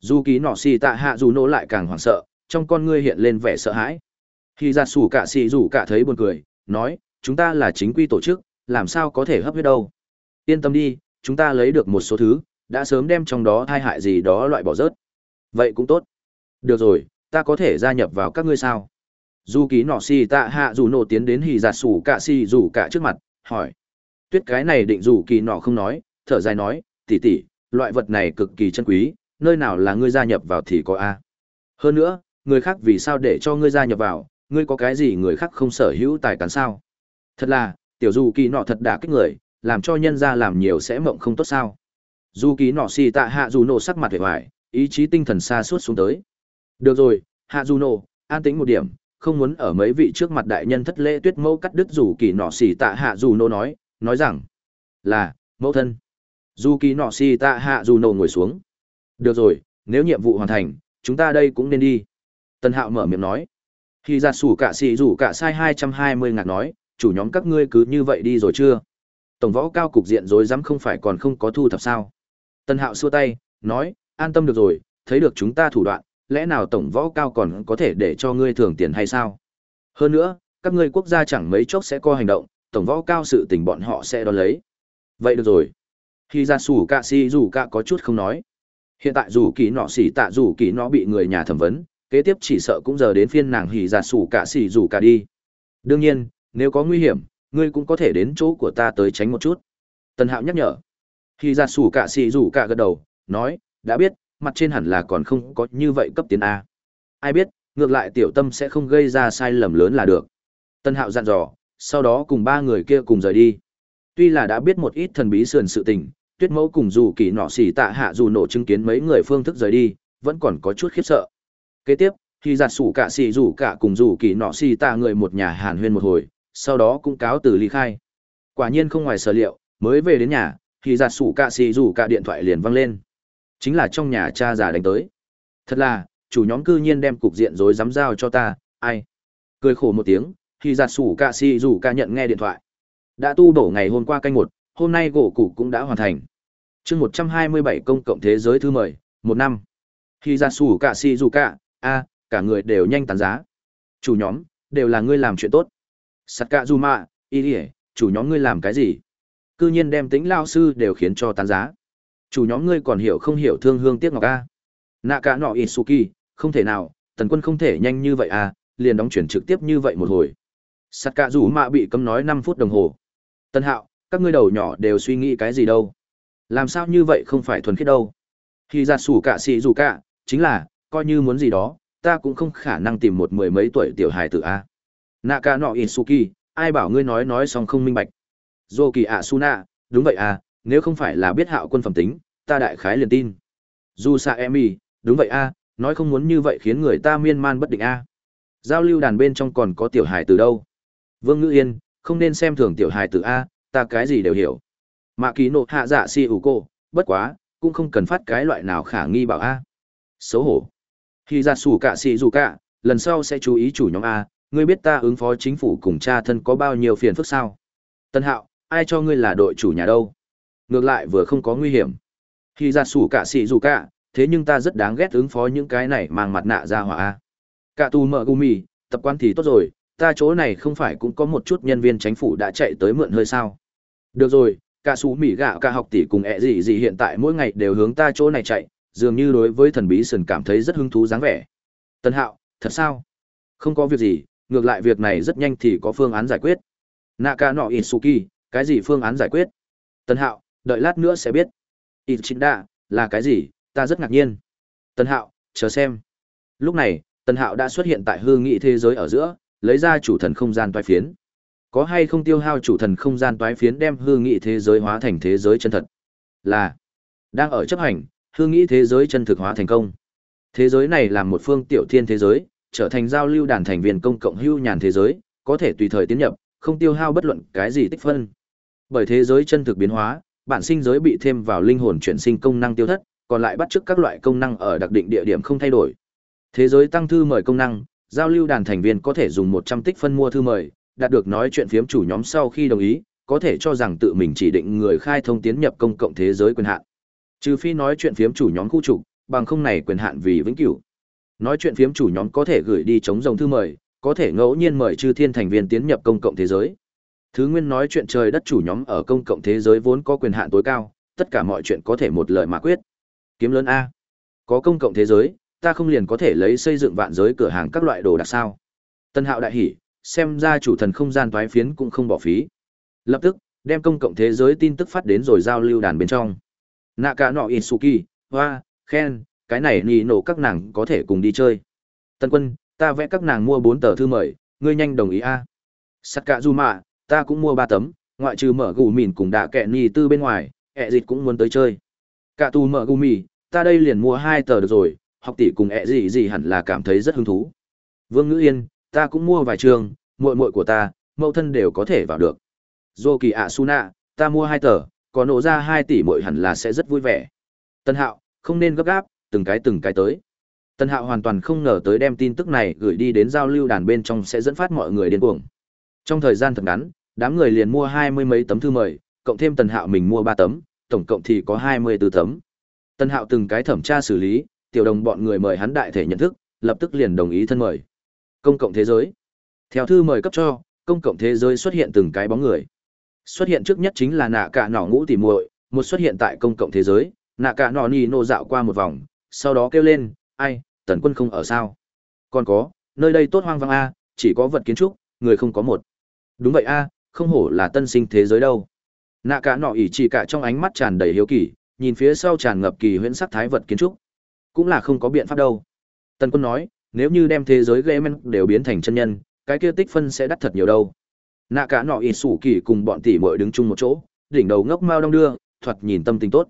Dù ký nọ xì tạ hạ dù nỗ lại càng hoảng sợ, trong con ngươi hiện lên vẻ sợ hãi. Khi ra sủ cả xì rủ cả thấy buồn cười, nói, chúng ta là chính quy tổ chức, làm sao có thể hấp huyết đâu? Yên tâm đi, chúng ta lấy được một số thứ, đã sớm đem trong đó thai hại gì đó loại bỏ rớt. Vậy cũng tốt. Được rồi, ta có thể gia nhập vào các ngươi sao? Dù ký nọ xì tạ hạ dù nổ tiến đến hì giạt dạ sủ cả xì rủ cả trước mặt, hỏi tuyết cái này định dù kỳ nọ không nói, thở dài nói tỉ tỉ loại vật này cực kỳ chân quý, nơi nào là ngươi gia nhập vào thì có a. Hơn nữa, người khác vì sao để cho ngươi gia nhập vào? Ngươi có cái gì người khác không sở hữu tài cán sao? Thật là, tiểu dù kỳ nọ thật đã kích người, làm cho nhân ra làm nhiều sẽ mộng không tốt sao? Dù kỳ nọ xì tạ hạ dù nổ sắc mặt vẻ vải ý chí tinh thần xa suốt xuống tới. Được rồi, hạ dù nổ, an tĩnh một điểm, không muốn ở mấy vị trước mặt đại nhân thất lễ tuyết mẫu cắt đứt dù kỳ nọ xì tạ hạ dù nổ nói nói rằng, là, mẫu thân. Dù kỳ nọ si tạ hạ dù nổ ngồi xuống. Được rồi, nếu nhiệm vụ hoàn thành, chúng ta đây cũng nên đi. Tân hạo mở miệng nói. Khi ra sủ cả xì rủ cả sai hai trăm hai mươi ngạc nói, chủ nhóm các ngươi cứ như vậy đi rồi chưa? Tổng võ cao cục diện rối rắm không phải còn không có thu thập sao? Tân hạo xua tay, nói, an tâm được rồi, thấy được chúng ta thủ đoạn, lẽ nào tổng võ cao còn có thể để cho ngươi thưởng tiền hay sao? Hơn nữa, các ngươi quốc gia chẳng mấy chốc sẽ có hành động tổng võ cao sự tình bọn họ sẽ đón lấy vậy được rồi Khi ra sủ cạ si dù cạ có chút không nói. Hiện tại dù kỳ nọ xỉ tạ dù kỳ nó bị người nhà thẩm vấn, kế tiếp chỉ sợ cũng giờ đến phiên nàng hỉ ra sủ cạ xỉ dù cạ đi. Đương nhiên, nếu có nguy hiểm, ngươi cũng có thể đến chỗ của ta tới tránh một chút. Tần Hạo nhắc nhở. Khi ra sủ cạ xỉ dù cạ gật đầu, nói, đã biết, mặt trên hẳn là còn không có như vậy cấp tiến A. Ai biết, ngược lại tiểu tâm sẽ không gây ra sai lầm lớn là được. Tân Hạo dặn dò, sau đó cùng ba người kia cùng rời đi. Tuy là đã biết một ít thần bí sườn sự tình, tuyết mẫu cùng dù kỳ nọ xỉ tạ hạ dù nổ chứng kiến mấy người phương thức rời đi, vẫn còn có chút khiếp sợ. Kế tiếp, khi giặt sủ cả xỉ rủ cả cùng dù kỳ nọ xỉ tạ người một nhà hàn huyên một hồi, sau đó cũng cáo từ ly khai. Quả nhiên không ngoài sở liệu, mới về đến nhà, thì giặt sủ cả xỉ rủ cả điện thoại liền văng lên. Chính là trong nhà cha già đánh tới. Thật là, chủ nhóm cư nhiên đem cục diện rối dám giao cho ta, ai? Cười khổ một tiếng, thì giặt sủ cả xỉ rủ ca nhận nghe điện thoại. Đã tu đổ ngày hôm qua canh một, hôm nay gỗ củ cũng đã hoàn thành. chương một trăm hai mươi bảy công cộng thế giới thứ mười, một năm. Khi ra sủ cả si dù cả, a, cả người đều nhanh tàn giá. Chủ nhóm, đều là ngươi làm chuyện tốt. Sắt cả dù mạ, y ỉa chủ nhóm ngươi làm cái gì? Cư nhiên đem tính lao sư đều khiến cho tán giá. Chủ nhóm ngươi còn hiểu không hiểu thương hương tiếc ngọc a. Nạ cả nọ Isuki, không thể nào, tần quân không thể nhanh như vậy à, liền đóng chuyển trực tiếp như vậy một hồi. Sắt cả dù mạ bị cấm nói năm phút đồng hồ. Tân hạo, các ngươi đầu nhỏ đều suy nghĩ cái gì đâu? Làm sao như vậy không phải thuần khiết đâu? Khi ra sủ cả xị dù cả chính là coi như muốn gì đó ta cũng không khả năng tìm một mười mấy tuổi tiểu hài tử a. Nạ ca nọ in suki ai bảo ngươi nói nói xong không minh bạch? Dô kỳ ạ suna đúng vậy à nếu không phải là biết hạo quân phẩm tính ta đại khái liền tin. Dù xạ em y đúng vậy a nói không muốn như vậy khiến người ta miên man bất định a. Giao lưu đàn bên trong còn có tiểu hài từ đâu? Vương ngữ yên, không nên xem thường tiểu hài Tử a, ta cái gì đều hiểu. Mạ kỳ nộ hạ dạ si ủ cô, bất quá, cũng không cần phát cái loại nào khả nghi bảo a. Xấu hổ. Khi ra sủ cả si dù cả lần sau sẽ chú ý chủ nhóm a, ngươi biết ta ứng phó chính phủ cùng cha thân có bao nhiêu phiền phức sao? Tân hạo, ai cho ngươi là đội chủ nhà đâu? Ngược lại vừa không có nguy hiểm. Khi ra sủ cả si dù cả thế nhưng ta rất đáng ghét ứng phó những cái này mang mặt nạ ra hỏa a. Cả tù mợ gumi tập quan thì tốt rồi ta chỗ này không phải cũng có một chút nhân viên chính phủ đã chạy tới mượn hơi sao được rồi, cả sú mỉ gạo cả học tỷ cùng ẹ gì gì hiện tại mỗi ngày đều hướng ta chỗ này chạy, dường như đối với thần bí sườn cảm thấy rất hứng thú dáng vẻ. Tân Hạo, thật sao? Không có việc gì, ngược lại việc này rất nhanh thì có phương án giải quyết. Naka no isuki, cái gì phương án giải quyết? Tân Hạo, đợi lát nữa sẽ biết. Ichinda, là cái gì? Ta rất ngạc nhiên. Tân Hạo, chờ xem. Lúc này, Tân Hạo đã xuất hiện tại hư nghị thế giới ở giữa, lấy ra chủ thần không gian toái phiến. Có hay không tiêu hao chủ thần không gian toái phiến đem hư nghị thế giới hóa thành thế giới chân thật? Là. Đang ở chấp hành, hư nghị thế giới chân thực hóa thành công. Thế giới này là một phương tiểu thiên thế giới, trở thành giao lưu đàn thành viên công cộng hưu nhàn thế giới, có thể tùy thời tiến nhập, không tiêu hao bất luận cái gì tích phân. Bởi thế giới chân thực biến hóa, bản sinh giới bị thêm vào linh hồn chuyển sinh công năng tiêu thất, còn lại bắt chước các loại công năng ở đặc định địa điểm không thay đổi. Thế giới tăng thư mời công năng giao lưu đàn thành viên có thể dùng một trăm tích phân mua thư mời đạt được nói chuyện phiếm chủ nhóm sau khi đồng ý, có thể cho rằng tự mình chỉ định người khai thông tiến nhập công cộng thế giới quyền hạn. Trừ phi nói chuyện phiếm chủ nhóm khu trục, bằng không này quyền hạn vì vĩnh cửu. Nói chuyện phiếm chủ nhóm có thể gửi đi chống rồng thư mời, có thể ngẫu nhiên mời chư thiên thành viên tiến nhập công cộng thế giới. Thứ nguyên nói chuyện trời đất chủ nhóm ở công cộng thế giới vốn có quyền hạn tối cao, tất cả mọi chuyện có thể một lời mà quyết. Kiếm lớn a. Có công cộng thế giới, ta không liền có thể lấy xây dựng vạn giới cửa hàng các loại đồ đặc sao? Tân Hạo đại hỉ, xem ra chủ thần không gian thoái phiến cũng không bỏ phí. Lập tức, đem công cộng thế giới tin tức phát đến rồi giao lưu đàn bên trong. nạ cả nọ in suki hoa, khen, cái này nì nổ các nàng có thể cùng đi chơi. Tân quân, ta vẽ các nàng mua bốn tờ thư mời, ngươi nhanh đồng ý a. Sắt cả Juma ta cũng mua ba tấm, ngoại trừ mở gù mìn cùng đạ kẹ nì tư bên ngoài, ẹ Dịt cũng muốn tới chơi. Cả tù mở gù mì, ta đây liền mua hai tờ được rồi, học tỷ cùng ẹ gì gì hẳn là cảm thấy rất hứng thú. Vương Ngữ Yên, ta cũng mua vài trường, muội muội của ta, mẫu thân đều có thể vào được. Dô kỳ ạ Suna, ta mua hai tờ, có nổ ra hai tỷ muội hẳn là sẽ rất vui vẻ. Tân Hạo, không nên gấp gáp, từng cái từng cái tới. Tân Hạo hoàn toàn không ngờ tới đem tin tức này gửi đi đến giao lưu đàn bên trong sẽ dẫn phát mọi người điên cuồng. Trong thời gian thật ngắn, đám người liền mua hai mươi mấy tấm thư mời, cộng thêm Tần Hạo mình mua ba tấm, tổng cộng thì có hai mươi 24 tấm. Tân Hạo từng cái thẩm tra xử lý, tiểu đồng bọn người mời hắn đại thể nhận thức, lập tức liền đồng ý thân mời. Công cộng thế giới. Theo thư mời cấp cho công cộng thế giới xuất hiện từng cái bóng người. Xuất hiện trước nhất chính là nạ cả nỏ ngũ tỉ muội một xuất hiện tại công cộng thế giới nạ cả nỏ nì nô dạo qua một vòng sau đó kêu lên ai tần quân không ở sao? Còn có nơi đây tốt hoang vắng a chỉ có vật kiến trúc người không có một. Đúng vậy a không hổ là tân sinh thế giới đâu. Nạ cả nọ ỉ chỉ cả trong ánh mắt tràn đầy hiếu kỳ nhìn phía sau tràn ngập kỳ huyễn sắc thái vật kiến trúc cũng là không có biện pháp đâu. Tần quân nói, nếu như đem thế giới game đều biến thành chân nhân, cái kia tích phân sẽ đắt thật nhiều đâu. Nạ cả nọ ỉ sủ kỳ cùng bọn tỷ muội đứng chung một chỗ, đỉnh đầu ngốc mao đong đưa, thoạt nhìn tâm tình tốt.